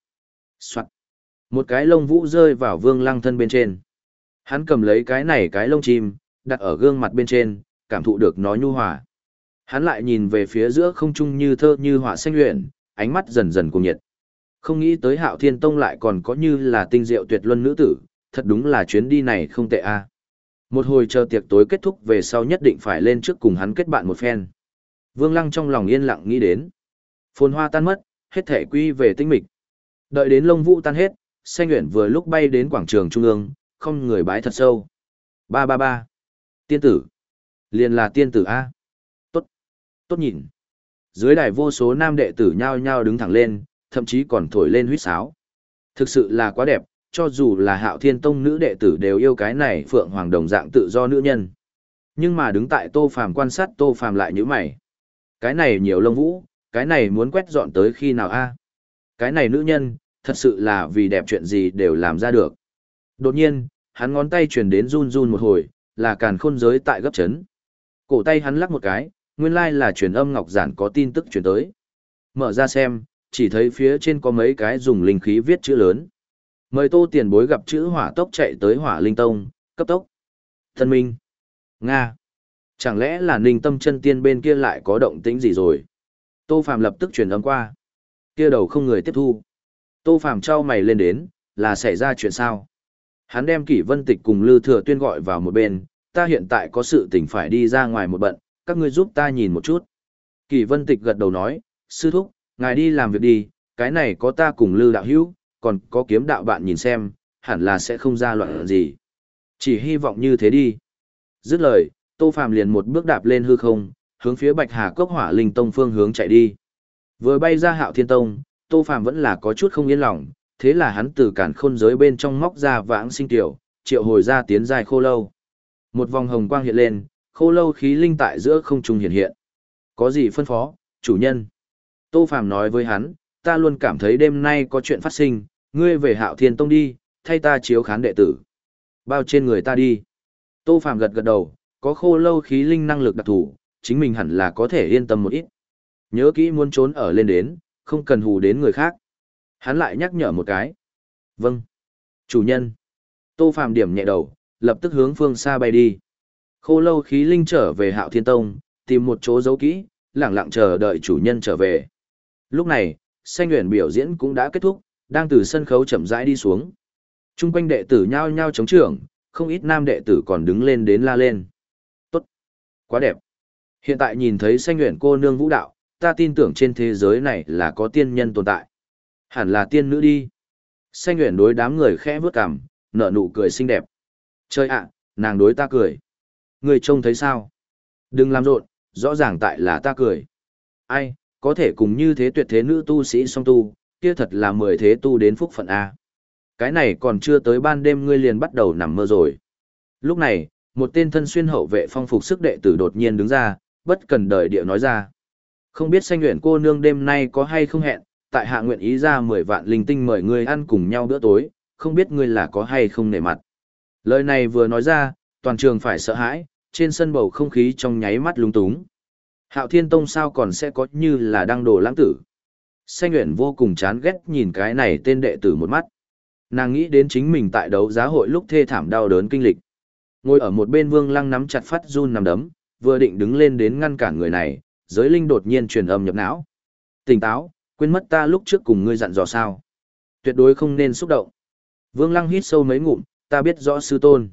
Soạn. Một cái lông vũ rơi vào vương lăng thân bên trên. Hắn cầm lấy cái này cái lông chim, đặt ở gương mặt bên trên, cảm thụ được nó nhu hòa. Hắn lại nhìn về phía giữa không trung như thơ như họa xanh luyện, ánh mắt dần dần cuồng nhiệt. Không nghĩ tới hạo thiên tông lại còn có như là tinh diệu tuyệt luân nữ tử, thật đúng là chuyến đi này không tệ a. Một hồi chờ tiệc tối kết thúc về sau nhất định phải lên trước cùng hắn kết bạn một phen. Vương Lăng trong lòng yên lặng nghĩ đến. Phồn hoa tan mất, hết thể quy về tinh mịch. Đợi đến lông vũ tan hết, xanh nguyện vừa lúc bay đến quảng trường trung ương, không người bái thật sâu. Ba ba ba. Tiên tử. Liền là tiên tử A. Tốt. Tốt nhìn. Dưới đài vô số nam đệ tử nhao nhao đứng thẳng lên, thậm chí còn thổi lên huýt sáo. Thực sự là quá đẹp, cho dù là hạo thiên tông nữ đệ tử đều yêu cái này phượng hoàng đồng dạng tự do nữ nhân. Nhưng mà đứng tại tô phàm quan sát tô phàm lại nhữ mày. Cái này nhiều lông vũ, cái này muốn quét dọn tới khi nào a Cái này nữ nhân, thật sự là vì đẹp chuyện gì đều làm ra được. Đột nhiên, hắn ngón tay truyền đến run run một hồi, là càn khôn giới tại gấp chấn. Cổ tay hắn lắc một cái, nguyên lai là truyền âm ngọc giản có tin tức truyền tới. Mở ra xem, chỉ thấy phía trên có mấy cái dùng linh khí viết chữ lớn. Mời tô tiền bối gặp chữ hỏa tốc chạy tới hỏa linh tông, cấp tốc. Thân minh. Nga. Chẳng lẽ là ninh tâm chân tiên bên kia lại có động tĩnh gì rồi? Tô Phạm lập tức truyền âm qua. Kia đầu không người tiếp thu. Tô Phạm trao mày lên đến, là xảy ra chuyện sao? Hắn đem kỷ vân tịch cùng Lư Thừa Tuyên gọi vào một bên, ta hiện tại có sự tình phải đi ra ngoài một bận, các ngươi giúp ta nhìn một chút. Kỷ vân tịch gật đầu nói, sư thúc, ngài đi làm việc đi, cái này có ta cùng Lư đạo hữu, còn có kiếm đạo bạn nhìn xem, hẳn là sẽ không ra loạn gì. Chỉ hy vọng như thế đi. Dứt lời, Tô Phạm liền một bước đạp lên hư không, hướng phía Bạch Hà Cốc Hỏa Linh Tông phương hướng chạy đi. Vừa bay ra Hạo Thiên Tông, Tô Phạm vẫn là có chút không yên lòng, thế là hắn từ cản khôn giới bên trong móc ra vãng sinh tiểu, triệu hồi ra tiến dài khô lâu. Một vòng hồng quang hiện lên, khô lâu khí linh tại giữa không trung hiện hiện. Có gì phân phó, chủ nhân? Tô Phạm nói với hắn, ta luôn cảm thấy đêm nay có chuyện phát sinh, ngươi về Hạo Thiên Tông đi, thay ta chiếu khán đệ tử. Bao trên người ta đi. Tô Phạm gật gật đầu, có khô lâu khí linh năng lực đặc thù, chính mình hẳn là có thể yên tâm một ít. Nhớ kỹ muốn trốn ở lên đến, không cần hù đến người khác. Hắn lại nhắc nhở một cái. Vâng. Chủ nhân. Tô Phạm điểm nhẹ đầu, lập tức hướng phương xa bay đi. Khô lâu khí linh trở về hạo thiên tông, tìm một chỗ giấu kỹ, lẳng lặng chờ đợi chủ nhân trở về. Lúc này, xanh nguyện biểu diễn cũng đã kết thúc, đang từ sân khấu chậm rãi đi xuống. Trung quanh đệ tử nhao nhao chống trưởng, không ít nam đệ tử còn đứng lên đến la lên. Tốt! Quá đẹp! Hiện tại nhìn thấy xanh nguyện cô nương vũ đạo, ta tin tưởng trên thế giới này là có tiên nhân tồn tại. Hẳn là tiên nữ đi. Xanh nguyện đối đám người khẽ vướt cằm, nở nụ cười xinh đẹp. Chơi ạ, nàng đối ta cười. Người trông thấy sao? Đừng làm rộn, rõ ràng tại là ta cười. Ai, có thể cùng như thế tuyệt thế nữ tu sĩ song tu, kia thật là mười thế tu đến phúc phận A. Cái này còn chưa tới ban đêm ngươi liền bắt đầu nằm mơ rồi. Lúc này, một tên thân xuyên hậu vệ phong phục sức đệ tử đột nhiên đứng ra, bất cần đời địa nói ra. Không biết sanh nguyện cô nương đêm nay có hay không hẹn, tại hạ nguyện ý ra 10 vạn linh tinh mời ngươi ăn cùng nhau bữa tối, không biết ngươi là có hay không nể mặt. Lời này vừa nói ra, toàn trường phải sợ hãi, trên sân bầu không khí trong nháy mắt lung túng. Hạo Thiên Tông sao còn sẽ có như là đang đổ lãng tử. Xanh Nguyễn vô cùng chán ghét nhìn cái này tên đệ tử một mắt. Nàng nghĩ đến chính mình tại đấu giá hội lúc thê thảm đau đớn kinh lịch. Ngồi ở một bên vương lăng nắm chặt phát run nằm đấm, vừa định đứng lên đến ngăn cản người này, giới linh đột nhiên truyền âm nhập não. Tỉnh táo, quên mất ta lúc trước cùng ngươi dặn dò sao. Tuyệt đối không nên xúc động. Vương Lăng hít sâu mấy ngụm, ta biết rõ sư tôn.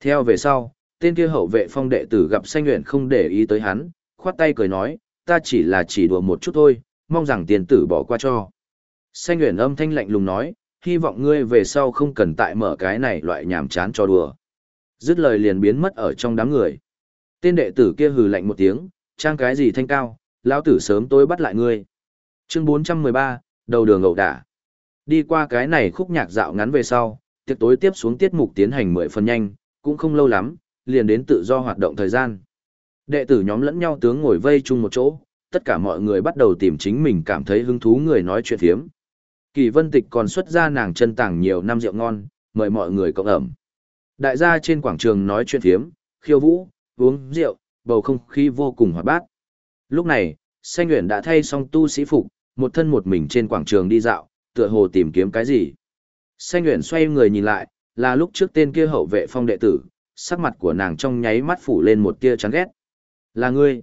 Theo về sau, tên kia hậu vệ phong đệ tử gặp Xanh nguyện không để ý tới hắn, khoát tay cười nói, ta chỉ là chỉ đùa một chút thôi, mong rằng tiền tử bỏ qua cho. Xanh Nguyễn âm thanh lạnh lùng nói, hy vọng ngươi về sau không cần tại mở cái này loại nhảm chán cho đùa. Dứt lời liền biến mất ở trong đám người. Tên đệ tử kia hừ lạnh một tiếng, trang cái gì thanh cao, lão tử sớm tối bắt lại ngươi. Chương 413, đầu đường ẩu đả. Đi qua cái này khúc nhạc dạo ngắn về sau, tiệc tối tiếp xuống tiết mục tiến hành mười phần nhanh, cũng không lâu lắm, liền đến tự do hoạt động thời gian. Đệ tử nhóm lẫn nhau tướng ngồi vây chung một chỗ, tất cả mọi người bắt đầu tìm chính mình cảm thấy hứng thú người nói chuyện phiếm. Kỳ vân tịch còn xuất ra nàng chân tàng nhiều năm rượu ngon, mời mọi người cộng ẩm. Đại gia trên quảng trường nói chuyện phiếm, khiêu vũ, uống rượu, bầu không khí vô cùng hoạt bát. Lúc này, Xanh nguyễn đã thay xong tu sĩ phục, một thân một mình trên quảng trường đi dạo, tựa hồ tìm kiếm cái gì. Xanh nguyễn xoay người nhìn lại, là lúc trước tên kia hậu vệ phong đệ tử, sắc mặt của nàng trong nháy mắt phủ lên một tia chán ghét. Là ngươi.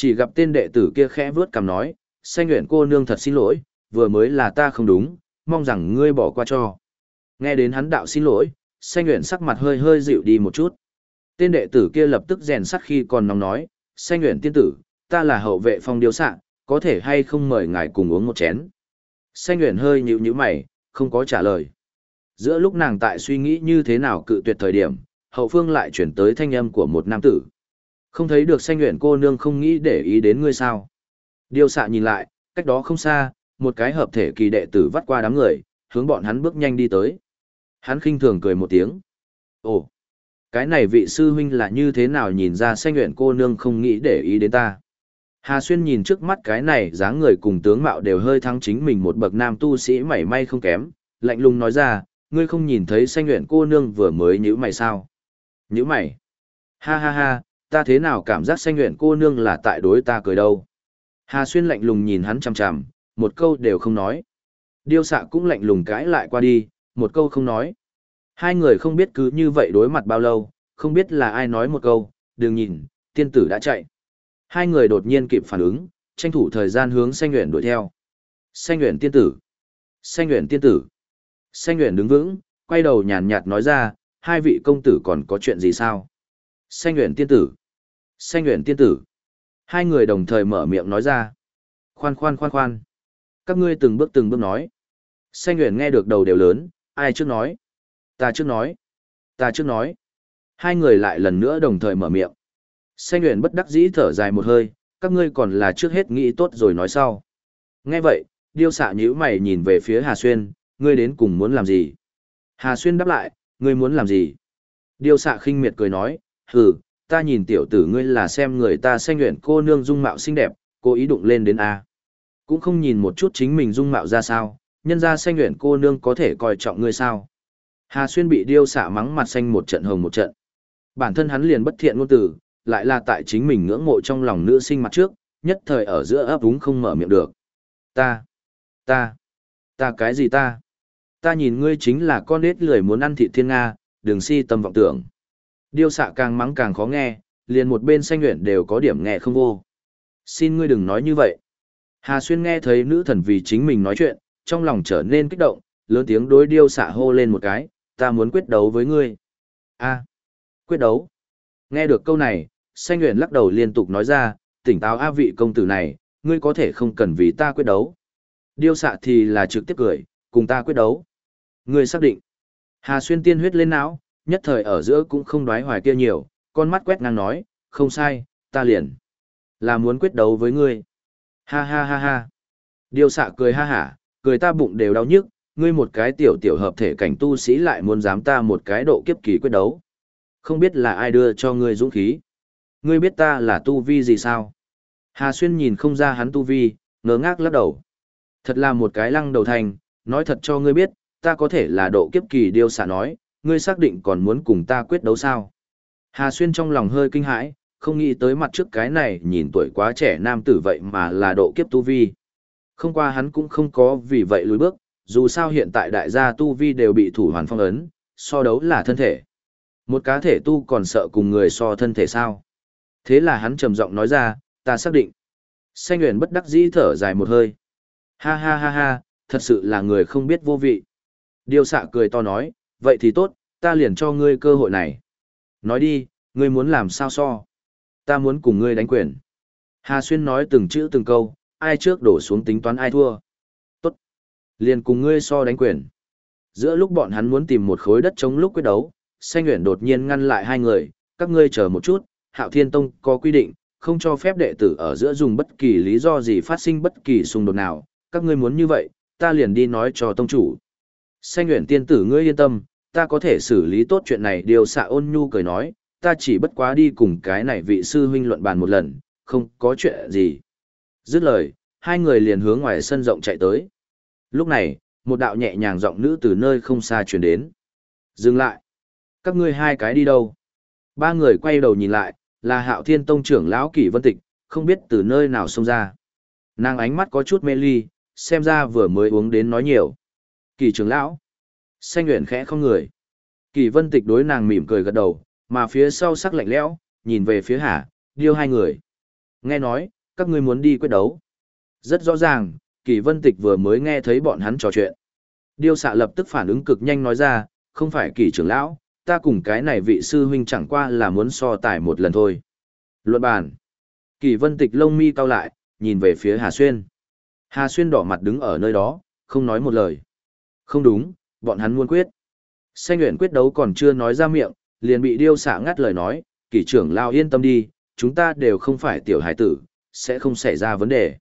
Chỉ gặp tên đệ tử kia khẽ vướt cằm nói, Xanh nguyện cô nương thật xin lỗi, vừa mới là ta không đúng, mong rằng ngươi bỏ qua cho. Nghe đến hắn đạo xin lỗi, Xanh nguyện sắc mặt hơi hơi dịu đi một chút. Tên đệ tử kia lập tức rèn sắt khi còn nóng nói, Xanh nguyện tiên tử, ta là hậu vệ phong điêu sạng, có thể hay không mời ngài cùng uống một chén. Xanh nguyện hơi nhíu nhíu mày, không có trả lời. Giữa lúc nàng tại suy nghĩ như thế nào cự tuyệt thời điểm, hậu phương lại chuyển tới thanh âm của một nam tử. Không thấy được Xanh nguyện cô nương không nghĩ để ý đến ngươi sao? Điêu xạ nhìn lại, cách đó không xa, một cái hợp thể kỳ đệ tử vắt qua đám người, hướng bọn hắn bước nhanh đi tới. Hắn khinh thường cười một tiếng. Ồ, cái này vị sư huynh là như thế nào nhìn ra Xanh nguyện cô nương không nghĩ để ý đến ta? Hà Xuyên nhìn trước mắt cái này dáng người cùng tướng mạo đều hơi thắng chính mình một bậc nam tu sĩ mảy may không kém, lạnh lùng nói ra, ngươi không nhìn thấy xanh nguyện cô nương vừa mới nhữ mày sao? Nhữ mày? Ha ha ha, ta thế nào cảm giác xanh nguyện cô nương là tại đối ta cười đâu? Hà Xuyên lạnh lùng nhìn hắn chằm chằm, một câu đều không nói. Điêu xạ cũng lạnh lùng cãi lại qua đi, một câu không nói. Hai người không biết cứ như vậy đối mặt bao lâu, không biết là ai nói một câu, đừng nhìn, tiên tử đã chạy. Hai người đột nhiên kịp phản ứng, tranh thủ thời gian hướng xanh nguyện đuổi theo. Xanh nguyện tiên tử. Xanh nguyện tiên tử. Xanh nguyện đứng vững, quay đầu nhàn nhạt nói ra, hai vị công tử còn có chuyện gì sao? Xanh nguyện tiên tử. Xanh nguyện tiên tử. Hai người đồng thời mở miệng nói ra. Khoan khoan khoan khoan. Các ngươi từng bước từng bước nói. Xanh nguyện nghe được đầu đều lớn, ai trước nói? Ta trước nói. Ta trước nói. Hai người lại lần nữa đồng thời mở miệng. Xanh nguyện bất đắc dĩ thở dài một hơi, các ngươi còn là trước hết nghĩ tốt rồi nói sau. Nghe vậy, điêu xạ nhíu mày nhìn về phía Hà Xuyên, ngươi đến cùng muốn làm gì? Hà Xuyên đáp lại, ngươi muốn làm gì? Điêu xạ khinh miệt cười nói, hừ, ta nhìn tiểu tử ngươi là xem người ta xanh nguyện cô nương dung mạo xinh đẹp, cô ý đụng lên đến A. Cũng không nhìn một chút chính mình dung mạo ra sao, nhân ra xanh nguyện cô nương có thể coi trọng ngươi sao. Hà Xuyên bị điêu xả mắng mặt xanh một trận hồng một trận. Bản thân hắn liền bất thiện ngôn tử, lại là tại chính mình ngưỡng mộ trong lòng nữ sinh mặt trước, nhất thời ở giữa ấp úng không mở miệng được. Ta, ta, ta cái gì ta? Ta nhìn ngươi chính là con nết lười muốn ăn thịt thiên Nga, đừng si tâm vọng tưởng. Điêu xạ càng mắng càng khó nghe, liền một bên xanh nguyện đều có điểm nghe không vô. Xin ngươi đừng nói như vậy. Hà Xuyên nghe thấy nữ thần vì chính mình nói chuyện, trong lòng trở nên kích động, lớn tiếng đối điêu xạ hô lên một cái, ta muốn quyết đấu với ngươi. a quyết đấu. Nghe được câu này, xanh nguyện lắc đầu liên tục nói ra, tỉnh táo a vị công tử này, ngươi có thể không cần vì ta quyết đấu. Điêu xạ thì là trực tiếp cười, cùng ta quyết đấu. Ngươi xác định. Hà xuyên tiên huyết lên não, nhất thời ở giữa cũng không đoái hoài kia nhiều, con mắt quét ngang nói, không sai, ta liền. Là muốn quyết đấu với ngươi. Ha ha ha ha. Điều xạ cười ha hả, cười ta bụng đều đau nhức, ngươi một cái tiểu tiểu hợp thể cảnh tu sĩ lại muốn dám ta một cái độ kiếp kỳ quyết đấu. Không biết là ai đưa cho ngươi dũng khí. Ngươi biết ta là tu vi gì sao? Hà Xuyên nhìn không ra hắn tu vi, ngớ ngác lắc đầu. Thật là một cái lăng đầu thành, nói thật cho ngươi biết, ta có thể là độ kiếp kỳ điêu xạ nói, ngươi xác định còn muốn cùng ta quyết đấu sao? Hà Xuyên trong lòng hơi kinh hãi, không nghĩ tới mặt trước cái này nhìn tuổi quá trẻ nam tử vậy mà là độ kiếp tu vi. Không qua hắn cũng không có vì vậy lùi bước, dù sao hiện tại đại gia tu vi đều bị thủ hoàn phong ấn, so đấu là thân thể. Một cá thể tu còn sợ cùng người so thân thể sao? Thế là hắn trầm giọng nói ra, ta xác định. Xanh Nguyễn bất đắc dĩ thở dài một hơi. Ha ha ha ha, thật sự là người không biết vô vị. Điều xạ cười to nói, vậy thì tốt, ta liền cho ngươi cơ hội này. Nói đi, ngươi muốn làm sao so? Ta muốn cùng ngươi đánh quyền. Hà Xuyên nói từng chữ từng câu, ai trước đổ xuống tính toán ai thua. Tốt. Liền cùng ngươi so đánh quyền. Giữa lúc bọn hắn muốn tìm một khối đất chống lúc quyết đấu, Xanh Nguyễn đột nhiên ngăn lại hai người, các ngươi chờ một chút, Hạo Thiên Tông có quy định, không cho phép đệ tử ở giữa dùng bất kỳ lý do gì phát sinh bất kỳ xung đột nào, các ngươi muốn như vậy, ta liền đi nói cho tông chủ. Xanh nguyện tiên tử ngươi yên tâm, ta có thể xử lý tốt chuyện này điều xạ ôn nhu cười nói, ta chỉ bất quá đi cùng cái này vị sư huynh luận bàn một lần, không có chuyện gì. Dứt lời, hai người liền hướng ngoài sân rộng chạy tới. Lúc này, một đạo nhẹ nhàng giọng nữ từ nơi không xa truyền đến. Dừng lại. Các ngươi hai cái đi đâu? Ba người quay đầu nhìn lại, là hạo thiên tông trưởng lão kỷ vân tịch, không biết từ nơi nào xông ra. Nàng ánh mắt có chút mê ly, xem ra vừa mới uống đến nói nhiều. Kỳ trưởng lão. Xanh nguyện khẽ không người. Kỳ vân tịch đối nàng mỉm cười gật đầu, mà phía sau sắc lạnh lẽo, nhìn về phía hà, điêu hai người. Nghe nói, các ngươi muốn đi quyết đấu. Rất rõ ràng, kỳ vân tịch vừa mới nghe thấy bọn hắn trò chuyện. Điêu xạ lập tức phản ứng cực nhanh nói ra, không phải kỳ trưởng lão, ta cùng cái này vị sư huynh chẳng qua là muốn so tài một lần thôi. Luận bàn. Kỳ vân tịch lông mi cau lại, nhìn về phía Hà Xuyên. Hà Xuyên đỏ mặt đứng ở nơi đó, không nói một lời. Không đúng, bọn hắn muốn quyết. Xanh nguyện quyết đấu còn chưa nói ra miệng, liền bị điêu xạ ngắt lời nói, kỷ trưởng lao yên tâm đi, chúng ta đều không phải tiểu hải tử, sẽ không xảy ra vấn đề.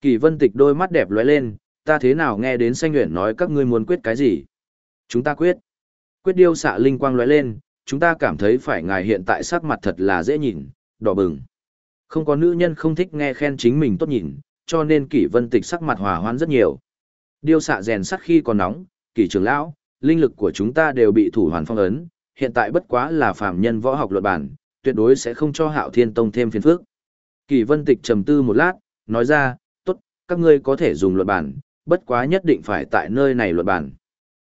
Kỳ vân tịch đôi mắt đẹp lóe lên, ta thế nào nghe đến xanh nguyện nói các ngươi muốn quyết cái gì? Chúng ta quyết. Quyết điêu xạ linh quang lóe lên, chúng ta cảm thấy phải ngài hiện tại sắc mặt thật là dễ nhìn, đỏ bừng. Không có nữ nhân không thích nghe khen chính mình tốt nhìn, cho nên kỷ vân tịch sắc mặt hòa hoãn rất nhiều. Điêu xạ rèn sắt khi còn nóng, kỳ trưởng lão, linh lực của chúng ta đều bị thủ hoàn phong ấn, hiện tại bất quá là phàm nhân võ học luật bản, tuyệt đối sẽ không cho hạo thiên tông thêm phiền phức. kỳ vân tịch trầm tư một lát, nói ra, tốt, các ngươi có thể dùng luật bản, bất quá nhất định phải tại nơi này luật bản.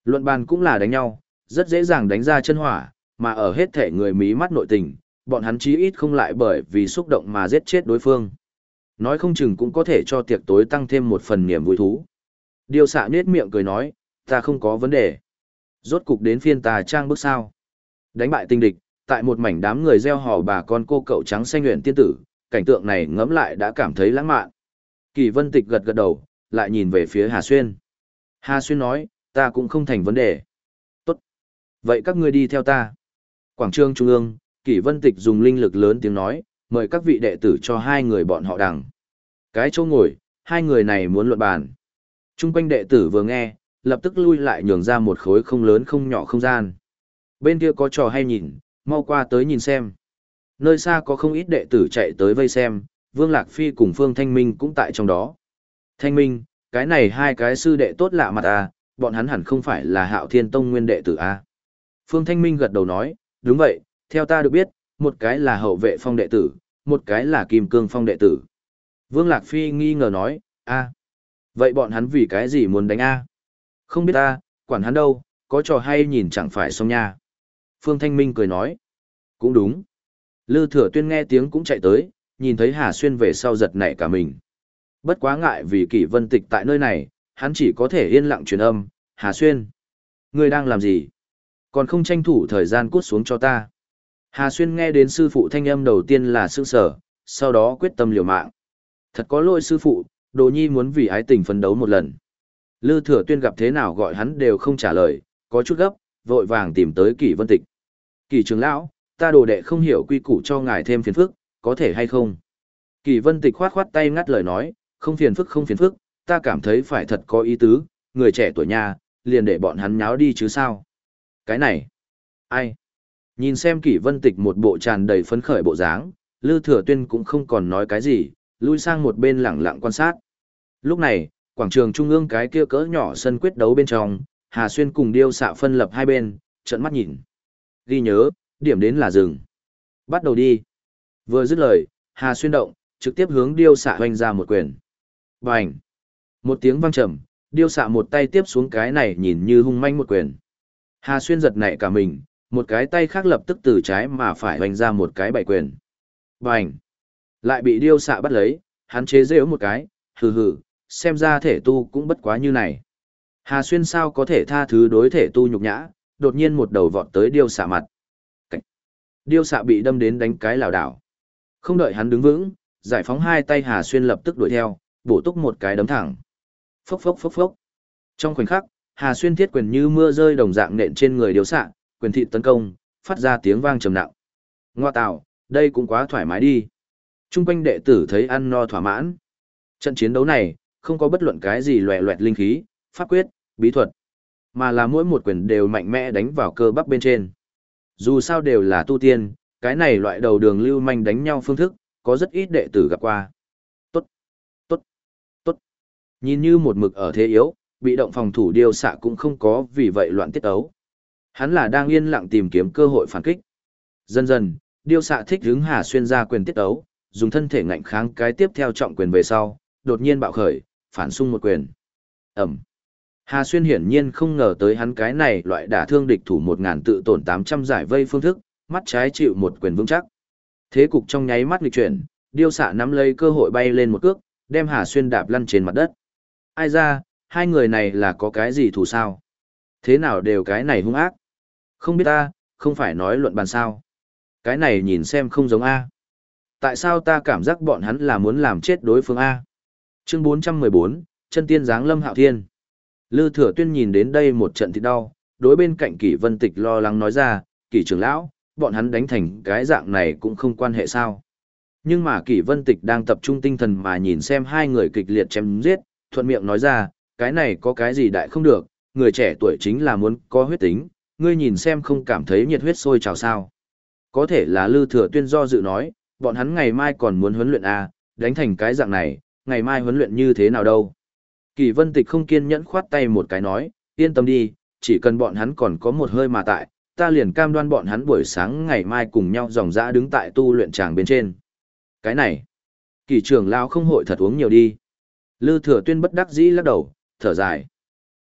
Luận bàn cũng là đánh nhau, rất dễ dàng đánh ra chân hỏa, mà ở hết thể người mí mắt nội tình, bọn hắn chí ít không lại bởi vì xúc động mà giết chết đối phương. Nói không chừng cũng có thể cho tiệc tối tăng thêm một phần niềm vui thú. Điều xạ nết miệng cười nói, ta không có vấn đề. Rốt cục đến phiên tà trang bước sao. Đánh bại tinh địch, tại một mảnh đám người gieo hò bà con cô cậu trắng xanh nguyện tiên tử, cảnh tượng này ngẫm lại đã cảm thấy lãng mạn. Kỳ vân tịch gật gật đầu, lại nhìn về phía Hà Xuyên. Hà Xuyên nói, ta cũng không thành vấn đề. Tốt. Vậy các ngươi đi theo ta. Quảng trường Trung ương, Kỷ Vân Tịch dùng linh lực lớn tiếng nói, mời các vị đệ tử cho hai người bọn họ đằng. Cái chỗ ngồi, hai người này muốn luận bàn. Trung quanh đệ tử vừa nghe, lập tức lui lại nhường ra một khối không lớn không nhỏ không gian. Bên kia có trò hay nhìn, mau qua tới nhìn xem. Nơi xa có không ít đệ tử chạy tới vây xem, Vương Lạc Phi cùng Phương Thanh Minh cũng tại trong đó. Thanh Minh, cái này hai cái sư đệ tốt lạ mặt à, bọn hắn hẳn không phải là hạo thiên tông nguyên đệ tử à. Phương Thanh Minh gật đầu nói, đúng vậy, theo ta được biết, một cái là hậu vệ phong đệ tử, một cái là kim cương phong đệ tử. Vương Lạc Phi nghi ngờ nói, a, vậy bọn hắn vì cái gì muốn đánh a? Không biết ta, quản hắn đâu, có trò hay nhìn chẳng phải xong nha. Phương Thanh Minh cười nói, cũng đúng. Lư Thừa Tuyên nghe tiếng cũng chạy tới, nhìn thấy Hà Xuyên về sau giật nảy cả mình. Bất quá ngại vì kỷ vân tịch tại nơi này, hắn chỉ có thể yên lặng truyền âm, Hà Xuyên. Ngươi đang làm gì? Còn không tranh thủ thời gian cút xuống cho ta. Hà Xuyên nghe đến sư phụ thanh âm đầu tiên là sương sở, sau đó quyết tâm liều mạng. Thật có lỗi sư phụ, đồ nhi muốn vì ái tình phấn đấu một lần. Lư thừa tuyên gặp thế nào gọi hắn đều không trả lời, có chút gấp, vội vàng tìm tới kỷ vân tịch. Kỷ trưởng lão, ta đồ đệ không hiểu quy củ cho ngài thêm phiền phức, có thể hay không? Kỷ vân tịch khoát khoát tay ngắt lời nói, không phiền phức không phiền phức, ta cảm thấy phải thật có ý tứ, người trẻ tuổi nhà, liền để bọn hắn nháo đi chứ sao. Cái này, ai? Nhìn xem kỷ vân tịch một bộ tràn đầy phấn khởi bộ dáng, Lư Thừa Tuyên cũng không còn nói cái gì, lui sang một bên lẳng lặng quan sát. Lúc này, quảng trường trung ương cái kia cỡ nhỏ sân quyết đấu bên trong, Hà Xuyên cùng điêu xạ phân lập hai bên, trận mắt nhìn. Ghi nhớ, điểm đến là rừng. Bắt đầu đi. Vừa dứt lời, Hà Xuyên động, trực tiếp hướng điêu xạ hoành ra một quyền. Bành! Một tiếng vang trầm, điêu xạ một tay tiếp xuống cái này nhìn như hung manh một quyền. Hà Xuyên giật nảy cả mình, một cái tay khác lập tức từ trái mà phải hoành ra một cái bảy quyền. Bành! Lại bị điêu xạ bắt lấy, hắn chế rêu một cái, hừ hừ, xem ra thể tu cũng bất quá như này. Hà Xuyên sao có thể tha thứ đối thể tu nhục nhã, đột nhiên một đầu vọt tới điêu xạ mặt. Cảnh. Điêu xạ bị đâm đến đánh cái lảo đảo. Không đợi hắn đứng vững, giải phóng hai tay Hà Xuyên lập tức đuổi theo, bổ túc một cái đấm thẳng. Phốc phốc phốc phốc. Trong khoảnh khắc, Hà Xuyên thiết quyền như mưa rơi đồng dạng nện trên người điêu xạ, quyền thị tấn công, phát ra tiếng vang trầm nặng. Ngoa tạo, đây cũng quá thoải mái đi. Trung quanh đệ tử thấy ăn no thỏa mãn. Trận chiến đấu này, không có bất luận cái gì loẹ loẹt linh khí, pháp quyết, bí thuật, mà là mỗi một quyền đều mạnh mẽ đánh vào cơ bắp bên trên. Dù sao đều là tu tiên, cái này loại đầu đường lưu manh đánh nhau phương thức, có rất ít đệ tử gặp qua. Tốt, tốt, tốt. Nhìn như một mực ở thế yếu, bị động phòng thủ điêu xạ cũng không có vì vậy loạn tiết ấu. Hắn là đang yên lặng tìm kiếm cơ hội phản kích. Dần dần, điêu xạ thích hứng Hà Xuyên ra quyền tiết ấu, dùng thân thể ngạnh kháng cái tiếp theo trọng quyền về sau, đột nhiên bạo khởi, phản xung một quyền. Ẩm. Hà Xuyên hiển nhiên không ngờ tới hắn cái này loại đả thương địch thủ 1000 tự tổn 800 giải vây phương thức, mắt trái chịu một quyền vững chắc. Thế cục trong nháy mắt nghịch chuyển, điêu xạ nắm lấy cơ hội bay lên một cước, đem Hà Xuyên đạp lăn trên mặt đất. Ai ra, hai người này là có cái gì thù sao? Thế nào đều cái này hung ác? Không biết ta, không phải nói luận bàn sao. Cái này nhìn xem không giống A. Tại sao ta cảm giác bọn hắn là muốn làm chết đối phương A? Chương 414, chân tiên giáng lâm hạo thiên. Lư thừa tuyên nhìn đến đây một trận thì đau, đối bên cạnh kỷ vân tịch lo lắng nói ra, kỷ trưởng lão, bọn hắn đánh thành cái dạng này cũng không quan hệ sao. Nhưng mà kỷ vân tịch đang tập trung tinh thần mà nhìn xem hai người kịch liệt chém giết, thuận miệng nói ra, cái này có cái gì đại không được, người trẻ tuổi chính là muốn có huyết tính, ngươi nhìn xem không cảm thấy nhiệt huyết sôi trào sao. Có thể là Lư Thừa Tuyên do dự nói, bọn hắn ngày mai còn muốn huấn luyện à, đánh thành cái dạng này, ngày mai huấn luyện như thế nào đâu. Kỳ vân tịch không kiên nhẫn khoát tay một cái nói, yên tâm đi, chỉ cần bọn hắn còn có một hơi mà tại, ta liền cam đoan bọn hắn buổi sáng ngày mai cùng nhau dòng dã đứng tại tu luyện tràng bên trên. Cái này, kỳ trưởng lao không hội thật uống nhiều đi. Lư thừa tuyên bất đắc dĩ lắc đầu, thở dài.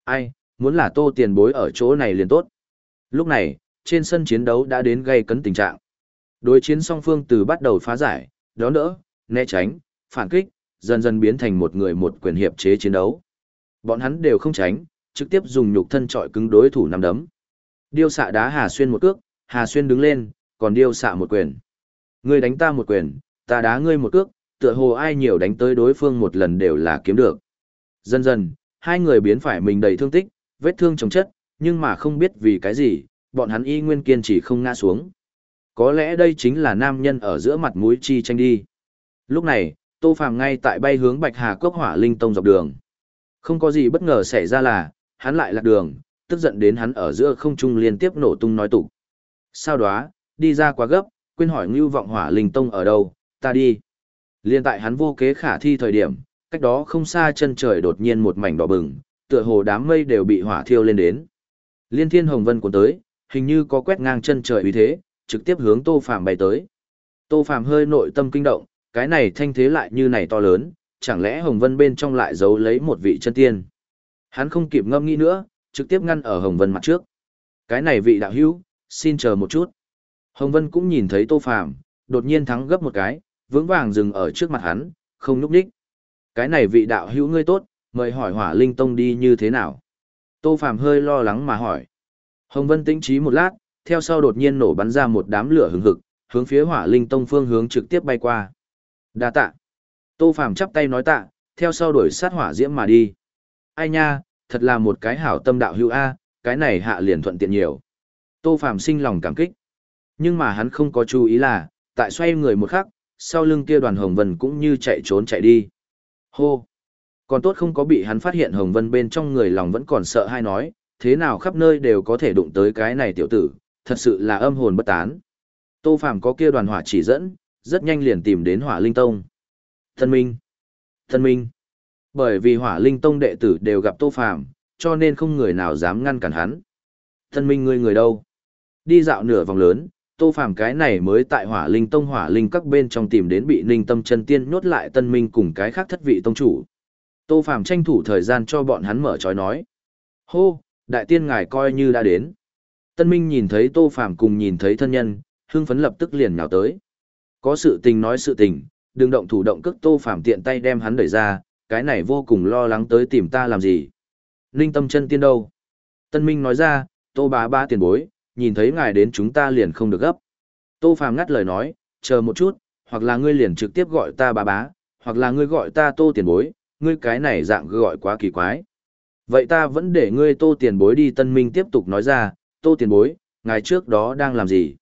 Ai, muốn là tô tiền bối ở chỗ này liền tốt. Lúc này, trên sân chiến đấu đã đến gây cấn tình trạng. Đối chiến song phương từ bắt đầu phá giải, đón đỡ, né tránh, phản kích, dần dần biến thành một người một quyền hiệp chế chiến đấu. Bọn hắn đều không tránh, trực tiếp dùng nhục thân trọi cứng đối thủ nằm đấm. Điêu xạ đá Hà Xuyên một cước, Hà Xuyên đứng lên, còn điêu xạ một quyền. Ngươi đánh ta một quyền, ta đá ngươi một cước, tựa hồ ai nhiều đánh tới đối phương một lần đều là kiếm được. Dần dần, hai người biến phải mình đầy thương tích, vết thương chồng chất, nhưng mà không biết vì cái gì, bọn hắn y nguyên kiên trì không ngã xuống. Có lẽ đây chính là nam nhân ở giữa mặt mũi chi tranh đi. Lúc này, Tô Phàm ngay tại bay hướng Bạch Hà Cốc Hỏa Linh Tông dọc đường. Không có gì bất ngờ xảy ra là, hắn lại lạc đường, tức giận đến hắn ở giữa không trung liên tiếp nổ tung nói tục. Sao đó, đi ra quá gấp, quên hỏi Ngưu Vọng Hỏa Linh Tông ở đâu, ta đi. Liên tại hắn vô kế khả thi thời điểm, cách đó không xa chân trời đột nhiên một mảnh đỏ bừng, tựa hồ đám mây đều bị hỏa thiêu lên đến. Liên Thiên Hồng Vân cuốn tới, hình như có quét ngang chân trời uy thế, trực tiếp hướng Tô Phàm bay tới. Tô Phàm hơi nội tâm kinh động, cái này thanh thế lại như này to lớn, chẳng lẽ Hồng Vân bên trong lại giấu lấy một vị chân tiên. Hắn không kịp ngâm nghĩ nữa, trực tiếp ngăn ở Hồng Vân mặt trước. Cái này vị đạo hữu, xin chờ một chút. Hồng Vân cũng nhìn thấy Tô Phàm, đột nhiên thắng gấp một cái, vững vàng dừng ở trước mặt hắn, không núp đích. Cái này vị đạo hữu ngươi tốt, mời hỏi hỏa linh tông đi như thế nào? Tô Phàm hơi lo lắng mà hỏi. Hồng Vân tĩnh trí một lát, theo sau đột nhiên nổ bắn ra một đám lửa hừng hực, hướng phía hỏa linh tông phương hướng trực tiếp bay qua. Đa tạ. Tô Phàm chắp tay nói tạ, theo sau đuổi sát hỏa diễm mà đi. Ai nha, thật là một cái hảo tâm đạo hữu A, cái này hạ liền thuận tiện nhiều. Tô Phàm sinh lòng cảm kích. Nhưng mà hắn không có chú ý là, tại xoay người một khắc, sau lưng kia đoàn hồng vân cũng như chạy trốn chạy đi. Hô! Còn tốt không có bị hắn phát hiện hồng vân bên trong người lòng vẫn còn sợ hay nói, thế nào khắp nơi đều có thể đụng tới cái này tiểu tử, thật sự là âm hồn bất tán. Tô Phàm có kia đoàn hỏa chỉ dẫn, rất nhanh liền tìm đến hỏa linh tông. Thân minh! Thân minh! Bởi vì hỏa linh tông đệ tử đều gặp Tô Phàm cho nên không người nào dám ngăn cản hắn. Thân minh ngươi người đâu? Đi dạo nửa vòng lớn, Tô Phàm cái này mới tại Hỏa Linh Tông Hỏa Linh các bên trong tìm đến bị Ninh Tâm Chân Tiên nhốt lại Tân Minh cùng cái khác thất vị tông chủ. Tô Phàm tranh thủ thời gian cho bọn hắn mở trói nói: "Hô, đại tiên ngài coi như đã đến." Tân Minh nhìn thấy Tô Phàm cùng nhìn thấy thân nhân, hưng phấn lập tức liền nhào tới. Có sự tình nói sự tình, đừng động thủ động cước Tô Phàm tiện tay đem hắn đẩy ra, cái này vô cùng lo lắng tới tìm ta làm gì. Ninh Tâm Chân Tiên đâu? Tân Minh nói ra, Tô bá ba tiền bối, nhìn thấy ngài đến chúng ta liền không được gấp. Tô Phàm ngắt lời nói, chờ một chút, hoặc là ngươi liền trực tiếp gọi ta Bá bá, hoặc là ngươi gọi ta tô tiền bối, ngươi cái này dạng gọi quá kỳ quái. Vậy ta vẫn để ngươi tô tiền bối đi tân minh tiếp tục nói ra, tô tiền bối, ngài trước đó đang làm gì?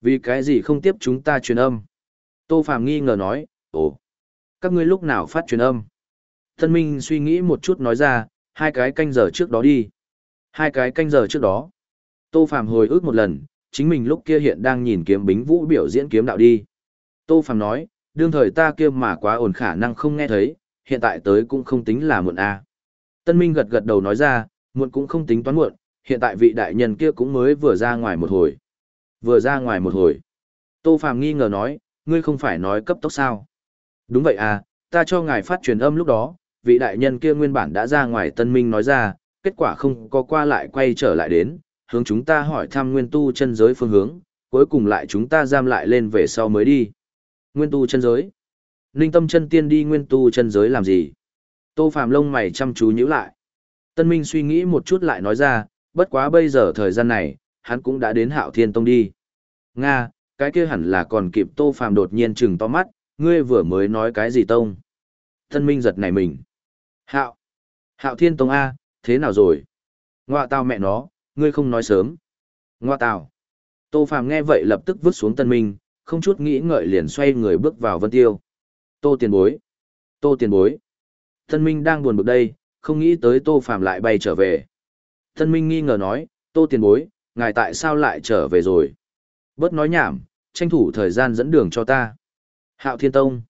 Vì cái gì không tiếp chúng ta truyền âm? Tô Phạm nghi ngờ nói, ồ, các ngươi lúc nào phát truyền âm? Tân minh suy nghĩ một chút nói ra, hai cái canh giờ trước đó đi. Hai cái canh giờ trước đó. Tô Phạm hồi ức một lần, chính mình lúc kia hiện đang nhìn kiếm bính vũ biểu diễn kiếm đạo đi. Tô Phạm nói, đương thời ta kia mà quá ổn khả năng không nghe thấy, hiện tại tới cũng không tính là muộn a. À. Tân Minh gật gật đầu nói ra, muộn cũng không tính toán muộn, hiện tại vị đại nhân kia cũng mới vừa ra ngoài một hồi. Vừa ra ngoài một hồi. Tô Phàm nghi ngờ nói, ngươi không phải nói cấp tốc sao? Đúng vậy à, ta cho ngài phát truyền âm lúc đó, vị đại nhân kia nguyên bản đã ra ngoài tân minh nói ra, kết quả không có qua lại quay trở lại đến, hướng chúng ta hỏi thăm nguyên tu chân giới phương hướng, cuối cùng lại chúng ta giam lại lên về sau mới đi. Nguyên tu chân giới. Ninh tâm chân tiên đi nguyên tu chân giới làm gì? Tô Phạm lông mày chăm chú nhíu lại. Tân Minh suy nghĩ một chút lại nói ra, bất quá bây giờ thời gian này, hắn cũng đã đến hạo thiên tông đi. Nga, cái kia hẳn là còn kịp Tô Phạm đột nhiên trừng to mắt, ngươi vừa mới nói cái gì tông? thân Minh giật nảy mình. Hạo. Hạo thiên tông A, thế nào rồi? ngoa tao mẹ nó, ngươi không nói sớm. Ngoa tào. Tô Phàm nghe vậy lập tức vứt xuống tân minh, không chút nghĩ ngợi liền xoay người bước vào vân tiêu. Tô tiền bối. Tô tiền bối. Tân minh đang buồn bực đây, không nghĩ tới Tô Phàm lại bay trở về. Tân minh nghi ngờ nói, Tô tiền bối, ngài tại sao lại trở về rồi? Bớt nói nhảm, tranh thủ thời gian dẫn đường cho ta. Hạo Thiên Tông.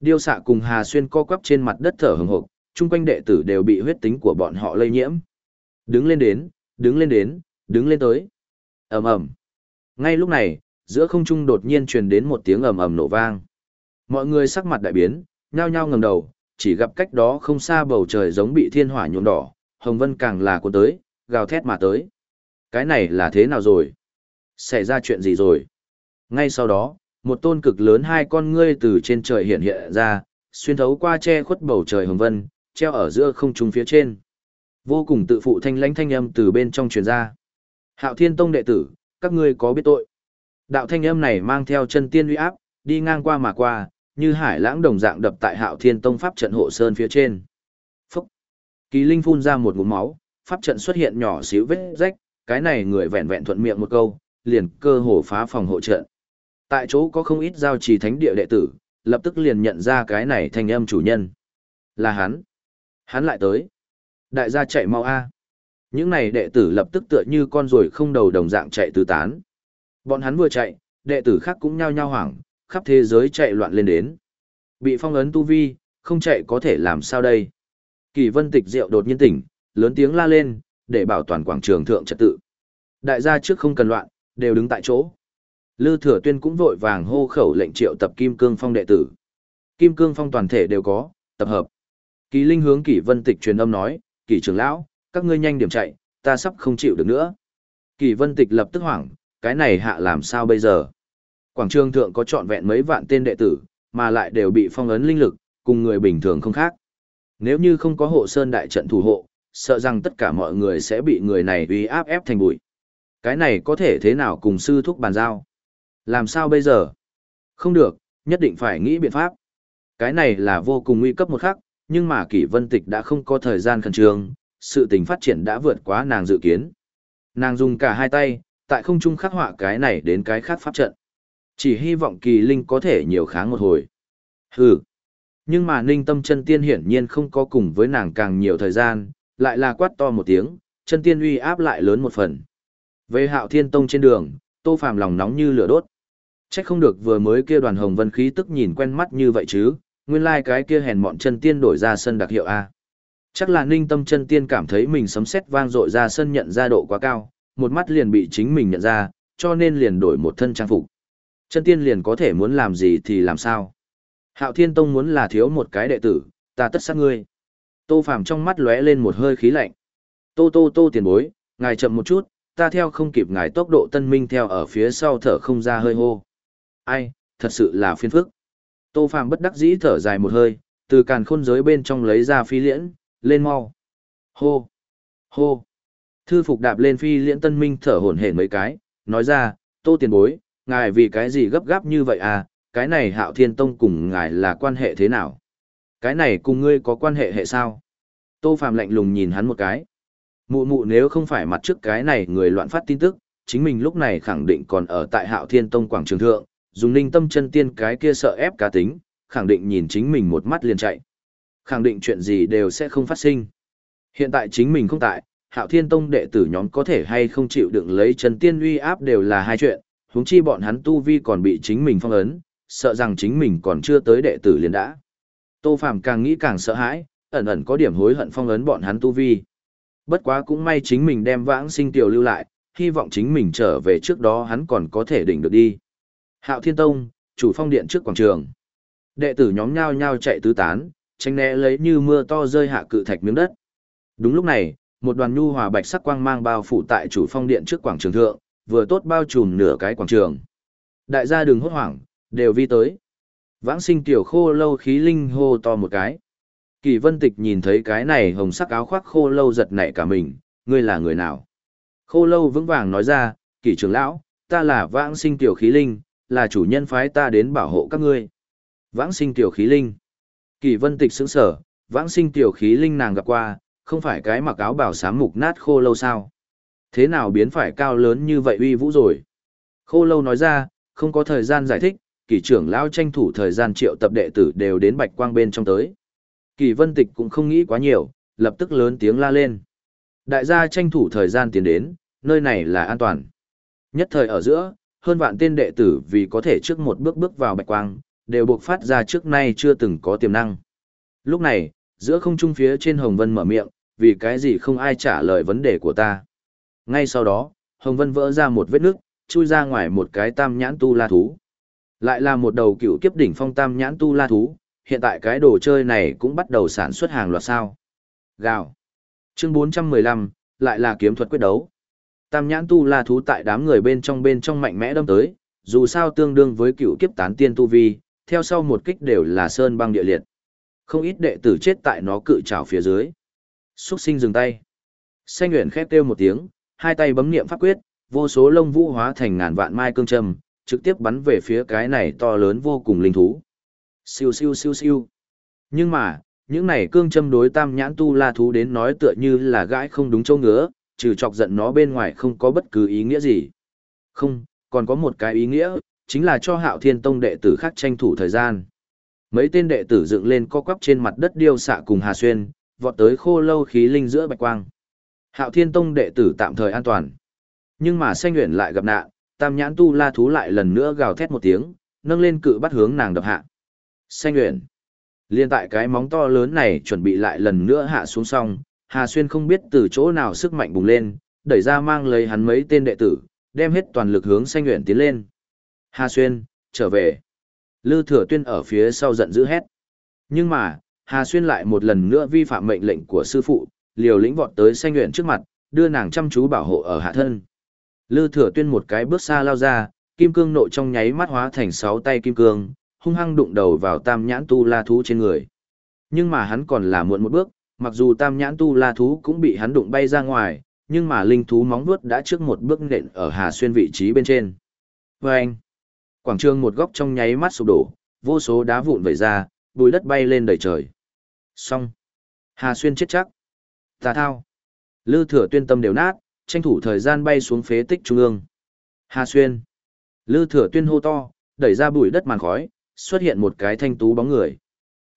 Điêu xạ cùng Hà Xuyên co quắp trên mặt đất thở hừng hộp, chung quanh đệ tử đều bị huyết tính của bọn họ lây nhiễm. Đứng lên đến, đứng lên đến, đứng lên tới. ầm ầm. Ngay lúc này, giữa không trung đột nhiên truyền đến một tiếng ầm ầm nổ vang. Mọi người sắc mặt đại biến, nhao nhao ngẩng đầu, chỉ gặp cách đó không xa bầu trời giống bị thiên hỏa nhuộm đỏ, hồng vân càng là cuốn tới, gào thét mà tới. Cái này là thế nào rồi? Xảy ra chuyện gì rồi? Ngay sau đó, một tôn cực lớn hai con ngươi từ trên trời hiện hiện ra, xuyên thấu qua che khuất bầu trời hồng vân, treo ở giữa không trung phía trên. Vô cùng tự phụ thanh lãnh thanh âm từ bên trong truyền ra. Hạo Thiên Tông đệ tử, các ngươi có biết tội. Đạo thanh âm này mang theo chân tiên uy áp, đi ngang qua mà qua, như hải lãng đồng dạng đập tại Hạo Thiên Tông pháp trận hộ sơn phía trên. Phúc! Kỳ Linh phun ra một ngụm máu, pháp trận xuất hiện nhỏ xíu vết rách, cái này người vẹn vẹn thuận miệng một câu, liền cơ hồ phá phòng hộ trận. Tại chỗ có không ít giao trì thánh địa đệ tử, lập tức liền nhận ra cái này thanh âm chủ nhân. Là hắn. Hắn lại tới. Đại gia chạy mau a. Những này đệ tử lập tức tựa như con ruồi không đầu đồng dạng chạy tứ tán. Bọn hắn vừa chạy, đệ tử khác cũng nhao nhao hoảng, khắp thế giới chạy loạn lên đến. Bị phong ấn tu vi, không chạy có thể làm sao đây? Kỳ vân tịch diệu đột nhiên tỉnh, lớn tiếng la lên, để bảo toàn quảng trường thượng trật tự. Đại gia trước không cần loạn, đều đứng tại chỗ. Lư Thừa Tuyên cũng vội vàng hô khẩu lệnh triệu tập Kim Cương Phong đệ tử. Kim Cương Phong toàn thể đều có, tập hợp. Kỳ Linh hướng Kỷ Vân Tịch truyền âm nói, kỳ trưởng lão, các ngươi nhanh điểm chạy, ta sắp không chịu được nữa. Kỳ vân tịch lập tức hoảng, cái này hạ làm sao bây giờ? Quảng trường thượng có trọn vẹn mấy vạn tên đệ tử, mà lại đều bị phong ấn linh lực, cùng người bình thường không khác. Nếu như không có hộ sơn đại trận thủ hộ, sợ rằng tất cả mọi người sẽ bị người này uy áp ép thành bụi. Cái này có thể thế nào cùng sư thúc bàn giao? Làm sao bây giờ? Không được, nhất định phải nghĩ biện pháp. Cái này là vô cùng nguy cấp một khắc, nhưng mà kỷ vân tịch đã không có thời gian khẩn trương, sự tình phát triển đã vượt quá nàng dự kiến. Nàng dùng cả hai tay, tại không trung khắc họa cái này đến cái khác pháp trận. Chỉ hy vọng kỳ linh có thể nhiều kháng một hồi. Hừ. Nhưng mà ninh tâm chân tiên hiển nhiên không có cùng với nàng càng nhiều thời gian, lại là quát to một tiếng, chân tiên uy áp lại lớn một phần. Về hạo thiên tông trên đường, tô phàm lòng nóng như lửa đốt. Trách không được vừa mới kia đoàn hồng vân khí tức nhìn quen mắt như vậy chứ, nguyên lai like cái kia hèn mọn chân tiên đổi ra sân đặc hiệu A. Chắc là ninh tâm chân tiên cảm thấy mình sấm sét vang dội ra sân nhận ra độ quá cao, một mắt liền bị chính mình nhận ra, cho nên liền đổi một thân trang phục. Chân tiên liền có thể muốn làm gì thì làm sao. Hạo thiên tông muốn là thiếu một cái đệ tử, ta tất sát ngươi. Tô phàm trong mắt lóe lên một hơi khí lạnh. Tô tô tô tiền bối, ngài chậm một chút, ta theo không kịp ngài tốc độ tân minh theo ở phía sau thở không ra hơi hô. Ai, thật sự là phiền phức. Tô Phàm bất đắc dĩ thở dài một hơi, từ càn khôn giới bên trong lấy ra phi liễn, lên mau. Hô! Hô! Thư phục đạp lên phi liễn tân minh thở hổn hển mấy cái, nói ra, tô tiền bối, ngài vì cái gì gấp gáp như vậy à, cái này hạo thiên tông cùng ngài là quan hệ thế nào? Cái này cùng ngươi có quan hệ hệ sao? Tô Phàm lạnh lùng nhìn hắn một cái. Mụ mụ nếu không phải mặt trước cái này người loạn phát tin tức, chính mình lúc này khẳng định còn ở tại hạo thiên tông quảng trường thượng, dùng ninh tâm chân tiên cái kia sợ ép cá tính, khẳng định nhìn chính mình một mắt liền chạy. Khẳng định chuyện gì đều sẽ không phát sinh. Hiện tại chính mình không tại, hạo thiên tông đệ tử nhóm có thể hay không chịu đựng lấy chân tiên uy áp đều là hai chuyện, huống chi bọn hắn tu vi còn bị chính mình phong ấn, sợ rằng chính mình còn chưa tới đệ tử liền đã. Tô Phàm càng nghĩ càng sợ hãi, ẩn ẩn có điểm hối hận phong ấn bọn hắn tu vi. Bất quá cũng may chính mình đem vãng sinh tiểu lưu lại, hy vọng chính mình trở về trước đó hắn còn có thể đỉnh được đi. Hạo Thiên Tông, chủ phong điện trước quảng trường. Đệ tử nhóm nhao nhao chạy tứ tán, tránh né lấy như mưa to rơi hạ cự thạch miếng đất. Đúng lúc này, một đoàn nhu hòa bạch sắc quang mang bao phủ tại chủ phong điện trước quảng trường thượng, vừa tốt bao trùm nửa cái quảng trường. Đại gia đừng hốt hoảng, đều vi tới. Vãng sinh tiểu khô lâu khí linh hô to một cái. Kỳ vân tịch nhìn thấy cái này hồng sắc áo khoác khô lâu giật nảy cả mình, ngươi là người nào? Khô lâu vững vàng nói ra, kỳ trưởng lão, ta là vãng sinh tiểu khí linh, là chủ nhân phái ta đến bảo hộ các ngươi. Vãng sinh tiểu khí linh. Kỳ vân tịch sững sở, vãng sinh tiểu khí linh nàng gặp qua, không phải cái mặc áo bảo sám mục nát khô lâu sao? Thế nào biến phải cao lớn như vậy uy vũ rồi? Khô lâu nói ra, không có thời gian giải thích, kỳ trưởng lão tranh thủ thời gian triệu tập đệ tử đều đến bạch quang bên trong tới. Kỳ vân tịch cũng không nghĩ quá nhiều, lập tức lớn tiếng la lên. Đại gia tranh thủ thời gian tiến đến, nơi này là an toàn. Nhất thời ở giữa, hơn vạn tên đệ tử vì có thể trước một bước bước vào bạch quang, đều buộc phát ra trước nay chưa từng có tiềm năng. Lúc này, giữa không trung phía trên Hồng Vân mở miệng, vì cái gì không ai trả lời vấn đề của ta. Ngay sau đó, Hồng Vân vỡ ra một vết nước, chui ra ngoài một cái tam nhãn tu la thú. Lại là một đầu cựu kiếp đỉnh phong tam nhãn tu la thú, hiện tại cái đồ chơi này cũng bắt đầu sản xuất hàng loạt sao. Gào. Chương 415, lại là kiếm thuật quyết đấu. Tam nhãn tu la thú tại đám người bên trong bên trong mạnh mẽ đâm tới, dù sao tương đương với cựu kiếp tán tiên tu vi, theo sau một kích đều là sơn băng địa liệt. Không ít đệ tử chết tại nó cự trảo phía dưới. Xuất sinh dừng tay. Xanh nguyện khép kêu một tiếng, hai tay bấm niệm pháp quyết, vô số lông vũ hóa thành ngàn vạn mai cương trầm trực tiếp bắn về phía cái này to lớn vô cùng linh thú. Siêu siêu siêu siêu. Nhưng mà, những này cương châm đối tam nhãn tu la thú đến nói tựa như là gãi không đúng châu ngứa, trừ chọc giận nó bên ngoài không có bất cứ ý nghĩa gì. Không, còn có một cái ý nghĩa, chính là cho hạo thiên tông đệ tử khác tranh thủ thời gian. Mấy tên đệ tử dựng lên co quắp trên mặt đất điêu xạ cùng Hà Xuyên, vọt tới khô lâu khí linh giữa bạch quang. Hạo thiên tông đệ tử tạm thời an toàn. Nhưng mà xanh nguyện lại gặp nạn, tam nhãn tu la thú lại lần nữa gào thét một tiếng, nâng lên cự bắt hướng nàng đập hạ. Xanh nguyện. Liên tại cái móng to lớn này chuẩn bị lại lần nữa hạ xuống song, Hà Xuyên không biết từ chỗ nào sức mạnh bùng lên, đẩy ra mang lấy hắn mấy tên đệ tử, đem hết toàn lực hướng xanh nguyện tiến lên. Hà Xuyên, trở về. Lư Thừa Tuyên ở phía sau giận dữ hét. Nhưng mà, Hà Xuyên lại một lần nữa vi phạm mệnh lệnh của sư phụ, liều lĩnh vọt tới xanh nguyện trước mặt, đưa nàng chăm chú bảo hộ ở hạ thân. Lư Thừa Tuyên một cái bước xa lao ra, kim cương nộ trong nháy mắt hóa thành sáu tay kim cương, hung hăng đụng đầu vào tam nhãn tu la thú trên người. Nhưng mà hắn còn là muộn một bước, mặc dù tam nhãn tu la thú cũng bị hắn đụng bay ra ngoài, nhưng mà linh thú móng vuốt đã trước một bước nện ở Hà Xuyên vị trí bên trên. Và anh, quảng trường một góc trong nháy mắt sụp đổ, vô số đá vụn vẩy ra, bùi đất bay lên đầy trời. Xong. Hà Xuyên chết chắc. Tà thao. Lư thừa tuyên tâm đều nát, tranh thủ thời gian bay xuống phế tích trung ương. Hà Xuyên. Lư thừa tuyên hô to, đẩy ra bụi đất màn khói, xuất hiện một cái thanh tú bóng người.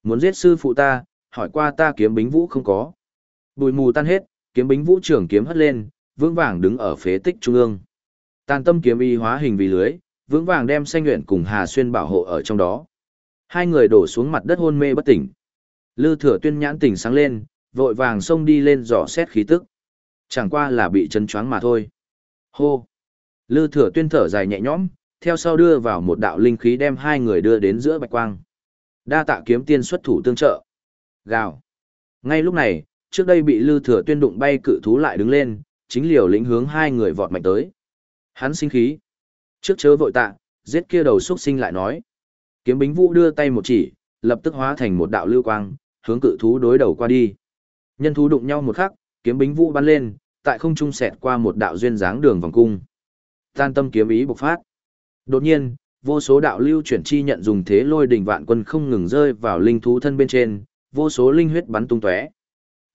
Muốn giết sư phụ ta, hỏi qua ta kiếm bính vũ không có. Bụi mù tan hết, kiếm bính vũ trưởng kiếm hất lên, vững vàng đứng ở phế tích trung ương. Tàn tâm kiếm y hóa hình vì lưới, vững vàng đem xanh nguyện cùng Hà Xuyên bảo hộ ở trong đó. Hai người đổ xuống mặt đất hôn mê bất tỉnh. Lư thừa tuyên nhãn tỉnh sáng lên, vội vàng xông đi lên dò xét khí tức. Chẳng qua là bị chấn choáng mà thôi. Hô! Lư thừa tuyên thở dài nhẹ nhõm, theo sau đưa vào một đạo linh khí đem hai người đưa đến giữa bạch quang. Đa tạ kiếm tiên xuất thủ tương trợ. Gào! Ngay lúc này, trước đây bị lư thừa tuyên đụng bay cự thú lại đứng lên, chính liều lĩnh hướng hai người vọt mạnh tới. Hắn sinh khí. Trước chớ vội tạ, giết kia đầu xuất sinh lại nói. Kiếm bính vũ đưa tay một chỉ, lập tức hóa thành một đạo lưu quang, hướng cự thú đối đầu qua đi. Nhân thú đụng nhau một khắc, kiếm bính vũ bắn lên, tại không trung xẹt qua một đạo duyên dáng đường vòng cung. Tan tâm kiếm ý bộc phát. Đột nhiên, vô số đạo lưu chuyển chi nhận dùng thế lôi đỉnh vạn quân không ngừng rơi vào linh thú thân bên trên, vô số linh huyết bắn tung tóe.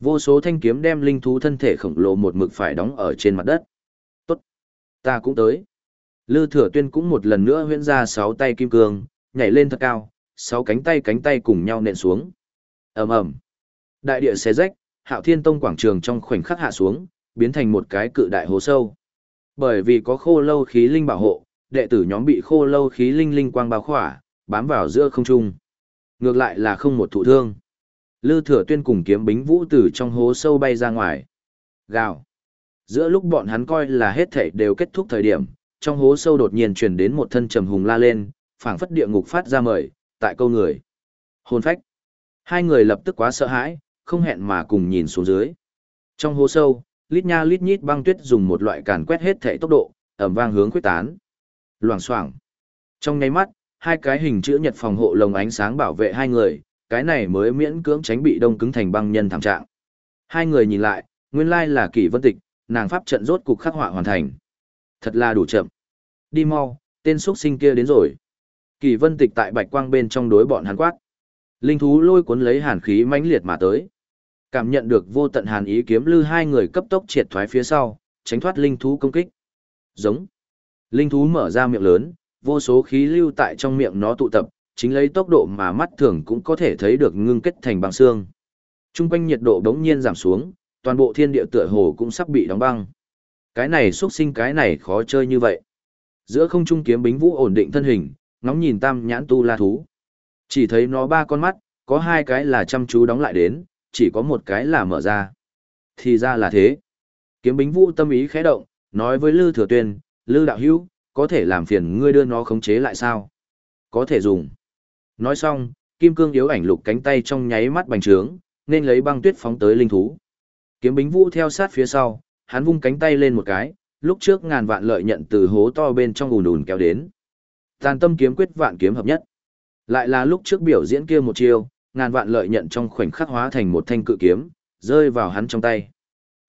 Vô số thanh kiếm đem linh thú thân thể khổng lồ một mực phải đóng ở trên mặt đất. Tốt, ta cũng tới. Lư Thừa Tuyên cũng một lần nữa huyễn ra sáu tay kim cương, nhảy lên thật cao, sáu cánh tay cánh tay cùng nhau nện xuống. Ầm ầm. Đại địa xé rách, hạo thiên tông quảng trường trong khoảnh khắc hạ xuống, biến thành một cái cự đại hố sâu. Bởi vì có khô lâu khí linh bảo hộ, đệ tử nhóm bị khô lâu khí linh linh quang bao khỏa, bám vào giữa không trung. Ngược lại là không một thụ thương. Lư thừa tuyên cùng kiếm bính vũ tử trong hố sâu bay ra ngoài. Gào. Giữa lúc bọn hắn coi là hết thảy đều kết thúc thời điểm, trong hố sâu đột nhiên truyền đến một thân trầm hùng la lên, phảng phất địa ngục phát ra mời, tại câu người. Hồn phách. Hai người lập tức quá sợ hãi, không hẹn mà cùng nhìn xuống dưới. Trong hố sâu, lít nha lít nhít băng tuyết dùng một loại càn quét hết thể tốc độ, ẩm vang hướng quyết tán. Loảng xoảng. Trong nháy mắt, hai cái hình chữ nhật phòng hộ lồng ánh sáng bảo vệ hai người, cái này mới miễn cưỡng tránh bị đông cứng thành băng nhân thảm trạng. Hai người nhìn lại, nguyên lai là Kỷ Vân Tịch, nàng pháp trận rốt cục khắc họa hoàn thành. Thật là đủ chậm. Đi mau, tên xuất sinh kia đến rồi. Kỷ Vân Tịch tại bạch quang bên trong đối bọn hắn quát. Linh thú lôi cuốn lấy hàn khí mãnh liệt mà tới. Cảm nhận được vô tận hàn ý kiếm lư hai người cấp tốc triệt thoái phía sau, tránh thoát linh thú công kích. Giống. Linh thú mở ra miệng lớn, vô số khí lưu tại trong miệng nó tụ tập, chính lấy tốc độ mà mắt thường cũng có thể thấy được ngưng kết thành băng xương. Trung quanh nhiệt độ đống nhiên giảm xuống, toàn bộ thiên địa tựa hồ cũng sắp bị đóng băng. Cái này xuất sinh cái này khó chơi như vậy. Giữa không trung kiếm bính vũ ổn định thân hình, ngóng nhìn tam nhãn tu la thú. Chỉ thấy nó ba con mắt, có hai cái là chăm chú đóng lại đến, chỉ có một cái là mở ra. Thì ra là thế. Kiếm bính vũ tâm ý khẽ động, nói với Lư Thừa Tuyên, Lư Đạo Hữu có thể làm phiền ngươi đưa nó khống chế lại sao? Có thể dùng. Nói xong, kim cương yếu ảnh lục cánh tay trong nháy mắt bành trướng, nên lấy băng tuyết phóng tới linh thú. Kiếm bính vũ theo sát phía sau, hắn vung cánh tay lên một cái, lúc trước ngàn vạn lợi nhận từ hố to bên trong ùn ùn kéo đến. Tàn tâm kiếm quyết vạn kiếm hợp nhất. Lại là lúc trước biểu diễn kia một chiêu, ngàn vạn lợi nhận trong khoảnh khắc hóa thành một thanh cự kiếm, rơi vào hắn trong tay.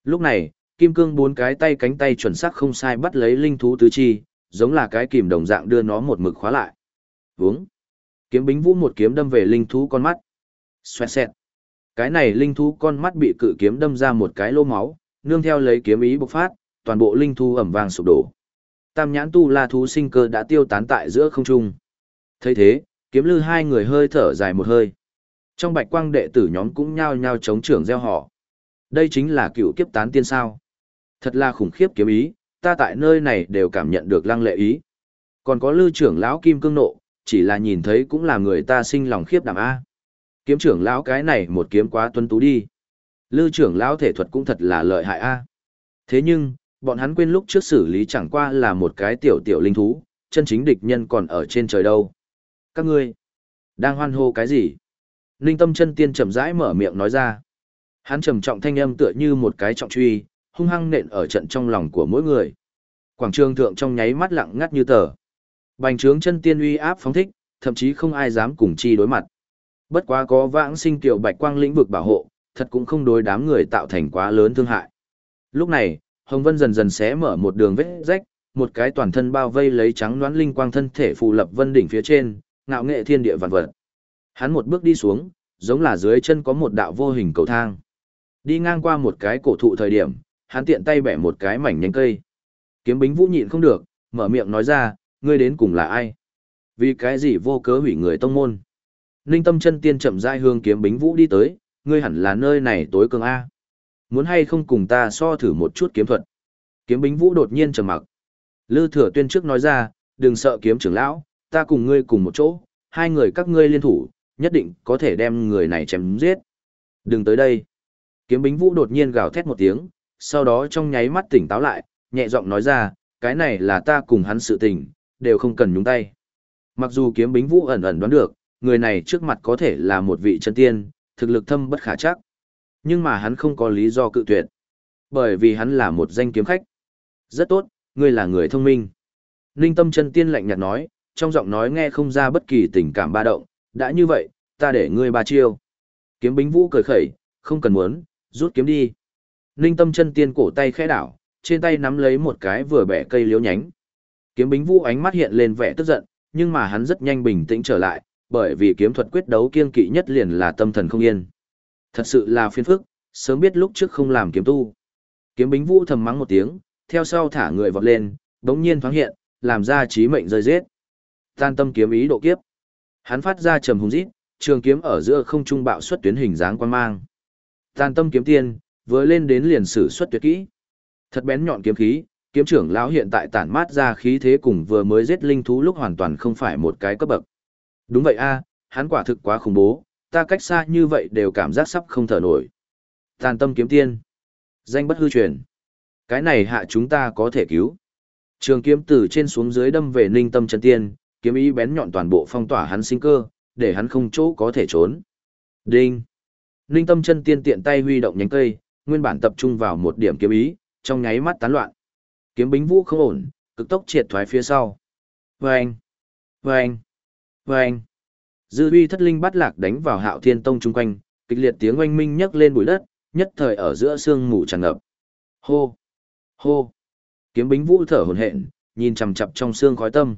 Lúc này, kim cương bốn cái tay cánh tay chuẩn xác không sai bắt lấy linh thú tứ chi, giống là cái kìm đồng dạng đưa nó một mực khóa lại. Vướng. Kiếm bính vũ một kiếm đâm về linh thú con mắt. Xoẹt xẹt. Cái này linh thú con mắt bị cự kiếm đâm ra một cái lô máu, nương theo lấy kiếm ý bộc phát, toàn bộ linh thú ẩm vàng sụp đổ. Tam nhãn tu la thú sinh cơ đã tiêu tán tại giữa không trung. thấy thế, kiếm lư hai người hơi thở dài một hơi. Trong bạch quang đệ tử nhóm cũng nhao nhao chống trưởng gieo họ. Đây chính là cựu kiếp tán tiên sao. Thật là khủng khiếp kiếm ý, ta tại nơi này đều cảm nhận được lăng lệ ý. Còn có lư trưởng lão kim cương nộ, chỉ là nhìn thấy cũng là người ta sinh lòng khiếp đảm A. Kiếm trưởng lão cái này một kiếm quá tuân tú đi. Lư trưởng lão thể thuật cũng thật là lợi hại A. Thế nhưng, bọn hắn quên lúc trước xử lý chẳng qua là một cái tiểu tiểu linh thú, chân chính địch nhân còn ở trên trời đâu. Các ngươi, đang hoan hô cái gì? Ninh tâm chân tiên chậm rãi mở miệng nói ra. Hắn trầm trọng thanh âm tựa như một cái trọng truy, hung hăng nện ở trận trong lòng của mỗi người. Quảng trường thượng trong nháy mắt lặng ngắt như tờ. Bành trướng chân tiên uy áp phóng thích, thậm chí không ai dám cùng chi đối mặt. Bất quá có vãng sinh tiểu bạch quang lĩnh vực bảo hộ, thật cũng không đối đám người tạo thành quá lớn thương hại. Lúc này, Hồng Vân dần dần xé mở một đường vết rách, một cái toàn thân bao vây lấy trắng đoán linh quang thân thể phù lập vân đỉnh phía trên, ngạo nghệ thiên địa vạn vật. Hắn một bước đi xuống, giống là dưới chân có một đạo vô hình cầu thang. Đi ngang qua một cái cổ thụ thời điểm, hắn tiện tay bẻ một cái mảnh nhánh cây. Kiếm bính vũ nhịn không được, mở miệng nói ra, ngươi đến cùng là ai? Vì cái gì vô cớ hủy người tông môn? Ninh tâm chân tiên chậm rãi hướng kiếm bính vũ đi tới, ngươi hẳn là nơi này tối cường A. Muốn hay không cùng ta so thử một chút kiếm thuật? Kiếm bính vũ đột nhiên trầm mặc. Lư thừa tuyên trước nói ra, đừng sợ kiếm trưởng lão, ta cùng ngươi cùng một chỗ, hai người các ngươi liên thủ, nhất định có thể đem người này chém giết. Đừng tới đây. Kiếm bính vũ đột nhiên gào thét một tiếng, sau đó trong nháy mắt tỉnh táo lại, nhẹ giọng nói ra, cái này là ta cùng hắn sự tình, đều không cần nhúng tay. Mặc dù kiếm bính vũ ẩn ẩn đoán được, người này trước mặt có thể là một vị chân tiên, thực lực thâm bất khả chắc. Nhưng mà hắn không có lý do cự tuyệt. Bởi vì hắn là một danh kiếm khách. Rất tốt, ngươi là người thông minh. Ninh tâm chân tiên lạnh nhạt nói, trong giọng nói nghe không ra bất kỳ tình cảm ba động, đã như vậy, ta để ngươi ba chiêu. Kiếm bính vũ cười khẩy, không cần muốn, rút kiếm đi. Ninh tâm chân tiên cổ tay khẽ đảo, trên tay nắm lấy một cái vừa bẻ cây liếu nhánh. Kiếm bính vũ ánh mắt hiện lên vẻ tức giận, nhưng mà hắn rất nhanh bình tĩnh trở lại, bởi vì kiếm thuật quyết đấu kiên kỵ nhất liền là tâm thần không yên. Thật sự là phiền phức, sớm biết lúc trước không làm kiếm tu. Kiếm bính vũ thầm mắng một tiếng, theo sau thả người vọt lên, đống nhiên thoáng hiện, làm ra trí mệnh rơi giết. Tan tâm kiếm ý độ kiếp. Hắn phát ra trầm hùng rít, trường kiếm ở giữa không trung bạo xuất tuyến hình dáng quan mang. Tàn tâm kiếm tiên, vừa lên đến liền sử xuất tuyệt kỹ. Thật bén nhọn kiếm khí, kiếm trưởng lão hiện tại tản mát ra khí thế cùng vừa mới giết linh thú lúc hoàn toàn không phải một cái cấp bậc. Đúng vậy a, hắn quả thực quá khủng bố, ta cách xa như vậy đều cảm giác sắp không thở nổi. Tàn tâm kiếm tiên. Danh bất hư truyền. Cái này hạ chúng ta có thể cứu. Trường kiếm từ trên xuống dưới đâm về ninh tâm chân tiên, kiếm ý bén nhọn toàn bộ phong tỏa hắn sinh cơ, để hắn không chỗ có thể trốn. Đinh! Ninh tâm chân tiên tiện tay huy động nhánh cây, nguyên bản tập trung vào một điểm kiếm ý, trong nháy mắt tán loạn. Kiếm bính vũ không ổn, cực tốc triệt thoái phía sau. Vâng! Vâng! Vâng! Dư uy thất linh bắt lạc đánh vào hạo thiên tông chung quanh, kịch liệt tiếng oanh minh nhấc lên bụi đất, nhất thời ở giữa sương mù tràn ngập. Hô! Hô! Kiếm bính vũ thở hổn hển, nhìn chằm chằm trong xương khói tâm.